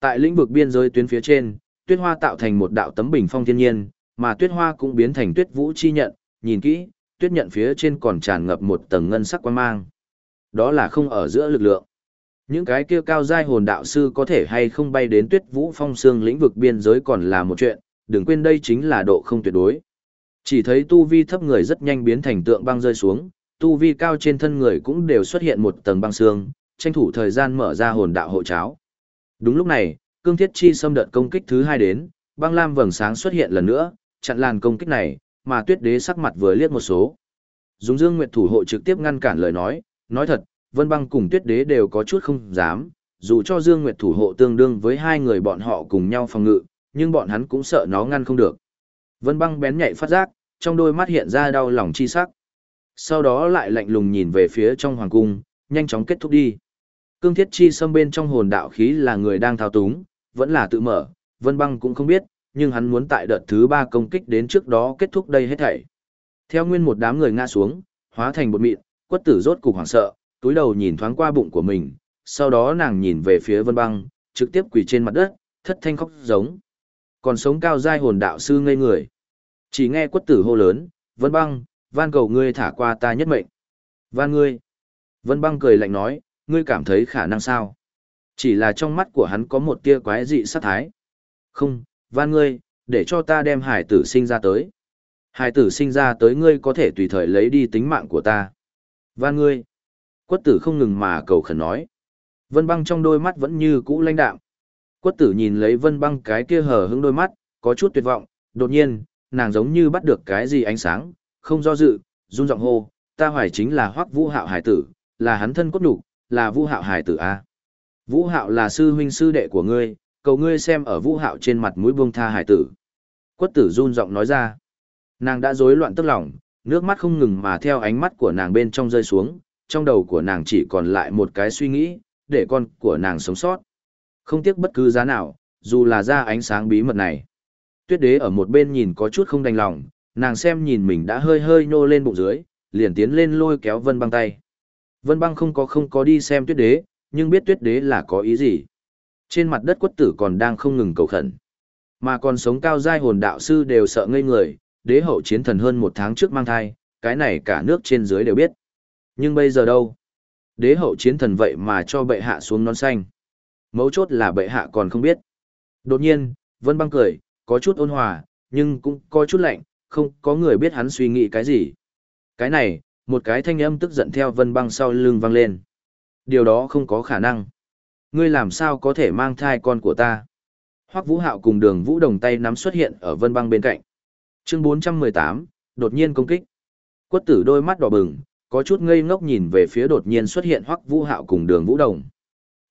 Tại lĩnh vực biên giới tuyến phía trên, Tuyết Hoa tạo thành một đạo tấm bình phong thiên nhiên, mà Tuyết Hoa cũng biến thành Tuyết Vũ chi nhận, nhìn kỹ, Tuyết nhận phía trên còn tràn ngập một tầng ngân sắc quang mang. Đó là không ở giữa lực lượng. Những cái kia cao giai hồn đạo sư có thể hay không bay đến tuyết vũ phong xương lĩnh vực biên giới còn là một chuyện, đừng quên đây chính là độ không tuyệt đối. Chỉ thấy tu vi thấp người rất nhanh biến thành tượng băng rơi xuống, tu vi cao trên thân người cũng đều xuất hiện một tầng băng xương, tranh thủ thời gian mở ra hồn đạo hộ cháo. Đúng lúc này, cương thiết chi xâm đợt công kích thứ hai đến, băng lam vầng sáng xuất hiện lần nữa, chặn làn công kích này, mà tuyết đế sắc mặt vừa liếc một số. Dùng dương nguyệt thủ hộ trực tiếp ngăn cản lời nói, nói thật, Vân Băng cùng Tuyết Đế đều có chút không dám, dù cho Dương Nguyệt thủ hộ tương đương với hai người bọn họ cùng nhau phòng ngự, nhưng bọn hắn cũng sợ nó ngăn không được. Vân Băng bén nhạy phát giác, trong đôi mắt hiện ra đau lòng chi sắc. Sau đó lại lạnh lùng nhìn về phía trong hoàng cung, nhanh chóng kết thúc đi. Cương thiết chi xâm bên trong hồn đạo khí là người đang thao túng, vẫn là tự mở, Vân Băng cũng không biết, nhưng hắn muốn tại đợt thứ ba công kích đến trước đó kết thúc đây hết thảy. Theo nguyên một đám người ngã xuống, hóa thành một mịn, quất tử rốt cục hoảng sợ, túi đầu nhìn thoáng qua bụng của mình, sau đó nàng nhìn về phía vân băng, trực tiếp quỳ trên mặt đất, thất thanh khóc giống. Còn sống cao giai hồn đạo sư ngây người. Chỉ nghe quất tử hô lớn, vân băng, van cầu ngươi thả qua ta nhất mệnh. Van ngươi. Vân băng cười lạnh nói, ngươi cảm thấy khả năng sao? Chỉ là trong mắt của hắn có một tia quái dị sát thái. Không, van ngươi, để cho ta đem hải tử sinh ra tới. Hải tử sinh ra tới ngươi có thể tùy thời lấy đi tính mạng của ta. Van ngươi. Quất tử không ngừng mà cầu khẩn nói. Vân băng trong đôi mắt vẫn như cũ lãnh đạm. Quất tử nhìn lấy vân băng cái kia hờ hững đôi mắt, có chút tuyệt vọng, đột nhiên, nàng giống như bắt được cái gì ánh sáng, không do dự, run giọng hô, ta hoài chính là hoắc vũ hạo hải tử, là hắn thân cốt đủ, là vũ hạo hải tử A. Vũ hạo là sư huynh sư đệ của ngươi, cầu ngươi xem ở vũ hạo trên mặt mũi buông tha hải tử. Quất tử run giọng nói ra. Nàng đã rối loạn tức lòng, nước mắt không ngừng mà theo ánh mắt của nàng bên trong rơi xuống, trong đầu của nàng chỉ còn lại một cái suy nghĩ, để con của nàng sống sót. Không tiếc bất cứ giá nào, dù là ra ánh sáng bí mật này. Tuyết đế ở một bên nhìn có chút không đành lòng, nàng xem nhìn mình đã hơi hơi nô lên bụng dưới, liền tiến lên lôi kéo vân băng tay. Vân băng không có không có đi xem tuyết đế, nhưng biết tuyết đế là có ý gì. Trên mặt đất quất tử còn đang không ngừng cầu khẩn. Mà còn sống cao giai hồn đạo sư đều sợ ngây người, đế hậu chiến thần hơn một tháng trước mang thai, cái này cả nước trên dưới đều biết. Nhưng bây giờ đâu? Đế hậu chiến thần vậy mà cho bệ hạ xuống nón xanh. Mấu chốt là bệ hạ còn không biết. Đột nhiên, Vân băng cười, có chút ôn hòa, nhưng cũng có chút lạnh, không có người biết hắn suy nghĩ cái gì. Cái này, một cái thanh âm tức giận theo Vân băng sau lưng vang lên. Điều đó không có khả năng. Ngươi làm sao có thể mang thai con của ta? Hoắc Vũ Hạo cùng Đường Vũ Đồng tay nắm xuất hiện ở Vân Băng bên cạnh. Chương 418, đột nhiên công kích. Quất tử đôi mắt đỏ bừng, có chút ngây ngốc nhìn về phía đột nhiên xuất hiện Hoắc Vũ Hạo cùng Đường Vũ Đồng.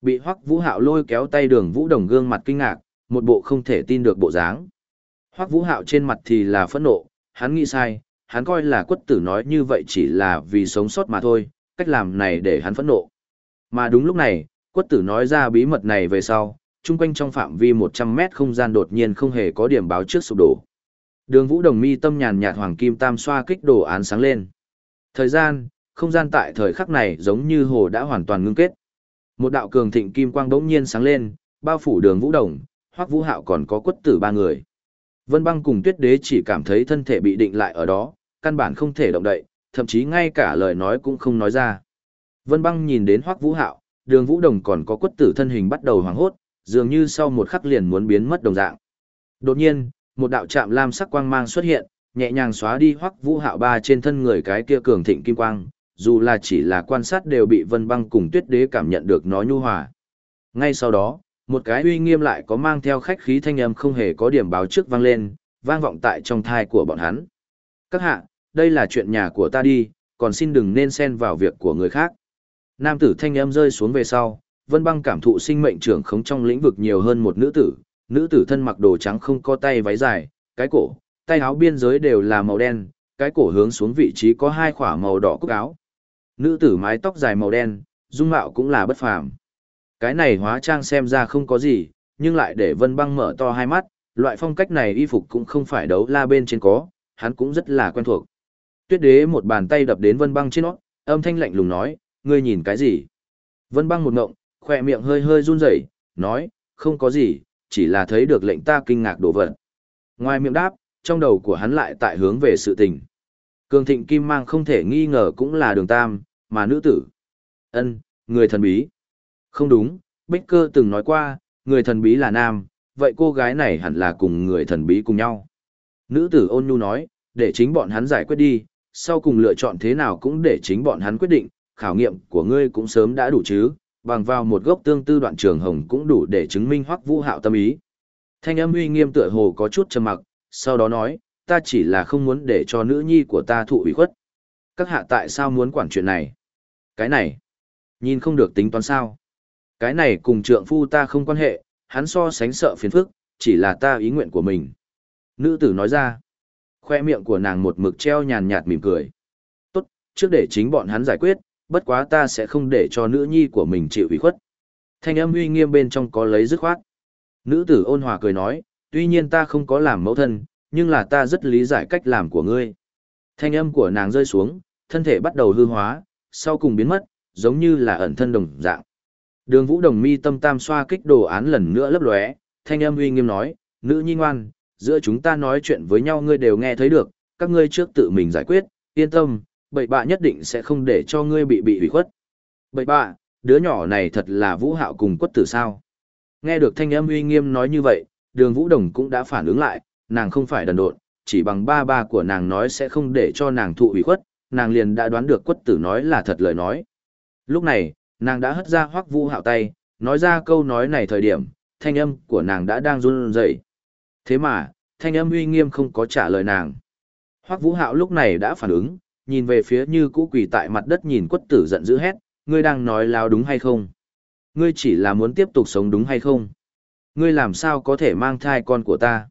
Bị Hoắc Vũ Hạo lôi kéo tay Đường Vũ Đồng gương mặt kinh ngạc, một bộ không thể tin được bộ dáng. Hoắc Vũ Hạo trên mặt thì là phẫn nộ, hắn nghĩ sai, hắn coi là quất tử nói như vậy chỉ là vì sống sót mà thôi, cách làm này để hắn phẫn nộ. Mà đúng lúc này, Quất tử nói ra bí mật này về sau, chung quanh trong phạm vi 100 mét không gian đột nhiên không hề có điểm báo trước sụp đổ. Đường Vũ Đồng mi tâm nhàn nhạt hoàng kim tam xoa kích đồ án sáng lên. Thời gian, không gian tại thời khắc này giống như hồ đã hoàn toàn ngưng kết. Một đạo cường thịnh kim quang đống nhiên sáng lên, bao phủ Đường Vũ Đồng, Hoắc Vũ Hạo còn có quất tử ba người. Vân Băng cùng Tuyết Đế chỉ cảm thấy thân thể bị định lại ở đó, căn bản không thể động đậy, thậm chí ngay cả lời nói cũng không nói ra. Vân Băng nhìn đến Hoắc Vũ Hạo, Đường Vũ Đồng còn có quất tử thân hình bắt đầu hoảng hốt, dường như sau một khắc liền muốn biến mất đồng dạng. Đột nhiên, một đạo chạm lam sắc quang mang xuất hiện, nhẹ nhàng xóa đi Hoắc Vũ Hạo ba trên thân người cái kia cường thịnh kim quang, dù là chỉ là quan sát đều bị Vân Băng cùng Tuyết Đế cảm nhận được nó nhu hòa. Ngay sau đó, một cái uy nghiêm lại có mang theo khách khí thanh âm không hề có điểm báo trước vang lên, vang vọng tại trong thai của bọn hắn. Các hạ, đây là chuyện nhà của ta đi, còn xin đừng nên xen vào việc của người khác. Nam tử thanh âm rơi xuống về sau, Vân Băng cảm thụ sinh mệnh trưởng khống trong lĩnh vực nhiều hơn một nữ tử, nữ tử thân mặc đồ trắng không có tay váy dài, cái cổ, tay áo biên giới đều là màu đen, cái cổ hướng xuống vị trí có hai khỏa màu đỏ cúc áo. Nữ tử mái tóc dài màu đen, dung mạo cũng là bất phàm. Cái này hóa trang xem ra không có gì, nhưng lại để Vân Băng mở to hai mắt, loại phong cách này y phục cũng không phải đấu la bên trên có, hắn cũng rất là quen thuộc. Tuyết đế một bàn tay đập đến Vân Băng trên nó, âm thanh lạnh lùng nói, ngươi nhìn cái gì? Vân Băng một ngộng, khỏe miệng hơi hơi run rẩy, nói, không có gì, chỉ là thấy được lệnh ta kinh ngạc đổ vật. Ngoài miệng đáp, trong đầu của hắn lại tại hướng về sự tình. Cường thịnh kim mang không thể nghi ngờ cũng là đường tam, mà nữ tử. ân người thần bí. Không đúng, Bích Cơ từng nói qua, người thần bí là nam, vậy cô gái này hẳn là cùng người thần bí cùng nhau. Nữ tử ôn nhu nói, để chính bọn hắn giải quyết đi, sau cùng lựa chọn thế nào cũng để chính bọn hắn quyết định, khảo nghiệm của ngươi cũng sớm đã đủ chứ, bằng vào một gốc tương tư đoạn trường hồng cũng đủ để chứng minh hoắc vũ hạo tâm ý. Thanh âm uy nghiêm tựa hồ có chút trầm mặc, sau đó nói, ta chỉ là không muốn để cho nữ nhi của ta thụ ủy khuất. Các hạ tại sao muốn quản chuyện này? Cái này, nhìn không được tính toán sao? Cái này cùng trượng phu ta không quan hệ, hắn so sánh sợ phiền phức, chỉ là ta ý nguyện của mình. Nữ tử nói ra, khoe miệng của nàng một mực treo nhàn nhạt mỉm cười. Tốt, trước để chính bọn hắn giải quyết, bất quá ta sẽ không để cho nữ nhi của mình chịu ủy khuất. Thanh âm uy nghiêm bên trong có lấy dứt khoát. Nữ tử ôn hòa cười nói, tuy nhiên ta không có làm mẫu thân, nhưng là ta rất lý giải cách làm của ngươi. Thanh âm của nàng rơi xuống, thân thể bắt đầu hư hóa, sau cùng biến mất, giống như là ẩn thân đồng dạng. Đường Vũ Đồng mi tâm tam xoa kích đồ án lần nữa lấp lóe, thanh âm uy nghiêm nói, nữ nhi ngoan, giữa chúng ta nói chuyện với nhau ngươi đều nghe thấy được, các ngươi trước tự mình giải quyết, yên tâm, bậy bạ nhất định sẽ không để cho ngươi bị bị hủy khuất. Bậy bạ, đứa nhỏ này thật là Vũ Hạo cùng quất tử sao. Nghe được thanh âm uy nghiêm nói như vậy, đường Vũ Đồng cũng đã phản ứng lại, nàng không phải đần độn, chỉ bằng ba ba của nàng nói sẽ không để cho nàng thụ hủy khuất, nàng liền đã đoán được quất tử nói là thật lời nói. Lúc này, nàng đã hất ra hoắc Vũ Hạo tay, nói ra câu nói này thời điểm, thanh âm của nàng đã đang run rẩy. Thế mà, thanh âm uy nghiêm không có trả lời nàng. Hoắc Vũ Hạo lúc này đã phản ứng, nhìn về phía như cũ quỳ tại mặt đất nhìn quất tử giận dữ hét, ngươi đang nói láo đúng hay không? Ngươi chỉ là muốn tiếp tục sống đúng hay không? Ngươi làm sao có thể mang thai con của ta?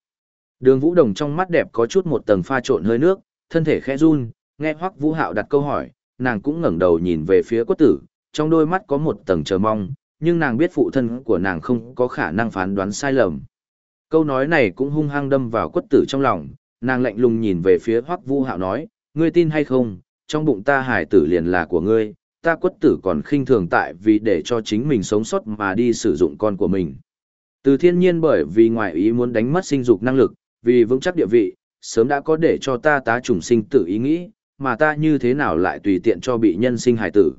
Đường Vũ Đồng trong mắt đẹp có chút một tầng pha trộn hơi nước, thân thể khẽ run, nghe Hoắc Vũ Hạo đặt câu hỏi, nàng cũng ngẩng đầu nhìn về phía quất tử, trong đôi mắt có một tầng chờ mong, nhưng nàng biết phụ thân của nàng không có khả năng phán đoán sai lầm. Câu nói này cũng hung hăng đâm vào quất tử trong lòng, nàng lạnh lùng nhìn về phía Hoắc Vũ Hạo nói, ngươi tin hay không, trong bụng ta hải tử liền là của ngươi, ta quất tử còn khinh thường tại vì để cho chính mình sống sót mà đi sử dụng con của mình. Từ thiên nhiên bởi vì ngoại ý muốn đánh mất sinh dục năng lực, vì vững chắc địa vị, sớm đã có để cho ta tá trùng sinh tử ý nghĩ, mà ta như thế nào lại tùy tiện cho bị nhân sinh hải tử.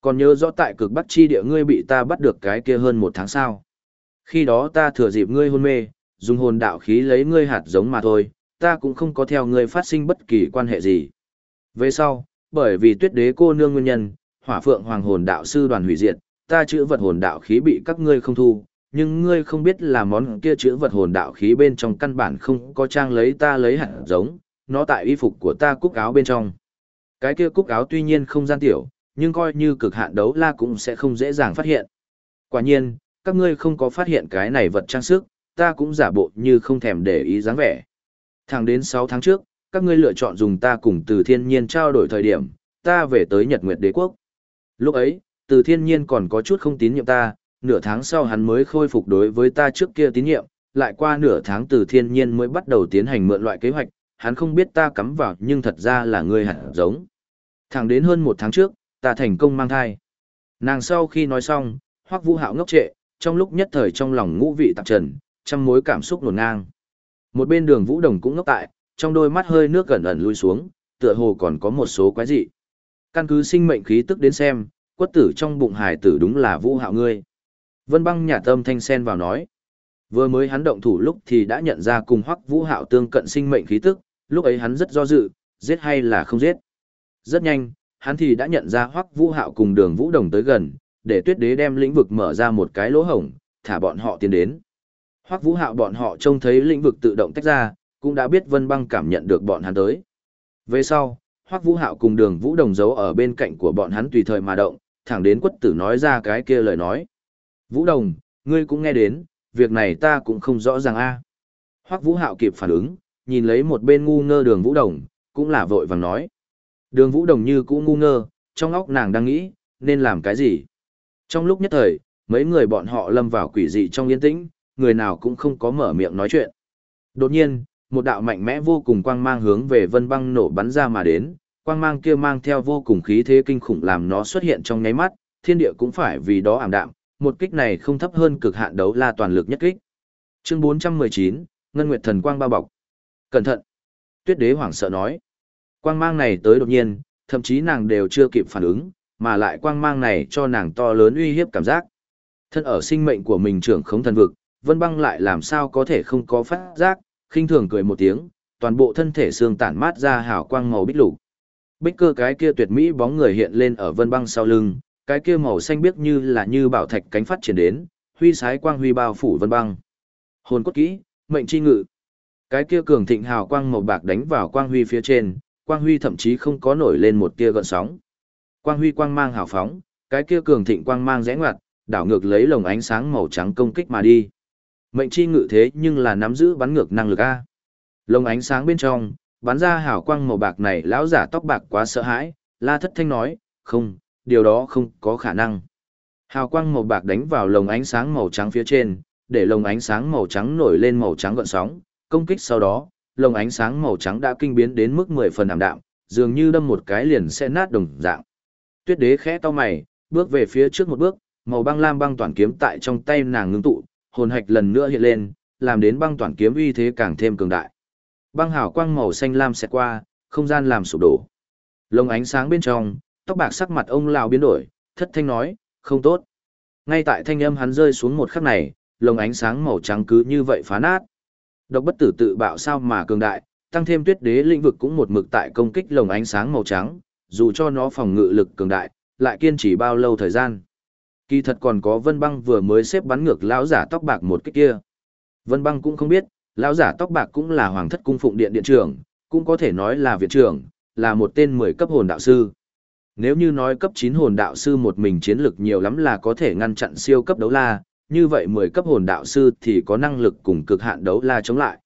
Còn nhớ rõ tại cực bắc chi địa ngươi bị ta bắt được cái kia hơn một tháng sau. Khi đó ta thừa dịp ngươi hôn mê, dùng hồn đạo khí lấy ngươi hạt giống mà thôi, ta cũng không có theo ngươi phát sinh bất kỳ quan hệ gì. Về sau, bởi vì tuyết đế cô nương nguyên nhân, hỏa phượng hoàng hồn đạo sư đoàn hủy diệt, ta chữ vật hồn đạo khí bị các ngươi không thu, nhưng ngươi không biết là món kia chữ vật hồn đạo khí bên trong căn bản không có trang lấy ta lấy hạt giống, nó tại y phục của ta cúc áo bên trong. Cái kia cúc áo tuy nhiên không gian tiểu, nhưng coi như cực hạn đấu la cũng sẽ không dễ dàng phát hiện. Quả nhiên, các ngươi không có phát hiện cái này vật trang sức, ta cũng giả bộ như không thèm để ý dáng vẻ. Thẳng đến 6 tháng trước, các ngươi lựa chọn dùng ta cùng từ thiên nhiên trao đổi thời điểm, ta về tới Nhật Nguyệt Đế Quốc. Lúc ấy, từ thiên nhiên còn có chút không tín nhiệm ta, nửa tháng sau hắn mới khôi phục đối với ta trước kia tín nhiệm, lại qua nửa tháng từ thiên nhiên mới bắt đầu tiến hành mượn loại kế hoạch, hắn không biết ta cắm vào nhưng thật ra là người hẳn giống. Thẳng đến hơn một tháng trước, ta thành công mang thai. Nàng sau khi nói xong, hoắc vũ hạo ngốc trệ, trong lúc nhất thời trong lòng ngũ vị tạp trần, trăm mối cảm xúc nổn ngang. Một bên đường vũ đồng cũng ngốc tại, trong đôi mắt hơi nước gần ẩn lui xuống, tựa hồ còn có một số quái dị. Căn cứ sinh mệnh khí tức đến xem, quất tử trong bụng hải tử đúng là vũ hạo ngươi. Vân băng nhà tâm thanh sen vào nói. Vừa mới hắn động thủ lúc thì đã nhận ra cùng hoắc vũ hạo tương cận sinh mệnh khí tức, lúc ấy hắn rất do dự, giết hay là không giết. Rất nhanh, hắn thì đã nhận ra hoắc vũ hạo cùng đường vũ đồng tới gần, để tuyết đế đem lĩnh vực mở ra một cái lỗ hổng, thả bọn họ tiến đến. Hoắc vũ hạo bọn họ trông thấy lĩnh vực tự động tách ra, cũng đã biết vân băng cảm nhận được bọn hắn tới. Về sau, Hoắc vũ hạo cùng đường vũ đồng giấu ở bên cạnh của bọn hắn tùy thời mà động, thẳng đến quất tử nói ra cái kia lời nói. Vũ đồng, ngươi cũng nghe đến, việc này ta cũng không rõ ràng a. Hoắc vũ hạo kịp phản ứng, nhìn lấy một bên ngu ngơ đường vũ đồng, cũng là vội vàng nói. Đường vũ đồng như cũ ngu ngơ, trong óc nàng đang nghĩ, nên làm cái gì. Trong lúc nhất thời, mấy người bọn họ lâm vào quỷ dị trong yên tĩnh, người nào cũng không có mở miệng nói chuyện. Đột nhiên, một đạo mạnh mẽ vô cùng quang mang hướng về vân băng nổ bắn ra mà đến, quang mang kia mang theo vô cùng khí thế kinh khủng làm nó xuất hiện trong nháy mắt, thiên địa cũng phải vì đó ảm đạm, một kích này không thấp hơn cực hạn đấu la toàn lực nhất kích. Chương 419, Ngân Nguyệt Thần Quang bao bọc. Cẩn thận! Tuyết đế hoảng sợ nói. Quang mang này tới đột nhiên, thậm chí nàng đều chưa kịp phản ứng, mà lại quang mang này cho nàng to lớn uy hiếp cảm giác. Thân ở sinh mệnh của mình trưởng không thần vực, Vân Băng lại làm sao có thể không có phát giác, khinh thường cười một tiếng, toàn bộ thân thể xương tản mát ra hào quang màu bích lục. Bích cơ cái kia tuyệt mỹ bóng người hiện lên ở Vân Băng sau lưng, cái kia màu xanh biếc như là như bảo thạch cánh phát triển đến, huy sái quang huy bao phủ Vân Băng. Hồn cốt kỹ, mệnh chi ngự. Cái kia cường thịnh hào quang màu bạc đánh vào quang huy phía trên, quang huy thậm chí không có nổi lên một tia gợn sóng. Quang huy quang mang hào phóng, cái kia cường thịnh quang mang rẽ ngoặt, đảo ngược lấy lồng ánh sáng màu trắng công kích mà đi. Mệnh chi ngự thế nhưng là nắm giữ bắn ngược năng lực a. Lồng ánh sáng bên trong, bắn ra hào quang màu bạc này lão giả tóc bạc quá sợ hãi, La Thất Thanh nói, "Không, điều đó không có khả năng." Hào quang màu bạc đánh vào lồng ánh sáng màu trắng phía trên, để lồng ánh sáng màu trắng nổi lên màu trắng gợn sóng, công kích sau đó, lồng ánh sáng màu trắng đã kinh biến đến mức 10 phần ảm đạm, dường như đâm một cái liền sẽ nát đồng dạng. Tuyết đế khẽ to mày, bước về phía trước một bước, màu băng lam băng toàn kiếm tại trong tay nàng ngưng tụ, hồn hạch lần nữa hiện lên, làm đến băng toàn kiếm uy thế càng thêm cường đại. Băng hào quang màu xanh lam xẹt qua, không gian làm sụp đổ. lông ánh sáng bên trong, tóc bạc sắc mặt ông lão biến đổi, thất thanh nói, không tốt. Ngay tại thanh âm hắn rơi xuống một khắc này, lồng ánh sáng màu trắng cứ như vậy phá nát. Độc bất tử tự bạo sao mà cường đại, tăng thêm tuyết đế lĩnh vực cũng một mực tại công kích lồng ánh sáng màu trắng, dù cho nó phòng ngự lực cường đại, lại kiên trì bao lâu thời gian. Kỳ thật còn có Vân Băng vừa mới xếp bắn ngược lão giả tóc bạc một cái kia. Vân Băng cũng không biết, lão giả tóc bạc cũng là hoàng thất cung phụng điện điện trưởng, cũng có thể nói là viện trưởng, là một tên 10 cấp hồn đạo sư. Nếu như nói cấp 9 hồn đạo sư một mình chiến lực nhiều lắm là có thể ngăn chặn siêu cấp đấu la, như vậy 10 cấp hồn đạo sư thì có năng lực cùng cực hạn đấu la chống lại.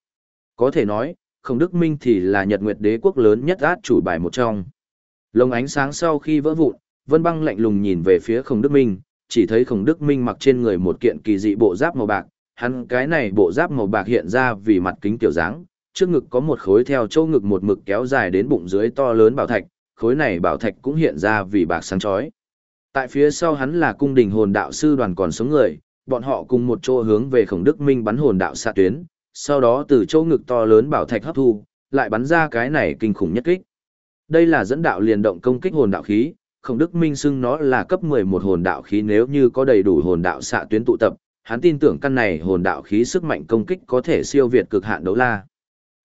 Có thể nói, Khổng Đức Minh thì là Nhật Nguyệt Đế quốc lớn nhất át chủ bài một trong. Lồng ánh sáng sau khi vỡ vụn, Vân Băng lạnh lùng nhìn về phía Khổng Đức Minh, chỉ thấy Khổng Đức Minh mặc trên người một kiện kỳ dị bộ giáp màu bạc, hắn cái này bộ giáp màu bạc hiện ra vì mặt kính tiểu dáng, trước ngực có một khối theo châu ngực một mực kéo dài đến bụng dưới to lớn bảo thạch, khối này bảo thạch cũng hiện ra vì bạc sáng chói. Tại phía sau hắn là cung đình hồn đạo sư đoàn còn sống người, bọn họ cùng một chỗ hướng về Khổng Đức Minh bắn hồn đạo xạ tuyến, sau đó từ châu ngực to lớn bảo thạch hấp thu, lại bắn ra cái này kinh khủng nhất kích. Đây là dẫn đạo liền động công kích hồn đạo khí, Khổng Đức Minh xưng nó là cấp 11 hồn đạo khí nếu như có đầy đủ hồn đạo xạ tuyến tụ tập, hắn tin tưởng căn này hồn đạo khí sức mạnh công kích có thể siêu việt cực hạn đấu la.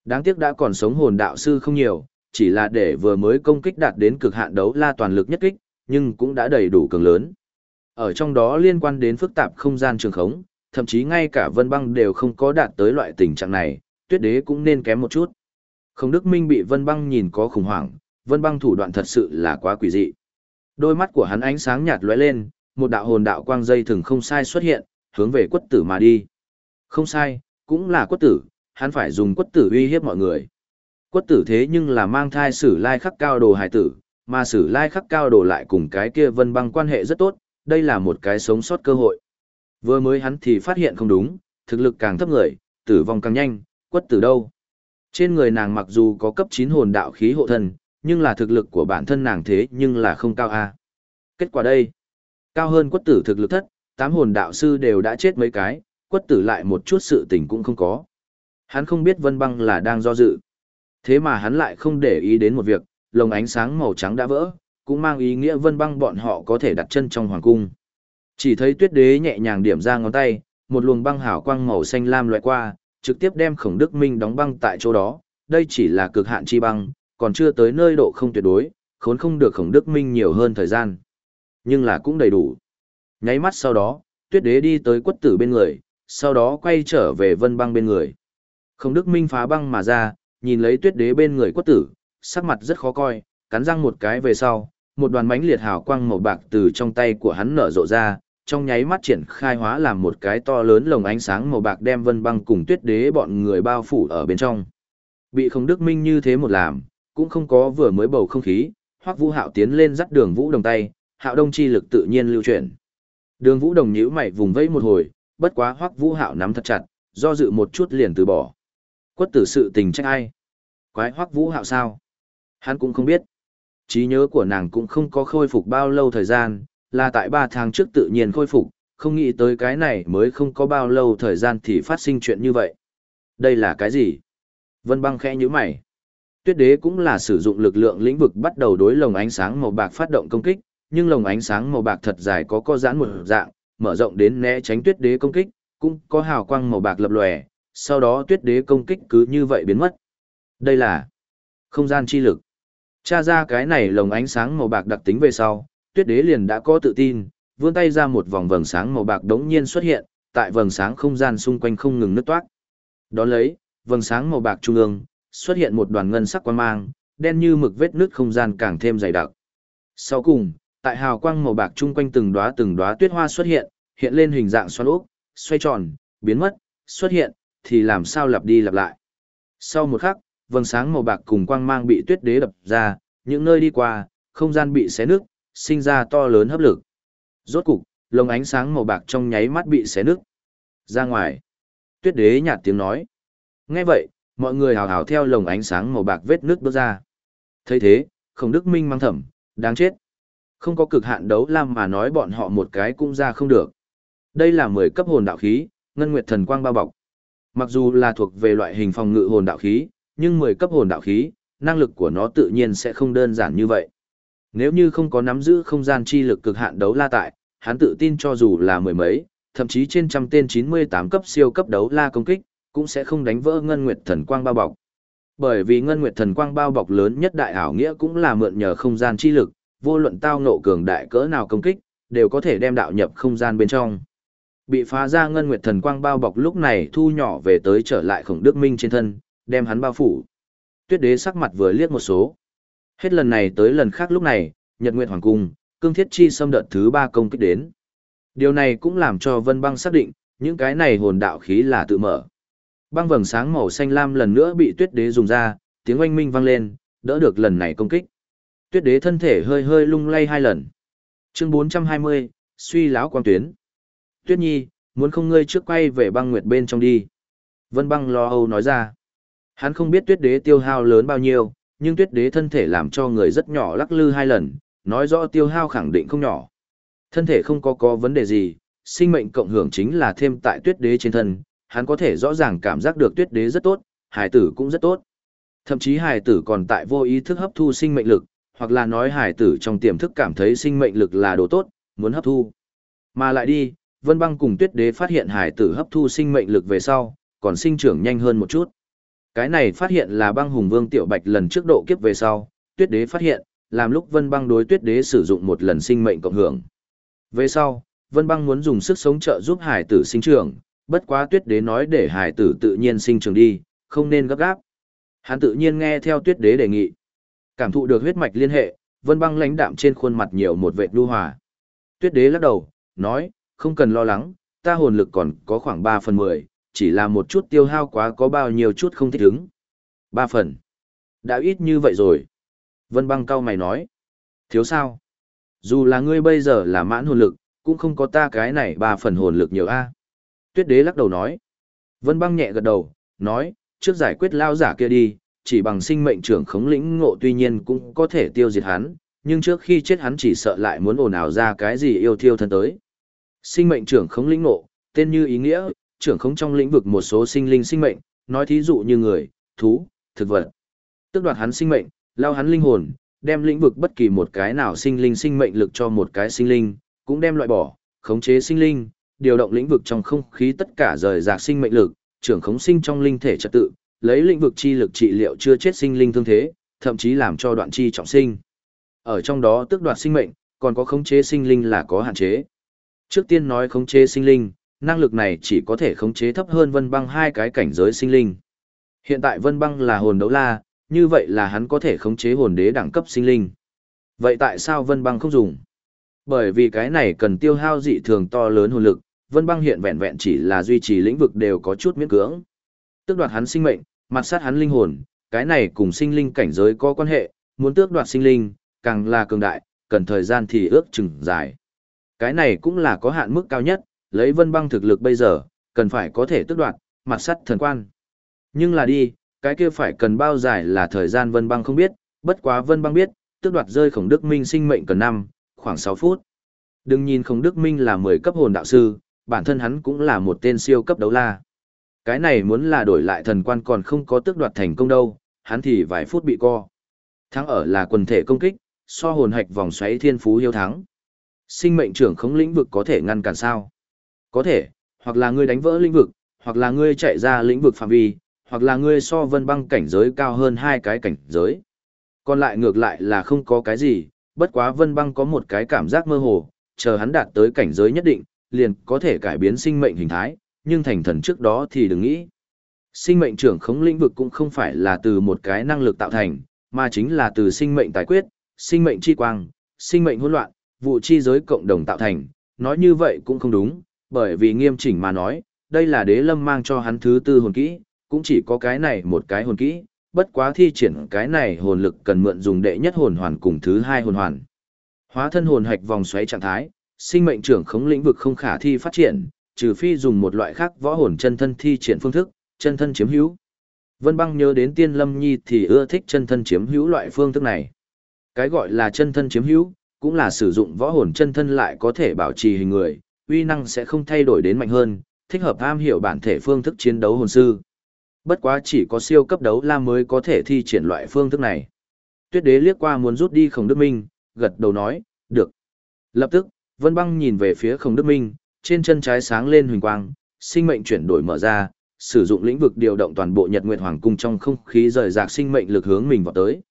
Đáng tiếc đã còn sống hồn đạo sư không nhiều, chỉ là để vừa mới công kích đạt đến cực hạn đấu la toàn lực nhất kích, nhưng cũng đã đầy đủ cường lớn. Ở trong đó liên quan đến phức tạp không gian trường khống, thậm chí ngay cả Vân Băng đều không có đạt tới loại tình trạng này, Tuyết Đế cũng nên kém một chút. Không Đức Minh bị Vân Băng nhìn có khủng hoảng, Vân Băng thủ đoạn thật sự là quá quỷ dị. Đôi mắt của hắn ánh sáng nhạt lóe lên, một đạo hồn đạo quang dây thường không sai xuất hiện, hướng về quất tử mà đi. Không sai, cũng là quất tử, hắn phải dùng quất tử uy hiếp mọi người. Quất tử thế nhưng là mang thai sử lai khắc cao đồ hải tử, mà sử lai khắc cao đồ lại cùng cái kia vân băng quan hệ rất tốt, đây là một cái sống sót cơ hội. Vừa mới hắn thì phát hiện không đúng, thực lực càng thấp người, tử vong càng nhanh, quất tử đâu. Trên người nàng mặc dù có cấp 9 hồn đạo khí hộ thân, nhưng là thực lực của bản thân nàng thế nhưng là không cao a. Kết quả đây, cao hơn quất tử thực lực thất, tám hồn đạo sư đều đã chết mấy cái, quất tử lại một chút sự tình cũng không có. Hắn không biết Vân Băng là đang do dự. Thế mà hắn lại không để ý đến một việc, lồng ánh sáng màu trắng đã vỡ, cũng mang ý nghĩa Vân Băng bọn họ có thể đặt chân trong hoàng cung. Chỉ thấy tuyết đế nhẹ nhàng điểm ra ngón tay, một luồng băng hảo quang màu xanh lam loại qua, trực tiếp đem khổng đức minh đóng băng tại chỗ đó. Đây chỉ là cực hạn chi băng, còn chưa tới nơi độ không tuyệt đối, khốn không được khổng đức minh nhiều hơn thời gian. Nhưng là cũng đầy đủ. Nháy mắt sau đó, tuyết đế đi tới quất tử bên người, sau đó quay trở về vân băng bên người. Khổng đức minh phá băng mà ra, nhìn lấy tuyết đế bên người quất tử, sắc mặt rất khó coi, cắn răng một cái về sau, một đoàn mánh liệt hào quang màu bạc từ trong tay của hắn nở rộ ra, trong nháy mắt triển khai hóa làm một cái to lớn lồng ánh sáng màu bạc đem vân băng cùng tuyết đế bọn người bao phủ ở bên trong. Bị không đức minh như thế một làm, cũng không có vừa mới bầu không khí, hoắc vũ hạo tiến lên dắt đường vũ đồng tay, hạo đông chi lực tự nhiên lưu chuyển. Đường vũ đồng nhíu mày vùng vẫy một hồi, bất quá hoắc vũ hạo nắm thật chặt, do dự một chút liền từ bỏ. Quất tử sự tình trách ai? Quái hoắc vũ hạo sao? Hắn cũng không biết. trí nhớ của nàng cũng không có khôi phục bao lâu thời gian, là tại ba tháng trước tự nhiên khôi phục, không nghĩ tới cái này mới không có bao lâu thời gian thì phát sinh chuyện như vậy. Đây là cái gì? Vân băng khẽ như mày. Tuyết đế cũng là sử dụng lực lượng lĩnh vực bắt đầu đối lồng ánh sáng màu bạc phát động công kích, nhưng lồng ánh sáng màu bạc thật dài có co giãn một dạng, mở rộng đến né tránh tuyết đế công kích, cũng có hào quang màu bạc lập lòe, sau đó tuyết đế công kích cứ như vậy biến mất. Đây là không gian chi lực. Tra ra cái này lồng ánh sáng màu bạc đặc tính về sau, tuyết đế liền đã có tự tin, vươn tay ra một vòng vầng sáng màu bạc đống nhiên xuất hiện, tại vầng sáng không gian xung quanh không ngừng nứt toát. Đón lấy, vầng sáng màu bạc trung ương, xuất hiện một đoàn ngân sắc quang mang, đen như mực vết nứt không gian càng thêm dày đặc. Sau cùng, tại hào quang màu bạc chung quanh từng đóa từng đóa tuyết hoa xuất hiện, hiện lên hình dạng xoắn ốc, xoay tròn, biến mất, xuất hiện, thì làm sao lặp đi lặp lại. Sau một khắc, vầng sáng màu bạc cùng quang mang bị tuyết đế đập ra, những nơi đi qua, không gian bị xé nứt, sinh ra to lớn hấp lực. Rốt cục, lồng ánh sáng màu bạc trong nháy mắt bị xé nứt. Ra ngoài, tuyết đế nhạt tiếng nói. Nghe vậy, mọi người hào hào theo lồng ánh sáng màu bạc vết nước bước ra. thấy thế, không đức minh mang thẩm, đáng chết. Không có cực hạn đấu lam mà nói bọn họ một cái cũng ra không được. Đây là 10 cấp hồn đạo khí, ngân nguyệt thần quang bao bọc. Mặc dù là thuộc về loại hình phòng ngự hồn đạo khí, nhưng 10 cấp hồn đạo khí, năng lực của nó tự nhiên sẽ không đơn giản như vậy. Nếu như không có nắm giữ không gian chi lực cực hạn đấu la tại, hắn tự tin cho dù là mười mấy, thậm chí trên trăm tên 98 cấp siêu cấp đấu la công kích, cũng sẽ không đánh vỡ ngân nguyệt thần quang bao bọc. Bởi vì ngân nguyệt thần quang bao bọc lớn nhất đại ảo nghĩa cũng là mượn nhờ không gian chi lực, vô luận tao ngộ cường đại cỡ nào công kích, đều có thể đem đạo nhập không gian bên trong. Bị phá ra ngân nguyệt thần quang bao bọc lúc này thu nhỏ về tới trở lại khổng đức minh trên thân, đem hắn bao phủ. Tuyết đế sắc mặt vừa liếc một số. Hết lần này tới lần khác lúc này, Nhật Nguyệt Hoàng Cung, cương thiết chi xâm đợt thứ ba công kích đến. Điều này cũng làm cho Vân Băng xác định, những cái này hồn đạo khí là tự mở. Băng vầng sáng màu xanh lam lần nữa bị tuyết đế dùng ra, tiếng oanh minh vang lên, đỡ được lần này công kích. Tuyết đế thân thể hơi hơi lung lay hai lần. Chương 420, suy lão quang tuyến. Tuyết nhi, muốn không ngươi trước quay về băng nguyệt bên trong đi. Vân băng lo âu nói ra. Hắn không biết tuyết đế tiêu hao lớn bao nhiêu, nhưng tuyết đế thân thể làm cho người rất nhỏ lắc lư hai lần, nói rõ tiêu hao khẳng định không nhỏ. Thân thể không có có vấn đề gì, sinh mệnh cộng hưởng chính là thêm tại tuyết đế trên thân, hắn có thể rõ ràng cảm giác được tuyết đế rất tốt, hải tử cũng rất tốt. Thậm chí hải tử còn tại vô ý thức hấp thu sinh mệnh lực, hoặc là nói hải tử trong tiềm thức cảm thấy sinh mệnh lực là đồ tốt, muốn hấp thu. Mà lại đi, Vân Băng cùng Tuyết Đế phát hiện hải tử hấp thu sinh mệnh lực về sau, còn sinh trưởng nhanh hơn một chút. Cái này phát hiện là băng hùng vương tiểu bạch lần trước độ kiếp về sau, tuyết đế phát hiện, làm lúc vân băng đối tuyết đế sử dụng một lần sinh mệnh cộng hưởng. Về sau, vân băng muốn dùng sức sống trợ giúp hải tử sinh trưởng, bất quá tuyết đế nói để hải tử tự nhiên sinh trưởng đi, không nên gấp gáp. Hắn tự nhiên nghe theo tuyết đế đề nghị. Cảm thụ được huyết mạch liên hệ, vân băng lãnh đạm trên khuôn mặt nhiều một vệt lưu hòa. Tuyết đế lắc đầu, nói, không cần lo lắng, ta hồn lực còn có khoảng 3 phần 10, chỉ là một chút tiêu hao quá có bao nhiêu chút không thích ứng. Ba phần. Đã ít như vậy rồi. Vân băng cao mày nói. Thiếu sao? Dù là ngươi bây giờ là mãn hồn lực, cũng không có ta cái này ba phần hồn lực nhiều a. Tuyết đế lắc đầu nói. Vân băng nhẹ gật đầu, nói, trước giải quyết lao giả kia đi, chỉ bằng sinh mệnh trưởng khống lĩnh ngộ tuy nhiên cũng có thể tiêu diệt hắn, nhưng trước khi chết hắn chỉ sợ lại muốn ồn ào ra cái gì yêu thiêu thân tới. Sinh mệnh trưởng khống lĩnh ngộ, tên như ý nghĩa, trưởng khống trong lĩnh vực một số sinh linh sinh mệnh, nói thí dụ như người, thú, thực vật. Tước đoạt hắn sinh mệnh, lao hắn linh hồn, đem lĩnh vực bất kỳ một cái nào sinh linh sinh mệnh lực cho một cái sinh linh, cũng đem loại bỏ, khống chế sinh linh, điều động lĩnh vực trong không khí tất cả rời rạc sinh mệnh lực, trưởng khống sinh trong linh thể trật tự, lấy lĩnh vực chi lực trị liệu chưa chết sinh linh thương thế, thậm chí làm cho đoạn chi trọng sinh. Ở trong đó tước đoạt sinh mệnh, còn có khống chế sinh linh là có hạn chế. Trước tiên nói khống chế sinh linh, năng lực này chỉ có thể khống chế thấp hơn Vân Băng hai cái cảnh giới sinh linh. Hiện tại Vân Băng là hồn đấu la, như vậy là hắn có thể khống chế hồn đế đẳng cấp sinh linh. Vậy tại sao Vân Băng không dùng? Bởi vì cái này cần tiêu hao dị thường to lớn hồn lực, Vân Băng hiện vẹn vẹn chỉ là duy trì lĩnh vực đều có chút miễn cưỡng. Tước đoạt hắn sinh mệnh, mặt sát hắn linh hồn, cái này cùng sinh linh cảnh giới có quan hệ, muốn tước đoạt sinh linh, càng là cường đại, cần thời gian thì ước chừng dài. Cái này cũng là có hạn mức cao nhất, lấy Vân Băng thực lực bây giờ, cần phải có thể tước đoạt, mặt sắt thần quan. Nhưng là đi, cái kia phải cần bao dài là thời gian Vân Băng không biết, bất quá Vân Băng biết, tước đoạt rơi khổng đức minh sinh mệnh cần năm, khoảng 6 phút. Đừng nhìn khổng đức minh là 10 cấp hồn đạo sư, bản thân hắn cũng là một tên siêu cấp đấu la. Cái này muốn là đổi lại thần quan còn không có tước đoạt thành công đâu, hắn thì vài phút bị co. Thắng ở là quần thể công kích, so hồn hạch vòng xoáy thiên phú hiếu thắng. Sinh mệnh trưởng không lĩnh vực có thể ngăn cản sao? Có thể, hoặc là ngươi đánh vỡ lĩnh vực, hoặc là ngươi chạy ra lĩnh vực phạm vi, hoặc là ngươi so vân băng cảnh giới cao hơn hai cái cảnh giới. Còn lại ngược lại là không có cái gì, bất quá vân băng có một cái cảm giác mơ hồ, chờ hắn đạt tới cảnh giới nhất định, liền có thể cải biến sinh mệnh hình thái, nhưng thành thần trước đó thì đừng nghĩ. Sinh mệnh trưởng khống lĩnh vực cũng không phải là từ một cái năng lực tạo thành, mà chính là từ sinh mệnh tài quyết, sinh mệnh chi quang, sinh mệnh hỗn loạn, vụ chi giới cộng đồng tạo thành, nói như vậy cũng không đúng, bởi vì nghiêm chỉnh mà nói, đây là đế lâm mang cho hắn thứ tư hồn kỹ, cũng chỉ có cái này một cái hồn kỹ, bất quá thi triển cái này hồn lực cần mượn dùng đệ nhất hồn hoàn cùng thứ hai hồn hoàn. Hóa thân hồn hạch vòng xoáy trạng thái, sinh mệnh trưởng khống lĩnh vực không khả thi phát triển, trừ phi dùng một loại khác võ hồn chân thân thi triển phương thức, chân thân chiếm hữu. Vân Băng nhớ đến Tiên Lâm Nhi thì ưa thích chân thân chiếm hữu loại phương thức này. Cái gọi là chân thân chiếm hữu, cũng là sử dụng võ hồn chân thân lại có thể bảo trì hình người, uy năng sẽ không thay đổi đến mạnh hơn, thích hợp am hiểu bản thể phương thức chiến đấu hồn sư. Bất quá chỉ có siêu cấp đấu la mới có thể thi triển loại phương thức này. Tuyết đế liếc qua muốn rút đi Khổng Đức Minh, gật đầu nói, được. Lập tức, Vân Băng nhìn về phía Khổng Đức Minh, trên chân trái sáng lên huỳnh quang, sinh mệnh chuyển đổi mở ra, sử dụng lĩnh vực điều động toàn bộ Nhật Nguyệt Hoàng cung trong không khí rời rạc sinh mệnh lực hướng mình vào tới.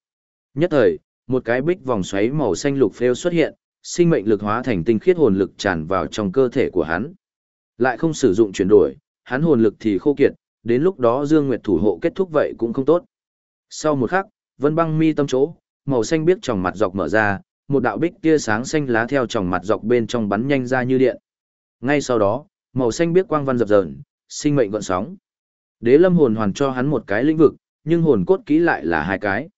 Nhất thời, một cái bích vòng xoáy màu xanh lục phêu xuất hiện, sinh mệnh lực hóa thành tinh khiết hồn lực tràn vào trong cơ thể của hắn. Lại không sử dụng chuyển đổi, hắn hồn lực thì khô kiệt, đến lúc đó Dương Nguyệt thủ hộ kết thúc vậy cũng không tốt. Sau một khắc, Vân Băng mi tâm chỗ, màu xanh biếc tròng mặt dọc mở ra, một đạo bích tia sáng xanh lá theo tròng mặt dọc bên trong bắn nhanh ra như điện. Ngay sau đó, màu xanh biếc quang văn dập dờn, sinh mệnh gợn sóng. Đế Lâm hồn hoàn cho hắn một cái lĩnh vực, nhưng hồn cốt kỹ lại là hai cái.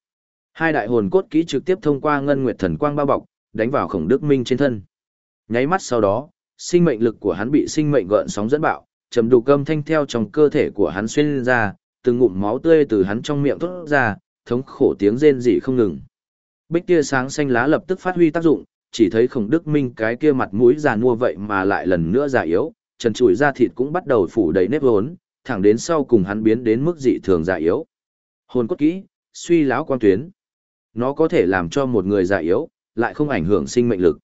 Hai đại hồn cốt kỹ trực tiếp thông qua ngân nguyệt thần quang bao bọc, đánh vào khổng đức minh trên thân. Nháy mắt sau đó, sinh mệnh lực của hắn bị sinh mệnh gợn sóng dẫn bạo, trầm đục cơm thanh theo trong cơ thể của hắn xuyên ra, từng ngụm máu tươi từ hắn trong miệng thoát ra, thống khổ tiếng rên rỉ không ngừng. Bích tia sáng xanh lá lập tức phát huy tác dụng, chỉ thấy khổng đức minh cái kia mặt mũi già nua vậy mà lại lần nữa già yếu, trần trụi da thịt cũng bắt đầu phủ đầy nếp hốn, thẳng đến sau cùng hắn biến đến mức dị thường già yếu. Hồn cốt kỹ, suy lão quang tuyến. Nó có thể làm cho một người già yếu, lại không ảnh hưởng sinh mệnh lực.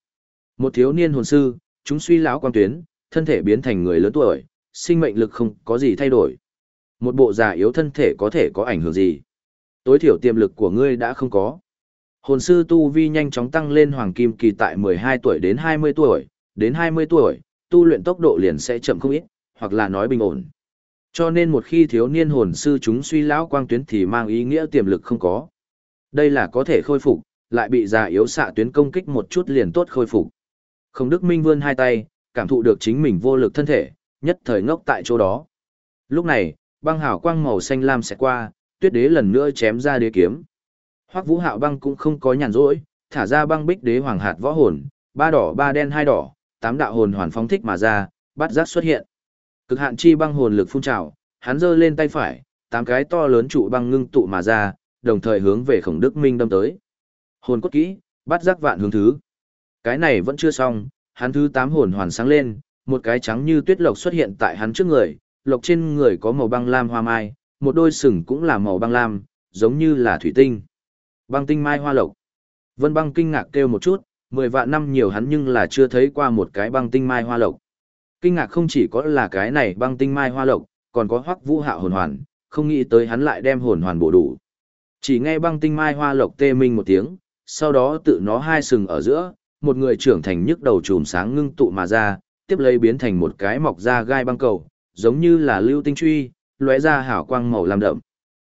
Một thiếu niên hồn sư, chúng suy lão quang tuyến, thân thể biến thành người lớn tuổi, sinh mệnh lực không có gì thay đổi. Một bộ già yếu thân thể có thể có ảnh hưởng gì? Tối thiểu tiềm lực của ngươi đã không có. Hồn sư tu vi nhanh chóng tăng lên hoàng kim kỳ tại 12 tuổi đến 20 tuổi, đến 20 tuổi, tu luyện tốc độ liền sẽ chậm không ít, hoặc là nói bình ổn. Cho nên một khi thiếu niên hồn sư chúng suy lão quang tuyến thì mang ý nghĩa tiềm lực không có. Đây là có thể khôi phục, lại bị già yếu xạ tuyến công kích một chút liền tốt khôi phục. Không Đức Minh vươn hai tay, cảm thụ được chính mình vô lực thân thể, nhất thời ngốc tại chỗ đó. Lúc này, băng hào quang màu xanh lam sẽ qua, tuyết đế lần nữa chém ra đế kiếm. Hoắc Vũ Hạo băng cũng không có nhàn rỗi, thả ra băng bích đế hoàng hạt võ hồn, ba đỏ ba đen hai đỏ, tám đạo hồn hoàn phóng thích mà ra, bắt giác xuất hiện. Cực hạn chi băng hồn lực phun trào, hắn giơ lên tay phải, tám cái to lớn trụ băng ngưng tụ mà ra, đồng thời hướng về Khổng Đức Minh đâm tới. Hồn cốt kỹ, bắt giác vạn hướng thứ. Cái này vẫn chưa xong, hắn thứ tám hồn hoàn sáng lên, một cái trắng như tuyết lộc xuất hiện tại hắn trước người, lộc trên người có màu băng lam hoa mai, một đôi sừng cũng là màu băng lam, giống như là thủy tinh. Băng tinh mai hoa lộc. Vân băng kinh ngạc kêu một chút, mười vạn năm nhiều hắn nhưng là chưa thấy qua một cái băng tinh mai hoa lộc. Kinh ngạc không chỉ có là cái này băng tinh mai hoa lộc, còn có hoắc vũ hạo hồn hoàn, không nghĩ tới hắn lại đem hồn hoàn bổ đủ. Chỉ nghe băng tinh mai hoa lộc tê minh một tiếng, sau đó tự nó hai sừng ở giữa, một người trưởng thành nhức đầu chùm sáng ngưng tụ mà ra, tiếp lấy biến thành một cái mọc ra gai băng cầu, giống như là lưu tinh truy, lóe ra hảo quang màu lam đậm.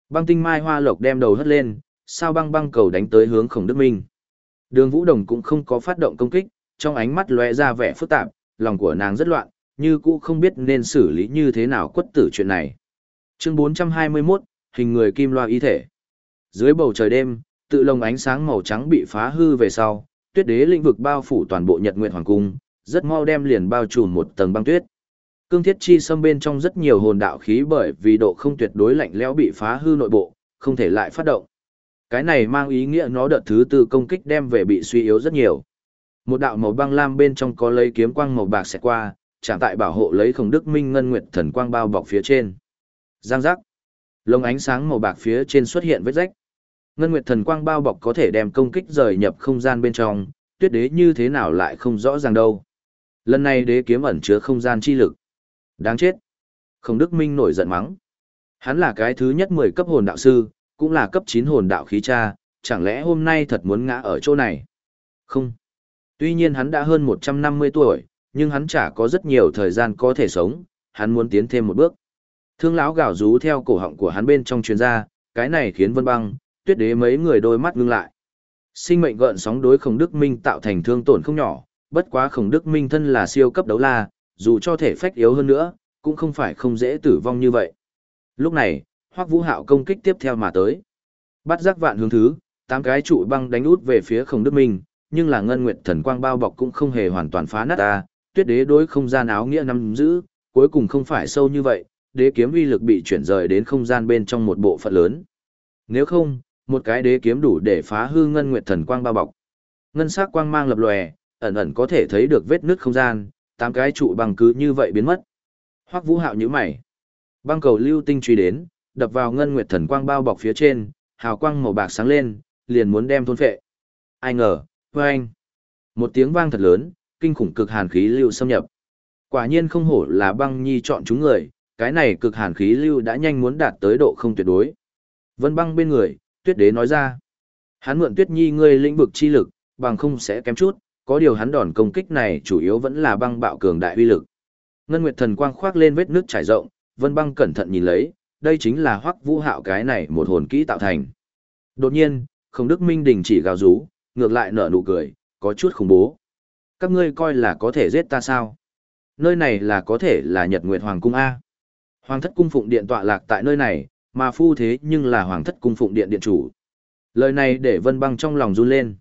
Băng tinh mai hoa lộc đem đầu hất lên, sao băng băng cầu đánh tới hướng Khổng Đức Minh. Đường Vũ Đồng cũng không có phát động công kích, trong ánh mắt lóe ra vẻ phức tạp, lòng của nàng rất loạn, như cũ không biết nên xử lý như thế nào quất tử chuyện này. Chương 421, hình người kim loa y thể. Dưới bầu trời đêm, tự lồng ánh sáng màu trắng bị phá hư về sau, tuyết đế lĩnh vực bao phủ toàn bộ Nhật Nguyệt Hoàng cung, rất mau đem liền bao trùm một tầng băng tuyết. Cương thiết chi xâm bên trong rất nhiều hồn đạo khí bởi vì độ không tuyệt đối lạnh lẽo bị phá hư nội bộ, không thể lại phát động. Cái này mang ý nghĩa nó đợt thứ tư công kích đem về bị suy yếu rất nhiều. Một đạo màu băng lam bên trong có lấy kiếm quang màu bạc sẽ qua, chạm tại bảo hộ lấy khổng đức minh ngân nguyệt thần quang bao bọc phía trên. Giang giác. Lông ánh sáng màu bạc phía trên xuất hiện vết rách. Ngân nguyệt thần quang bao bọc có thể đem công kích rời nhập không gian bên trong, tuyết đế như thế nào lại không rõ ràng đâu. Lần này đế kiếm ẩn chứa không gian chi lực. Đáng chết. không Đức Minh nổi giận mắng. Hắn là cái thứ nhất 10 cấp hồn đạo sư, cũng là cấp 9 hồn đạo khí cha, chẳng lẽ hôm nay thật muốn ngã ở chỗ này? Không. Tuy nhiên hắn đã hơn 150 tuổi, nhưng hắn chả có rất nhiều thời gian có thể sống, hắn muốn tiến thêm một bước. Thương lão gào rú theo cổ họng của hắn bên trong chuyên gia, cái này khiến Vân Băng, Tuyết Đế mấy người đôi mắt ngưng lại. Sinh mệnh gợn sóng đối Khổng Đức Minh tạo thành thương tổn không nhỏ, bất quá Khổng Đức Minh thân là siêu cấp đấu la, dù cho thể phách yếu hơn nữa, cũng không phải không dễ tử vong như vậy. Lúc này, Hoắc Vũ Hạo công kích tiếp theo mà tới. Bắt giác vạn hướng thứ, tám cái trụ băng đánh út về phía Khổng Đức Minh, nhưng là ngân nguyệt thần quang bao bọc cũng không hề hoàn toàn phá nát ta, tuyết đế đối không gian áo nghĩa nắm giữ, cuối cùng không phải sâu như vậy, đế kiếm uy lực bị chuyển rời đến không gian bên trong một bộ phận lớn. Nếu không, một cái đế kiếm đủ để phá hư ngân nguyệt thần quang bao bọc. Ngân sắc quang mang lập lòe, ẩn ẩn có thể thấy được vết nứt không gian, tám cái trụ băng cứ như vậy biến mất. Hoắc Vũ Hạo nhíu mày. Băng cầu lưu tinh truy đến, đập vào ngân nguyệt thần quang bao bọc phía trên, hào quang màu bạc sáng lên, liền muốn đem thôn phệ. Ai ngờ, anh, Một tiếng vang thật lớn, kinh khủng cực hàn khí lưu xâm nhập. Quả nhiên không hổ là băng nhi chọn chúng người, cái này cực hàn khí lưu đã nhanh muốn đạt tới độ không tuyệt đối. Vân băng bên người, tuyết đế nói ra. Hắn mượn tuyết nhi ngươi lĩnh vực chi lực, bằng không sẽ kém chút, có điều hắn đòn công kích này chủ yếu vẫn là băng bạo cường đại uy lực. Ngân Nguyệt Thần quang khoác lên vết nước trải rộng, Vân Băng cẩn thận nhìn lấy, đây chính là Hoắc Vũ Hạo cái này một hồn kỹ tạo thành. Đột nhiên, Không Đức Minh đình chỉ gào rú, ngược lại nở nụ cười, có chút khủng bố. Các ngươi coi là có thể giết ta sao? Nơi này là có thể là Nhật Nguyệt Hoàng cung a. Hoàng thất cung phụng điện tọa lạc tại nơi này, mà phu thế nhưng là Hoàng thất cung phụng điện điện chủ. Lời này để Vân Băng trong lòng run lên.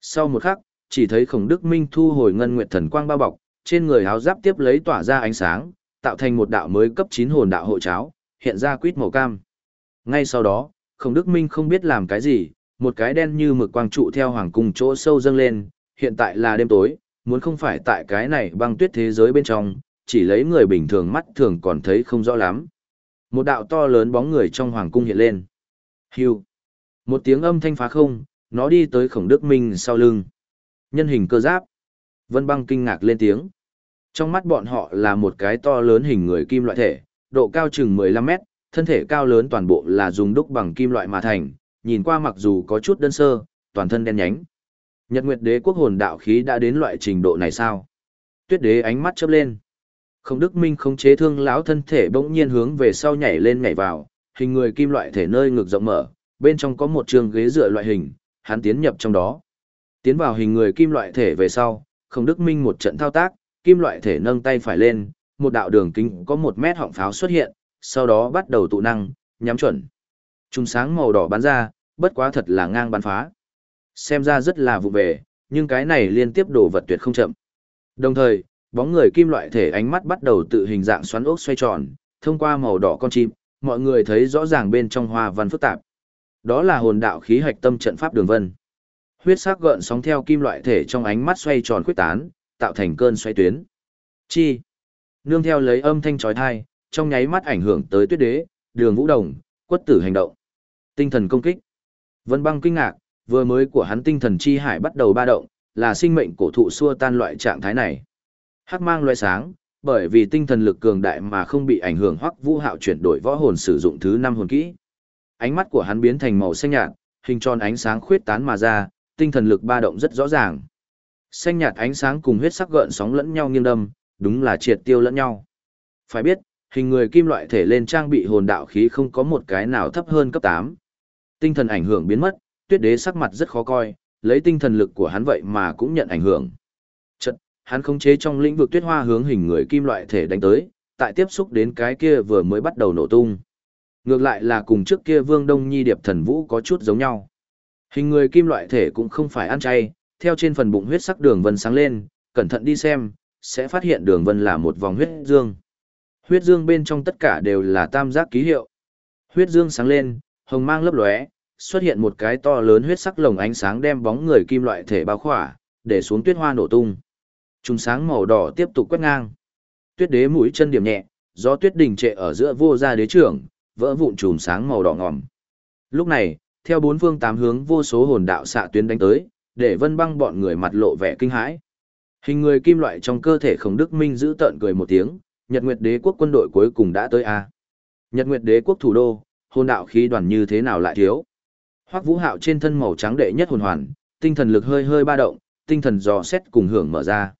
Sau một khắc, chỉ thấy Khổng Đức Minh thu hồi ngân nguyệt thần quang bao bọc, trên người áo giáp tiếp lấy tỏa ra ánh sáng, tạo thành một đạo mới cấp chín hồn đạo hộ cháo, hiện ra quýt màu cam. Ngay sau đó, Khổng Đức Minh không biết làm cái gì, một cái đen như mực quang trụ theo hoàng cung chỗ sâu dâng lên, hiện tại là đêm tối, muốn không phải tại cái này băng tuyết thế giới bên trong, chỉ lấy người bình thường mắt thường còn thấy không rõ lắm. Một đạo to lớn bóng người trong hoàng cung hiện lên. hiu Một tiếng âm thanh phá không, nó đi tới khổng đức minh sau lưng. Nhân hình cơ giáp. Vân băng kinh ngạc lên tiếng. Trong mắt bọn họ là một cái to lớn hình người kim loại thể, độ cao chừng 15 mét, thân thể cao lớn toàn bộ là dùng đúc bằng kim loại mà thành, nhìn qua mặc dù có chút đơn sơ, toàn thân đen nhánh. Nhật Nguyệt Đế quốc hồn đạo khí đã đến loại trình độ này sao? Tuyết Đế ánh mắt chớp lên. Không Đức Minh không chế thương lão thân thể bỗng nhiên hướng về sau nhảy lên nhảy vào, hình người kim loại thể nơi ngực rộng mở, bên trong có một trường ghế dựa loại hình, hắn tiến nhập trong đó. Tiến vào hình người kim loại thể về sau, Không Đức Minh một trận thao tác, kim loại thể nâng tay phải lên, một đạo đường kính có một mét họng pháo xuất hiện, sau đó bắt đầu tụ năng, nhắm chuẩn. Trung sáng màu đỏ bắn ra, bất quá thật là ngang bắn phá. Xem ra rất là vụ về, nhưng cái này liên tiếp đổ vật tuyệt không chậm. Đồng thời, bóng người kim loại thể ánh mắt bắt đầu tự hình dạng xoắn ốc xoay tròn, thông qua màu đỏ con chim, mọi người thấy rõ ràng bên trong hoa văn phức tạp. Đó là hồn đạo khí hạch tâm trận pháp đường vân. Huyết sắc gợn sóng theo kim loại thể trong ánh mắt xoay tròn khuyết tán, tạo thành cơn xoay tuyến. Chi. Nương theo lấy âm thanh chói tai, trong nháy mắt ảnh hưởng tới Tuyết Đế, Đường Vũ Đồng, quất tử hành động. Tinh thần công kích. Vân Băng kinh ngạc, vừa mới của hắn tinh thần chi hải bắt đầu ba động, là sinh mệnh cổ thụ xua tan loại trạng thái này. Hắc mang loại sáng, bởi vì tinh thần lực cường đại mà không bị ảnh hưởng hoặc Vũ Hạo chuyển đổi võ hồn sử dụng thứ năm hồn kỹ. Ánh mắt của hắn biến thành màu xanh nhạt, hình tròn ánh sáng khuyết tán mà ra, tinh thần lực ba động rất rõ ràng. Xanh nhạt ánh sáng cùng huyết sắc gợn sóng lẫn nhau nghiêng đâm, đúng là triệt tiêu lẫn nhau. Phải biết, hình người kim loại thể lên trang bị hồn đạo khí không có một cái nào thấp hơn cấp 8. Tinh thần ảnh hưởng biến mất, tuyết đế sắc mặt rất khó coi, lấy tinh thần lực của hắn vậy mà cũng nhận ảnh hưởng. Chật, hắn khống chế trong lĩnh vực tuyết hoa hướng hình người kim loại thể đánh tới, tại tiếp xúc đến cái kia vừa mới bắt đầu nổ tung. Ngược lại là cùng trước kia Vương Đông Nhi Điệp Thần Vũ có chút giống nhau. Hình người kim loại thể cũng không phải ăn chay, theo trên phần bụng huyết sắc đường vân sáng lên, cẩn thận đi xem, sẽ phát hiện đường vân là một vòng huyết dương. Huyết dương bên trong tất cả đều là tam giác ký hiệu. Huyết dương sáng lên, hồng mang lấp lóe, xuất hiện một cái to lớn huyết sắc lồng ánh sáng đem bóng người kim loại thể bao khỏa, để xuống tuyết hoa nổ tung. Trùng sáng màu đỏ tiếp tục quét ngang. Tuyết đế mũi chân điểm nhẹ, gió tuyết đỉnh trệ ở giữa vô gia đế trưởng, vỡ vụn chùm sáng màu đỏ ngòm. Lúc này, theo bốn phương tám hướng vô số hồn đạo xạ tuyến đánh tới, để vân băng bọn người mặt lộ vẻ kinh hãi. Hình người kim loại trong cơ thể khổng đức minh giữ tợn cười một tiếng, Nhật Nguyệt Đế quốc quân đội cuối cùng đã tới a. Nhật Nguyệt Đế quốc thủ đô, hồn đạo khí đoàn như thế nào lại thiếu? Hoắc Vũ Hạo trên thân màu trắng đệ nhất hồn hoàn, tinh thần lực hơi hơi ba động, tinh thần dò xét cùng hưởng mở ra.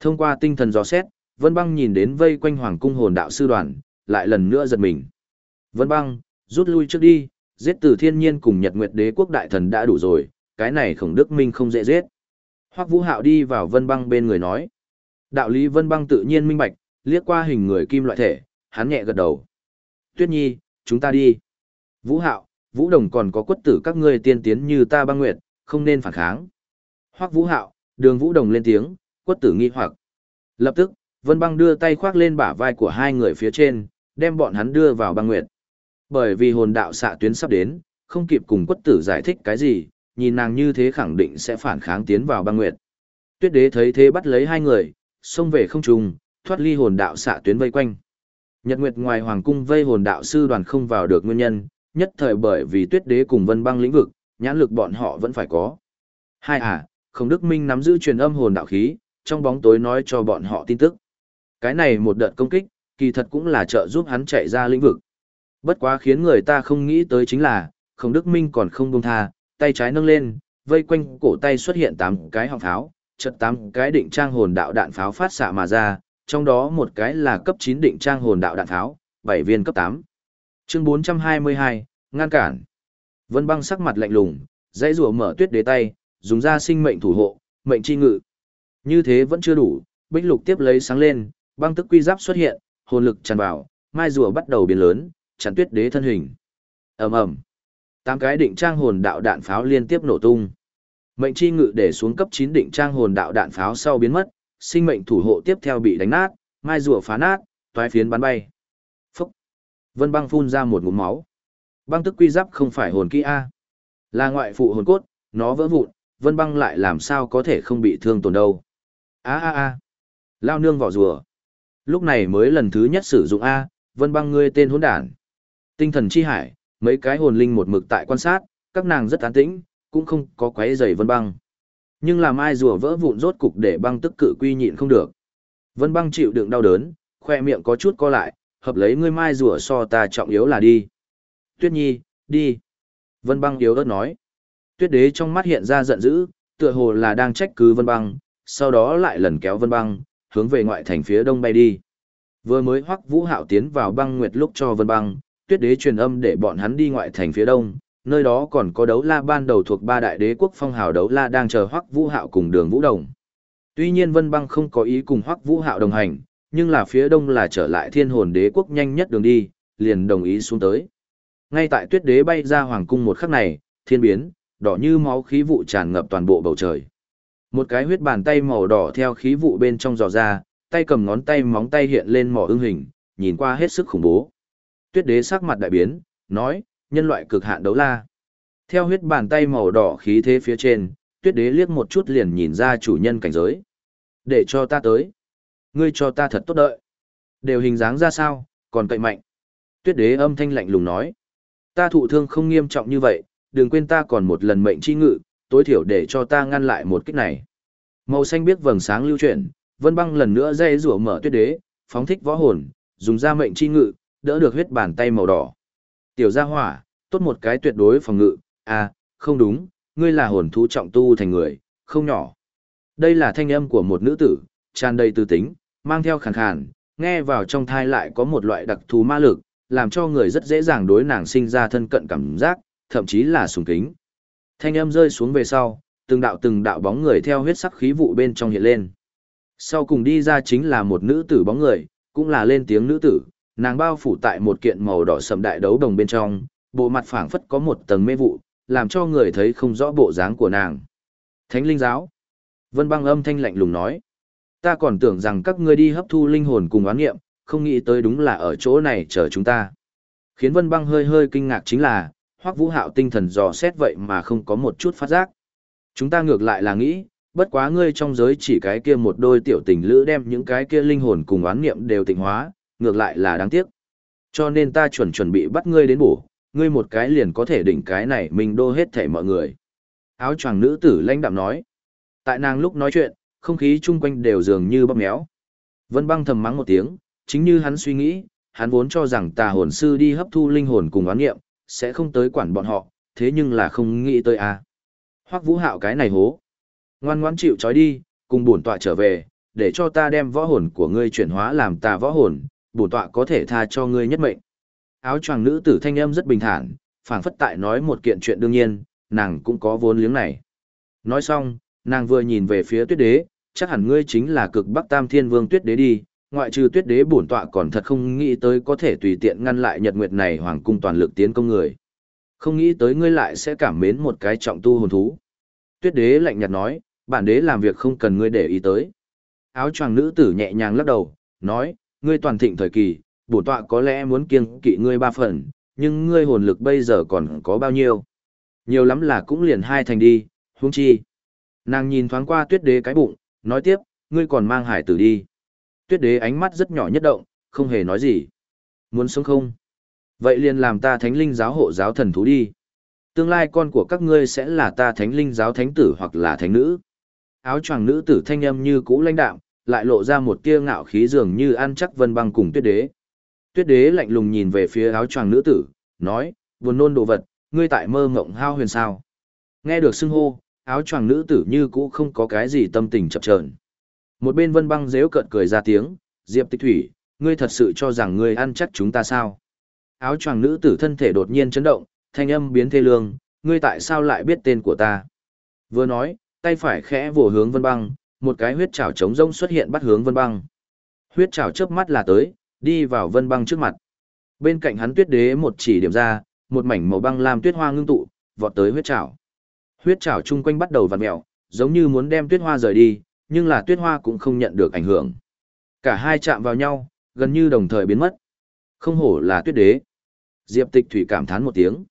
Thông qua tinh thần dò xét, Vân Băng nhìn đến vây quanh Hoàng cung hồn đạo sư đoàn, lại lần nữa giật mình. Vân Băng, rút lui trước đi, giết Từ Thiên Nhiên cùng Nhật Nguyệt Đế quốc đại thần đã đủ rồi, cái này Khổng Đức Minh không dễ giết. Hoắc Vũ Hạo đi vào Vân Băng bên người nói. Đạo lý Vân Băng tự nhiên minh bạch, liếc qua hình người kim loại thể, hắn nhẹ gật đầu. Tuyết Nhi, chúng ta đi. Vũ Hạo, Vũ Đồng còn có quất tử các ngươi tiên tiến như ta băng nguyệt, không nên phản kháng. Hoắc Vũ Hạo, Đường Vũ Đồng lên tiếng, quất tử nghi hoặc. Lập tức, Vân Băng đưa tay khoác lên bả vai của hai người phía trên, đem bọn hắn đưa vào băng nguyệt. Bởi vì hồn đạo xạ tuyến sắp đến, không kịp cùng quất tử giải thích cái gì, nhìn nàng như thế khẳng định sẽ phản kháng tiến vào băng nguyệt. Tuyết đế thấy thế bắt lấy hai người, xông về không trung, thoát ly hồn đạo xạ tuyến vây quanh. Nhật Nguyệt ngoài hoàng cung vây hồn đạo sư đoàn không vào được nguyên nhân, nhất thời bởi vì Tuyết Đế cùng Vân Băng lĩnh vực, nhãn lực bọn họ vẫn phải có. Hai à, Không Đức Minh nắm giữ truyền âm hồn đạo khí, trong bóng tối nói cho bọn họ tin tức. Cái này một đợt công kích, kỳ thật cũng là trợ giúp hắn chạy ra lĩnh vực. Bất quá khiến người ta không nghĩ tới chính là, Không Đức Minh còn không buông tha, tay trái nâng lên, vây quanh cổ tay xuất hiện tám cái họng pháo, chật tám cái định trang hồn đạo đạn pháo phát xạ mà ra, trong đó một cái là cấp 9 định trang hồn đạo đạn tháo, 7 viên cấp 8. Chương 422, ngăn cản. Vân băng sắc mặt lạnh lùng, dãy rùa mở tuyết đế tay, dùng ra sinh mệnh thủ hộ, mệnh chi ngự. Như thế vẫn chưa đủ, bích lục tiếp lấy sáng lên, băng tức quy giáp xuất hiện, hồn lực tràn vào, mai rùa bắt đầu biến lớn, chắn tuyết đế thân hình. ầm ầm, tám cái định trang hồn đạo đạn pháo liên tiếp nổ tung. Mệnh chi ngự để xuống cấp 9 định trang hồn đạo đạn pháo sau biến mất, sinh mệnh thủ hộ tiếp theo bị đánh nát, mai rùa phá nát, toái phiến bắn bay. Phúc! Vân băng phun ra một ngụm máu. Băng tức quy giáp không phải hồn kỹ A. Là ngoại phụ hồn cốt, nó vỡ vụn, vân băng lại làm sao có thể không bị thương tổn đâu. A a a! Lao nương vỏ rùa. Lúc này mới lần thứ nhất sử dụng A, vân băng ngươi tên hỗn đản. Tinh thần chi hải, mấy cái hồn linh một mực tại quan sát, các nàng rất an tĩnh, cũng không có quấy rầy vân băng. Nhưng làm ai rùa vỡ vụn rốt cục để băng tức cự quy nhịn không được. Vân băng chịu đựng đau đớn, khoe miệng có chút co lại, hợp lấy ngươi mai rùa so ta trọng yếu là đi. Tuyết nhi, đi. Vân băng yếu ớt nói. Tuyết đế trong mắt hiện ra giận dữ, tựa hồ là đang trách cứ vân băng, sau đó lại lần kéo vân băng, hướng về ngoại thành phía đông bay đi. Vừa mới hoắc vũ hạo tiến vào băng nguyệt lúc cho vân băng, tuyết đế truyền âm để bọn hắn đi ngoại thành phía đông, nơi đó còn có đấu la ban đầu thuộc ba đại đế quốc phong hào đấu la đang chờ hoắc vũ hạo cùng đường vũ đồng. Tuy nhiên vân băng không có ý cùng hoắc vũ hạo đồng hành nhưng là phía đông là trở lại thiên hồn đế quốc nhanh nhất đường đi liền đồng ý xuống tới. Ngay tại tuyết đế bay ra hoàng cung một khắc này thiên biến đỏ như máu khí vụ tràn ngập toàn bộ bầu trời. Một cái huyết bàn tay màu đỏ theo khí vụ bên trong dò ra, tay cầm ngón tay móng tay hiện lên mỏ ưng hình, nhìn qua hết sức khủng bố. Tuyết đế sắc mặt đại biến, nói, nhân loại cực hạn đấu la. Theo huyết bàn tay màu đỏ khí thế phía trên, tuyết đế liếc một chút liền nhìn ra chủ nhân cảnh giới. Để cho ta tới. Ngươi cho ta thật tốt đợi. Đều hình dáng ra sao, còn cậy mạnh. Tuyết đế âm thanh lạnh lùng nói. Ta thụ thương không nghiêm trọng như vậy, đừng quên ta còn một lần mệnh chi ngự, tối thiểu để cho ta ngăn lại một kích này. Màu xanh biết vầng sáng lưu chuyển, vân băng lần nữa dây rủa mở tuyết đế, phóng thích võ hồn, dùng ra mệnh chi ngự, đỡ được huyết bàn tay màu đỏ. Tiểu gia hỏa, tốt một cái tuyệt đối phòng ngự, à, không đúng, ngươi là hồn thú trọng tu thành người, không nhỏ. Đây là thanh âm của một nữ tử, tràn đầy tư tính, mang theo khàn khàn, nghe vào trong thai lại có một loại đặc thù ma lực, làm cho người rất dễ dàng đối nàng sinh ra thân cận cảm giác, thậm chí là sùng kính. Thanh âm rơi xuống về sau, từng đạo từng đạo bóng người theo huyết sắc khí vụ bên trong hiện lên. Sau cùng đi ra chính là một nữ tử bóng người, cũng là lên tiếng nữ tử, nàng bao phủ tại một kiện màu đỏ sầm đại đấu đồng bên trong, bộ mặt phảng phất có một tầng mê vụ, làm cho người thấy không rõ bộ dáng của nàng. Thánh linh giáo. Vân băng âm thanh lạnh lùng nói. Ta còn tưởng rằng các ngươi đi hấp thu linh hồn cùng oán nghiệm, không nghĩ tới đúng là ở chỗ này chờ chúng ta. Khiến vân băng hơi hơi kinh ngạc chính là, hoắc vũ hạo tinh thần dò xét vậy mà không có một chút phát giác. Chúng ta ngược lại là nghĩ, bất quá ngươi trong giới chỉ cái kia một đôi tiểu tình lữ đem những cái kia linh hồn cùng oán niệm đều tịnh hóa, ngược lại là đáng tiếc. Cho nên ta chuẩn chuẩn bị bắt ngươi đến bổ, ngươi một cái liền có thể đỉnh cái này mình đô hết thảy mọi người. Áo choàng nữ tử lãnh đạm nói. Tại nàng lúc nói chuyện, không khí chung quanh đều dường như bóp méo. Vân băng thầm mắng một tiếng, chính như hắn suy nghĩ, hắn vốn cho rằng tà hồn sư đi hấp thu linh hồn cùng oán nghiệm, sẽ không tới quản bọn họ, thế nhưng là không nghĩ tới à. Hoắc vũ hạo cái này hố. Ngoan ngoãn chịu trói đi, cùng bổn tọa trở về, để cho ta đem võ hồn của ngươi chuyển hóa làm tà võ hồn, bổn tọa có thể tha cho ngươi nhất mệnh. Áo choàng nữ tử thanh âm rất bình thản, phảng phất tại nói một kiện chuyện đương nhiên, nàng cũng có vốn liếng này. Nói xong, nàng vừa nhìn về phía tuyết đế, chắc hẳn ngươi chính là cực bắc tam thiên vương tuyết đế đi, ngoại trừ tuyết đế bổn tọa còn thật không nghĩ tới có thể tùy tiện ngăn lại nhật nguyệt này hoàng cung toàn lực tiến công người. Không nghĩ tới ngươi lại sẽ cảm mến một cái trọng tu hồn thú. Tuyết đế lạnh nhạt nói, bản đế làm việc không cần ngươi để ý tới. Áo choàng nữ tử nhẹ nhàng lắc đầu, nói, ngươi toàn thịnh thời kỳ, bổn tọa có lẽ muốn kiêng kỵ ngươi ba phần, nhưng ngươi hồn lực bây giờ còn có bao nhiêu? Nhiều lắm là cũng liền hai thành đi, huống chi. Nàng nhìn thoáng qua tuyết đế cái bụng, nói tiếp, ngươi còn mang hải tử đi. Tuyết đế ánh mắt rất nhỏ nhất động, không hề nói gì. Muốn sống không? Vậy liền làm ta thánh linh giáo hộ giáo thần thú đi. Tương lai con của các ngươi sẽ là ta thánh linh giáo thánh tử hoặc là thánh nữ. Áo choàng nữ tử thanh âm như cũ lãnh đạm, lại lộ ra một tia ngạo khí dường như ăn chắc vân băng cùng tuyết đế. Tuyết đế lạnh lùng nhìn về phía áo choàng nữ tử, nói, buồn nôn đồ vật, ngươi tại mơ mộng hao huyền sao. Nghe được xưng hô, áo choàng nữ tử như cũ không có cái gì tâm tình chập chờn. Một bên vân băng dễu cợt cười ra tiếng, Diệp Tích Thủy, ngươi thật sự cho rằng ngươi ăn chắc chúng ta sao? Áo choàng nữ tử thân thể đột nhiên chấn động, thanh âm biến thê lương, ngươi tại sao lại biết tên của ta? Vừa nói, tay phải khẽ vồ hướng vân băng, một cái huyết trảo trống rông xuất hiện bắt hướng vân băng. Huyết trảo chớp mắt là tới, đi vào vân băng trước mặt. Bên cạnh hắn tuyết đế một chỉ điểm ra, một mảnh màu băng làm tuyết hoa ngưng tụ, vọt tới huyết trảo. Huyết trảo chung quanh bắt đầu vặn mèo, giống như muốn đem tuyết hoa rời đi, nhưng là tuyết hoa cũng không nhận được ảnh hưởng. Cả hai chạm vào nhau, gần như đồng thời biến mất. Không hổ là tuyết đế. Diệp tịch thủy cảm thán một tiếng.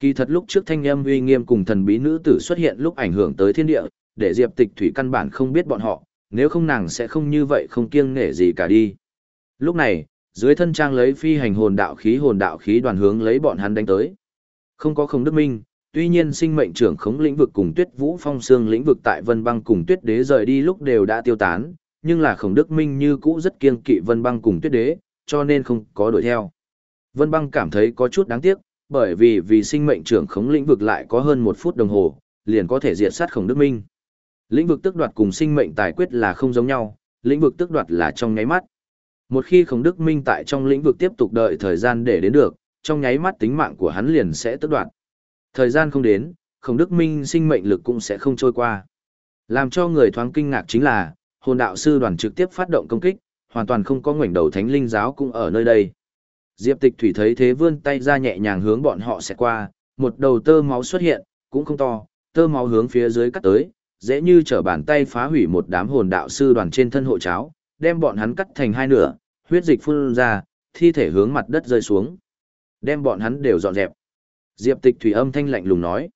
Kỳ thật lúc trước thanh âm uy nghiêm cùng thần bí nữ tử xuất hiện lúc ảnh hưởng tới thiên địa, để Diệp tịch thủy căn bản không biết bọn họ, nếu không nàng sẽ không như vậy không kiêng nể gì cả đi. Lúc này, dưới thân trang lấy phi hành hồn đạo khí hồn đạo khí đoàn hướng lấy bọn hắn đánh tới. Không có không đức minh, tuy nhiên sinh mệnh trưởng khống lĩnh vực cùng tuyết vũ phong xương lĩnh vực tại vân băng cùng tuyết đế rời đi lúc đều đã tiêu tán, nhưng là khổng đức minh như cũ rất kiên kỵ vân băng cùng tuyết đế, cho nên không có đuổi theo. Vân băng cảm thấy có chút đáng tiếc, bởi vì vì sinh mệnh trưởng khống lĩnh vực lại có hơn một phút đồng hồ, liền có thể diệt sát khổng đức minh. Lĩnh vực tức đoạt cùng sinh mệnh tài quyết là không giống nhau, lĩnh vực tức đoạt là trong nháy mắt. Một khi khổng đức minh tại trong lĩnh vực tiếp tục đợi thời gian để đến được, trong nháy mắt tính mạng của hắn liền sẽ tức đoạt. Thời gian không đến, khổng đức minh sinh mệnh lực cũng sẽ không trôi qua. Làm cho người thoáng kinh ngạc chính là, hồn đạo sư đoàn trực tiếp phát động công kích, hoàn toàn không có ngoảnh đầu thánh linh giáo cũng ở nơi đây. Diệp tịch thủy thấy thế vươn tay ra nhẹ nhàng hướng bọn họ sẽ qua, một đầu tơ máu xuất hiện, cũng không to, tơ máu hướng phía dưới cắt tới, dễ như trở bàn tay phá hủy một đám hồn đạo sư đoàn trên thân hộ cháo, đem bọn hắn cắt thành hai nửa, huyết dịch phun ra, thi thể hướng mặt đất rơi xuống. Đem bọn hắn đều dọn dẹp. Diệp Tịch Thủy âm thanh lạnh lùng nói.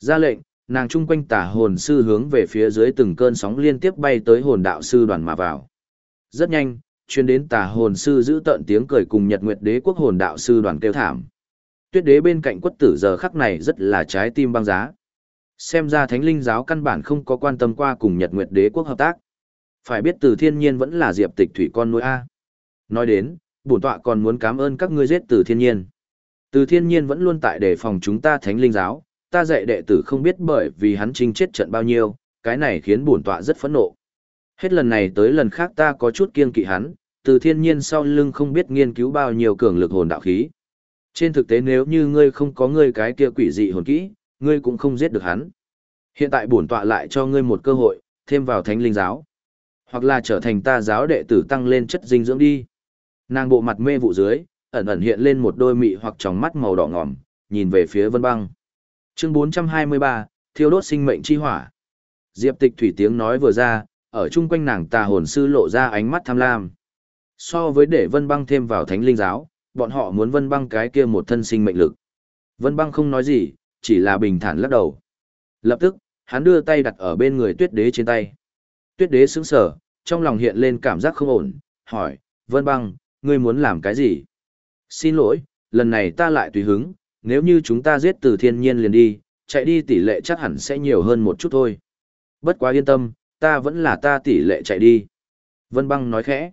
Ra lệnh, nàng trung quanh tả hồn sư hướng về phía dưới từng cơn sóng liên tiếp bay tới hồn đạo sư đoàn mà vào. Rất nhanh, chuyên đến tà hồn sư giữ tận tiếng cười cùng Nhật Nguyệt Đế quốc hồn đạo sư đoàn kêu thảm. Tuyết đế bên cạnh quất tử giờ khắc này rất là trái tim băng giá. Xem ra thánh linh giáo căn bản không có quan tâm qua cùng Nhật Nguyệt Đế quốc hợp tác. Phải biết từ thiên nhiên vẫn là diệp tịch thủy con nuôi A. Nói đến, bổn tọa còn muốn cảm ơn các ngươi giết từ thiên nhiên. Từ thiên nhiên vẫn luôn tại đề phòng chúng ta thánh linh giáo, ta dạy đệ tử không biết bởi vì hắn chinh chết trận bao nhiêu, cái này khiến bổn tọa rất phẫn nộ. Hết lần này tới lần khác ta có chút kiên kỵ hắn, từ thiên nhiên sau lưng không biết nghiên cứu bao nhiêu cường lực hồn đạo khí. Trên thực tế nếu như ngươi không có ngươi cái kia quỷ dị hồn kỹ, ngươi cũng không giết được hắn. Hiện tại bổn tọa lại cho ngươi một cơ hội, thêm vào thánh linh giáo. Hoặc là trở thành ta giáo đệ tử tăng lên chất dinh dưỡng đi. Nàng bộ mặt mê vụ dưới, ẩn ẩn hiện lên một đôi mị hoặc tròng mắt màu đỏ ngòm, nhìn về phía vân băng. Chương 423, thiêu đốt sinh mệnh chi hỏa. Diệp tịch thủy tiếng nói vừa ra, ở chung quanh nàng tà hồn sư lộ ra ánh mắt tham lam. So với để vân băng thêm vào thánh linh giáo, bọn họ muốn vân băng cái kia một thân sinh mệnh lực. Vân băng không nói gì, chỉ là bình thản lắc đầu. Lập tức, hắn đưa tay đặt ở bên người tuyết đế trên tay. Tuyết đế sững sờ, trong lòng hiện lên cảm giác không ổn, hỏi, Vân băng, ngươi muốn làm cái gì? Xin lỗi, lần này ta lại tùy hứng, nếu như chúng ta giết từ thiên nhiên liền đi, chạy đi tỷ lệ chắc hẳn sẽ nhiều hơn một chút thôi. Bất quá yên tâm, ta vẫn là ta tỷ lệ chạy đi. Vân băng nói khẽ.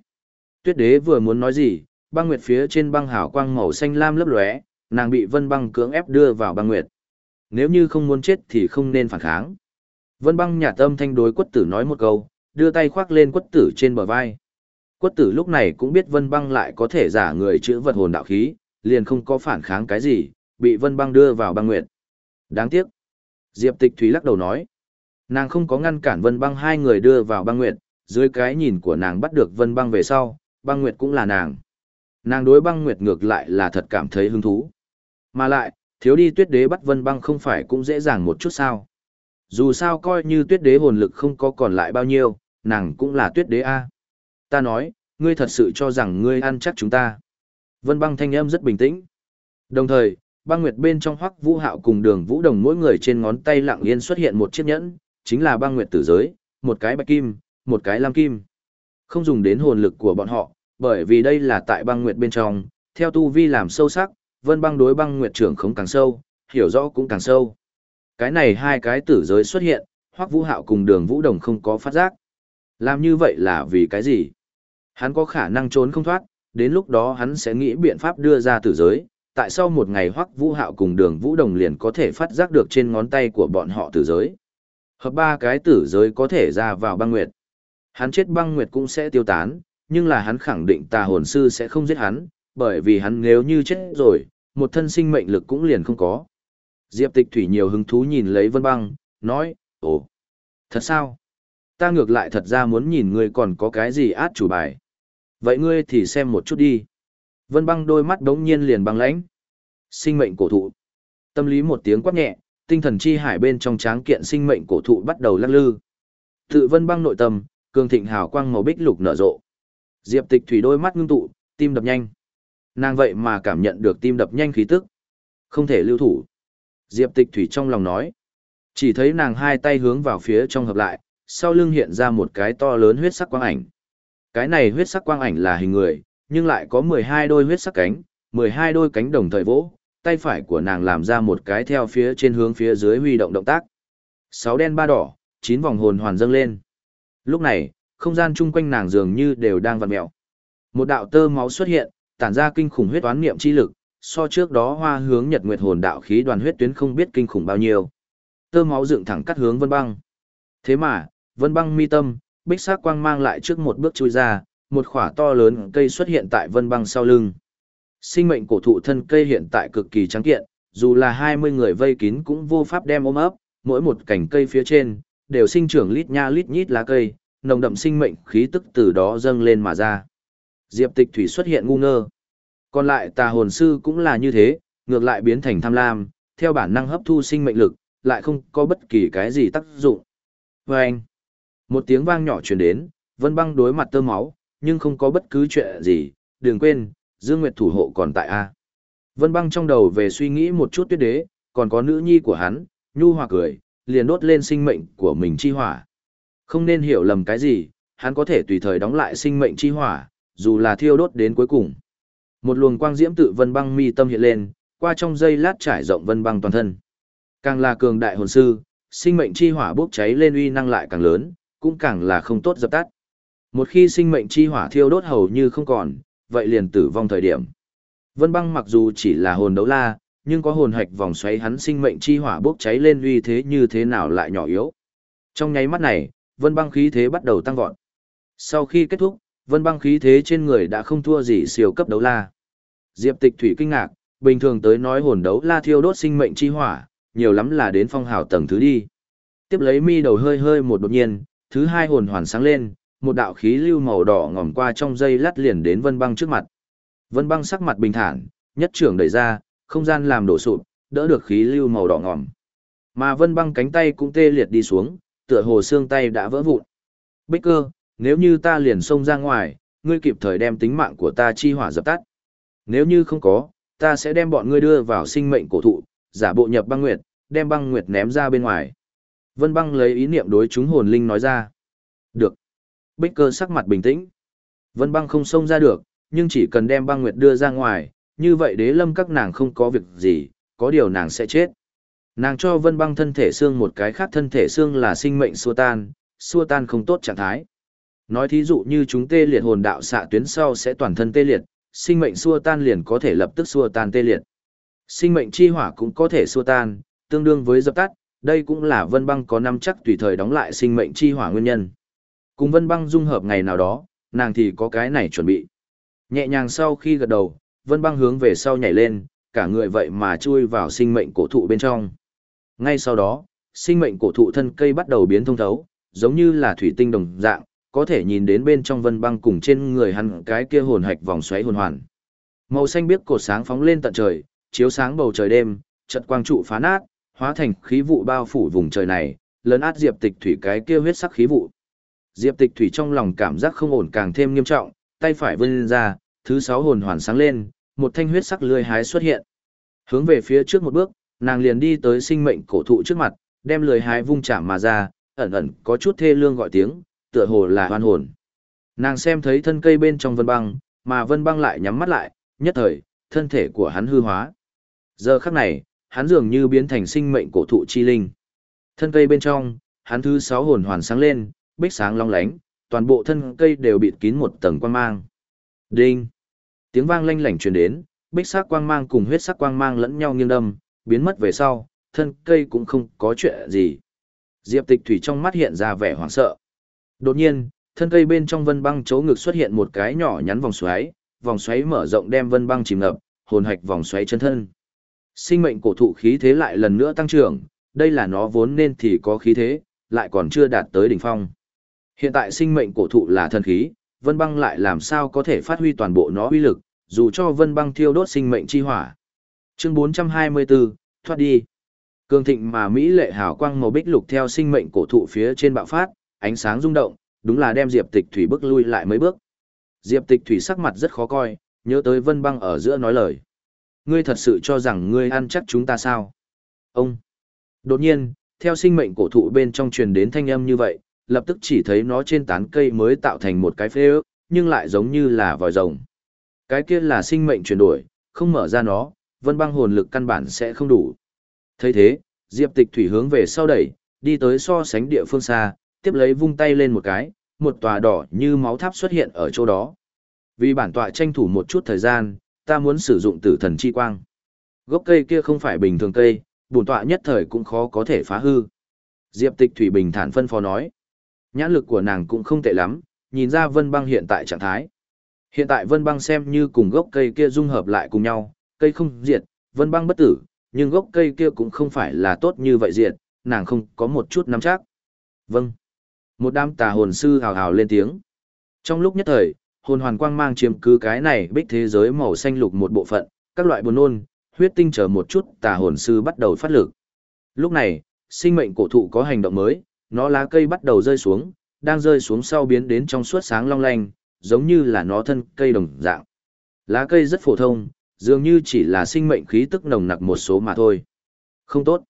Tuyết đế vừa muốn nói gì, băng nguyệt phía trên băng hào quang màu xanh lam lấp lóe, nàng bị vân băng cưỡng ép đưa vào băng nguyệt. Nếu như không muốn chết thì không nên phản kháng. Vân băng nhà tâm thanh đối quất tử nói một câu, đưa tay khoác lên quất tử trên bờ vai. Quất tử lúc này cũng biết vân băng lại có thể giả người chữa vật hồn đạo khí, liền không có phản kháng cái gì, bị vân băng đưa vào băng nguyệt. Đáng tiếc. Diệp tịch thúy lắc đầu nói. Nàng không có ngăn cản vân băng hai người đưa vào băng nguyệt, dưới cái nhìn của nàng bắt được vân băng về sau, băng nguyệt cũng là nàng. Nàng đối băng nguyệt ngược lại là thật cảm thấy hứng thú. Mà lại, thiếu đi tuyết đế bắt vân băng không phải cũng dễ dàng một chút sao. Dù sao coi như tuyết đế hồn lực không có còn lại bao nhiêu, nàng cũng là tuyết đế A. Ta nói, ngươi thật sự cho rằng ngươi ăn chắc chúng ta. Vân băng thanh âm rất bình tĩnh. Đồng thời, băng nguyệt bên trong hoắc vũ hạo cùng đường vũ đồng mỗi người trên ngón tay lặng yên xuất hiện một chiếc nhẫn, chính là băng nguyệt tử giới, một cái bạch kim, một cái lam kim. Không dùng đến hồn lực của bọn họ, bởi vì đây là tại băng nguyệt bên trong, theo tu vi làm sâu sắc, vân băng đối băng nguyệt trưởng không càng sâu, hiểu rõ cũng càng sâu. Cái này hai cái tử giới xuất hiện, hoắc vũ hạo cùng đường vũ đồng không có phát giác. Làm như vậy là vì cái gì? Hắn có khả năng trốn không thoát, đến lúc đó hắn sẽ nghĩ biện pháp đưa ra tử giới. Tại sao một ngày hoắc vũ hạo cùng đường vũ đồng liền có thể phát giác được trên ngón tay của bọn họ tử giới. Hợp ba cái tử giới có thể ra vào băng nguyệt. Hắn chết băng nguyệt cũng sẽ tiêu tán, nhưng là hắn khẳng định tà hồn sư sẽ không giết hắn, bởi vì hắn nếu như chết rồi, một thân sinh mệnh lực cũng liền không có. Diệp tịch thủy nhiều hứng thú nhìn lấy vân băng, nói, ồ, thật sao? Ta ngược lại thật ra muốn nhìn ngươi còn có cái gì át chủ bài. Vậy ngươi thì xem một chút đi. Vân băng đôi mắt đống nhiên liền băng lãnh. Sinh mệnh cổ thụ. Tâm lý một tiếng quát nhẹ, tinh thần chi hải bên trong tráng kiện sinh mệnh cổ thụ bắt đầu lắc lư. Tự vân băng nội tâm, cường thịnh hào quang màu bích lục nở rộ. Diệp Tịch Thủy đôi mắt ngưng tụ, tim đập nhanh. Nàng vậy mà cảm nhận được tim đập nhanh khí tức. Không thể lưu thủ. Diệp Tịch Thủy trong lòng nói. Chỉ thấy nàng hai tay hướng vào phía trong hợp lại, sau lưng hiện ra một cái to lớn huyết sắc quang ảnh. Cái này huyết sắc quang ảnh là hình người, nhưng lại có 12 đôi huyết sắc cánh, 12 đôi cánh đồng thời vỗ, tay phải của nàng làm ra một cái theo phía trên hướng phía dưới huy động động tác. Sáu đen ba đỏ, chín vòng hồn hoàn dâng lên. Lúc này, không gian chung quanh nàng dường như đều đang vặn mèo. Một đạo tơ máu xuất hiện, tản ra kinh khủng huyết toán niệm chi lực, so trước đó hoa hướng nhật nguyệt hồn đạo khí đoàn huyết tuyến không biết kinh khủng bao nhiêu. Tơ máu dựng thẳng cắt hướng Vân Băng. Thế mà, Vân Băng mi tâm, bích sắc quang mang lại trước một bước chui ra, một khỏa to lớn cây xuất hiện tại Vân Băng sau lưng. Sinh mệnh cổ thụ thân cây hiện tại cực kỳ trắng kiện, dù là 20 người vây kín cũng vô pháp đem ôm ấp, mỗi một cành cây phía trên đều sinh trưởng lít nha lít nhít lá cây, nồng đậm sinh mệnh khí tức từ đó dâng lên mà ra. Diệp Tịch Thủy xuất hiện ngu ngơ. Còn lại tà hồn sư cũng là như thế, ngược lại biến thành tham lam, theo bản năng hấp thu sinh mệnh lực, lại không có bất kỳ cái gì tác dụng. Và anh, một tiếng vang nhỏ truyền đến, Vân Băng đối mặt tơ máu, nhưng không có bất cứ chuyện gì, đừng quên, Dương Nguyệt thủ hộ còn tại A. Vân Băng trong đầu về suy nghĩ một chút tuyết đế, còn có nữ nhi của hắn, nhu hòa cười, liền đốt lên sinh mệnh của mình chi hỏa. Không nên hiểu lầm cái gì, hắn có thể tùy thời đóng lại sinh mệnh chi hỏa, dù là thiêu đốt đến cuối cùng. Một luồng quang diễm tự vân băng mi tâm hiện lên, qua trong dây lát trải rộng vân băng toàn thân. Càng là cường đại hồn sư, sinh mệnh chi hỏa bốc cháy lên uy năng lại càng lớn, cũng càng là không tốt dập tắt. Một khi sinh mệnh chi hỏa thiêu đốt hầu như không còn, vậy liền tử vong thời điểm. Vân băng mặc dù chỉ là hồn đấu la, nhưng có hồn hạch vòng xoáy hắn sinh mệnh chi hỏa bốc cháy lên uy thế như thế nào lại nhỏ yếu. Trong nháy mắt này, vân băng khí thế bắt đầu tăng vọt. Sau khi kết thúc, vân băng khí thế trên người đã không thua gì siêu cấp đấu la. Diệp tịch thủy kinh ngạc, bình thường tới nói hồn đấu la thiêu đốt sinh mệnh chi hỏa, nhiều lắm là đến phong hào tầng thứ đi. Tiếp lấy mi đầu hơi hơi một đột nhiên, thứ hai hồn hoàn sáng lên, một đạo khí lưu màu đỏ ngòm qua trong dây lát liền đến vân băng trước mặt. Vân băng sắc mặt bình thản, nhất trưởng đẩy ra, không gian làm đổ sụp, đỡ được khí lưu màu đỏ ngòm. Mà vân băng cánh tay cũng tê liệt đi xuống, tựa hồ xương tay đã vỡ vụn. Bích cơ, nếu như ta liền xông ra ngoài, ngươi kịp thời đem tính mạng của ta chi hỏa dập tắt. Nếu như không có, ta sẽ đem bọn ngươi đưa vào sinh mệnh cổ thụ, giả bộ nhập băng nguyệt, đem băng nguyệt ném ra bên ngoài. Vân băng lấy ý niệm đối chúng hồn linh nói ra. Được. Bích cơ sắc mặt bình tĩnh. Vân băng không xông ra được, nhưng chỉ cần đem băng nguyệt đưa ra ngoài, như vậy đế lâm các nàng không có việc gì, có điều nàng sẽ chết. Nàng cho vân băng thân thể xương một cái khác thân thể xương là sinh mệnh xua tan, xua tan không tốt trạng thái. Nói thí dụ như chúng tê liệt hồn đạo xạ tuyến sau sẽ toàn thân tê liệt, sinh mệnh xua tan liền có thể lập tức xua tan tê liệt. Sinh mệnh chi hỏa cũng có thể xua tan, tương đương với dập tắt, đây cũng là vân băng có năm chắc tùy thời đóng lại sinh mệnh chi hỏa nguyên nhân. Cùng vân băng dung hợp ngày nào đó, nàng thì có cái này chuẩn bị. Nhẹ nhàng sau khi gật đầu, vân băng hướng về sau nhảy lên, cả người vậy mà chui vào sinh mệnh cổ thụ bên trong. Ngay sau đó, sinh mệnh cổ thụ thân cây bắt đầu biến thông thấu, giống như là thủy tinh đồng dạng, có thể nhìn đến bên trong vân băng cùng trên người hắn cái kia hồn hạch vòng xoáy hồn hoàn. Màu xanh biếc cột sáng phóng lên tận trời, chiếu sáng bầu trời đêm, trận quang trụ phá nát, hóa thành khí vụ bao phủ vùng trời này, lớn át Diệp Tịch Thủy cái kia huyết sắc khí vụ. Diệp Tịch Thủy trong lòng cảm giác không ổn càng thêm nghiêm trọng, tay phải vươn ra, thứ sáu hồn hoàn sáng lên, một thanh huyết sắc lưỡi hái xuất hiện. Hướng về phía trước một bước, nàng liền đi tới sinh mệnh cổ thụ trước mặt, đem lưỡi hái vung chạm mà ra, ẩn ẩn có chút thê lương gọi tiếng, tựa hồ là hoan hồn. Nàng xem thấy thân cây bên trong vân băng, mà vân băng lại nhắm mắt lại, nhất thời, thân thể của hắn hư hóa. Giờ khắc này, hắn dường như biến thành sinh mệnh cổ thụ chi linh. Thân cây bên trong, hắn thứ sáu hồn hoàn sáng lên, bích sáng long lánh, toàn bộ thân cây đều bịt kín một tầng quang mang. Đinh! Tiếng vang lanh lảnh truyền đến, bích sắc quang mang cùng huyết sắc quang mang lẫn nhau nghiêng đâm, biến mất về sau, thân cây cũng không có chuyện gì. Diệp Tịch Thủy trong mắt hiện ra vẻ hoảng sợ. Đột nhiên, thân cây bên trong vân băng chỗ ngực xuất hiện một cái nhỏ nhắn vòng xoáy, vòng xoáy mở rộng đem vân băng chìm ngập, hồn hạch vòng xoáy chân thân. Sinh mệnh cổ thụ khí thế lại lần nữa tăng trưởng, đây là nó vốn nên thì có khí thế, lại còn chưa đạt tới đỉnh phong. Hiện tại sinh mệnh cổ thụ là thần khí, vân băng lại làm sao có thể phát huy toàn bộ nó uy lực, dù cho vân băng thiêu đốt sinh mệnh chi hỏa. Chương 424, thoát đi. Cường thịnh mà Mỹ lệ hào quang màu bích lục theo sinh mệnh cổ thụ phía trên bạo phát, ánh sáng rung động, đúng là đem Diệp Tịch Thủy bước lui lại mấy bước. Diệp Tịch Thủy sắc mặt rất khó coi, nhớ tới Vân Băng ở giữa nói lời. Ngươi thật sự cho rằng ngươi ăn chắc chúng ta sao? Ông! Đột nhiên, theo sinh mệnh cổ thụ bên trong truyền đến thanh âm như vậy, lập tức chỉ thấy nó trên tán cây mới tạo thành một cái phê ước, nhưng lại giống như là vòi rồng. Cái kia là sinh mệnh chuyển đổi, không mở ra nó, vân băng hồn lực căn bản sẽ không đủ. thấy thế, Diệp Tịch Thủy hướng về sau đẩy, đi tới so sánh địa phương xa, tiếp lấy vung tay lên một cái, một tòa đỏ như máu tháp xuất hiện ở chỗ đó. Vì bản tọa tranh thủ một chút thời gian, ta muốn sử dụng tử thần chi quang. Gốc cây kia không phải bình thường cây, bổn tọa nhất thời cũng khó có thể phá hư. Diệp Tịch Thủy bình thản phân phó nói. Nhãn lực của nàng cũng không tệ lắm, nhìn ra Vân Băng hiện tại trạng thái. Hiện tại Vân Băng xem như cùng gốc cây kia dung hợp lại cùng nhau, cây không diệt, Vân Băng bất tử, nhưng gốc cây kia cũng không phải là tốt như vậy diệt, nàng không có một chút nắm chắc. Vâng. Một đám tà hồn sư hào hào lên tiếng. Trong lúc nhất thời, hồn hoàn quang mang chiếm cứ cái này bích thế giới màu xanh lục một bộ phận, các loại buồn nôn, huyết tinh chờ một chút tà hồn sư bắt đầu phát lực. Lúc này, sinh mệnh cổ thụ có hành động mới, Nó lá cây bắt đầu rơi xuống, đang rơi xuống sau biến đến trong suốt sáng long lanh, giống như là nó thân cây đồng dạng. Lá cây rất phổ thông, dường như chỉ là sinh mệnh khí tức nồng nặc một số mà thôi. Không tốt.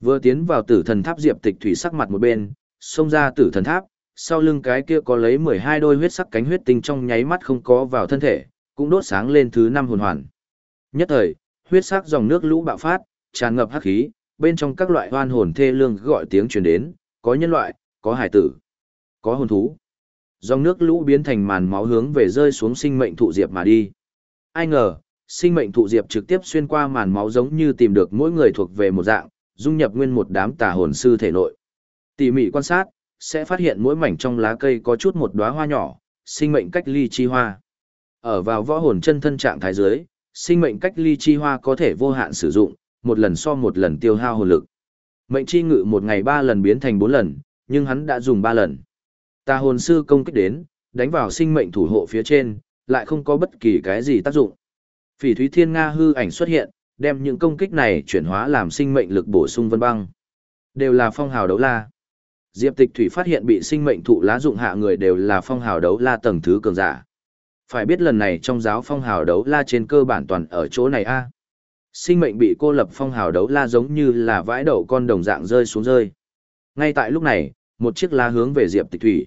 Vừa tiến vào tử thần tháp Diệp Tịch Thủy sắc mặt một bên, xông ra tử thần tháp, sau lưng cái kia có lấy 12 đôi huyết sắc cánh huyết tinh trong nháy mắt không có vào thân thể, cũng đốt sáng lên thứ năm hồn hoàn. Nhất thời, huyết sắc dòng nước lũ bạo phát, tràn ngập hắc khí, bên trong các loại hoan hồn thê lương gọi tiếng truyền đến, có nhân loại, có hải tử, có hồn thú. Dòng nước lũ biến thành màn máu hướng về rơi xuống sinh mệnh thụ diệp mà đi. Ai ngờ, sinh mệnh thụ diệp trực tiếp xuyên qua màn máu giống như tìm được mỗi người thuộc về một dạng, dung nhập nguyên một đám tà hồn sư thể nội. Tỉ mỉ quan sát, sẽ phát hiện mỗi mảnh trong lá cây có chút một đóa hoa nhỏ, sinh mệnh cách ly chi hoa. Ở vào võ hồn chân thân trạng thái dưới, sinh mệnh cách ly chi hoa có thể vô hạn sử dụng, một lần so một lần tiêu hao hồn lực. Mệnh chi ngự một ngày ba lần biến thành bốn lần, nhưng hắn đã dùng ba lần. ta hồn sư công kích đến, đánh vào sinh mệnh thủ hộ phía trên, lại không có bất kỳ cái gì tác dụng. Phỉ Thúy Thiên Nga hư ảnh xuất hiện, đem những công kích này chuyển hóa làm sinh mệnh lực bổ sung vân băng. Đều là phong hào đấu la. Diệp Tịch Thủy phát hiện bị sinh mệnh thụ lá dụng hạ người đều là phong hào đấu la tầng thứ cường giả. Phải biết lần này trong giáo phong hào đấu la trên cơ bản toàn ở chỗ này a. Sinh mệnh bị cô lập phong hào đấu la giống như là vãi đậu con đồng dạng rơi xuống rơi. Ngay tại lúc này, một chiếc lá hướng về Diệp Tịch Thủy.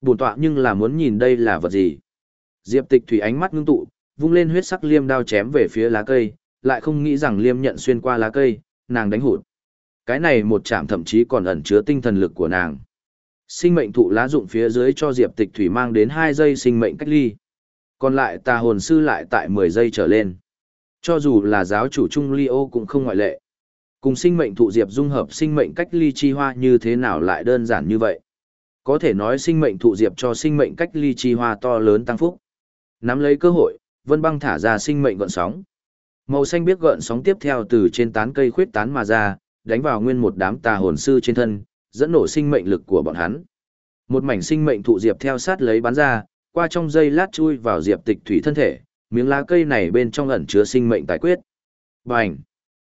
Buồn tọa nhưng là muốn nhìn đây là vật gì. Diệp Tịch Thủy ánh mắt ngưng tụ, vung lên huyết sắc liêm đao chém về phía lá cây, lại không nghĩ rằng liêm nhận xuyên qua lá cây, nàng đánh hụt. Cái này một chạm thậm chí còn ẩn chứa tinh thần lực của nàng. Sinh mệnh thụ lá dụng phía dưới cho Diệp Tịch Thủy mang đến 2 giây sinh mệnh cách ly. Còn lại tà hồn sư lại tại 10 giây trở lên. Cho dù là giáo chủ Trung Ly ô cũng không ngoại lệ. Cùng sinh mệnh thụ Diệp dung hợp sinh mệnh cách ly chi hoa như thế nào lại đơn giản như vậy. Có thể nói sinh mệnh thụ Diệp cho sinh mệnh cách ly chi hoa to lớn tăng phúc. Nắm lấy cơ hội, Vân Băng thả ra sinh mệnh gợn sóng. Màu xanh biết gợn sóng tiếp theo từ trên tán cây khuyết tán mà ra, đánh vào nguyên một đám tà hồn sư trên thân, dẫn nổ sinh mệnh lực của bọn hắn. Một mảnh sinh mệnh thụ diệp theo sát lấy bắn ra, qua trong dây lát chui vào diệp tịch thủy thân thể, miếng lá cây này bên trong ẩn chứa sinh mệnh tài quyết. Bành!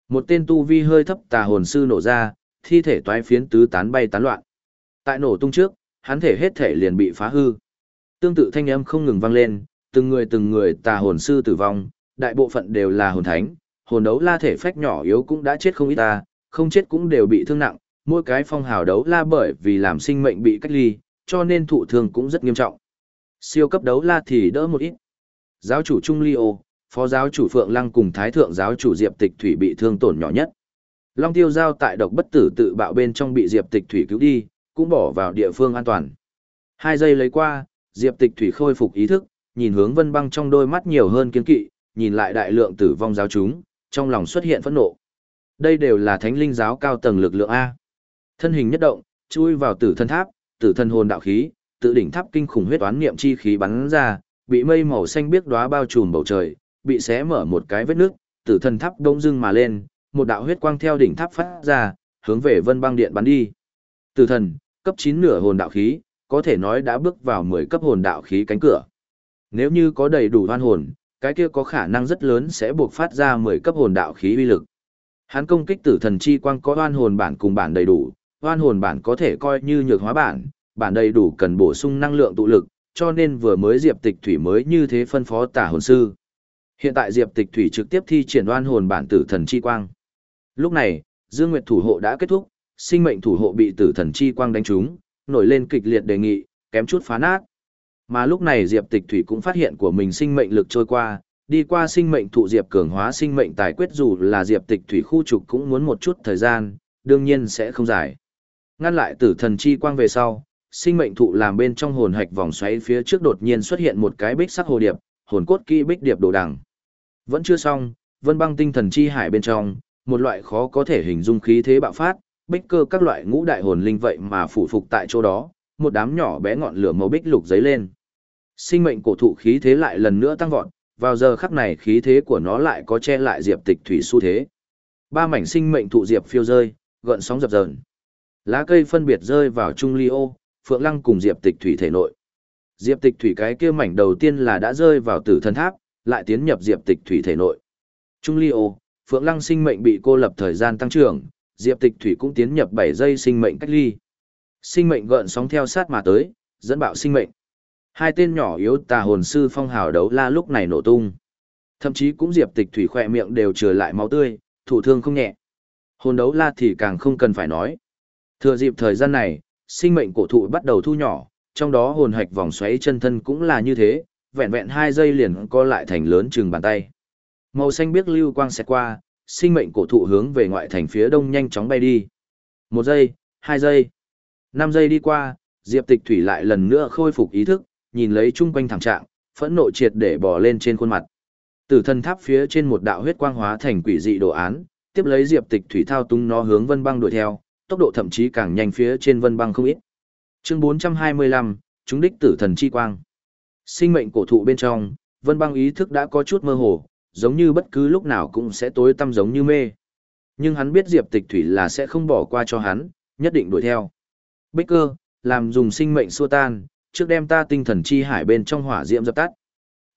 Một tên tu vi hơi thấp tà hồn sư nổ ra, thi thể toái phiến tứ tán bay tán loạn. Tại nổ tung trước, hắn thể hết thể liền bị phá hư. Tương tự thanh âm không ngừng vang lên, từng người từng người tà hồn sư tử vong, đại bộ phận đều là hồn thánh, hồn đấu la thể phách nhỏ yếu cũng đã chết không ít ta, không chết cũng đều bị thương nặng, mỗi cái phong hào đấu la bởi vì làm sinh mệnh bị cách ly, cho nên thụ thương cũng rất nghiêm trọng. Siêu cấp đấu la thì đỡ một ít. Giáo chủ Trung Ly Ô, phó giáo chủ Phượng Lăng cùng thái thượng giáo chủ Diệp Tịch Thủy bị thương tổn nhỏ nhất. Long Tiêu giao tại độc bất tử tự bạo bên trong bị Diệp Tịch Thủy cứu đi, cũng bỏ vào địa phương an toàn. Hai giây lấy qua, Diệp Tịch Thủy khôi phục ý thức, nhìn hướng Vân Băng trong đôi mắt nhiều hơn kiên kỵ, nhìn lại đại lượng tử vong giáo chúng, trong lòng xuất hiện phẫn nộ. Đây đều là thánh linh giáo cao tầng lực lượng A. Thân hình nhất động, chui vào tử thân tháp, tử thân hồn đạo khí, tự đỉnh tháp kinh khủng huyết toán niệm chi khí bắn ra, bị mây màu xanh biếc đóa bao trùm bầu trời, bị xé mở một cái vết nước, tử thân tháp đông dưng mà lên, một đạo huyết quang theo đỉnh tháp phát ra, hướng về vân băng điện bắn đi. Tử thần, cấp 9 nửa hồn đạo khí, có thể nói đã bước vào 10 cấp hồn đạo khí cánh cửa. Nếu như có đầy đủ hoan hồn, cái kia có khả năng rất lớn sẽ buộc phát ra 10 cấp hồn đạo khí uy lực. Hắn công kích tử thần chi quang có oan hồn bản cùng bản đầy đủ, oan hồn bản có thể coi như nhược hóa bản, bản đầy đủ cần bổ sung năng lượng tụ lực, cho nên vừa mới Diệp Tịch Thủy mới như thế phân phó tả hồn sư. Hiện tại Diệp Tịch Thủy trực tiếp thi triển oan hồn bản tử thần chi quang. Lúc này, Dương Nguyệt thủ hộ đã kết thúc, sinh mệnh thủ hộ bị tử thần chi quang đánh trúng, nổi lên kịch liệt đề nghị, kém chút phá nát. Mà lúc này Diệp Tịch Thủy cũng phát hiện của mình sinh mệnh lực trôi qua, đi qua sinh mệnh thụ diệp cường hóa sinh mệnh tài quyết dù là diệp tịch thủy khu trục cũng muốn một chút thời gian, đương nhiên sẽ không dài. Ngăn lại tử thần chi quang về sau, sinh mệnh thụ làm bên trong hồn hạch vòng xoáy phía trước đột nhiên xuất hiện một cái bích sắc hồ điệp, hồn cốt kỹ bích điệp đồ đằng. Vẫn chưa xong, vân băng tinh thần chi hải bên trong, một loại khó có thể hình dung khí thế bạo phát, bích cơ các loại ngũ đại hồn linh vậy mà phủ phục tại chỗ đó, một đám nhỏ bé ngọn lửa màu bích lục giấy lên. Sinh mệnh cổ thụ khí thế lại lần nữa tăng vọt, vào giờ khắc này khí thế của nó lại có che lại diệp tịch thủy xu thế. Ba mảnh sinh mệnh thụ diệp phiêu rơi, gợn sóng dập dờn. Lá cây phân biệt rơi vào trung ly ô, phượng lăng cùng diệp tịch thủy thể nội. Diệp tịch thủy cái kia mảnh đầu tiên là đã rơi vào tử thân tháp, lại tiến nhập diệp tịch thủy thể nội. Trung ly ô, phượng lăng sinh mệnh bị cô lập thời gian tăng trưởng, diệp tịch thủy cũng tiến nhập bảy giây sinh mệnh cách ly. Sinh mệnh gợn sóng theo sát mà tới, dẫn bạo sinh mệnh. Hai tên nhỏ yếu tà hồn sư phong hào đấu la lúc này nổ tung. Thậm chí cũng diệp tịch thủy khỏe miệng đều trừ lại máu tươi, thủ thương không nhẹ. Hồn đấu la thì càng không cần phải nói. Thừa dịp thời gian này, sinh mệnh cổ thụ bắt đầu thu nhỏ, trong đó hồn hạch vòng xoáy chân thân cũng là như thế, vẹn vẹn hai giây liền co lại thành lớn chừng bàn tay. Màu xanh biếc lưu quang xẹt qua, sinh mệnh cổ thụ hướng về ngoại thành phía đông nhanh chóng bay đi. Một giây, hai giây, năm giây đi qua, Diệp Tịch Thủy lại lần nữa khôi phục ý thức, nhìn lấy chung quanh thảm trạng, phẫn nộ triệt để bỏ lên trên khuôn mặt. Tử thần tháp phía trên một đạo huyết quang hóa thành quỷ dị đồ án, tiếp lấy Diệp Tịch Thủy thao tung nó hướng Vân Băng đuổi theo, tốc độ thậm chí càng nhanh phía trên Vân Băng không ít. Chương 425, chúng đích tử thần chi quang. Sinh mệnh cổ thụ bên trong, Vân Băng ý thức đã có chút mơ hồ, giống như bất cứ lúc nào cũng sẽ tối tăm giống như mê. Nhưng hắn biết Diệp Tịch Thủy là sẽ không bỏ qua cho hắn, nhất định đuổi theo. Bích cơ, làm dùng sinh mệnh xua tan, trước đem ta tinh thần chi hải bên trong hỏa diễm dập tắt.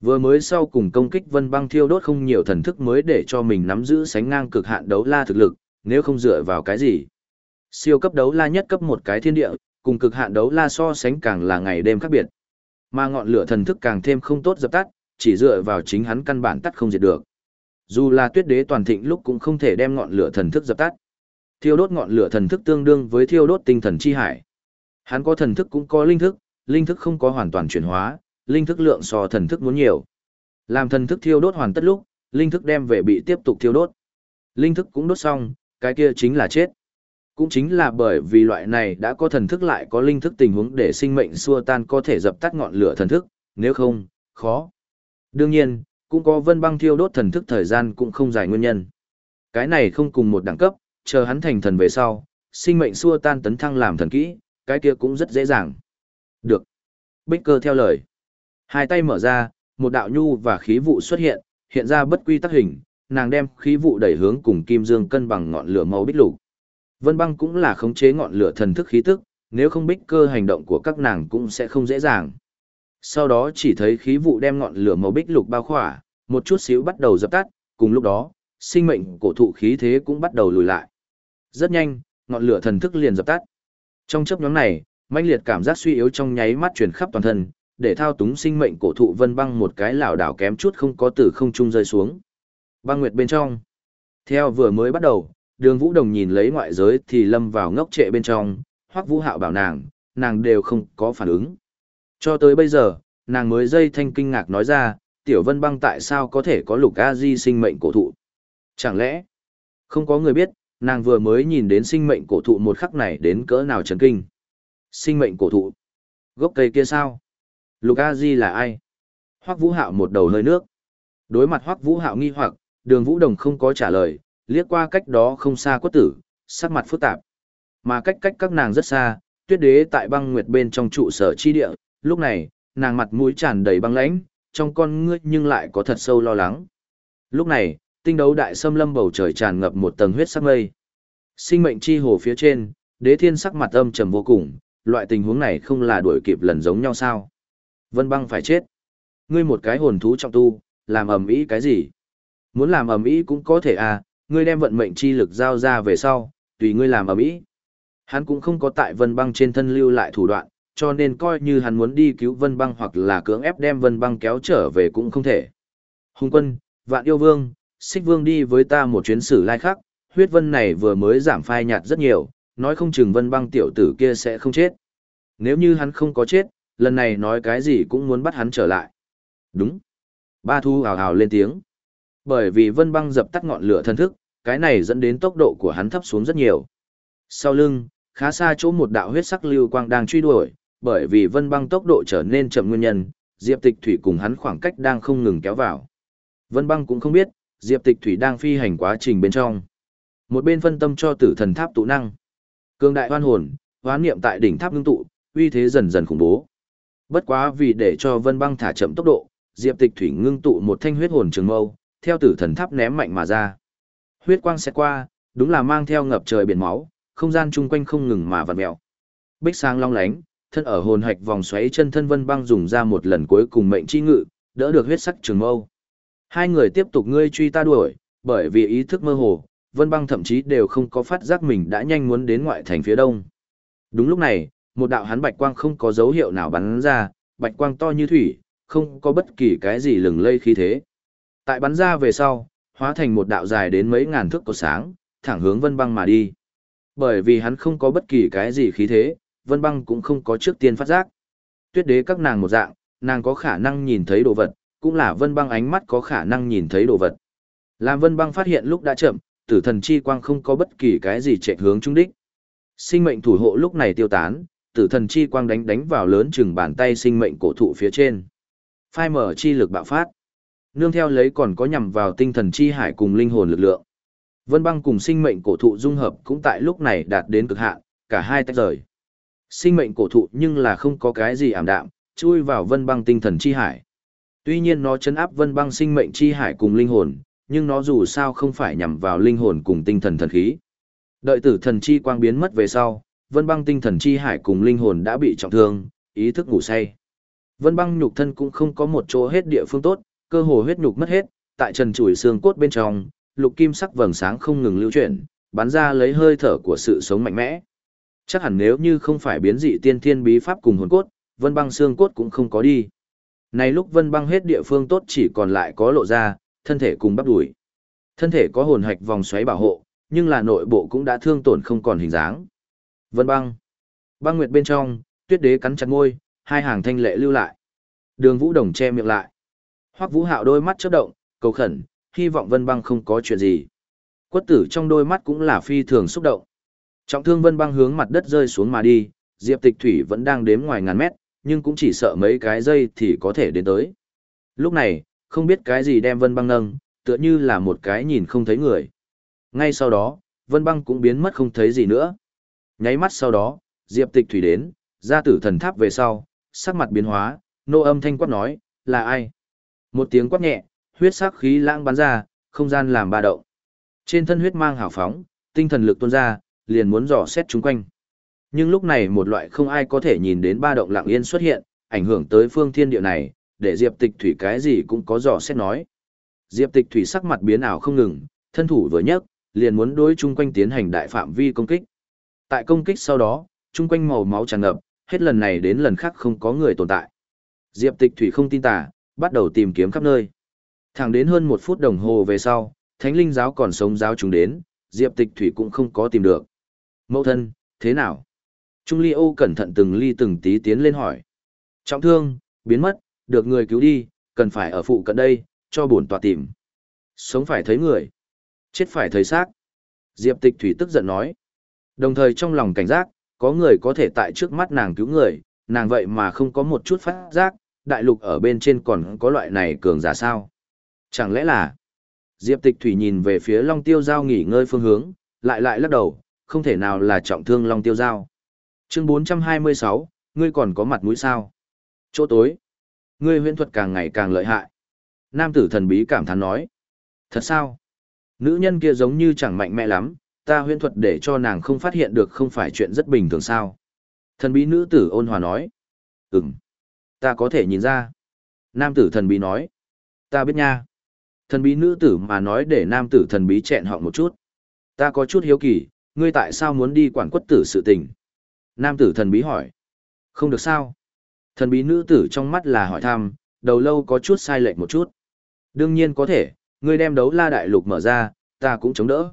Vừa mới sau cùng công kích vân băng thiêu đốt không nhiều thần thức mới để cho mình nắm giữ sánh ngang cực hạn đấu la thực lực, nếu không dựa vào cái gì. Siêu cấp đấu la nhất cấp một cái thiên địa, cùng cực hạn đấu la so sánh càng là ngày đêm khác biệt. Mà ngọn lửa thần thức càng thêm không tốt dập tắt, chỉ dựa vào chính hắn căn bản tắt không diệt được. Dù là tuyết đế toàn thịnh lúc cũng không thể đem ngọn lửa thần thức dập tắt. Thiêu đốt ngọn lửa thần thức tương đương với thiêu đốt tinh thần chi hải. Hắn có thần thức cũng có linh thức, linh thức không có hoàn toàn chuyển hóa, linh thức lượng so thần thức muốn nhiều. Làm thần thức thiêu đốt hoàn tất lúc, linh thức đem về bị tiếp tục thiêu đốt. Linh thức cũng đốt xong, cái kia chính là chết. Cũng chính là bởi vì loại này đã có thần thức lại có linh thức tình huống để sinh mệnh xua tan có thể dập tắt ngọn lửa thần thức, nếu không, khó. Đương nhiên, cũng có vân băng thiêu đốt thần thức thời gian cũng không dài nguyên nhân. Cái này không cùng một đẳng cấp, chờ hắn thành thần về sau, sinh mệnh xua tan tấn thăng làm thần kỹ, cái kia cũng rất dễ dàng. Được. Bích cơ theo lời. Hai tay mở ra, một đạo nhu và khí vụ xuất hiện, hiện ra bất quy tắc hình, nàng đem khí vụ đẩy hướng cùng kim dương cân bằng ngọn lửa màu bích lục. Vân băng cũng là khống chế ngọn lửa thần thức khí tức, nếu không bích cơ hành động của các nàng cũng sẽ không dễ dàng. Sau đó chỉ thấy khí vụ đem ngọn lửa màu bích lục bao khỏa, một chút xíu bắt đầu dập tắt, cùng lúc đó, sinh mệnh cổ thụ khí thế cũng bắt đầu lùi lại. Rất nhanh, ngọn lửa thần thức liền dập tắt. Trong chấp nhóm này, mãnh liệt cảm giác suy yếu trong nháy mắt truyền khắp toàn thân, để thao túng sinh mệnh cổ thụ vân băng một cái lảo đảo kém chút không có từ không trung rơi xuống. Băng nguyệt bên trong. Theo vừa mới bắt đầu, đường vũ đồng nhìn lấy ngoại giới thì lâm vào ngốc trệ bên trong, hoắc vũ hạo bảo nàng, nàng đều không có phản ứng. Cho tới bây giờ, nàng mới dây thanh kinh ngạc nói ra, tiểu vân băng tại sao có thể có lục a di sinh mệnh cổ thụ. Chẳng lẽ, không có người biết, nàng vừa mới nhìn đến sinh mệnh cổ thụ một khắc này đến cỡ nào chấn kinh. Sinh mệnh cổ thụ. Gốc cây kia sao? Lục A Di là ai? Hoắc Vũ Hạo một đầu hơi nước. Đối mặt Hoắc Vũ Hạo nghi hoặc, Đường Vũ Đồng không có trả lời, liếc qua cách đó không xa quất tử, sắc mặt phức tạp. Mà cách cách các nàng rất xa, Tuyết Đế tại băng nguyệt bên trong trụ sở chi địa, lúc này, nàng mặt mũi tràn đầy băng lãnh, trong con ngươi nhưng lại có thật sâu lo lắng. Lúc này, tinh đấu đại xâm lâm bầu trời tràn ngập một tầng huyết sắc mây. Sinh mệnh chi hồ phía trên, đế thiên sắc mặt âm trầm vô cùng, loại tình huống này không là đuổi kịp lần giống nhau sao? Vân băng phải chết. Ngươi một cái hồn thú trọng tu, làm ầm ĩ cái gì? Muốn làm ầm ĩ cũng có thể à, ngươi đem vận mệnh chi lực giao ra về sau, tùy ngươi làm ầm ĩ. Hắn cũng không có tại Vân băng trên thân lưu lại thủ đoạn, cho nên coi như hắn muốn đi cứu Vân băng hoặc là cưỡng ép đem Vân băng kéo trở về cũng không thể. Hùng quân, vạn yêu vương, xích vương đi với ta một chuyến sử lai khác, huyết vân này vừa mới giảm phai nhạt rất nhiều, nói không chừng vân băng tiểu tử kia sẽ không chết. Nếu như hắn không có chết, lần này nói cái gì cũng muốn bắt hắn trở lại. Đúng. Ba thu hào hào lên tiếng. Bởi vì vân băng dập tắt ngọn lửa thân thức, cái này dẫn đến tốc độ của hắn thấp xuống rất nhiều. Sau lưng, khá xa chỗ một đạo huyết sắc lưu quang đang truy đuổi, bởi vì vân băng tốc độ trở nên chậm nguyên nhân, Diệp Tịch Thủy cùng hắn khoảng cách đang không ngừng kéo vào. Vân băng cũng không biết, Diệp Tịch Thủy đang phi hành quá trình bên trong. Một bên phân tâm cho tử thần tháp tụ năng. Cương đại hoan hồn, hoán niệm tại đỉnh tháp ngưng tụ, uy thế dần dần khủng bố. Bất quá vì để cho Vân Băng thả chậm tốc độ, Diệp Tịch Thủy ngưng tụ một thanh huyết hồn trường mâu, theo tử thần tháp ném mạnh mà ra. Huyết quang sẽ qua, đúng là mang theo ngập trời biển máu, không gian chung quanh không ngừng mà vặn mèo. Bích sáng long lánh, thân ở hồn hạch vòng xoáy chân thân Vân Băng dùng ra một lần cuối cùng mệnh chi ngự, đỡ được huyết sắc trường mâu. Hai người tiếp tục ngươi truy ta đuổi, bởi vì ý thức mơ hồ, Vân Băng thậm chí đều không có phát giác mình đã nhanh muốn đến ngoại thành phía đông. Đúng lúc này, Một đạo hắn bạch quang không có dấu hiệu nào bắn ra, bạch quang to như thủy, không có bất kỳ cái gì lừng lây khí thế. Tại bắn ra về sau, hóa thành một đạo dài đến mấy ngàn thước cột sáng, thẳng hướng Vân Băng mà đi. Bởi vì hắn không có bất kỳ cái gì khí thế, Vân Băng cũng không có trước tiên phát giác. Tuyết đế các nàng một dạng, nàng có khả năng nhìn thấy đồ vật, cũng là Vân Băng ánh mắt có khả năng nhìn thấy đồ vật. Làm Vân Băng phát hiện lúc đã chậm, tử thần chi quang không có bất kỳ cái gì chạy hướng trung đích. Sinh mệnh thủ hộ lúc này tiêu tán, tử thần chi quang đánh đánh vào lớn chừng bàn tay sinh mệnh cổ thụ phía trên. Phai mở chi lực bạo phát. Nương theo lấy còn có nhằm vào tinh thần chi hải cùng linh hồn lực lượng. Vân băng cùng sinh mệnh cổ thụ dung hợp cũng tại lúc này đạt đến cực hạn, cả hai tách rời. Sinh mệnh cổ thụ nhưng là không có cái gì ảm đạm, chui vào vân băng tinh thần chi hải. Tuy nhiên nó chấn áp vân băng sinh mệnh chi hải cùng linh hồn, nhưng nó dù sao không phải nhằm vào linh hồn cùng tinh thần thần khí. Đợi tử thần chi quang biến mất về sau, vân băng tinh thần chi hải cùng linh hồn đã bị trọng thương, ý thức ngủ say. Vân băng nhục thân cũng không có một chỗ hết địa phương tốt, cơ hồ huyết nhục mất hết, tại trần chuỗi xương cốt bên trong, lục kim sắc vầng sáng không ngừng lưu chuyển, bắn ra lấy hơi thở của sự sống mạnh mẽ. Chắc hẳn nếu như không phải biến dị tiên thiên bí pháp cùng hồn cốt, vân băng xương cốt cũng không có đi. Này lúc vân băng hết địa phương tốt chỉ còn lại có lộ ra, thân thể cùng bắp đùi. Thân thể có hồn hạch vòng xoáy bảo hộ, nhưng là nội bộ cũng đã thương tổn không còn hình dáng. Vân băng. Băng nguyệt bên trong, tuyết đế cắn chặt môi, hai hàng thanh lệ lưu lại. Đường vũ đồng che miệng lại. Hoắc vũ hạo đôi mắt chớp động, cầu khẩn, hy vọng vân băng không có chuyện gì. Quất tử trong đôi mắt cũng là phi thường xúc động. Trọng thương vân băng hướng mặt đất rơi xuống mà đi, diệp tịch thủy vẫn đang đếm ngoài ngàn mét, nhưng cũng chỉ sợ mấy cái dây thì có thể đến tới. Lúc này, không biết cái gì đem vân băng nâng, tựa như là một cái nhìn không thấy người. Ngay sau đó, vân băng cũng biến mất không thấy gì nữa. Nháy mắt sau đó, diệp tịch thủy đến, ra tử thần tháp về sau, sắc mặt biến hóa, nô âm thanh quát nói, là ai? Một tiếng quát nhẹ, huyết sắc khí lãng bắn ra, không gian làm ba động. Trên thân huyết mang hào phóng, tinh thần lực tuôn ra, liền muốn dò xét chúng quanh. Nhưng lúc này một loại không ai có thể nhìn đến ba động lặng yên xuất hiện, ảnh hưởng tới phương thiên địa này, để Diệp Tịch Thủy cái gì cũng có dò xét nói. Diệp Tịch Thủy sắc mặt biến ảo không ngừng, thân thủ vừa nhấc, liền muốn đối chung quanh tiến hành đại phạm vi công kích. Tại công kích sau đó, chung quanh màu máu tràn ngập, hết lần này đến lần khác không có người tồn tại. Diệp Tịch Thủy không tin tả, bắt đầu tìm kiếm khắp nơi. Thẳng đến hơn một phút đồng hồ về sau, Thánh Linh giáo còn sống giáo chúng đến, Diệp Tịch Thủy cũng không có tìm được. Mẫu thân, thế nào? Trung Ly Âu cẩn thận từng ly từng tí tiến lên hỏi. Trọng thương, biến mất, được người cứu đi, cần phải ở phụ cận đây, cho bổn tòa tìm. Sống phải thấy người, chết phải thấy xác. Diệp Tịch Thủy tức giận nói. Đồng thời trong lòng cảnh giác, có người có thể tại trước mắt nàng cứu người, nàng vậy mà không có một chút phát giác, đại lục ở bên trên còn có loại này cường giả sao. Chẳng lẽ là... Diệp Tịch Thủy nhìn về phía Long Tiêu Giao nghỉ ngơi phương hướng, lại lại lắc đầu, không thể nào là trọng thương Long Tiêu Giao. Chương 426, ngươi còn có mặt mũi sao? Chỗ tối. Ngươi huyễn thuật càng ngày càng lợi hại. Nam tử thần bí cảm thán nói. Thật sao? Nữ nhân kia giống như chẳng mạnh mẽ lắm, ta huyễn thuật để cho nàng không phát hiện được không phải chuyện rất bình thường sao. Thần bí nữ tử ôn hòa nói. Ừm. Ta có thể nhìn ra. Nam tử thần bí nói. Ta biết nha. Thần bí nữ tử mà nói để nam tử thần bí chẹn họ một chút. Ta có chút hiếu kỳ, ngươi tại sao muốn đi quản quất tử sự tình? Nam tử thần bí hỏi. Không được sao? Thần bí nữ tử trong mắt là hỏi thăm, đầu lâu có chút sai lệch một chút. Đương nhiên có thể, ngươi đem đấu la đại lục mở ra, ta cũng chống đỡ.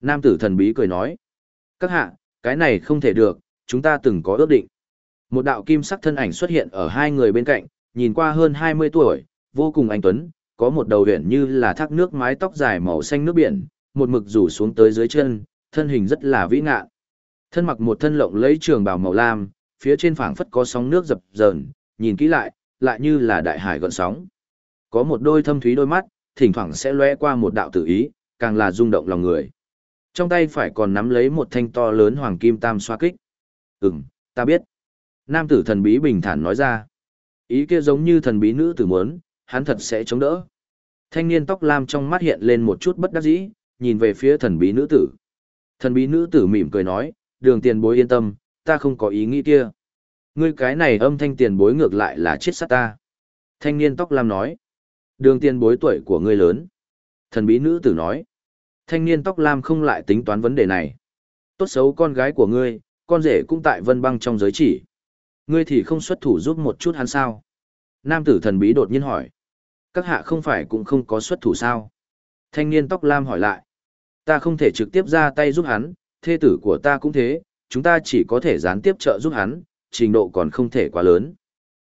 Nam tử thần bí cười nói. Các hạ, cái này không thể được, chúng ta từng có ước định. Một đạo kim sắc thân ảnh xuất hiện ở hai người bên cạnh, nhìn qua hơn 20 tuổi, vô cùng anh tuấn, có một đầu huyện như là thác nước mái tóc dài màu xanh nước biển, một mực rủ xuống tới dưới chân, thân hình rất là vĩ ngạn. Thân mặc một thân lộng lấy trường bào màu lam, phía trên phảng phất có sóng nước dập dờn, nhìn kỹ lại, lại như là đại hải gợn sóng. Có một đôi thâm thúy đôi mắt, thỉnh thoảng sẽ lóe qua một đạo tử ý, càng là rung động lòng người. Trong tay phải còn nắm lấy một thanh to lớn hoàng kim tam xoa kích. Ừm, ta biết. Nam tử thần bí bình thản nói ra. Ý kia giống như thần bí nữ tử muốn, hắn thật sẽ chống đỡ. Thanh niên tóc lam trong mắt hiện lên một chút bất đắc dĩ, nhìn về phía thần bí nữ tử. Thần bí nữ tử mỉm cười nói, đường tiền bối yên tâm, ta không có ý nghĩ kia. Ngươi cái này âm thanh tiền bối ngược lại là chết sát ta. Thanh niên tóc lam nói, đường tiền bối tuổi của ngươi lớn. Thần bí nữ tử nói, thanh niên tóc lam không lại tính toán vấn đề này. Tốt xấu con gái của ngươi, con rể cũng tại vân băng trong giới chỉ. Ngươi thì không xuất thủ giúp một chút hắn sao? Nam tử thần bí đột nhiên hỏi. Các hạ không phải cũng không có xuất thủ sao? Thanh niên tóc lam hỏi lại. Ta không thể trực tiếp ra tay giúp hắn, thê tử của ta cũng thế, chúng ta chỉ có thể gián tiếp trợ giúp hắn, trình độ còn không thể quá lớn.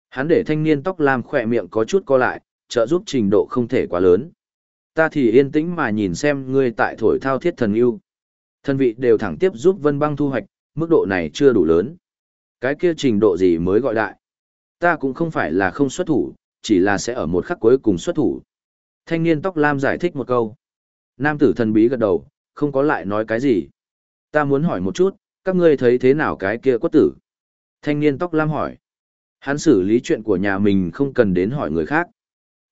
Hắn để thanh niên tóc lam khỏe miệng có chút co lại, trợ giúp trình độ không thể quá lớn. Ta thì yên tĩnh mà nhìn xem ngươi tại thổi thao thiết thần yêu. Thân vị đều thẳng tiếp giúp vân băng thu hoạch, mức độ này chưa đủ lớn. Cái kia trình độ gì mới gọi đại. Ta cũng không phải là không xuất thủ, chỉ là sẽ ở một khắc cuối cùng xuất thủ. Thanh niên tóc lam giải thích một câu. Nam tử thần bí gật đầu, không có lại nói cái gì. Ta muốn hỏi một chút, các ngươi thấy thế nào cái kia quất tử? Thanh niên tóc lam hỏi. Hắn xử lý chuyện của nhà mình không cần đến hỏi người khác.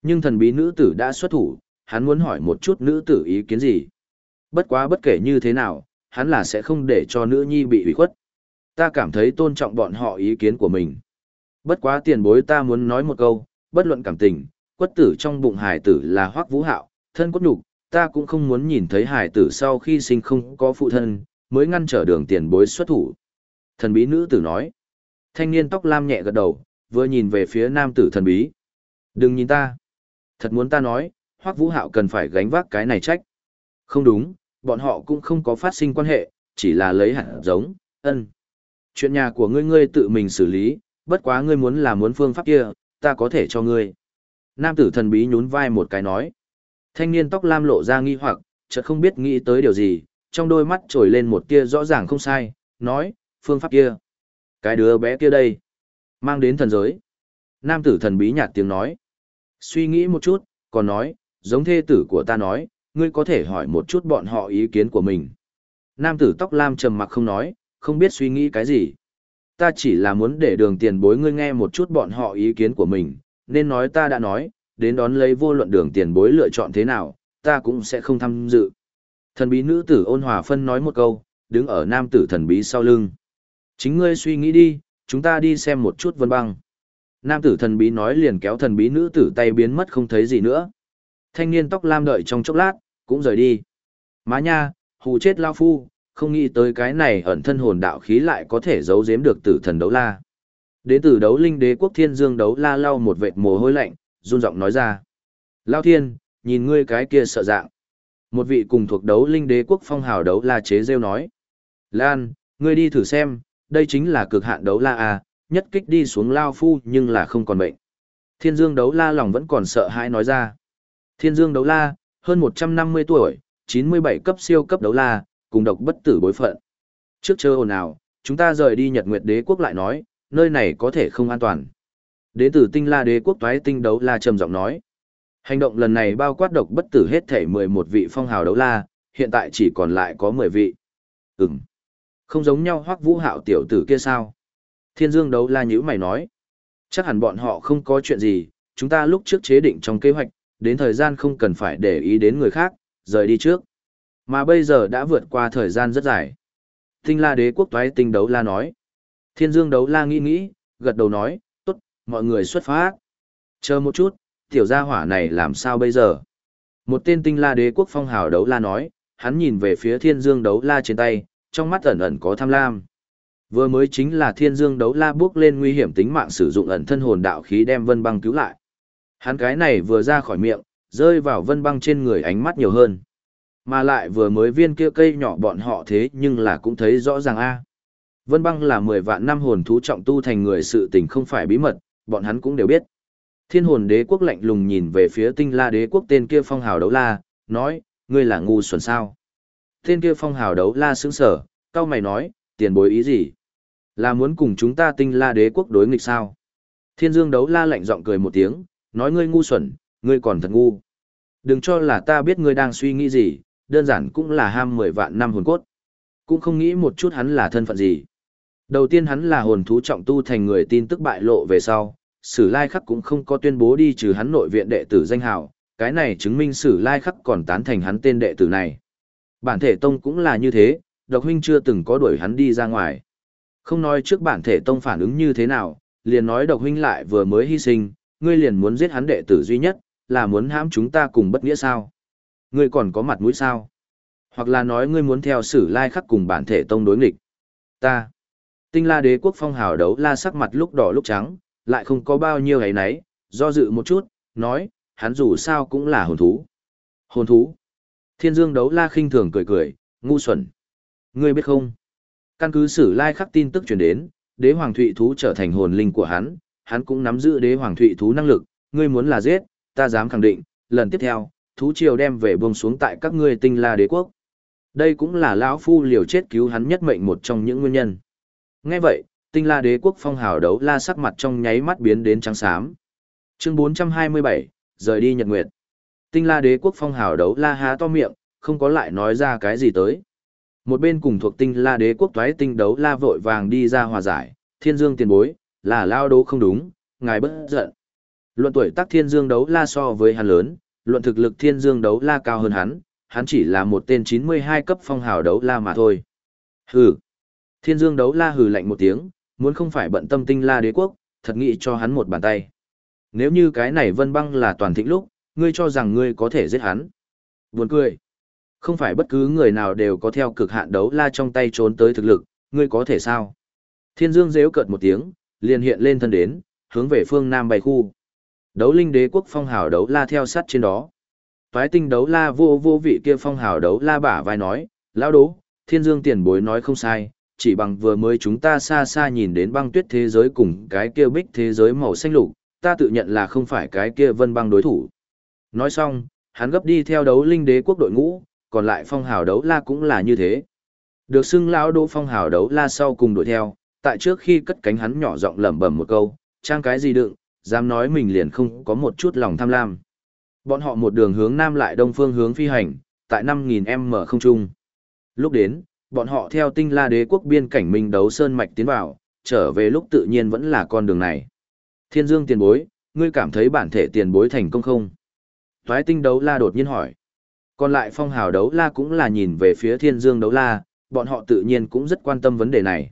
Nhưng thần bí nữ tử đã xuất thủ, hắn muốn hỏi một chút nữ tử ý kiến gì. Bất quá bất kể như thế nào, hắn là sẽ không để cho nữ nhi bị hủy khuất. Ta cảm thấy tôn trọng bọn họ ý kiến của mình. Bất quá tiền bối ta muốn nói một câu, bất luận cảm tình, quất tử trong bụng hải tử là hoắc vũ hạo, thân cốt nhục, ta cũng không muốn nhìn thấy hải tử sau khi sinh không có phụ thân, mới ngăn trở đường tiền bối xuất thủ. Thần bí nữ tử nói. Thanh niên tóc lam nhẹ gật đầu, vừa nhìn về phía nam tử thần bí. Đừng nhìn ta. Thật muốn ta nói, hoắc vũ hạo cần phải gánh vác cái này trách. Không đúng, bọn họ cũng không có phát sinh quan hệ, chỉ là lấy hạt giống, ân. Chuyện nhà của ngươi ngươi tự mình xử lý, bất quá ngươi muốn là muốn phương pháp kia, ta có thể cho ngươi. Nam tử thần bí nhún vai một cái nói. Thanh niên tóc lam lộ ra nghi hoặc, chợt không biết nghĩ tới điều gì, trong đôi mắt trồi lên một tia rõ ràng không sai, nói, phương pháp kia. Cái đứa bé kia đây, mang đến thần giới. Nam tử thần bí nhạt tiếng nói. Suy nghĩ một chút, còn nói, giống thê tử của ta nói, ngươi có thể hỏi một chút bọn họ ý kiến của mình. Nam tử tóc lam trầm mặc không nói, không biết suy nghĩ cái gì. Ta chỉ là muốn để đường tiền bối ngươi nghe một chút bọn họ ý kiến của mình, nên nói ta đã nói, đến đón lấy vô luận đường tiền bối lựa chọn thế nào, ta cũng sẽ không tham dự. Thần bí nữ tử ôn hòa phân nói một câu, đứng ở nam tử thần bí sau lưng. Chính ngươi suy nghĩ đi, chúng ta đi xem một chút vân băng. Nam tử thần bí nói liền kéo thần bí nữ tử tay biến mất không thấy gì nữa. Thanh niên tóc lam đợi trong chốc lát, cũng rời đi. Má nha, hù chết lao phu, không nghĩ tới cái này ẩn thân hồn đạo khí lại có thể giấu giếm được tử thần đấu la. Đến từ đấu linh đế quốc thiên dương đấu la lau một vệt mồ hôi lạnh, run giọng nói ra. Lao thiên, nhìn ngươi cái kia sợ dạng. Một vị cùng thuộc đấu linh đế quốc phong hào đấu la chế rêu nói. Lan, ngươi đi thử xem, đây chính là cực hạn đấu la à, nhất kích đi xuống lao phu nhưng là không còn bệnh. Thiên dương đấu la lòng vẫn còn sợ hãi nói ra. Thiên dương đấu la, hơn 150 tuổi, 97 cấp siêu cấp đấu la, cùng độc bất tử bối phận. Trước chơi ồn nào, chúng ta rời đi Nhật Nguyệt Đế quốc lại nói, nơi này có thể không an toàn. Đế tử tinh la đế quốc toái tinh đấu la trầm giọng nói. Hành động lần này bao quát độc bất tử hết thể 11 vị phong hào đấu la, hiện tại chỉ còn lại có 10 vị. Ừm. Không giống nhau hoắc vũ hạo tiểu tử kia sao? Thiên dương đấu la nhữ mày nói. Chắc hẳn bọn họ không có chuyện gì, chúng ta lúc trước chế định trong kế hoạch, đến thời gian không cần phải để ý đến người khác, rời đi trước. Mà bây giờ đã vượt qua thời gian rất dài. Tinh la đế quốc toái tinh đấu la nói. Thiên dương đấu la nghĩ nghĩ, gật đầu nói, tốt, mọi người xuất phát. Chờ một chút, tiểu gia hỏa này làm sao bây giờ? Một tên tinh la đế quốc phong hào đấu la nói, hắn nhìn về phía thiên dương đấu la trên tay, trong mắt ẩn ẩn có tham lam. Vừa mới chính là thiên dương đấu la bước lên nguy hiểm tính mạng sử dụng ẩn thân hồn đạo khí đem vân băng cứu lại. Hắn cái này vừa ra khỏi miệng, rơi vào vân băng trên người ánh mắt nhiều hơn. Mà lại vừa mới viên kia cây nhỏ bọn họ thế nhưng là cũng thấy rõ ràng a. Vân băng là 10 vạn năm hồn thú trọng tu thành người sự tình không phải bí mật, bọn hắn cũng đều biết. Thiên hồn đế quốc lạnh lùng nhìn về phía tinh la đế quốc tên kia phong hào đấu la, nói, ngươi là ngu xuẩn sao. Tên kia phong hào đấu la sững sở, cao mày nói, tiền bối ý gì? Là muốn cùng chúng ta tinh la đế quốc đối nghịch sao? Thiên dương đấu la lạnh giọng cười một tiếng, nói ngươi ngu xuẩn, ngươi còn thật ngu. Đừng cho là ta biết ngươi đang suy nghĩ gì, đơn giản cũng là ham mười vạn năm hồn cốt. Cũng không nghĩ một chút hắn là thân phận gì. Đầu tiên hắn là hồn thú trọng tu thành người tin tức bại lộ về sau, Sử Lai Khắc cũng không có tuyên bố đi trừ hắn nội viện đệ tử danh hào, cái này chứng minh Sử Lai Khắc còn tán thành hắn tên đệ tử này. Bản thể tông cũng là như thế, độc huynh chưa từng có đuổi hắn đi ra ngoài. Không nói trước bản thể tông phản ứng như thế nào, liền nói độc huynh lại vừa mới hy sinh, ngươi liền muốn giết hắn đệ tử duy nhất, là muốn hãm chúng ta cùng bất nghĩa sao? Ngươi còn có mặt mũi sao? Hoặc là nói ngươi muốn theo sử lai khắc cùng bản thể tông đối nghịch. Ta, Tinh la đế quốc phong hào đấu la sắc mặt lúc đỏ lúc trắng, lại không có bao nhiêu ấy nấy, do dự một chút, nói, hắn dù sao cũng là hồn thú. Hồn thú. Thiên dương đấu la khinh thường cười cười, ngu xuẩn. Ngươi biết không? Căn cứ sử lai khắc tin tức truyền đến, đế hoàng thụy thú trở thành hồn linh của hắn, hắn cũng nắm giữ đế hoàng thụy thú năng lực, ngươi muốn là giết, ta dám khẳng định, lần tiếp theo, thú triều đem về buông xuống tại các ngươi tinh la đế quốc. Đây cũng là lão phu liều chết cứu hắn nhất mệnh một trong những nguyên nhân. Nghe vậy, tinh la đế quốc phong hào đấu la sắc mặt trong nháy mắt biến đến trắng xám. Chương 427, rời đi Nhật Nguyệt. Tinh la đế quốc phong hào đấu la há to miệng, không có lại nói ra cái gì tới. Một bên cùng thuộc tinh la đế quốc toái tinh đấu la vội vàng đi ra hòa giải, thiên dương tiền bối, là lao đấu không đúng, ngài bất giận. Luận tuổi tác thiên dương đấu la so với hắn lớn, luận thực lực thiên dương đấu la cao hơn hắn, hắn chỉ là một tên 92 cấp phong hào đấu la mà thôi. Hừ. Thiên dương đấu la hừ lạnh một tiếng, muốn không phải bận tâm tinh la đế quốc, thật nghĩ cho hắn một bàn tay. Nếu như cái này vân băng là toàn thịnh lúc, ngươi cho rằng ngươi có thể giết hắn. Buồn cười. Không phải bất cứ người nào đều có theo cực hạn đấu la trong tay trốn tới thực lực, ngươi có thể sao? Thiên Dương rêu cợt một tiếng, liền hiện lên thân đến, hướng về phương Nam bày khu. Đấu linh đế quốc phong hào đấu la theo sát trên đó. Toái tinh đấu la vô vô vị kia phong hào đấu la bả vai nói, lão đố, thiên dương tiền bối nói không sai, chỉ bằng vừa mới chúng ta xa xa nhìn đến băng tuyết thế giới cùng cái kia bích thế giới màu xanh lục, ta tự nhận là không phải cái kia vân băng đối thủ. Nói xong, hắn gấp đi theo đấu linh đế quốc đội ngũ, còn lại phong hào đấu la cũng là như thế. Được xưng lão đỗ phong hào đấu la sau cùng đuổi theo, tại trước khi cất cánh hắn nhỏ giọng lẩm bẩm một câu, trang cái gì đựng, dám nói mình liền không có một chút lòng tham lam. Bọn họ một đường hướng nam lại đông phương hướng phi hành, tại 5.000m không trung. Lúc đến, bọn họ theo tinh la đế quốc biên cảnh minh đấu sơn mạch tiến vào, trở về lúc tự nhiên vẫn là con đường này. Thiên dương tiền bối, ngươi cảm thấy bản thể tiền bối thành công không? Thoái tinh đấu la đột nhiên hỏi. Còn lại phong hào đấu la cũng là nhìn về phía thiên dương đấu la, bọn họ tự nhiên cũng rất quan tâm vấn đề này.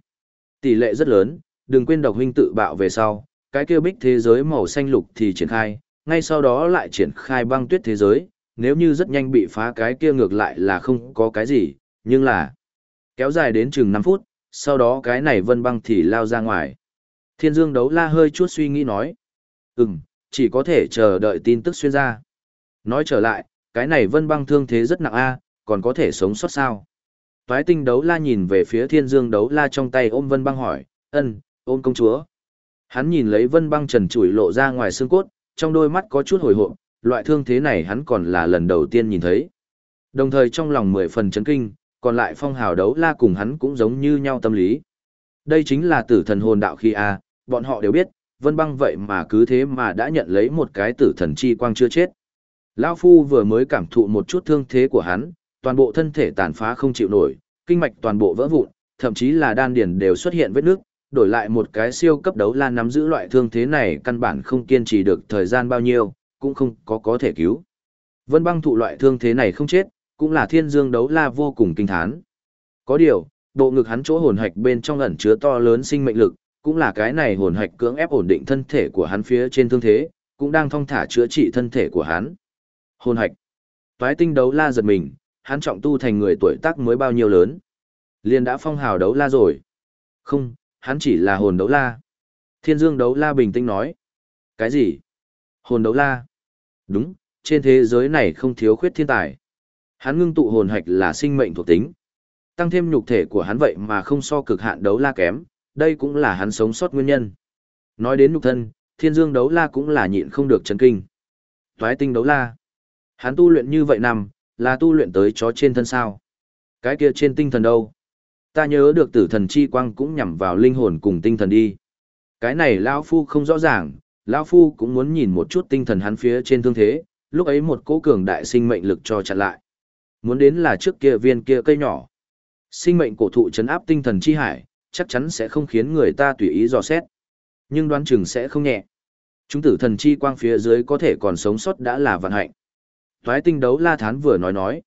Tỷ lệ rất lớn, đừng quên độc huynh tự bạo về sau, cái kia bích thế giới màu xanh lục thì triển khai, ngay sau đó lại triển khai băng tuyết thế giới, nếu như rất nhanh bị phá cái kia ngược lại là không có cái gì, nhưng là kéo dài đến chừng 5 phút, sau đó cái này vân băng thì lao ra ngoài. Thiên dương đấu la hơi chút suy nghĩ nói, ừm, chỉ có thể chờ đợi tin tức xuyên ra. Nói trở lại, cái này vân băng thương thế rất nặng a còn có thể sống sót sao toái tinh đấu la nhìn về phía thiên dương đấu la trong tay ôm vân băng hỏi ân ôm công chúa hắn nhìn lấy vân băng trần trụi lộ ra ngoài xương cốt trong đôi mắt có chút hồi hộp loại thương thế này hắn còn là lần đầu tiên nhìn thấy đồng thời trong lòng mười phần chấn kinh còn lại phong hào đấu la cùng hắn cũng giống như nhau tâm lý đây chính là tử thần hồn đạo khi a bọn họ đều biết vân băng vậy mà cứ thế mà đã nhận lấy một cái tử thần chi quang chưa chết Lão Phu vừa mới cảm thụ một chút thương thế của hắn, toàn bộ thân thể tàn phá không chịu nổi, kinh mạch toàn bộ vỡ vụn, thậm chí là đan điền đều xuất hiện vết nước, đổi lại một cái siêu cấp đấu la nắm giữ loại thương thế này căn bản không kiên trì được thời gian bao nhiêu, cũng không có có thể cứu. Vân băng thụ loại thương thế này không chết, cũng là thiên dương đấu la vô cùng kinh thán. Có điều, bộ ngực hắn chỗ hồn hạch bên trong ẩn chứa to lớn sinh mệnh lực, cũng là cái này hồn hạch cưỡng ép ổn định thân thể của hắn phía trên thương thế, cũng đang thong thả chữa trị thân thể của hắn. Hồn hạch. Toái tinh đấu la giật mình, hắn trọng tu thành người tuổi tác mới bao nhiêu lớn. Liền đã phong hào đấu la rồi. Không, hắn chỉ là hồn đấu la. Thiên dương đấu la bình tĩnh nói. Cái gì? Hồn đấu la. Đúng, trên thế giới này không thiếu khuyết thiên tài. Hắn ngưng tụ hồn hạch là sinh mệnh thuộc tính. Tăng thêm nhục thể của hắn vậy mà không so cực hạn đấu la kém, đây cũng là hắn sống sót nguyên nhân. Nói đến nhục thân, thiên dương đấu la cũng là nhịn không được chấn kinh. Toái tinh đấu la. Hắn tu luyện như vậy nằm, là tu luyện tới chó trên thân sao. Cái kia trên tinh thần đâu? Ta nhớ được tử thần chi quang cũng nhằm vào linh hồn cùng tinh thần đi. Cái này Lao Phu không rõ ràng, Lao Phu cũng muốn nhìn một chút tinh thần hắn phía trên thương thế, lúc ấy một cố cường đại sinh mệnh lực cho chặn lại. Muốn đến là trước kia viên kia cây nhỏ. Sinh mệnh cổ thụ chấn áp tinh thần chi hải, chắc chắn sẽ không khiến người ta tùy ý dò xét. Nhưng đoán chừng sẽ không nhẹ. Chúng tử thần chi quang phía dưới có thể còn sống sót đã là vận hạnh. Toái tinh đấu la thán vừa nói nói.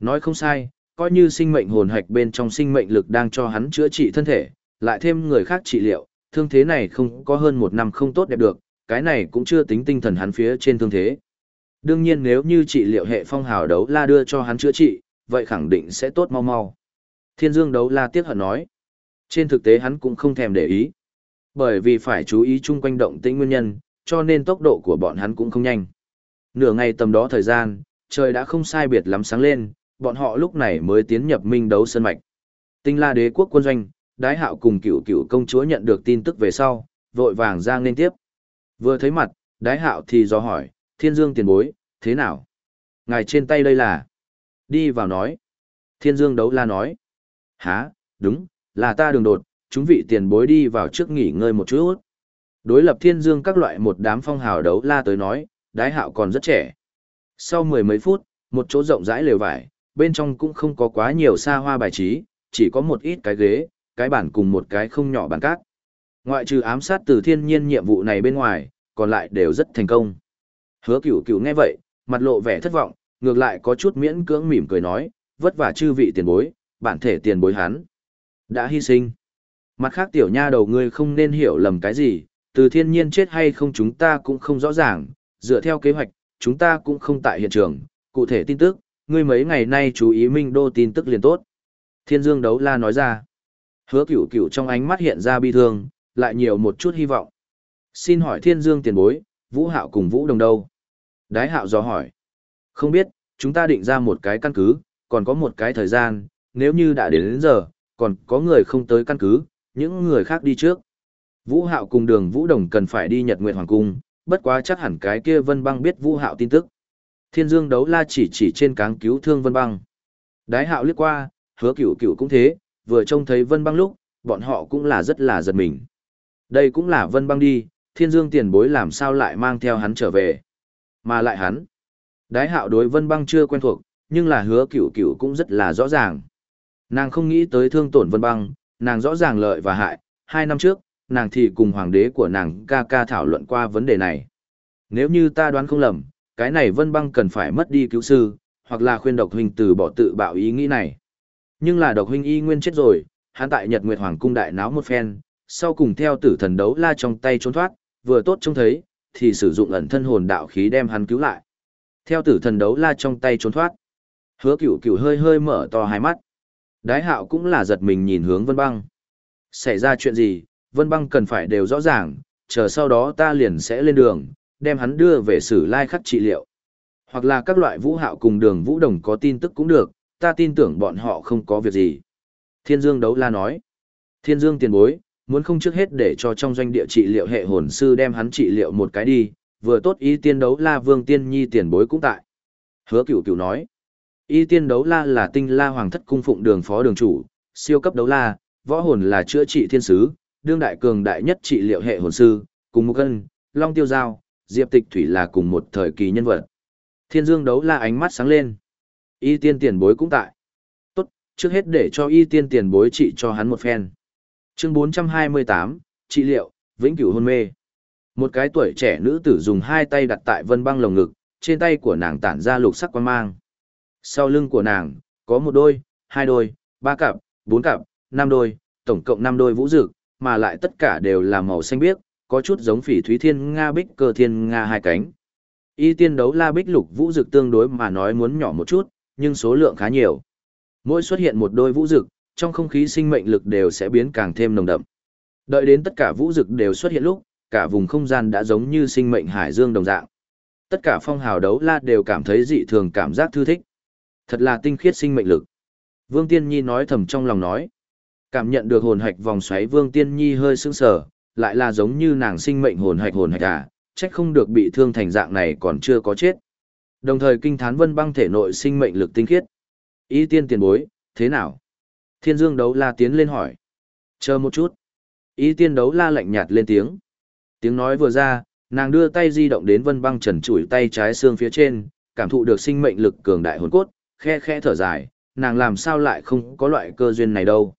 Nói không sai, coi như sinh mệnh hồn hạch bên trong sinh mệnh lực đang cho hắn chữa trị thân thể, lại thêm người khác trị liệu, thương thế này không có hơn một năm không tốt đẹp được, cái này cũng chưa tính tinh thần hắn phía trên thương thế. Đương nhiên nếu như trị liệu hệ phong hào đấu la đưa cho hắn chữa trị, vậy khẳng định sẽ tốt mau mau. Thiên dương đấu la tiếc hận nói. Trên thực tế hắn cũng không thèm để ý. Bởi vì phải chú ý chung quanh động tĩnh nguyên nhân, cho nên tốc độ của bọn hắn cũng không nhanh. Nửa ngày tầm đó thời gian, trời đã không sai biệt lắm sáng lên, bọn họ lúc này mới tiến nhập minh đấu sân mạch. Tinh la đế quốc quân doanh, đái hạo cùng cựu cựu công chúa nhận được tin tức về sau, vội vàng ra nên tiếp. Vừa thấy mặt, đái hạo thì do hỏi, thiên dương tiền bối, thế nào? Ngài trên tay đây là... Đi vào nói. Thiên dương đấu la nói. Hả, đúng, là ta đường đột, chúng vị tiền bối đi vào trước nghỉ ngơi một chút. Đối lập thiên dương các loại một đám phong hào đấu la tới nói, đái hạo còn rất trẻ. Sau mười mấy phút, một chỗ rộng rãi lều vải, bên trong cũng không có quá nhiều xa hoa bài trí, chỉ có một ít cái ghế, cái bản cùng một cái không nhỏ bàn cát. Ngoại trừ ám sát từ thiên nhiên nhiệm vụ này bên ngoài, còn lại đều rất thành công. Hứa cửu cửu nghe vậy, mặt lộ vẻ thất vọng, ngược lại có chút miễn cưỡng mỉm cười nói, vất vả chư vị tiền bối, bản thể tiền bối hắn. Đã hy sinh. Mặt khác tiểu nha đầu ngươi không nên hiểu lầm cái gì, từ thiên nhiên chết hay không chúng ta cũng không rõ ràng, dựa theo kế hoạch, chúng ta cũng không tại hiện trường, cụ thể tin tức, ngươi mấy ngày nay chú ý Minh Đô tin tức liền tốt. Thiên Dương đấu la nói ra. Hứa cửu cửu trong ánh mắt hiện ra bi thương, lại nhiều một chút hy vọng. Xin hỏi Thiên Dương tiền bối, Vũ Hạo cùng Vũ Đồng đâu? Đái Hạo do hỏi. Không biết, chúng ta định ra một cái căn cứ, còn có một cái thời gian, nếu như đã đến, đến giờ, còn có người không tới căn cứ, những người khác đi trước. Vũ Hạo cùng đường Vũ Đồng cần phải đi Nhật Nguyệt Hoàng Cung, bất quá chắc hẳn cái kia Vân Băng biết Vũ Hạo tin tức. Thiên Dương đấu la chỉ chỉ trên cáng cứu thương Vân Băng. Đái Hạo liếc qua, hứa cửu cửu cũng thế, vừa trông thấy Vân Băng lúc, bọn họ cũng là rất là giật mình. Đây cũng là Vân Băng đi, Thiên Dương tiền bối làm sao lại mang theo hắn trở về. Mà lại hắn. Đái Hạo đối Vân Băng chưa quen thuộc, nhưng là hứa cửu cửu cũng rất là rõ ràng. Nàng không nghĩ tới thương tổn Vân Băng, nàng rõ ràng lợi và hại, hai năm trước, nàng thì cùng hoàng đế của nàng ca ca thảo luận qua vấn đề này. Nếu như ta đoán không lầm, cái này vân băng cần phải mất đi cứu sư, hoặc là khuyên độc huynh từ bỏ tự bạo ý nghĩ này. Nhưng là độc huynh y nguyên chết rồi, hắn tại Nhật Nguyệt Hoàng cung đại náo một phen, sau cùng theo tử thần đấu la trong tay trốn thoát, vừa tốt trông thấy, thì sử dụng ẩn thân hồn đạo khí đem hắn cứu lại. Theo tử thần đấu la trong tay trốn thoát. Hứa cửu cửu hơi hơi mở to hai mắt. Đái hạo cũng là giật mình nhìn hướng vân băng. Xảy ra chuyện gì, Vân Băng cần phải đều rõ ràng, chờ sau đó ta liền sẽ lên đường, đem hắn đưa về sử lai khắc trị liệu. Hoặc là các loại vũ hạo cùng đường vũ đồng có tin tức cũng được, ta tin tưởng bọn họ không có việc gì. Thiên Dương đấu la nói. Thiên Dương tiền bối, muốn không trước hết để cho trong doanh địa trị liệu hệ hồn sư đem hắn trị liệu một cái đi, vừa tốt y tiên đấu la vương tiên nhi tiền bối cũng tại. Hứa cửu cửu nói. Y tiên đấu la là tinh la hoàng thất cung phụng đường phó đường chủ, siêu cấp đấu la, võ hồn là chữa trị thiên sứ, đương đại cường đại nhất trị liệu hệ hồn sư, cùng một ân, long tiêu giao, diệp tịch thủy là cùng một thời kỳ nhân vật. Thiên dương đấu la ánh mắt sáng lên. Y tiên tiền bối cũng tại. Tốt, trước hết để cho y tiên tiền bối trị cho hắn một phen. Chương 428, trị liệu, vĩnh cửu hôn mê. Một cái tuổi trẻ nữ tử dùng hai tay đặt tại vân băng lồng ngực, trên tay của nàng tản ra lục sắc quan mang. Sau lưng của nàng, có một đôi, hai đôi, ba cặp, bốn cặp, năm đôi, tổng cộng năm đôi vũ dực, mà lại tất cả đều là màu xanh biếc, có chút giống phỉ thúy thiên Nga bích cơ thiên Nga hai cánh. Y tiên đấu la bích lục vũ dực tương đối mà nói muốn nhỏ một chút, nhưng số lượng khá nhiều. Mỗi xuất hiện một đôi vũ dực, trong không khí sinh mệnh lực đều sẽ biến càng thêm nồng đậm. Đợi đến tất cả vũ dực đều xuất hiện lúc, cả vùng không gian đã giống như sinh mệnh hải dương đồng dạng. Tất cả phong hào đấu la đều cảm thấy dị thường cảm giác thư thích. Thật là tinh khiết sinh mệnh lực. Vương Tiên Nhi nói thầm trong lòng nói. Cảm nhận được hồn hạch vòng xoáy Vương Tiên Nhi hơi sững sờ, lại là giống như nàng sinh mệnh hồn hạch hồn hạch à, trách không được bị thương thành dạng này còn chưa có chết. Đồng thời kinh thán Vân Băng thể nội sinh mệnh lực tinh khiết. Ý tiên tiền bối, thế nào? Thiên Dương đấu la tiến lên hỏi. Chờ một chút. Ý tiên đấu la lạnh nhạt lên tiếng. Tiếng nói vừa ra, nàng đưa tay di động đến Vân Băng trần trụi tay trái xương phía trên, cảm thụ được sinh mệnh lực cường đại hồn cốt, khe khe thở dài, nàng làm sao lại không có loại cơ duyên này đâu.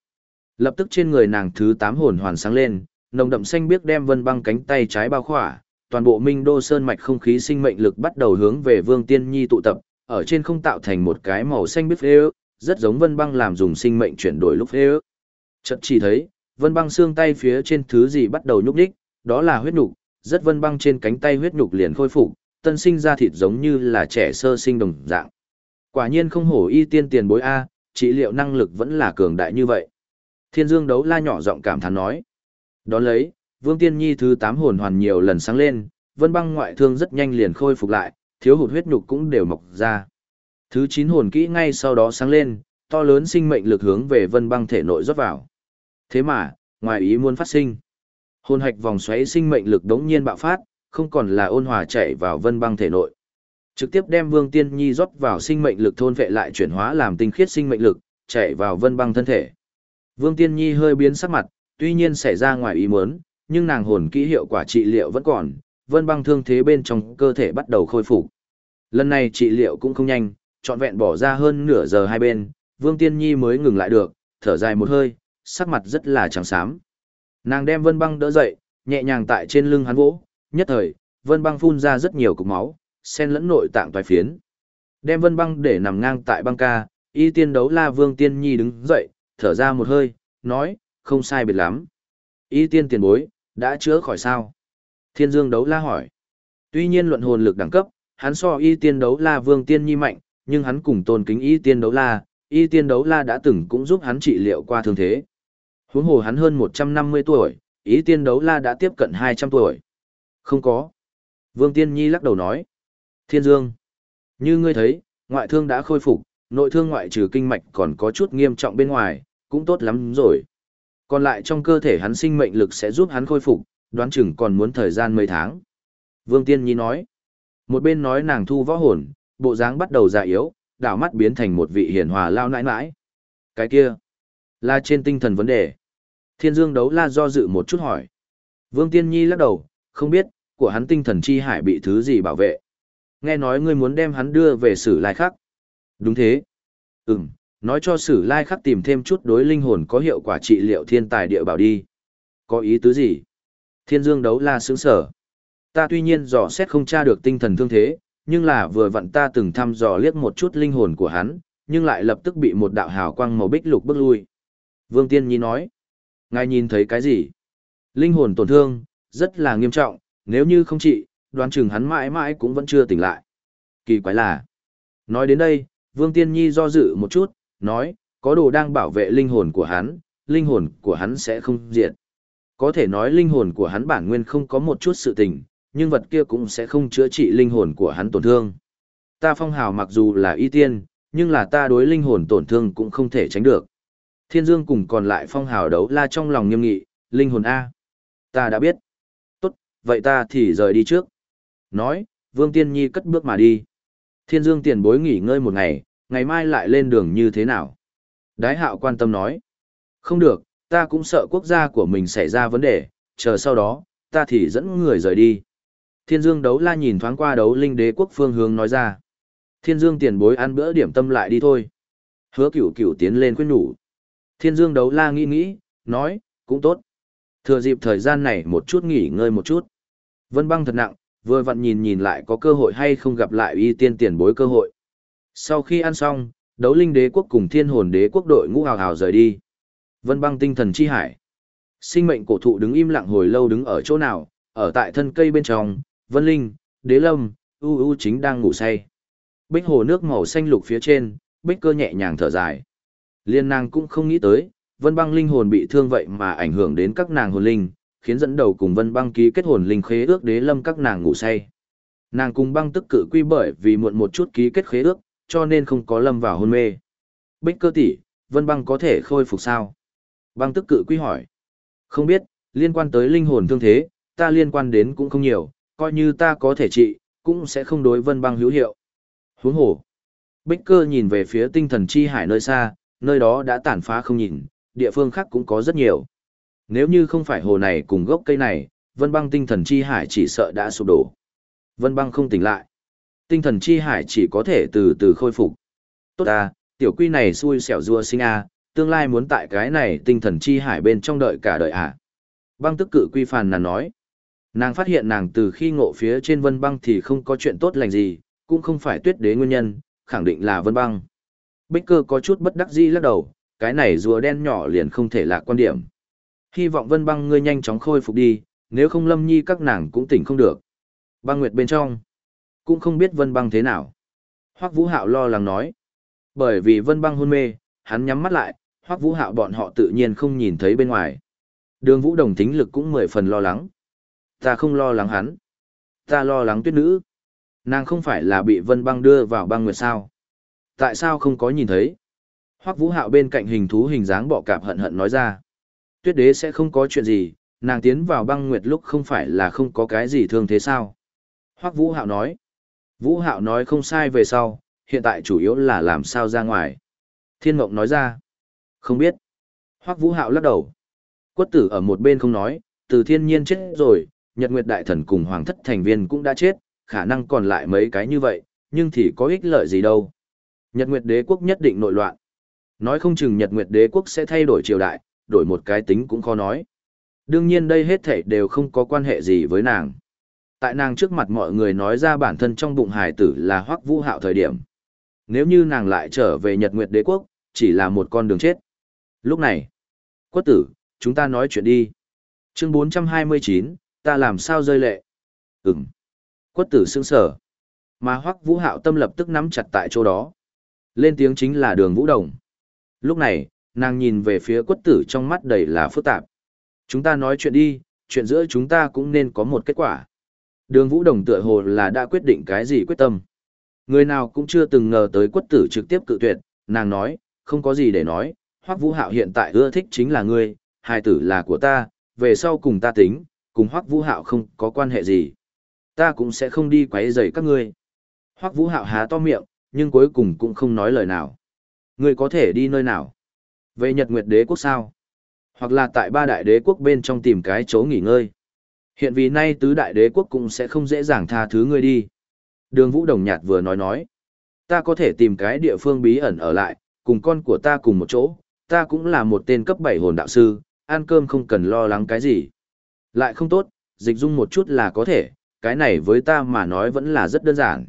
Lập tức trên người nàng thứ tám hồn hoàn sáng lên, nồng đậm xanh biếc đem vân băng cánh tay trái bao khỏa, toàn bộ minh đô sơn mạch không khí sinh mệnh lực bắt đầu hướng về vương tiên nhi tụ tập, ở trên không tạo thành một cái màu xanh biếc phê rất giống vân băng làm dùng sinh mệnh chuyển đổi lúc phê Chợt chỉ thấy, vân băng xương tay phía trên thứ gì bắt đầu nhúc đích, đó là huyết nhục, rất vân băng trên cánh tay huyết nhục liền khôi phục, tân sinh ra thịt giống như là trẻ sơ sinh đồng dạng. Quả nhiên không hổ y tiên tiền bối A, trị liệu năng lực vẫn là cường đại như vậy. Thiên Dương đấu la nhỏ giọng cảm thán nói. Đón lấy, Vương Tiên Nhi thứ 8 hồn hoàn nhiều lần sáng lên, vân băng ngoại thương rất nhanh liền khôi phục lại, thiếu hụt huyết nhục cũng đều mọc ra. Thứ 9 hồn kỹ ngay sau đó sáng lên, to lớn sinh mệnh lực hướng về vân băng thể nội rót vào. Thế mà, ngoài ý muốn phát sinh. Hồn hạch vòng xoáy sinh mệnh lực đống nhiên bạo phát, không còn là ôn hòa chạy vào vân băng thể nội. Trực tiếp đem Vương Tiên Nhi rót vào sinh mệnh lực thôn vệ lại chuyển hóa làm tinh khiết sinh mệnh lực, chạy vào vân băng thân thể. Vương Tiên Nhi hơi biến sắc mặt, tuy nhiên xảy ra ngoài ý muốn, nhưng nàng hồn kỹ hiệu quả trị liệu vẫn còn, vân băng thương thế bên trong cơ thể bắt đầu khôi phục. Lần này trị liệu cũng không nhanh, trọn vẹn bỏ ra hơn nửa giờ hai bên, Vương Tiên Nhi mới ngừng lại được, thở dài một hơi, sắc mặt rất là trắng xám. Nàng đem Vân Băng đỡ dậy, nhẹ nhàng tại trên lưng hắn vỗ, nhất thời, Vân Băng phun ra rất nhiều cục máu, xen lẫn nội tạng toái phiến. Đem Vân Băng để nằm ngang tại băng ca, Y Tiên đấu La Vương Tiên Nhi đứng dậy, thở ra một hơi, nói, không sai biệt lắm. Y Tiên tiền bối, đã chữa khỏi sao? Thiên Dương đấu La hỏi. Tuy nhiên luận hồn lực đẳng cấp, hắn so Y Tiên đấu La Vương Tiên Nhi mạnh, nhưng hắn cùng tôn kính Y Tiên đấu La, Y Tiên đấu La đã từng cũng giúp hắn trị liệu qua thương thế. Huống hồ hắn hơn 150 tuổi, Y Tiên đấu La đã tiếp cận 200 tuổi. Không có. Vương Tiên Nhi lắc đầu nói. Thiên Dương. Như ngươi thấy, ngoại thương đã khôi phục, nội thương ngoại trừ kinh mạch còn có chút nghiêm trọng bên ngoài, cũng tốt lắm rồi. Còn lại trong cơ thể hắn sinh mệnh lực sẽ giúp hắn khôi phục, đoán chừng còn muốn thời gian mấy tháng. Vương Tiên Nhi nói. Một bên nói nàng thu võ hồn, bộ dáng bắt đầu già yếu, đảo mắt biến thành một vị hiền hòa lao nãi nãi. Cái kia, là trên tinh thần vấn đề. Thiên Dương đấu la do dự một chút hỏi. Vương Tiên Nhi lắc đầu, không biết, của hắn tinh thần chi hải bị thứ gì bảo vệ. Nghe nói ngươi muốn đem hắn đưa về sử lai khắc. Đúng thế. Ừm, nói cho sử lai khắc tìm thêm chút đối linh hồn có hiệu quả trị liệu thiên tài địa bảo đi. Có ý tứ gì? Thiên Dương đấu la sướng sở. Ta tuy nhiên dò xét không tra được tinh thần thương thế, nhưng là vừa vặn ta từng thăm dò liếc một chút linh hồn của hắn, nhưng lại lập tức bị một đạo hào quang màu bích lục bước lui. Vương Tiên Nhi nói, ngài nhìn thấy cái gì? Linh hồn tổn thương, rất là nghiêm trọng, nếu như không trị, đoán chừng hắn mãi mãi cũng vẫn chưa tỉnh lại. Kỳ quái là, nói đến đây, Vương Tiên Nhi do dự một chút, nói, có đồ đang bảo vệ linh hồn của hắn, linh hồn của hắn sẽ không diệt. Có thể nói linh hồn của hắn bản nguyên không có một chút sự tình, nhưng vật kia cũng sẽ không chữa trị linh hồn của hắn tổn thương. Ta phong hào mặc dù là y tiên, nhưng là ta đối linh hồn tổn thương cũng không thể tránh được. Thiên Dương cùng còn lại phong hào đấu la trong lòng nghiêm nghị, linh hồn A. Ta đã biết. Tốt, vậy ta thì rời đi trước. Nói, Vương Tiên Nhi cất bước mà đi. Thiên Dương tiền bối nghỉ ngơi một ngày, ngày mai lại lên đường như thế nào? Đái hạo quan tâm nói. Không được, ta cũng sợ quốc gia của mình xảy ra vấn đề, chờ sau đó, ta thì dẫn người rời đi. Thiên Dương đấu la nhìn thoáng qua đấu linh đế quốc phương hướng nói ra. Thiên Dương tiền bối ăn bữa điểm tâm lại đi thôi. Hứa cửu cửu tiến lên khuyên nhủ. Thiên Dương đấu la nghĩ nghĩ, nói, cũng tốt. Thừa dịp thời gian này một chút nghỉ ngơi một chút. Vân băng thật nặng, vừa vặn nhìn nhìn lại có cơ hội hay không gặp lại y tiên tiền bối cơ hội. Sau khi ăn xong, đấu linh đế quốc cùng thiên hồn đế quốc đội ngũ hào hào rời đi. Vân băng tinh thần chi hải. Sinh mệnh cổ thụ đứng im lặng hồi lâu đứng ở chỗ nào, ở tại thân cây bên trong, Vân Linh, Đế Lâm, U U chính đang ngủ say. Bích hồ nước màu xanh lục phía trên, Bích cơ nhẹ nhàng thở dài. Liên nàng cũng không nghĩ tới, Vân băng linh hồn bị thương vậy mà ảnh hưởng đến các nàng hồn linh, khiến dẫn đầu cùng Vân băng ký kết hồn linh khế ước Đế Lâm các nàng ngủ say. Nàng cùng băng tức cự quy bởi vì muộn một chút ký kết khế ước, cho nên không có lâm vào hôn mê. Bích cơ tỷ, Vân băng có thể khôi phục sao? Băng tức cự quy hỏi. Không biết, liên quan tới linh hồn thương thế, ta liên quan đến cũng không nhiều, coi như ta có thể trị, cũng sẽ không đối vân băng hữu hiệu. Huống hồ. Bích cơ nhìn về phía tinh thần chi hải nơi xa, nơi đó đã tàn phá không nhìn, địa phương khác cũng có rất nhiều. Nếu như không phải hồ này cùng gốc cây này, vân băng tinh thần chi hải chỉ sợ đã sụp đổ. Vân băng không tỉnh lại. Tinh thần chi hải chỉ có thể từ từ khôi phục. Tốt à, tiểu quy này xui xẻo rua sinh a, tương lai muốn tại cái này tinh thần chi hải bên trong đợi cả đời à. Băng tức cự quy phàn nàn nói. Nàng phát hiện nàng từ khi ngộ phía trên vân băng thì không có chuyện tốt lành gì, cũng không phải tuyết đế nguyên nhân, khẳng định là vân băng. Bích cơ có chút bất đắc dĩ lắc đầu, cái này rùa đen nhỏ liền không thể là quan điểm. Hy vọng vân băng ngươi nhanh chóng khôi phục đi, nếu không lâm nhi các nàng cũng tỉnh không được. Băng nguyệt bên trong, cũng không biết vân băng thế nào. Hoắc vũ hạo lo lắng nói, bởi vì vân băng hôn mê, hắn nhắm mắt lại, Hoắc Vũ Hạo bọn họ tự nhiên không nhìn thấy bên ngoài. Đường Vũ Đồng tính lực cũng mười phần lo lắng. Ta không lo lắng hắn. Ta lo lắng tuyết nữ. Nàng không phải là bị Vân Băng đưa vào băng nguyệt sao? Tại sao không có nhìn thấy? Hoắc Vũ Hạo bên cạnh hình thú hình dáng bọ cạp hận hận nói ra. Tuyết đế sẽ không có chuyện gì, nàng tiến vào băng nguyệt lúc không phải là không có cái gì thương thế sao? Hoắc Vũ Hạo nói. Vũ Hạo nói không sai về sau, hiện tại chủ yếu là làm sao ra ngoài. Thiên Mộng nói ra. Không biết. Hoắc Vũ Hạo lắc đầu. Quất tử ở một bên không nói, từ thiên nhiên chết rồi, Nhật Nguyệt Đại Thần cùng Hoàng thất thành viên cũng đã chết, khả năng còn lại mấy cái như vậy, nhưng thì có ích lợi gì đâu. Nhật Nguyệt Đế quốc nhất định nội loạn. Nói không chừng Nhật Nguyệt Đế quốc sẽ thay đổi triều đại, đổi một cái tính cũng khó nói. Đương nhiên đây hết thảy đều không có quan hệ gì với nàng. Tại nàng trước mặt mọi người nói ra bản thân trong bụng hài tử là Hoắc Vũ Hạo thời điểm. Nếu như nàng lại trở về Nhật Nguyệt Đế quốc, chỉ là một con đường chết. Lúc này, quất tử, chúng ta nói chuyện đi. Chương 429, ta làm sao rơi lệ? Ừm. Quất tử sững sở. Mà Hoắc Vũ Hạo tâm lập tức nắm chặt tại chỗ đó. Lên tiếng chính là đường Vũ Đồng. Lúc này, nàng nhìn về phía quất tử trong mắt đầy là phức tạp. Chúng ta nói chuyện đi, chuyện giữa chúng ta cũng nên có một kết quả. Đường Vũ Đồng tựa hồ là đã quyết định cái gì quyết tâm. Người nào cũng chưa từng ngờ tới quất tử trực tiếp cự tuyệt, nàng nói, không có gì để nói, Hoắc Vũ Hạo hiện tại ưa thích chính là ngươi, hài tử là của ta, về sau cùng ta tính, cùng Hoắc Vũ Hạo không có quan hệ gì. Ta cũng sẽ không đi quấy rầy các ngươi. Hoắc Vũ Hạo há to miệng, nhưng cuối cùng cũng không nói lời nào. Ngươi có thể đi nơi nào? Về Nhật Nguyệt Đế quốc sao? Hoặc là tại ba đại đế quốc bên trong tìm cái chỗ nghỉ ngơi. Hiện vì nay tứ đại đế quốc cũng sẽ không dễ dàng tha thứ ngươi đi. Đường Vũ Đồng Nhạt vừa nói nói. Ta có thể tìm cái địa phương bí ẩn ở lại, cùng con của ta cùng một chỗ, ta cũng là một tên cấp 7 hồn đạo sư, ăn cơm không cần lo lắng cái gì. Lại không tốt, dịch dung một chút là có thể, cái này với ta mà nói vẫn là rất đơn giản.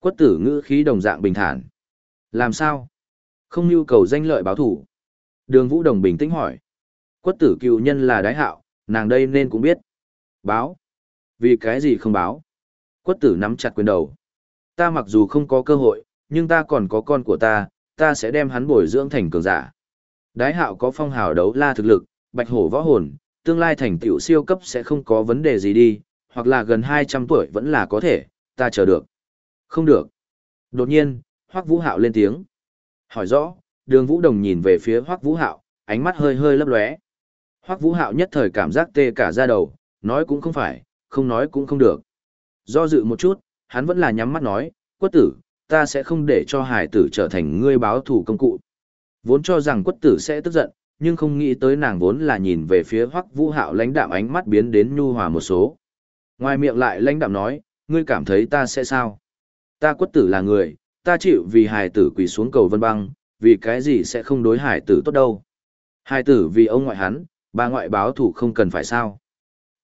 Quất tử ngữ khí đồng dạng bình thản. Làm sao? Không nhu cầu danh lợi báo thủ. Đường Vũ Đồng bình tĩnh hỏi. Quất tử cựu nhân là đái hạo, nàng đây nên cũng biết. Báo. Vì cái gì không báo? Quất tử nắm chặt quyền đầu. Ta mặc dù không có cơ hội, nhưng ta còn có con của ta, ta sẽ đem hắn bồi dưỡng thành cường giả. Đái hạo có phong hào đấu la thực lực, bạch hổ võ hồn, tương lai thành tựu siêu cấp sẽ không có vấn đề gì đi, hoặc là gần 200 tuổi vẫn là có thể, ta chờ được. Không được. Đột nhiên, Hoắc Vũ Hạo lên tiếng. Hỏi rõ, đường Vũ Đồng nhìn về phía Hoắc Vũ Hạo, ánh mắt hơi hơi lấp lóe. Hoắc Vũ Hạo nhất thời cảm giác tê cả da đầu, nói cũng không phải, không nói cũng không được. Do dự một chút, hắn vẫn là nhắm mắt nói, quất tử, ta sẽ không để cho hải tử trở thành ngươi báo thủ công cụ. Vốn cho rằng quất tử sẽ tức giận, nhưng không nghĩ tới nàng vốn là nhìn về phía hoắc vũ hạo lãnh đạm ánh mắt biến đến nhu hòa một số. Ngoài miệng lại lãnh đạm nói, ngươi cảm thấy ta sẽ sao? Ta quất tử là người, ta chịu vì hải tử quỳ xuống cầu vân băng, vì cái gì sẽ không đối hải tử tốt đâu. Hải tử vì ông ngoại hắn, bà ngoại báo thủ không cần phải sao.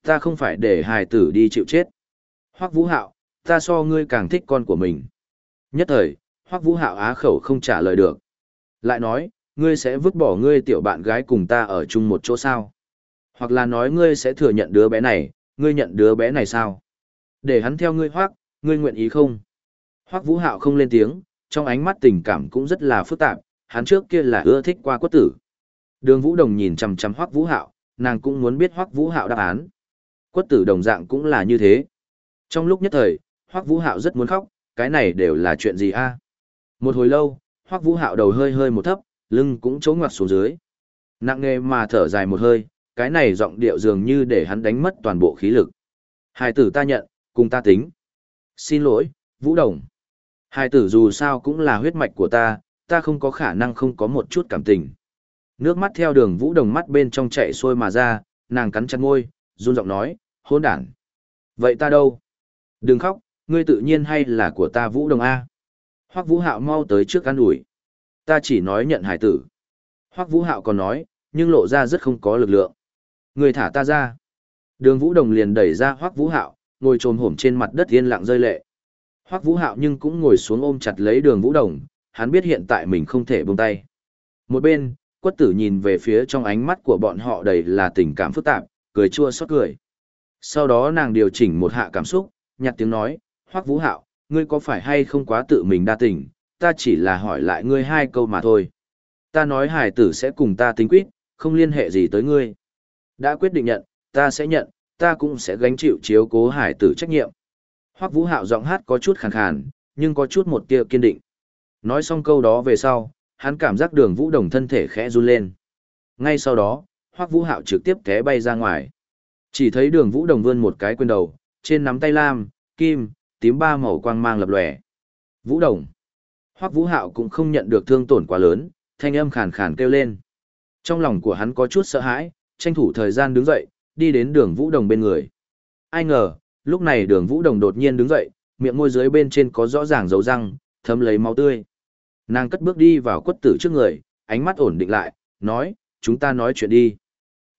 Ta không phải để hải tử đi chịu chết. Hoắc vũ hạo, ta so ngươi càng thích con của mình. Nhất thời, Hoắc vũ hạo á khẩu không trả lời được. Lại nói, ngươi sẽ vứt bỏ ngươi tiểu bạn gái cùng ta ở chung một chỗ sao? Hoặc là nói ngươi sẽ thừa nhận đứa bé này, ngươi nhận đứa bé này sao? Để hắn theo ngươi hoác, ngươi nguyện ý không? Hoác vũ hạo không lên tiếng, trong ánh mắt tình cảm cũng rất là phức tạp, hắn trước kia là ưa thích qua quất tử. Đường vũ đồng nhìn chằm chằm hoác vũ hạo, nàng cũng muốn biết hoác vũ hạo đáp án. Quất tử đồng dạng cũng là như thế. Trong lúc nhất thời, hoác vũ hạo rất muốn khóc, cái này đều là chuyện gì a? Một hồi lâu, hoác vũ hạo đầu hơi hơi một thấp, lưng cũng trố ngoặt xuống dưới. Nặng nghề mà thở dài một hơi, cái này giọng điệu dường như để hắn đánh mất toàn bộ khí lực. Hai tử ta nhận, cùng ta tính. Xin lỗi, Vũ Đồng. Hai tử dù sao cũng là huyết mạch của ta, ta không có khả năng không có một chút cảm tình. Nước mắt theo đường Vũ Đồng mắt bên trong chạy xuôi mà ra, nàng cắn chặt môi, run giọng nói, hôn đản. Vậy ta đâu? Đừng khóc, ngươi tự nhiên hay là của ta Vũ Đồng A. Hoắc Vũ Hạo mau tới trước ăn ủi ta chỉ nói nhận hải tử. Hoắc Vũ Hạo còn nói, nhưng lộ ra rất không có lực lượng. Người thả ta ra. Đường Vũ Đồng liền đẩy ra Hoắc Vũ Hạo, ngồi trồm hổm trên mặt đất yên lặng rơi lệ. Hoắc Vũ Hạo nhưng cũng ngồi xuống ôm chặt lấy Đường Vũ Đồng, hắn biết hiện tại mình không thể buông tay. Một bên, Quất Tử nhìn về phía trong ánh mắt của bọn họ đầy là tình cảm phức tạp, cười chua xót cười. Sau đó nàng điều chỉnh một hạ cảm xúc, nhặt tiếng nói, Hoắc Vũ Hạo, ngươi có phải hay không quá tự mình đa tình, ta chỉ là hỏi lại ngươi hai câu mà thôi. Ta nói hải tử sẽ cùng ta tính quyết, không liên hệ gì tới ngươi. Đã quyết định nhận, ta sẽ nhận, ta cũng sẽ gánh chịu chiếu cố hải tử trách nhiệm. Hoắc Vũ Hạo giọng hát có chút khàn khàn, nhưng có chút một tia kiên định. Nói xong câu đó về sau, hắn cảm giác đường Vũ Đồng thân thể khẽ run lên. Ngay sau đó, Hoắc Vũ Hạo trực tiếp té bay ra ngoài. Chỉ thấy đường Vũ Đồng vươn một cái quên đầu, trên nắm tay lam, kim, tím ba màu quang mang lập lòe. Vũ Đồng. Hoắc Vũ Hạo cũng không nhận được thương tổn quá lớn, thanh âm khàn khàn kêu lên. Trong lòng của hắn có chút sợ hãi, tranh thủ thời gian đứng dậy, đi đến đường Vũ Đồng bên người. Ai ngờ, lúc này đường Vũ Đồng đột nhiên đứng dậy, miệng môi dưới bên trên có rõ ràng dấu răng, thấm lấy máu tươi. Nàng cất bước đi vào quất tử trước người, ánh mắt ổn định lại, nói, chúng ta nói chuyện đi.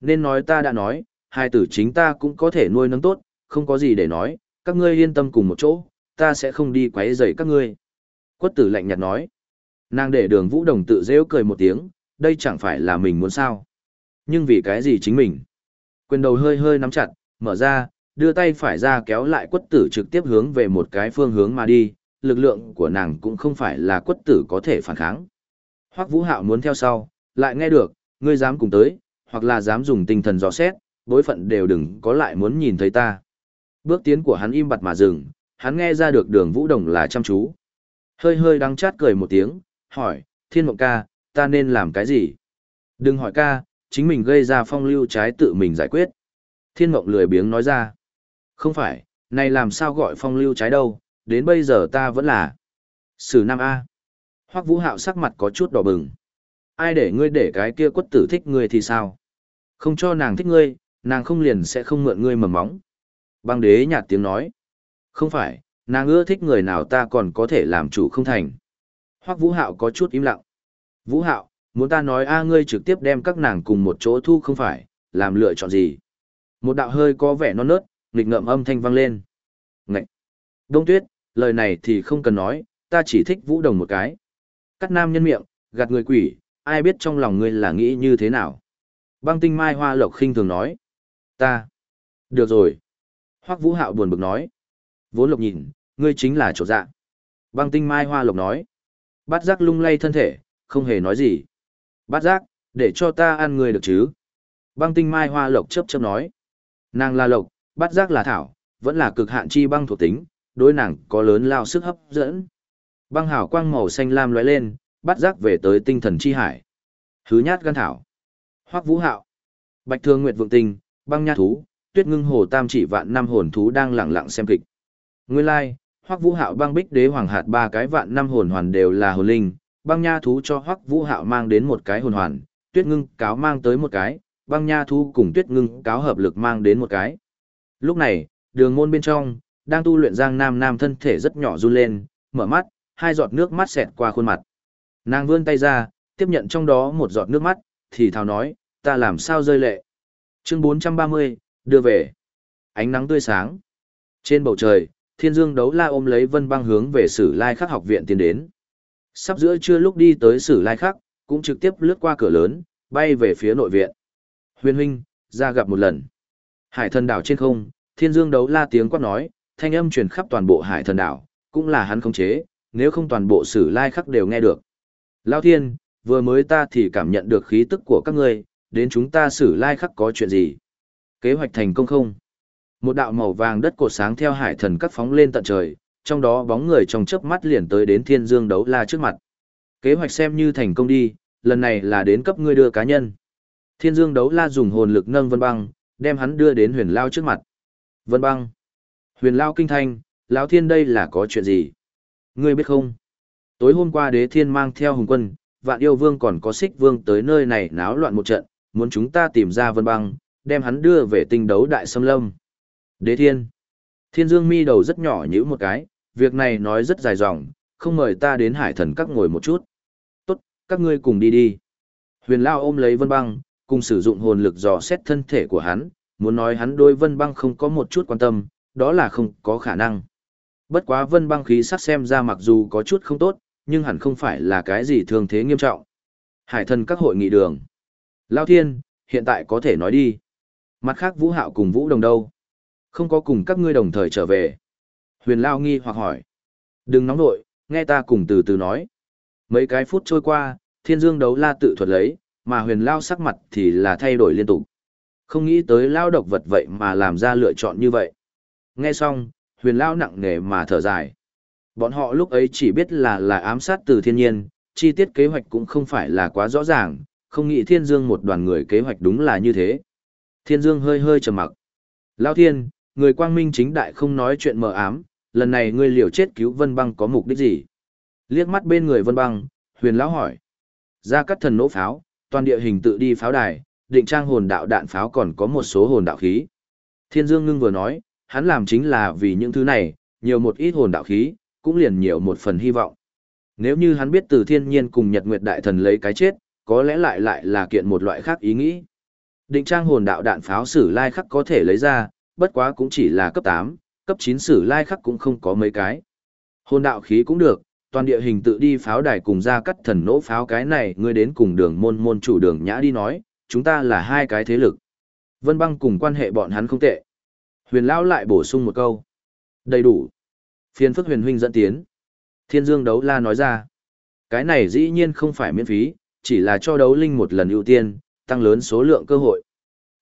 Nên nói ta đã nói, hai tử chính ta cũng có thể nuôi nấng tốt, không có gì để nói, các ngươi yên tâm cùng một chỗ, ta sẽ không đi quấy rầy các ngươi. Quất tử lạnh nhạt nói. Nàng để đường vũ đồng tự rêu cười một tiếng, đây chẳng phải là mình muốn sao. Nhưng vì cái gì chính mình? Quyền đầu hơi hơi nắm chặt, mở ra, đưa tay phải ra kéo lại quất tử trực tiếp hướng về một cái phương hướng mà đi, lực lượng của nàng cũng không phải là quất tử có thể phản kháng. Hoắc Vũ Hạo muốn theo sau, lại nghe được, ngươi dám cùng tới, hoặc là dám dùng tinh thần dò xét, bối phận đều đừng có lại muốn nhìn thấy ta. Bước tiến của hắn im bặt mà dừng, hắn nghe ra được đường Vũ Đồng là chăm chú. Hơi hơi đắng chát cười một tiếng, hỏi, thiên mộng ca, ta nên làm cái gì? Đừng hỏi ca, chính mình gây ra phong lưu trái tự mình giải quyết. Thiên mộng lười biếng nói ra. Không phải, này làm sao gọi phong lưu trái đâu, đến bây giờ ta vẫn là. Sử Nam A. Hoắc Vũ Hạo sắc mặt có chút đỏ bừng. Ai để ngươi để cái kia quất tử thích ngươi thì sao? Không cho nàng thích ngươi, nàng không liền sẽ không mượn ngươi mầm móng. Băng đế nhạt tiếng nói. Không phải, nàng ưa thích người nào ta còn có thể làm chủ không thành. Hoắc Vũ Hạo có chút im lặng. Vũ Hạo, muốn ta nói a à, ngươi trực tiếp đem các nàng cùng một chỗ thu không phải, làm lựa chọn gì? Một đạo hơi có vẻ non nớt, nghịch ngợm âm thanh vang lên. Ngậy! Đông tuyết, lời này thì không cần nói, ta chỉ thích vũ đồng một cái. Cắt nam nhân miệng, gạt người quỷ, ai biết trong lòng ngươi là nghĩ như thế nào. Băng tinh mai hoa lộc khinh thường nói. Ta. Được rồi. Hoắc vũ hạo buồn bực nói. Vốn lộc nhìn, ngươi chính là chỗ dạ. Băng tinh mai hoa lộc nói. Bát giác lung lay thân thể, không hề nói gì. Bát giác, để cho ta ăn người được chứ. Băng tinh mai hoa lộc chấp chấp nói. Nàng là lộc, bát giác là thảo, vẫn là cực hạn chi băng thuộc tính, đối nàng có lớn lao sức hấp dẫn. Băng hảo quang màu xanh lam lóe lên, bát giác về tới tinh thần chi hải. Thứ nhát gan thảo. Hoắc Vũ Hạo. Bạch Thương Nguyệt Vượng Tinh, băng nha thú, Tuyết Ngưng Hồ Tam chỉ vạn năm hồn thú đang lặng lặng xem kịch. Nguyên lai, like, Hoắc Vũ Hạo băng bích đế hoàng hạt ba cái vạn năm hồn hoàn đều là hồn linh, băng nha thú cho Hoắc Vũ Hạo mang đến một cái hồn hoàn, Tuyết Ngưng cáo mang tới một cái, băng nha thú cùng Tuyết Ngưng cáo hợp lực mang đến một cái. Lúc này, đường môn bên trong, đang tu luyện Giang Nam Nam thân thể rất nhỏ run lên, mở mắt, hai giọt nước mắt xẹt qua khuôn mặt. Nàng vươn tay ra, tiếp nhận trong đó một giọt nước mắt, thì thào nói, ta làm sao rơi lệ. Chương 430, đưa về. Ánh nắng tươi sáng. Trên bầu trời, thiên dương đấu la ôm lấy vân băng hướng về sử lai khắc học viện tiến đến. Sắp giữa trưa lúc đi tới sử lai khắc, cũng trực tiếp lướt qua cửa lớn, bay về phía nội viện. Huyền huynh, ra gặp một lần. Hải thần đảo trên không, thiên dương đấu la tiếng quát nói, thanh âm truyền khắp toàn bộ hải thần đảo, cũng là hắn khống chế, nếu không toàn bộ sử lai khắc đều nghe được. Lao thiên, vừa mới ta thì cảm nhận được khí tức của các ngươi, đến chúng ta sử lai khắc có chuyện gì? Kế hoạch thành công không? Một đạo màu vàng đất cột sáng theo hải thần cắt phóng lên tận trời, trong đó bóng người trong chớp mắt liền tới đến thiên dương đấu la trước mặt. Kế hoạch xem như thành công đi, lần này là đến cấp ngươi đưa cá nhân. Thiên dương đấu la dùng hồn lực nâng vân băng, đem hắn đưa đến huyền lao trước mặt. Vân băng. Huyền lao kinh thanh, lão thiên đây là có chuyện gì? Ngươi biết không? Tối hôm qua đế thiên mang theo hùng quân, vạn yêu vương còn có xích vương tới nơi này náo loạn một trận, muốn chúng ta tìm ra vân băng, đem hắn đưa về tinh đấu đại xâm lâm. Đế thiên. Thiên dương mi đầu rất nhỏ nhữ một cái, việc này nói rất dài dòng, không mời ta đến hải thần các ngồi một chút. Tốt, các ngươi cùng đi đi. Huyền lao ôm lấy vân băng, cùng sử dụng hồn lực dò xét thân thể của hắn, muốn nói hắn đôi vân băng không có một chút quan tâm, đó là không có khả năng. Bất quá vân băng khí sắc xem ra mặc dù có chút không tốt, nhưng hẳn không phải là cái gì thường thế nghiêm trọng. Hải thần các hội nghị đường. Lao thiên, hiện tại có thể nói đi. Mặt khác vũ hạo cùng vũ đồng đâu? Không có cùng các ngươi đồng thời trở về. Huyền Lao nghi hoặc hỏi. Đừng nóng nội, nghe ta cùng từ từ nói. Mấy cái phút trôi qua, Thiên Dương đấu la tự thuật lấy, mà huyền lao sắc mặt thì là thay đổi liên tục. Không nghĩ tới lao độc vật vậy mà làm ra lựa chọn như vậy. Nghe xong, huyền lao nặng nề mà thở dài. Bọn họ lúc ấy chỉ biết là là ám sát từ thiên nhiên, chi tiết kế hoạch cũng không phải là quá rõ ràng, không nghĩ thiên dương một đoàn người kế hoạch đúng là như thế. Thiên dương hơi hơi trầm mặc. Lao thiên, người quang minh chính đại không nói chuyện mờ ám, lần này ngươi liều chết cứu vân băng có mục đích gì? Liếc mắt bên người vân băng, huyền lão hỏi. Ra cắt thần nổ pháo, toàn địa hình tự đi pháo đài, định trang hồn đạo đạn pháo còn có một số hồn đạo khí. Thiên Dương ngưng vừa nói, hắn làm chính là vì những thứ này, nhiều một ít hồn đạo khí, cũng liền nhiều một phần hy vọng. Nếu như hắn biết từ thiên nhiên cùng Nhật Nguyệt Đại Thần lấy cái chết, có lẽ lại lại là kiện một loại khác ý nghĩ. Định trang hồn đạo đạn pháo sử lai khắc có thể lấy ra, bất quá cũng chỉ là cấp 8, cấp 9 sử lai khắc cũng không có mấy cái. Hồn đạo khí cũng được, toàn địa hình tự đi pháo đài cùng ra cắt thần nỗ pháo cái này ngươi đến cùng đường môn môn chủ đường nhã đi nói, chúng ta là hai cái thế lực. Vân băng cùng quan hệ bọn hắn không tệ. Huyền Lão lại bổ sung một câu. Đầy đủ. Phiên phức huyền huynh dẫn tiến. Thiên Dương đấu la nói ra. Cái này dĩ nhiên không phải miễn phí, chỉ là cho đấu linh một lần ưu tiên, tăng lớn số lượng cơ hội.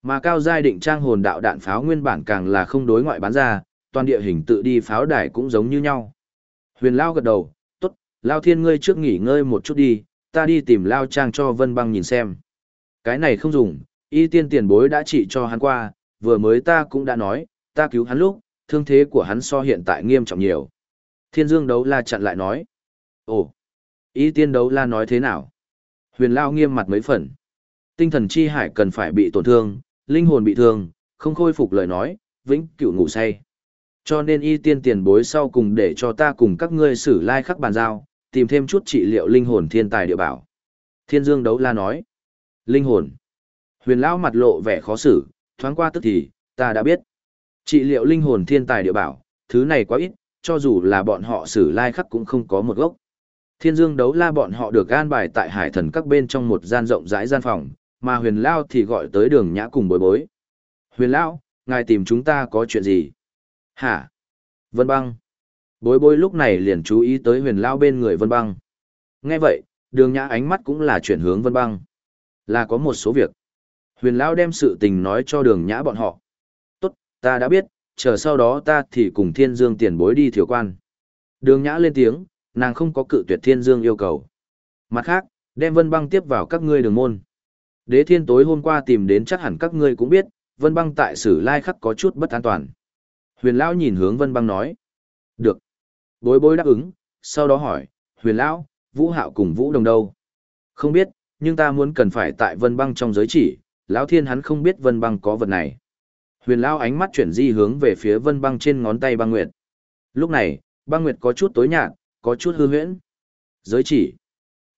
Mà cao giai định trang hồn đạo đạn pháo nguyên bản càng là không đối ngoại bán ra, toàn địa hình tự đi pháo đài cũng giống như nhau. Huyền Lao gật đầu, tốt, Lao Thiên ngươi trước nghỉ ngơi một chút đi, ta đi tìm Lao Trang cho Vân Băng nhìn xem. Cái này không dùng, y tiên tiền bối đã trị cho hắn qua, vừa mới ta cũng đã nói, ta cứu hắn lúc, thương thế của hắn so hiện tại nghiêm trọng nhiều. Thiên Dương đấu la chặn lại nói. Ồ, y tiên đấu la nói thế nào? Huyền Lao nghiêm mặt mấy phần. Tinh thần chi hải cần phải bị tổn thương, linh hồn bị thương, không khôi phục lời nói, vĩnh cửu ngủ say. Cho nên y tiên tiền bối sau cùng để cho ta cùng các ngươi xử lai khắc bàn giao, tìm thêm chút trị liệu linh hồn thiên tài địa bảo. Thiên Dương đấu la nói. Linh hồn. Huyền lão mặt lộ vẻ khó xử, thoáng qua tức thì, ta đã biết. Trị liệu linh hồn thiên tài địa bảo, thứ này quá ít, cho dù là bọn họ xử lai khắc cũng không có một gốc. Thiên Dương đấu la bọn họ được gan bài tại hải thần các bên trong một gian rộng rãi gian phòng, mà huyền lao thì gọi tới đường nhã cùng bối bối. Huyền lão, ngài tìm chúng ta có chuyện gì? Hả? Vân băng. Bối bối lúc này liền chú ý tới huyền lao bên người vân băng. Nghe vậy, đường nhã ánh mắt cũng là chuyển hướng vân băng. Là có một số việc. Huyền lao đem sự tình nói cho đường nhã bọn họ. Tốt, ta đã biết, chờ sau đó ta thì cùng thiên dương tiền bối đi thiểu quan. Đường nhã lên tiếng, nàng không có cự tuyệt thiên dương yêu cầu. Mặt khác, đem vân băng tiếp vào các ngươi đường môn. Đế thiên tối hôm qua tìm đến chắc hẳn các ngươi cũng biết, vân băng tại sử lai khắc có chút bất an toàn. Huyền Lão nhìn hướng Vân Băng nói. Được. Bối bối đáp ứng, sau đó hỏi, Huyền Lão, Vũ Hạo cùng Vũ Đồng đâu? Không biết, nhưng ta muốn cần phải tại Vân Băng trong giới chỉ, Lão Thiên hắn không biết Vân Băng có vật này. Huyền Lão ánh mắt chuyển di hướng về phía Vân Băng trên ngón tay Băng Nguyệt. Lúc này, Băng Nguyệt có chút tối nhạt, có chút hư huyễn. Giới chỉ.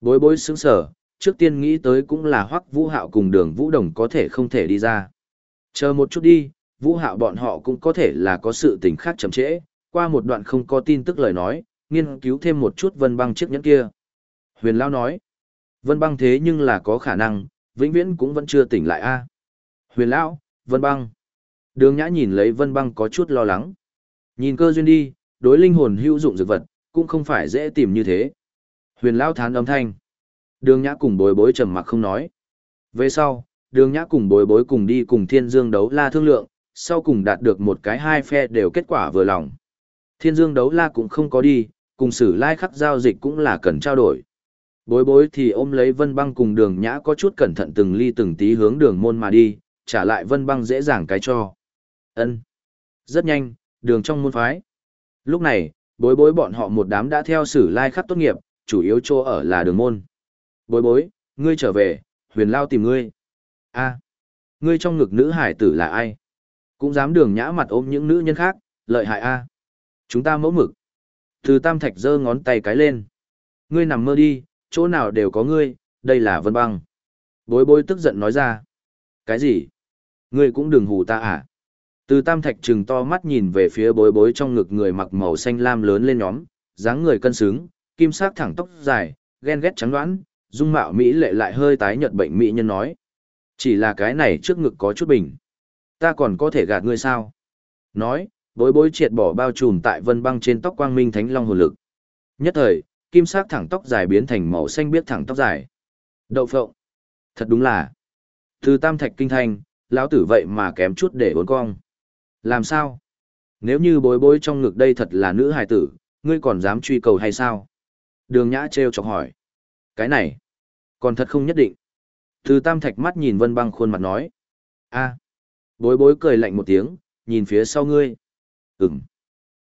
Bối bối sững sở, trước tiên nghĩ tới cũng là Hoắc Vũ Hạo cùng Đường Vũ Đồng có thể không thể đi ra. Chờ một chút đi, vũ hạo bọn họ cũng có thể là có sự tình khác chậm trễ, qua một đoạn không có tin tức lời nói, nghiên cứu thêm một chút vân băng chiếc nhẫn kia. Huyền Lao nói, vân băng thế nhưng là có khả năng, vĩnh viễn cũng vẫn chưa tỉnh lại a. Huyền Lão, vân băng. Đường nhã nhìn lấy vân băng có chút lo lắng. Nhìn cơ duyên đi, đối linh hồn hữu dụng dược vật, cũng không phải dễ tìm như thế. Huyền Lão thán âm thanh. Đường nhã cùng bối bối trầm mặc không nói. Về sau, đường nhã cùng bối bối cùng đi cùng thiên dương đấu la thương lượng, sau cùng đạt được một cái hai phe đều kết quả vừa lòng. Thiên Dương đấu la cũng không có đi, cùng sử lai khắc giao dịch cũng là cần trao đổi. Bối bối thì ôm lấy vân băng cùng đường nhã có chút cẩn thận từng ly từng tí hướng đường môn mà đi, trả lại vân băng dễ dàng cái cho. ân Rất nhanh, đường trong môn phái. Lúc này, bối bối bọn họ một đám đã theo sử lai khắc tốt nghiệp, chủ yếu chỗ ở là đường môn. Bối bối, ngươi trở về, huyền lao tìm ngươi. a ngươi trong ngực nữ hải tử là ai? Cũng dám đường nhã mặt ôm những nữ nhân khác, lợi hại a. Chúng ta mẫu mực. Từ tam thạch giơ ngón tay cái lên. Ngươi nằm mơ đi, chỗ nào đều có ngươi, đây là vân băng. Bối bối tức giận nói ra. Cái gì? Ngươi cũng đừng hù ta à? Từ tam thạch trừng to mắt nhìn về phía bối bối trong ngực người mặc màu xanh lam lớn lên nhóm, dáng người cân xứng, kim sắc thẳng tóc dài, ghen ghét trắng đoán, dung mạo Mỹ lệ lại hơi tái nhợt bệnh Mỹ nhân nói. Chỉ là cái này trước ngực có chút bình. Ta còn có thể gạt ngươi sao? Nói, bối bối triệt bỏ bao trùm tại vân băng trên tóc quang minh thánh long hồn lực. Nhất thời, kim sắc thẳng tóc dài biến thành màu xanh biết thẳng tóc dài. Đậu phộng. Thật đúng là. Từ tam thạch kinh thành, lão tử vậy mà kém chút để bốn cong. Làm sao? Nếu như bối bối trong ngực đây thật là nữ hài tử, ngươi còn dám truy cầu hay sao? Đường nhã treo chọc hỏi. Cái này, còn thật không nhất định. Từ tam thạch mắt nhìn vân băng khuôn mặt nói. a Bối bối cười lạnh một tiếng, nhìn phía sau ngươi. Ừm.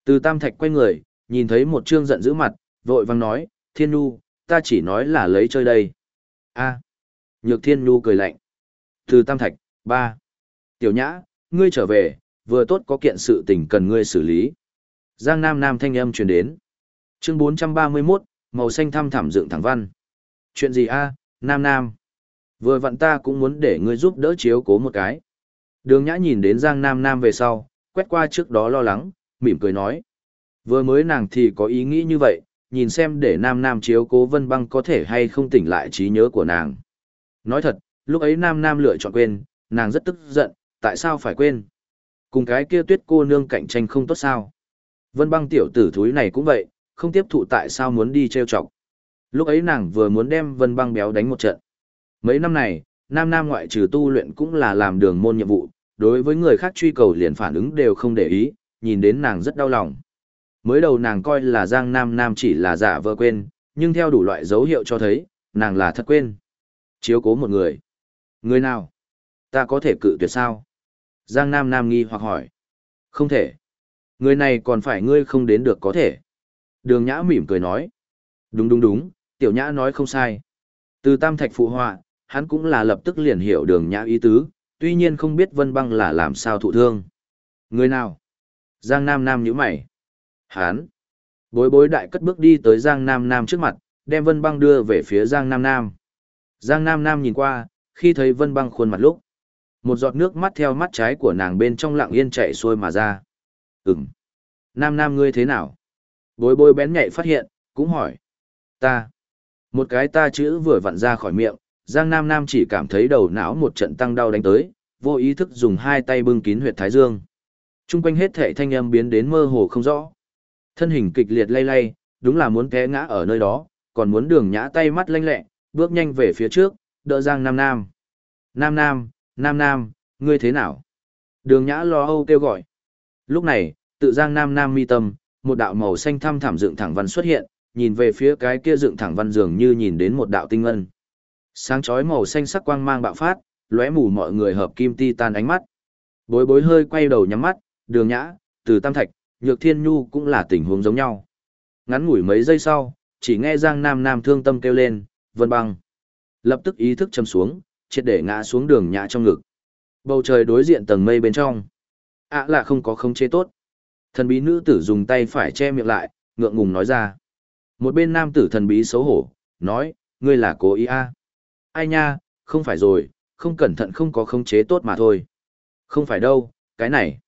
Từ tam thạch quay người, nhìn thấy một trương giận dữ mặt, vội vang nói, thiên nu, ta chỉ nói là lấy chơi đây. a Nhược thiên nu cười lạnh. Từ tam thạch, ba. Tiểu nhã, ngươi trở về, vừa tốt có kiện sự tình cần ngươi xử lý. Giang Nam Nam thanh âm truyền đến. Chương 431, màu xanh thăm thẳm dựng thẳng văn. Chuyện gì a, Nam Nam? Vừa vặn ta cũng muốn để ngươi giúp đỡ chiếu cố một cái. Đường Nhã nhìn đến Giang Nam Nam về sau, quét qua trước đó lo lắng, mỉm cười nói. Vừa mới nàng thì có ý nghĩ như vậy, nhìn xem để Nam Nam chiếu cố Vân Băng có thể hay không tỉnh lại trí nhớ của nàng. Nói thật, lúc ấy Nam Nam lựa chọn quên, nàng rất tức giận, tại sao phải quên? Cùng cái kia tuyết cô nương cạnh tranh không tốt sao? Vân Băng tiểu tử thúi này cũng vậy, không tiếp thụ tại sao muốn đi trêu chọc. Lúc ấy nàng vừa muốn đem Vân Băng béo đánh một trận. Mấy năm này, Nam Nam ngoại trừ tu luyện cũng là làm đường môn nhiệm vụ, đối với người khác truy cầu liền phản ứng đều không để ý, nhìn đến nàng rất đau lòng. Mới đầu nàng coi là Giang Nam Nam chỉ là giả vờ quên, nhưng theo đủ loại dấu hiệu cho thấy, nàng là thật quên. Chiếu cố một người. Người nào? Ta có thể cự tuyệt sao? Giang Nam Nam nghi hoặc hỏi. Không thể. Người này còn phải ngươi không đến được có thể. Đường Nhã mỉm cười nói. Đúng đúng đúng, Tiểu Nhã nói không sai. Từ Tam Thạch phụ họa, hắn cũng là lập tức liền hiểu đường Nhã ý tứ, tuy nhiên không biết Vân Băng là làm sao thụ thương. Người nào? Giang Nam Nam nhíu mày. hắn, Bối bối đại cất bước đi tới Giang Nam Nam trước mặt, đem Vân Băng đưa về phía Giang Nam Nam. Giang Nam Nam nhìn qua, khi thấy Vân Băng khuôn mặt lúc. Một giọt nước mắt theo mắt trái của nàng bên trong lặng yên chạy xuôi mà ra. Ừm. Nam Nam ngươi thế nào? Bối bối bén nhạy phát hiện, cũng hỏi. Ta. Một cái ta chữ vừa vặn ra khỏi miệng, Giang Nam Nam chỉ cảm thấy đầu não một trận tăng đau đánh tới, vô ý thức dùng hai tay bưng kín huyệt thái dương. Trung quanh hết thể thanh âm biến đến mơ hồ không rõ. Thân hình kịch liệt lay lay, đúng là muốn té ngã ở nơi đó, còn muốn đường nhã tay mắt lanh lẹ, bước nhanh về phía trước, đỡ Giang Nam Nam. Nam Nam, Nam Nam, ngươi thế nào? Đường nhã lo âu kêu gọi. Lúc này, tự Giang Nam Nam mi tâm, một đạo màu xanh thăm thẳm dựng thẳng văn xuất hiện, nhìn về phía cái kia dựng thẳng văn dường như nhìn đến một đạo tinh ngân. Sáng chói màu xanh sắc quang mang bạo phát, lóe mù mọi người hợp kim ti tan ánh mắt. Bối bối hơi quay đầu nhắm mắt, đường nhã, từ tam thạch, nhược thiên nhu cũng là tình huống giống nhau. Ngắn ngủi mấy giây sau, chỉ nghe Giang Nam Nam thương tâm kêu lên, vân băng. Lập tức ý thức châm xuống, triệt để ngã xuống đường nhã trong ngực. Bầu trời đối diện tầng mây bên trong. ạ là không có không chế tốt. Thần bí nữ tử dùng tay phải che miệng lại, ngượng ngùng nói ra. Một bên nam tử thần bí xấu hổ, nói, ngươi là cố ý a Ai nha, không phải rồi, không cẩn thận không có khống chế tốt mà thôi. Không phải đâu, cái này.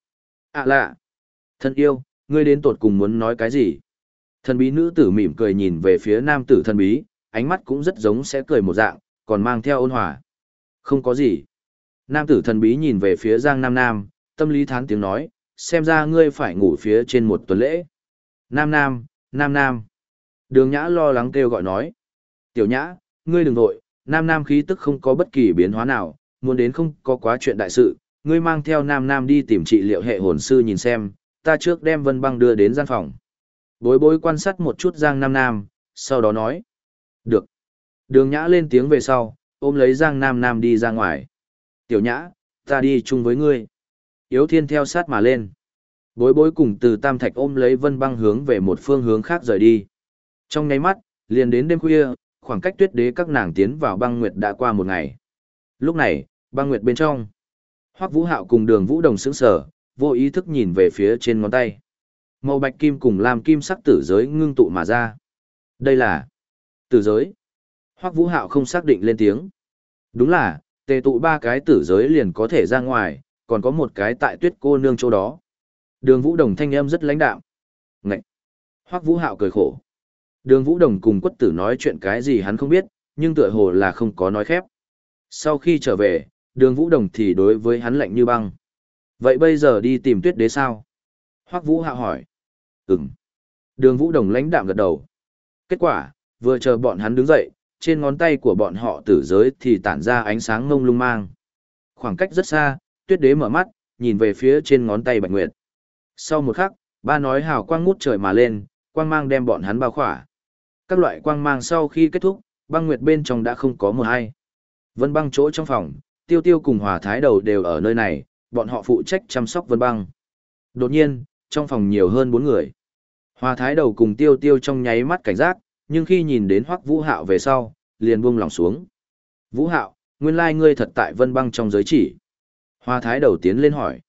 À lạ. Thân yêu, ngươi đến tột cùng muốn nói cái gì? Thần bí nữ tử mỉm cười nhìn về phía nam tử thần bí, ánh mắt cũng rất giống sẽ cười một dạng, còn mang theo ôn hòa. Không có gì. Nam tử thần bí nhìn về phía Giang Nam Nam, tâm lý thán tiếng nói, xem ra ngươi phải ngủ phía trên một tuần lễ. Nam Nam, Nam Nam. Đường Nhã lo lắng kêu gọi nói. Tiểu Nhã, ngươi đừng vội, Nam Nam khí tức không có bất kỳ biến hóa nào, muốn đến không có quá chuyện đại sự, ngươi mang theo Nam Nam đi tìm trị liệu hệ hồn sư nhìn xem, ta trước đem Vân Băng đưa đến gian phòng. Bối bối quan sát một chút Giang Nam Nam, sau đó nói. Được. Đường Nhã lên tiếng về sau, ôm lấy Giang Nam Nam đi ra ngoài. Tiểu Nhã, ta đi chung với ngươi. Yếu Thiên theo sát mà lên. Bối bối cùng từ Tam Thạch ôm lấy Vân Băng hướng về một phương hướng khác rời đi. Trong nháy mắt, liền đến đêm khuya, khoảng cách tuyết đế các nàng tiến vào băng nguyệt đã qua một ngày. Lúc này, băng nguyệt bên trong, Hoắc Vũ Hạo cùng Đường Vũ Đồng sững sờ, vô ý thức nhìn về phía trên ngón tay. Màu bạch kim cùng làm kim sắc tử giới ngưng tụ mà ra. Đây là tử giới. Hoắc Vũ Hạo không xác định lên tiếng. Đúng là, tề tụ ba cái tử giới liền có thể ra ngoài, còn có một cái tại tuyết cô nương chỗ đó. Đường Vũ Đồng thanh âm rất lãnh đạm. Ngậy! Hoắc Vũ Hạo cười khổ. Đường Vũ Đồng cùng quất tử nói chuyện cái gì hắn không biết, nhưng tựa hồ là không có nói khép. Sau khi trở về, đường Vũ Đồng thì đối với hắn lạnh như băng. Vậy bây giờ đi tìm tuyết đế sao? Hoắc Vũ Hạ hỏi. Ừm. Đường Vũ Đồng lãnh đạm gật đầu. Kết quả, vừa chờ bọn hắn đứng dậy, trên ngón tay của bọn họ tử giới thì tản ra ánh sáng ngông lung mang. Khoảng cách rất xa, tuyết đế mở mắt, nhìn về phía trên ngón tay bạch nguyệt. Sau một khắc, ba nói hào quang ngút trời mà lên, quang mang đem bọn hắn bao khỏa. Các loại quang mang sau khi kết thúc, băng nguyệt bên trong đã không có một hay Vân băng chỗ trong phòng, tiêu tiêu cùng hòa thái đầu đều ở nơi này, bọn họ phụ trách chăm sóc vân băng. Đột nhiên, trong phòng nhiều hơn bốn người. Hòa thái đầu cùng tiêu tiêu trong nháy mắt cảnh giác, nhưng khi nhìn đến hoắc vũ hạo về sau, liền buông lòng xuống. Vũ hạo, nguyên lai ngươi thật tại vân băng trong giới chỉ. Hòa thái đầu tiến lên hỏi.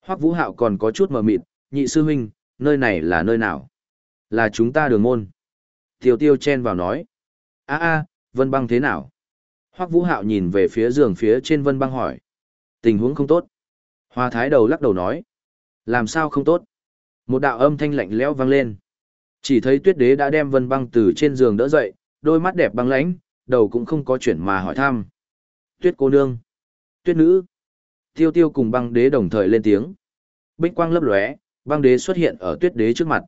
Hoắc vũ hạo còn có chút mờ mịt, nhị sư huynh, nơi này là nơi nào? Là chúng ta đường môn. Tiêu tiêu chen vào nói. a a vân băng thế nào? Hoắc vũ hạo nhìn về phía giường phía trên vân băng hỏi. Tình huống không tốt. Hoa thái đầu lắc đầu nói. Làm sao không tốt? Một đạo âm thanh lạnh lẽo vang lên. Chỉ thấy tuyết đế đã đem vân băng từ trên giường đỡ dậy, đôi mắt đẹp băng lãnh, đầu cũng không có chuyển mà hỏi thăm. Tuyết cô nương. Tuyết nữ. Tiêu tiêu cùng băng đế đồng thời lên tiếng. Bích quang lấp lóe, băng đế xuất hiện ở tuyết đế trước mặt.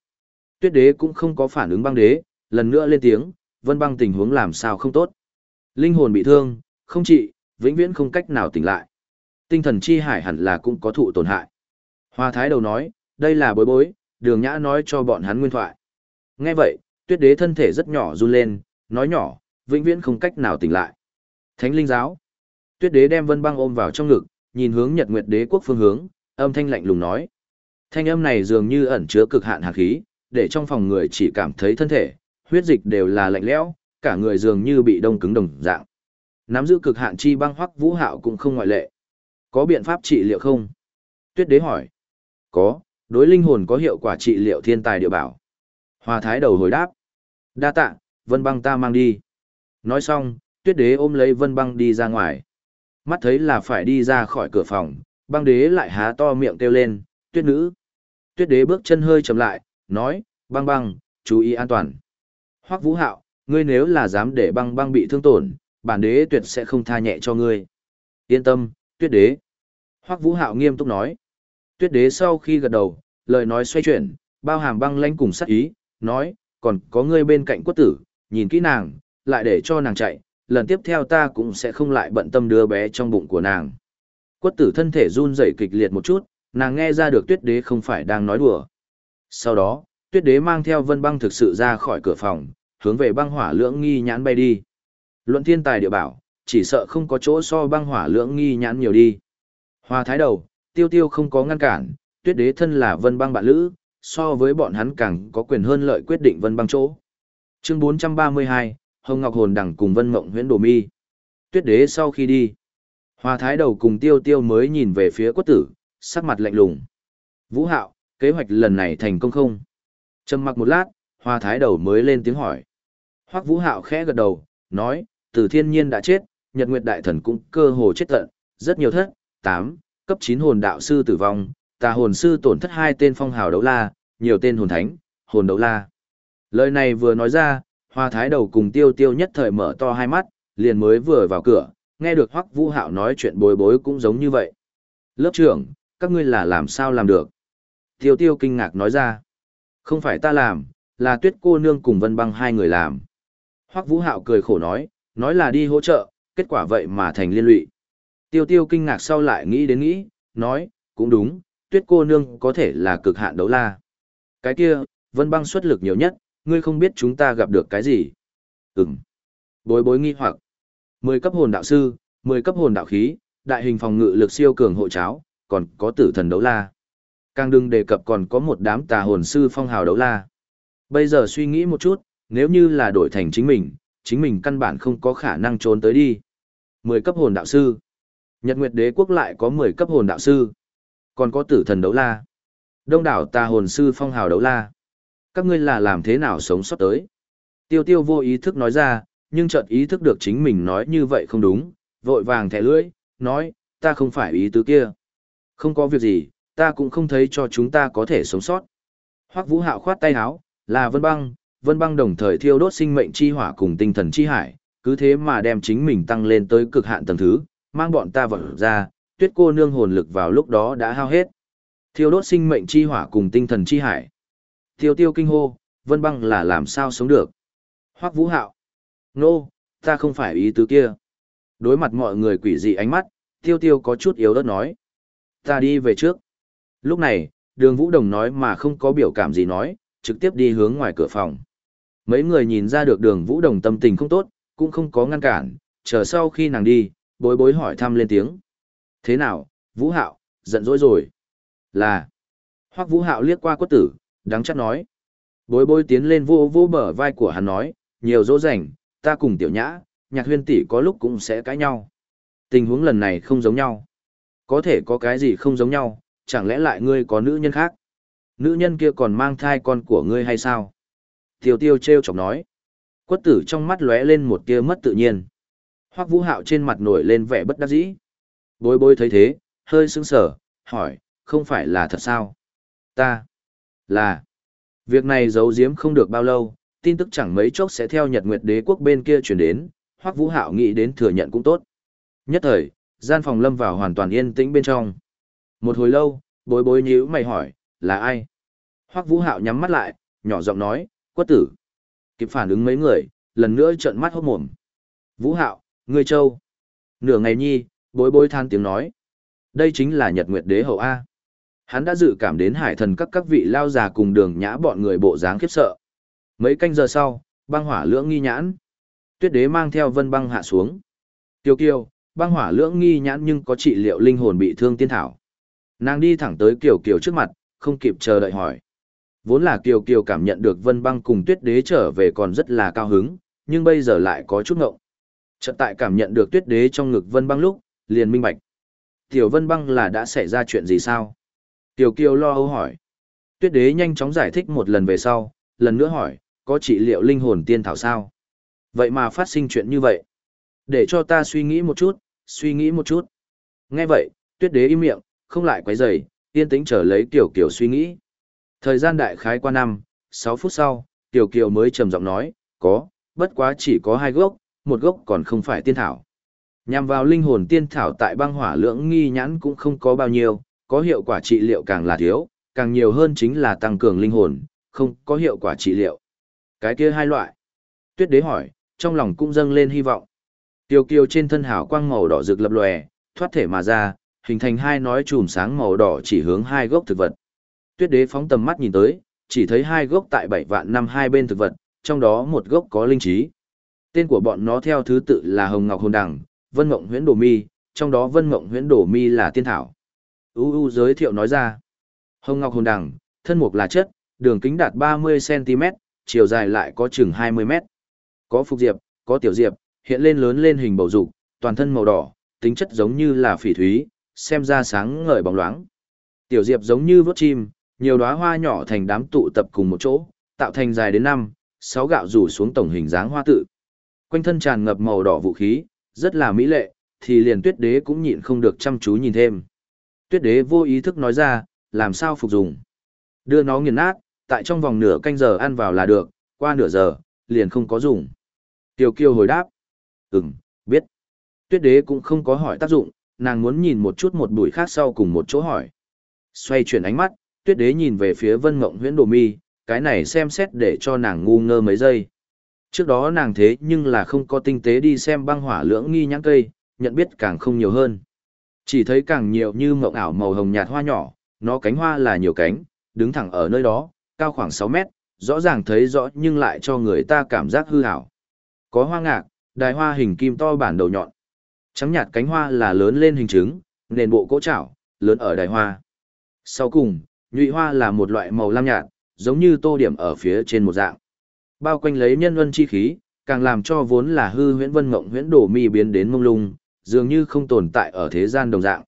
Tuyết đế cũng không có phản ứng băng đế, lần nữa lên tiếng, vân băng tình huống làm sao không tốt. Linh hồn bị thương, không trị, vĩnh viễn không cách nào tỉnh lại. Tinh thần chi hải hẳn là cũng có thụ tổn hại. Hoa thái đầu nói, đây là bối bối, đường nhã nói cho bọn hắn nguyên thoại. Nghe vậy, tuyết đế thân thể rất nhỏ run lên, nói nhỏ, vĩnh viễn không cách nào tỉnh lại. Thánh linh giáo. Tuyết đế đem vân băng ôm vào trong ngực, nhìn hướng nhật nguyệt đế quốc phương hướng, âm thanh lạnh lùng nói. Thanh âm này dường như ẩn chứa cực hạn hạc khí, để trong phòng người chỉ cảm thấy thân thể, huyết dịch đều là lạnh lẽo, cả người dường như bị đông cứng đồng dạng. Nắm giữ cực hạn chi băng hoắc vũ hạo cũng không ngoại lệ. Có biện pháp trị liệu không? Tuyết đế hỏi. Có, đối linh hồn có hiệu quả trị liệu thiên tài địa bảo. Hòa thái đầu hồi đáp. Đa tạ, vân băng ta mang đi. Nói xong, tuyết đế ôm lấy vân băng đi ra ngoài. Mắt thấy là phải đi ra khỏi cửa phòng, băng đế lại há to miệng kêu lên, tuyết nữ. Tuyết đế bước chân hơi chậm lại, nói, băng băng, chú ý an toàn. Hoắc vũ hạo, ngươi nếu là dám để băng băng bị thương tổn, bản đế tuyệt sẽ không tha nhẹ cho ngươi. Yên tâm, tuyết đế. Hoắc vũ hạo nghiêm túc nói. Tuyết đế sau khi gật đầu, lời nói xoay chuyển, bao hàm băng lãnh cùng sắc ý, nói, còn có ngươi bên cạnh quất tử, nhìn kỹ nàng, lại để cho nàng chạy, lần tiếp theo ta cũng sẽ không lại bận tâm đứa bé trong bụng của nàng. Quất tử thân thể run rẩy kịch liệt một chút, nàng nghe ra được tuyết đế không phải đang nói đùa. Sau đó, tuyết đế mang theo vân băng thực sự ra khỏi cửa phòng, hướng về băng hỏa lưỡng nghi nhãn bay đi. Luận thiên tài địa bảo, chỉ sợ không có chỗ so băng hỏa lưỡng nghi nhãn nhiều đi. Hoa thái đầu, tiêu tiêu không có ngăn cản, tuyết đế thân là vân băng bạn lữ, so với bọn hắn càng có quyền hơn lợi quyết định vân băng chỗ. Chương 432, Hồng Ngọc Hồn Đằng cùng Vân Mộng Huyễn Đồ Mi. Tuyết đế sau khi đi, Hoa thái đầu cùng tiêu tiêu mới nhìn về phía quất tử, sắc mặt lạnh lùng. Vũ hạo, kế hoạch lần này thành công không? Trầm mặc một lát, hoa thái đầu mới lên tiếng hỏi. Hoắc vũ hạo khẽ gật đầu, nói, từ thiên nhiên đã chết, nhật nguyệt đại thần cũng cơ hồ chết tận, rất nhiều thất, tám, cấp chín hồn đạo sư tử vong, tà hồn sư tổn thất hai tên phong hào đấu la, nhiều tên hồn thánh, hồn đấu la. Lời này vừa nói ra, hoa thái đầu cùng tiêu tiêu nhất thời mở to hai mắt, liền mới vừa vào cửa, nghe được Hoắc Vũ Hạo nói chuyện bối bối cũng giống như vậy. Lớp trưởng, các ngươi là làm sao làm được? Tiêu tiêu kinh ngạc nói ra. Không phải ta làm, là tuyết cô nương cùng vân băng hai người làm. Hoắc Vũ Hạo cười khổ nói, nói là đi hỗ trợ, kết quả vậy mà thành liên lụy. Tiêu tiêu kinh ngạc sau lại nghĩ đến nghĩ, nói, cũng đúng, tuyết cô nương có thể là cực hạn đấu la. Cái kia, vân băng xuất lực nhiều nhất, ngươi không biết chúng ta gặp được cái gì. Ừm. Bối bối nghi hoặc. mười cấp hồn đạo sư, mười cấp hồn đạo khí, đại hình phòng ngự lực siêu cường hộ cháo, còn có tử thần đấu la. Càng đừng đề cập còn có một đám tà hồn sư phong hào đấu la. Bây giờ suy nghĩ một chút, nếu như là đổi thành chính mình, chính mình căn bản không có khả năng trốn tới đi. 10 cấp hồn đạo sư. Nhật Nguyệt Đế quốc lại có 10 cấp hồn đạo sư. Còn có tử thần đấu la. Đông đảo tà hồn sư phong hào đấu la. Các ngươi là làm thế nào sống sót tới? Tiêu tiêu vô ý thức nói ra, nhưng chợt ý thức được chính mình nói như vậy không đúng, vội vàng thẻ lưỡi, nói, ta không phải ý tứ kia. Không có việc gì, ta cũng không thấy cho chúng ta có thể sống sót. Hoắc Vũ Hạo khoát tay áo, là Vân Băng, Vân Băng đồng thời thiêu đốt sinh mệnh chi hỏa cùng tinh thần chi hải, cứ thế mà đem chính mình tăng lên tới cực hạn tầng thứ, mang bọn ta vào ra, Tuyết cô nương hồn lực vào lúc đó đã hao hết. Thiêu đốt sinh mệnh chi hỏa cùng tinh thần chi hải. Tiêu tiêu kinh hô, Vân Băng là làm sao sống được? Hoắc Vũ Hạo. Nô, ta không phải ý tứ kia. Đối mặt mọi người quỷ dị ánh mắt, tiêu tiêu có chút yếu ớt nói. Ta đi về trước. Lúc này, đường Vũ Đồng nói mà không có biểu cảm gì nói, trực tiếp đi hướng ngoài cửa phòng. Mấy người nhìn ra được đường Vũ Đồng tâm tình không tốt, cũng không có ngăn cản, chờ sau khi nàng đi, bối bối hỏi thăm lên tiếng. Thế nào, Vũ Hạo, giận dỗi rồi. Là. Hoắc Vũ Hạo liếc qua quất tử, đắng chắc nói. Bối bối tiến lên vô vô bờ vai của hắn nói, nhiều dỗ dành, ta cùng tiểu nhã, nhạc huyên tỷ có lúc cũng sẽ cãi nhau. Tình huống lần này không giống nhau. Có thể có cái gì không giống nhau, chẳng lẽ lại ngươi có nữ nhân khác? Nữ nhân kia còn mang thai con của ngươi hay sao? Tiêu tiêu treo chọc nói. Quất tử trong mắt lóe lên một tia mất tự nhiên. Hoắc vũ hạo trên mặt nổi lên vẻ bất đắc dĩ. Bối bối thấy thế, hơi sững sờ, hỏi, không phải là thật sao? Ta, là, việc này giấu giếm không được bao lâu, tin tức chẳng mấy chốc sẽ theo Nhật Nguyệt Đế quốc bên kia truyền đến, Hoắc Vũ Hạo nghĩ đến thừa nhận cũng tốt. Nhất thời, gian phòng lâm vào hoàn toàn yên tĩnh bên trong. Một hồi lâu, bối bối nhíu mày hỏi, là ai? Hoắc Vũ Hạo nhắm mắt lại, nhỏ giọng nói, quất tử. Kịp phản ứng mấy người, lần nữa trợn mắt hốt mồm. Vũ Hạo, ngươi châu. Nửa ngày nhi, bối bối than tiếng nói. Đây chính là Nhật Nguyệt Đế hậu A. Hắn đã dự cảm đến hải thần các các vị lao già cùng đường nhã bọn người bộ dáng khiếp sợ. Mấy canh giờ sau, băng hỏa lưỡng nghi nhãn. Tuyết đế mang theo vân băng hạ xuống. Tiêu kiều, băng hỏa lưỡng nghi nhãn nhưng có trị liệu linh hồn bị thương tiên thảo. Nàng đi thẳng tới Kiều Kiều trước mặt, không kịp chờ đợi hỏi. Vốn là Kiều Kiều cảm nhận được Vân Băng cùng Tuyết Đế trở về còn rất là cao hứng, nhưng bây giờ lại có chút ngộng. Chợt tại cảm nhận được Tuyết Đế trong ngực Vân Băng lúc, liền minh bạch. Tiểu Vân Băng là đã xảy ra chuyện gì sao? Tiểu Kiều lo âu hỏi. Tuyết Đế nhanh chóng giải thích một lần về sau, lần nữa hỏi, có trị liệu linh hồn tiên thảo sao? Vậy mà phát sinh chuyện như vậy. Để cho ta suy nghĩ một chút, suy nghĩ một chút. Nghe vậy, Tuyết Đế im miệng, không lại quấy rầy, yên tĩnh trở lấy Tiểu Kiều suy nghĩ. Thời gian đại khái qua năm, 6 phút sau, Tiểu Kiều mới trầm giọng nói, có, bất quá chỉ có hai gốc, một gốc còn không phải tiên thảo. Nhằm vào linh hồn tiên thảo tại băng hỏa lưỡng nghi nhãn cũng không có bao nhiêu, có hiệu quả trị liệu càng là thiếu, càng nhiều hơn chính là tăng cường linh hồn, không có hiệu quả trị liệu. Cái kia hai loại. Tuyết đế hỏi, trong lòng cũng dâng lên hy vọng. Tiêu kiều trên thân hảo quang màu đỏ rực lập lòe, thoát thể mà ra, hình thành hai nói chùm sáng màu đỏ chỉ hướng hai gốc thực vật. Tuyết đế phóng tầm mắt nhìn tới, chỉ thấy hai gốc tại bảy vạn năm hai bên thực vật, trong đó một gốc có linh trí. Tên của bọn nó theo thứ tự là Hồng Ngọc Hồn Đằng, Vân Mộng Huyễn Đồ Mi, trong đó Vân Mộng Huyễn Đồ Mi là tiên thảo. U U giới thiệu nói ra. Hồng Ngọc Hồn Đằng, thân mục là chất, đường kính đạt 30cm, chiều dài lại có chừng 20m. Có phục diệp, có tiểu diệp, hiện lên lớn lên hình bầu dục, toàn thân màu đỏ, tính chất giống như là phỉ thúy, xem ra sáng ngời bóng loáng. Tiểu diệp giống như vớt chim, nhiều đóa hoa nhỏ thành đám tụ tập cùng một chỗ, tạo thành dài đến năm, sáu gạo rủ xuống tổng hình dáng hoa tự. Quanh thân tràn ngập màu đỏ vũ khí, rất là mỹ lệ, thì liền tuyết đế cũng nhịn không được chăm chú nhìn thêm. Tuyết đế vô ý thức nói ra, làm sao phục dùng. Đưa nó nghiền nát, tại trong vòng nửa canh giờ ăn vào là được, qua nửa giờ, liền không có dùng. Tiểu kiêu hồi đáp. Ừm, biết. Tuyết đế cũng không có hỏi tác dụng, nàng muốn nhìn một chút một bụi khác sau cùng một chỗ hỏi. Xoay chuyển ánh mắt, tuyết đế nhìn về phía vân mộng huyễn đồ mi, cái này xem xét để cho nàng ngu ngơ mấy giây. Trước đó nàng thế nhưng là không có tinh tế đi xem băng hỏa lưỡng nghi nhãn cây, nhận biết càng không nhiều hơn. Chỉ thấy càng nhiều như mộng ảo màu hồng nhạt hoa nhỏ, nó cánh hoa là nhiều cánh, đứng thẳng ở nơi đó, cao khoảng 6 mét, rõ ràng thấy rõ nhưng lại cho người ta cảm giác hư ảo. Có hoa ngạc, đài hoa hình kim to bản đầu nhọn. Trắng nhạt cánh hoa là lớn lên hình trứng, nền bộ cỗ chảo, lớn ở đài hoa. Sau cùng, nhụy hoa là một loại màu lam nhạt, giống như tô điểm ở phía trên một dạng. Bao quanh lấy nhân luân chi khí, càng làm cho vốn là hư huyễn vân mộng huyễn đổ mi biến đến mông lung, dường như không tồn tại ở thế gian đồng dạng.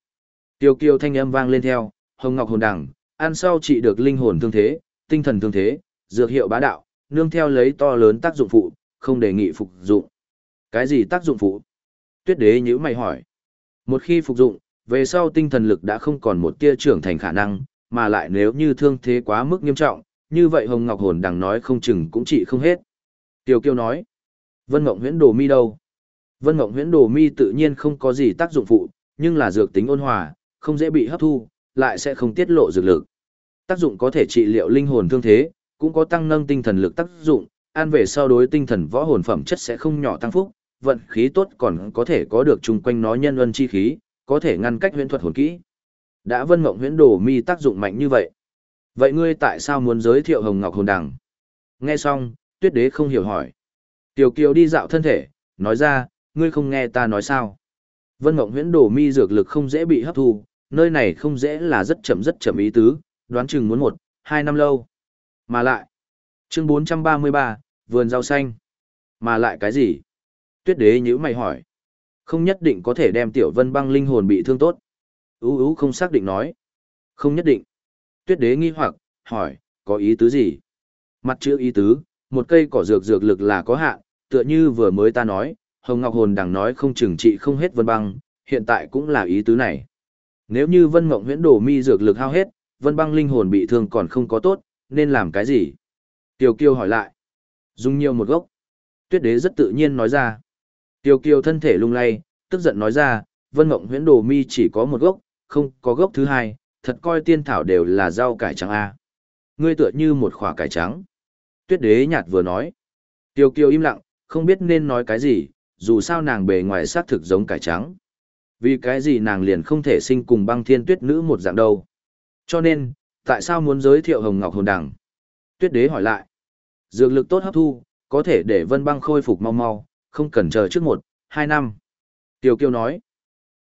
Tiêu kiêu thanh âm vang lên theo, hồng ngọc hồn đằng, ăn sau trị được linh hồn thương thế, tinh thần thương thế, dược hiệu bá đạo, nương theo lấy to lớn tác dụng phụ, không đề nghị phục dụng. Cái gì tác dụng phụ? Tuyết đế nhữ mày hỏi. Một khi phục dụng, về sau tinh thần lực đã không còn một tia trưởng thành khả năng, mà lại nếu như thương thế quá mức nghiêm trọng, như vậy Hồng Ngọc Hồn đằng nói không chừng cũng trị không hết. Tiêu Kiêu nói, Vân Ngộng Huyễn Đồ Mi đâu? Vân Mộng Huyễn Đồ Mi tự nhiên không có gì tác dụng phụ, nhưng là dược tính ôn hòa, không dễ bị hấp thu, lại sẽ không tiết lộ dược lực. Tác dụng có thể trị liệu linh hồn thương thế, cũng có tăng nâng tinh thần lực tác dụng, an về sau đối tinh thần võ hồn phẩm chất sẽ không nhỏ tăng phúc, vận khí tốt còn có thể có được chung quanh nó nhân ân chi khí, có thể ngăn cách huyễn thuật hồn kỹ. Đã vân mộng huyễn đồ mi tác dụng mạnh như vậy. Vậy ngươi tại sao muốn giới thiệu Hồng Ngọc Hồn Đằng? Nghe xong, tuyết đế không hiểu hỏi. Tiểu Kiều đi dạo thân thể, nói ra, ngươi không nghe ta nói sao. Vân Mộng huyễn đồ mi dược lực không dễ bị hấp thu, nơi này không dễ là rất chậm rất chậm ý tứ, đoán chừng muốn một, hai năm lâu. Mà lại, chương 433, vườn rau xanh. Mà lại cái gì? Tuyết đế nhữ mày hỏi. Không nhất định có thể đem tiểu vân băng linh hồn bị thương tốt. Ú ú không xác định nói. Không nhất định. Tuyết đế nghi hoặc, hỏi, có ý tứ gì? Mặt chữ ý tứ, một cây cỏ dược dược lực là có hạn, tựa như vừa mới ta nói, Hồng Ngọc Hồn đằng nói không chừng trị không hết vân băng, hiện tại cũng là ý tứ này. Nếu như vân mộng huyễn đồ mi dược lực hao hết, vân băng linh hồn bị thương còn không có tốt, nên làm cái gì? Tiêu kiêu hỏi lại. Dùng nhiều một gốc. Tuyết đế rất tự nhiên nói ra. Tiêu Kiều thân thể lung lay, tức giận nói ra, vân mộng huyễn đồ mi chỉ có một gốc, không có gốc thứ hai, thật coi tiên thảo đều là rau cải trắng a. Ngươi tựa như một khỏa cải trắng. Tuyết đế nhạt vừa nói. Tiêu Kiều im lặng, không biết nên nói cái gì, dù sao nàng bề ngoài xác thực giống cải trắng. Vì cái gì nàng liền không thể sinh cùng băng thiên tuyết nữ một dạng đâu. Cho nên, tại sao muốn giới thiệu hồng ngọc hồn đằng? Tuyết đế hỏi lại. Dược lực tốt hấp thu, có thể để vân băng khôi phục mau mau, không cần chờ trước một, hai năm. Tiêu kiêu nói.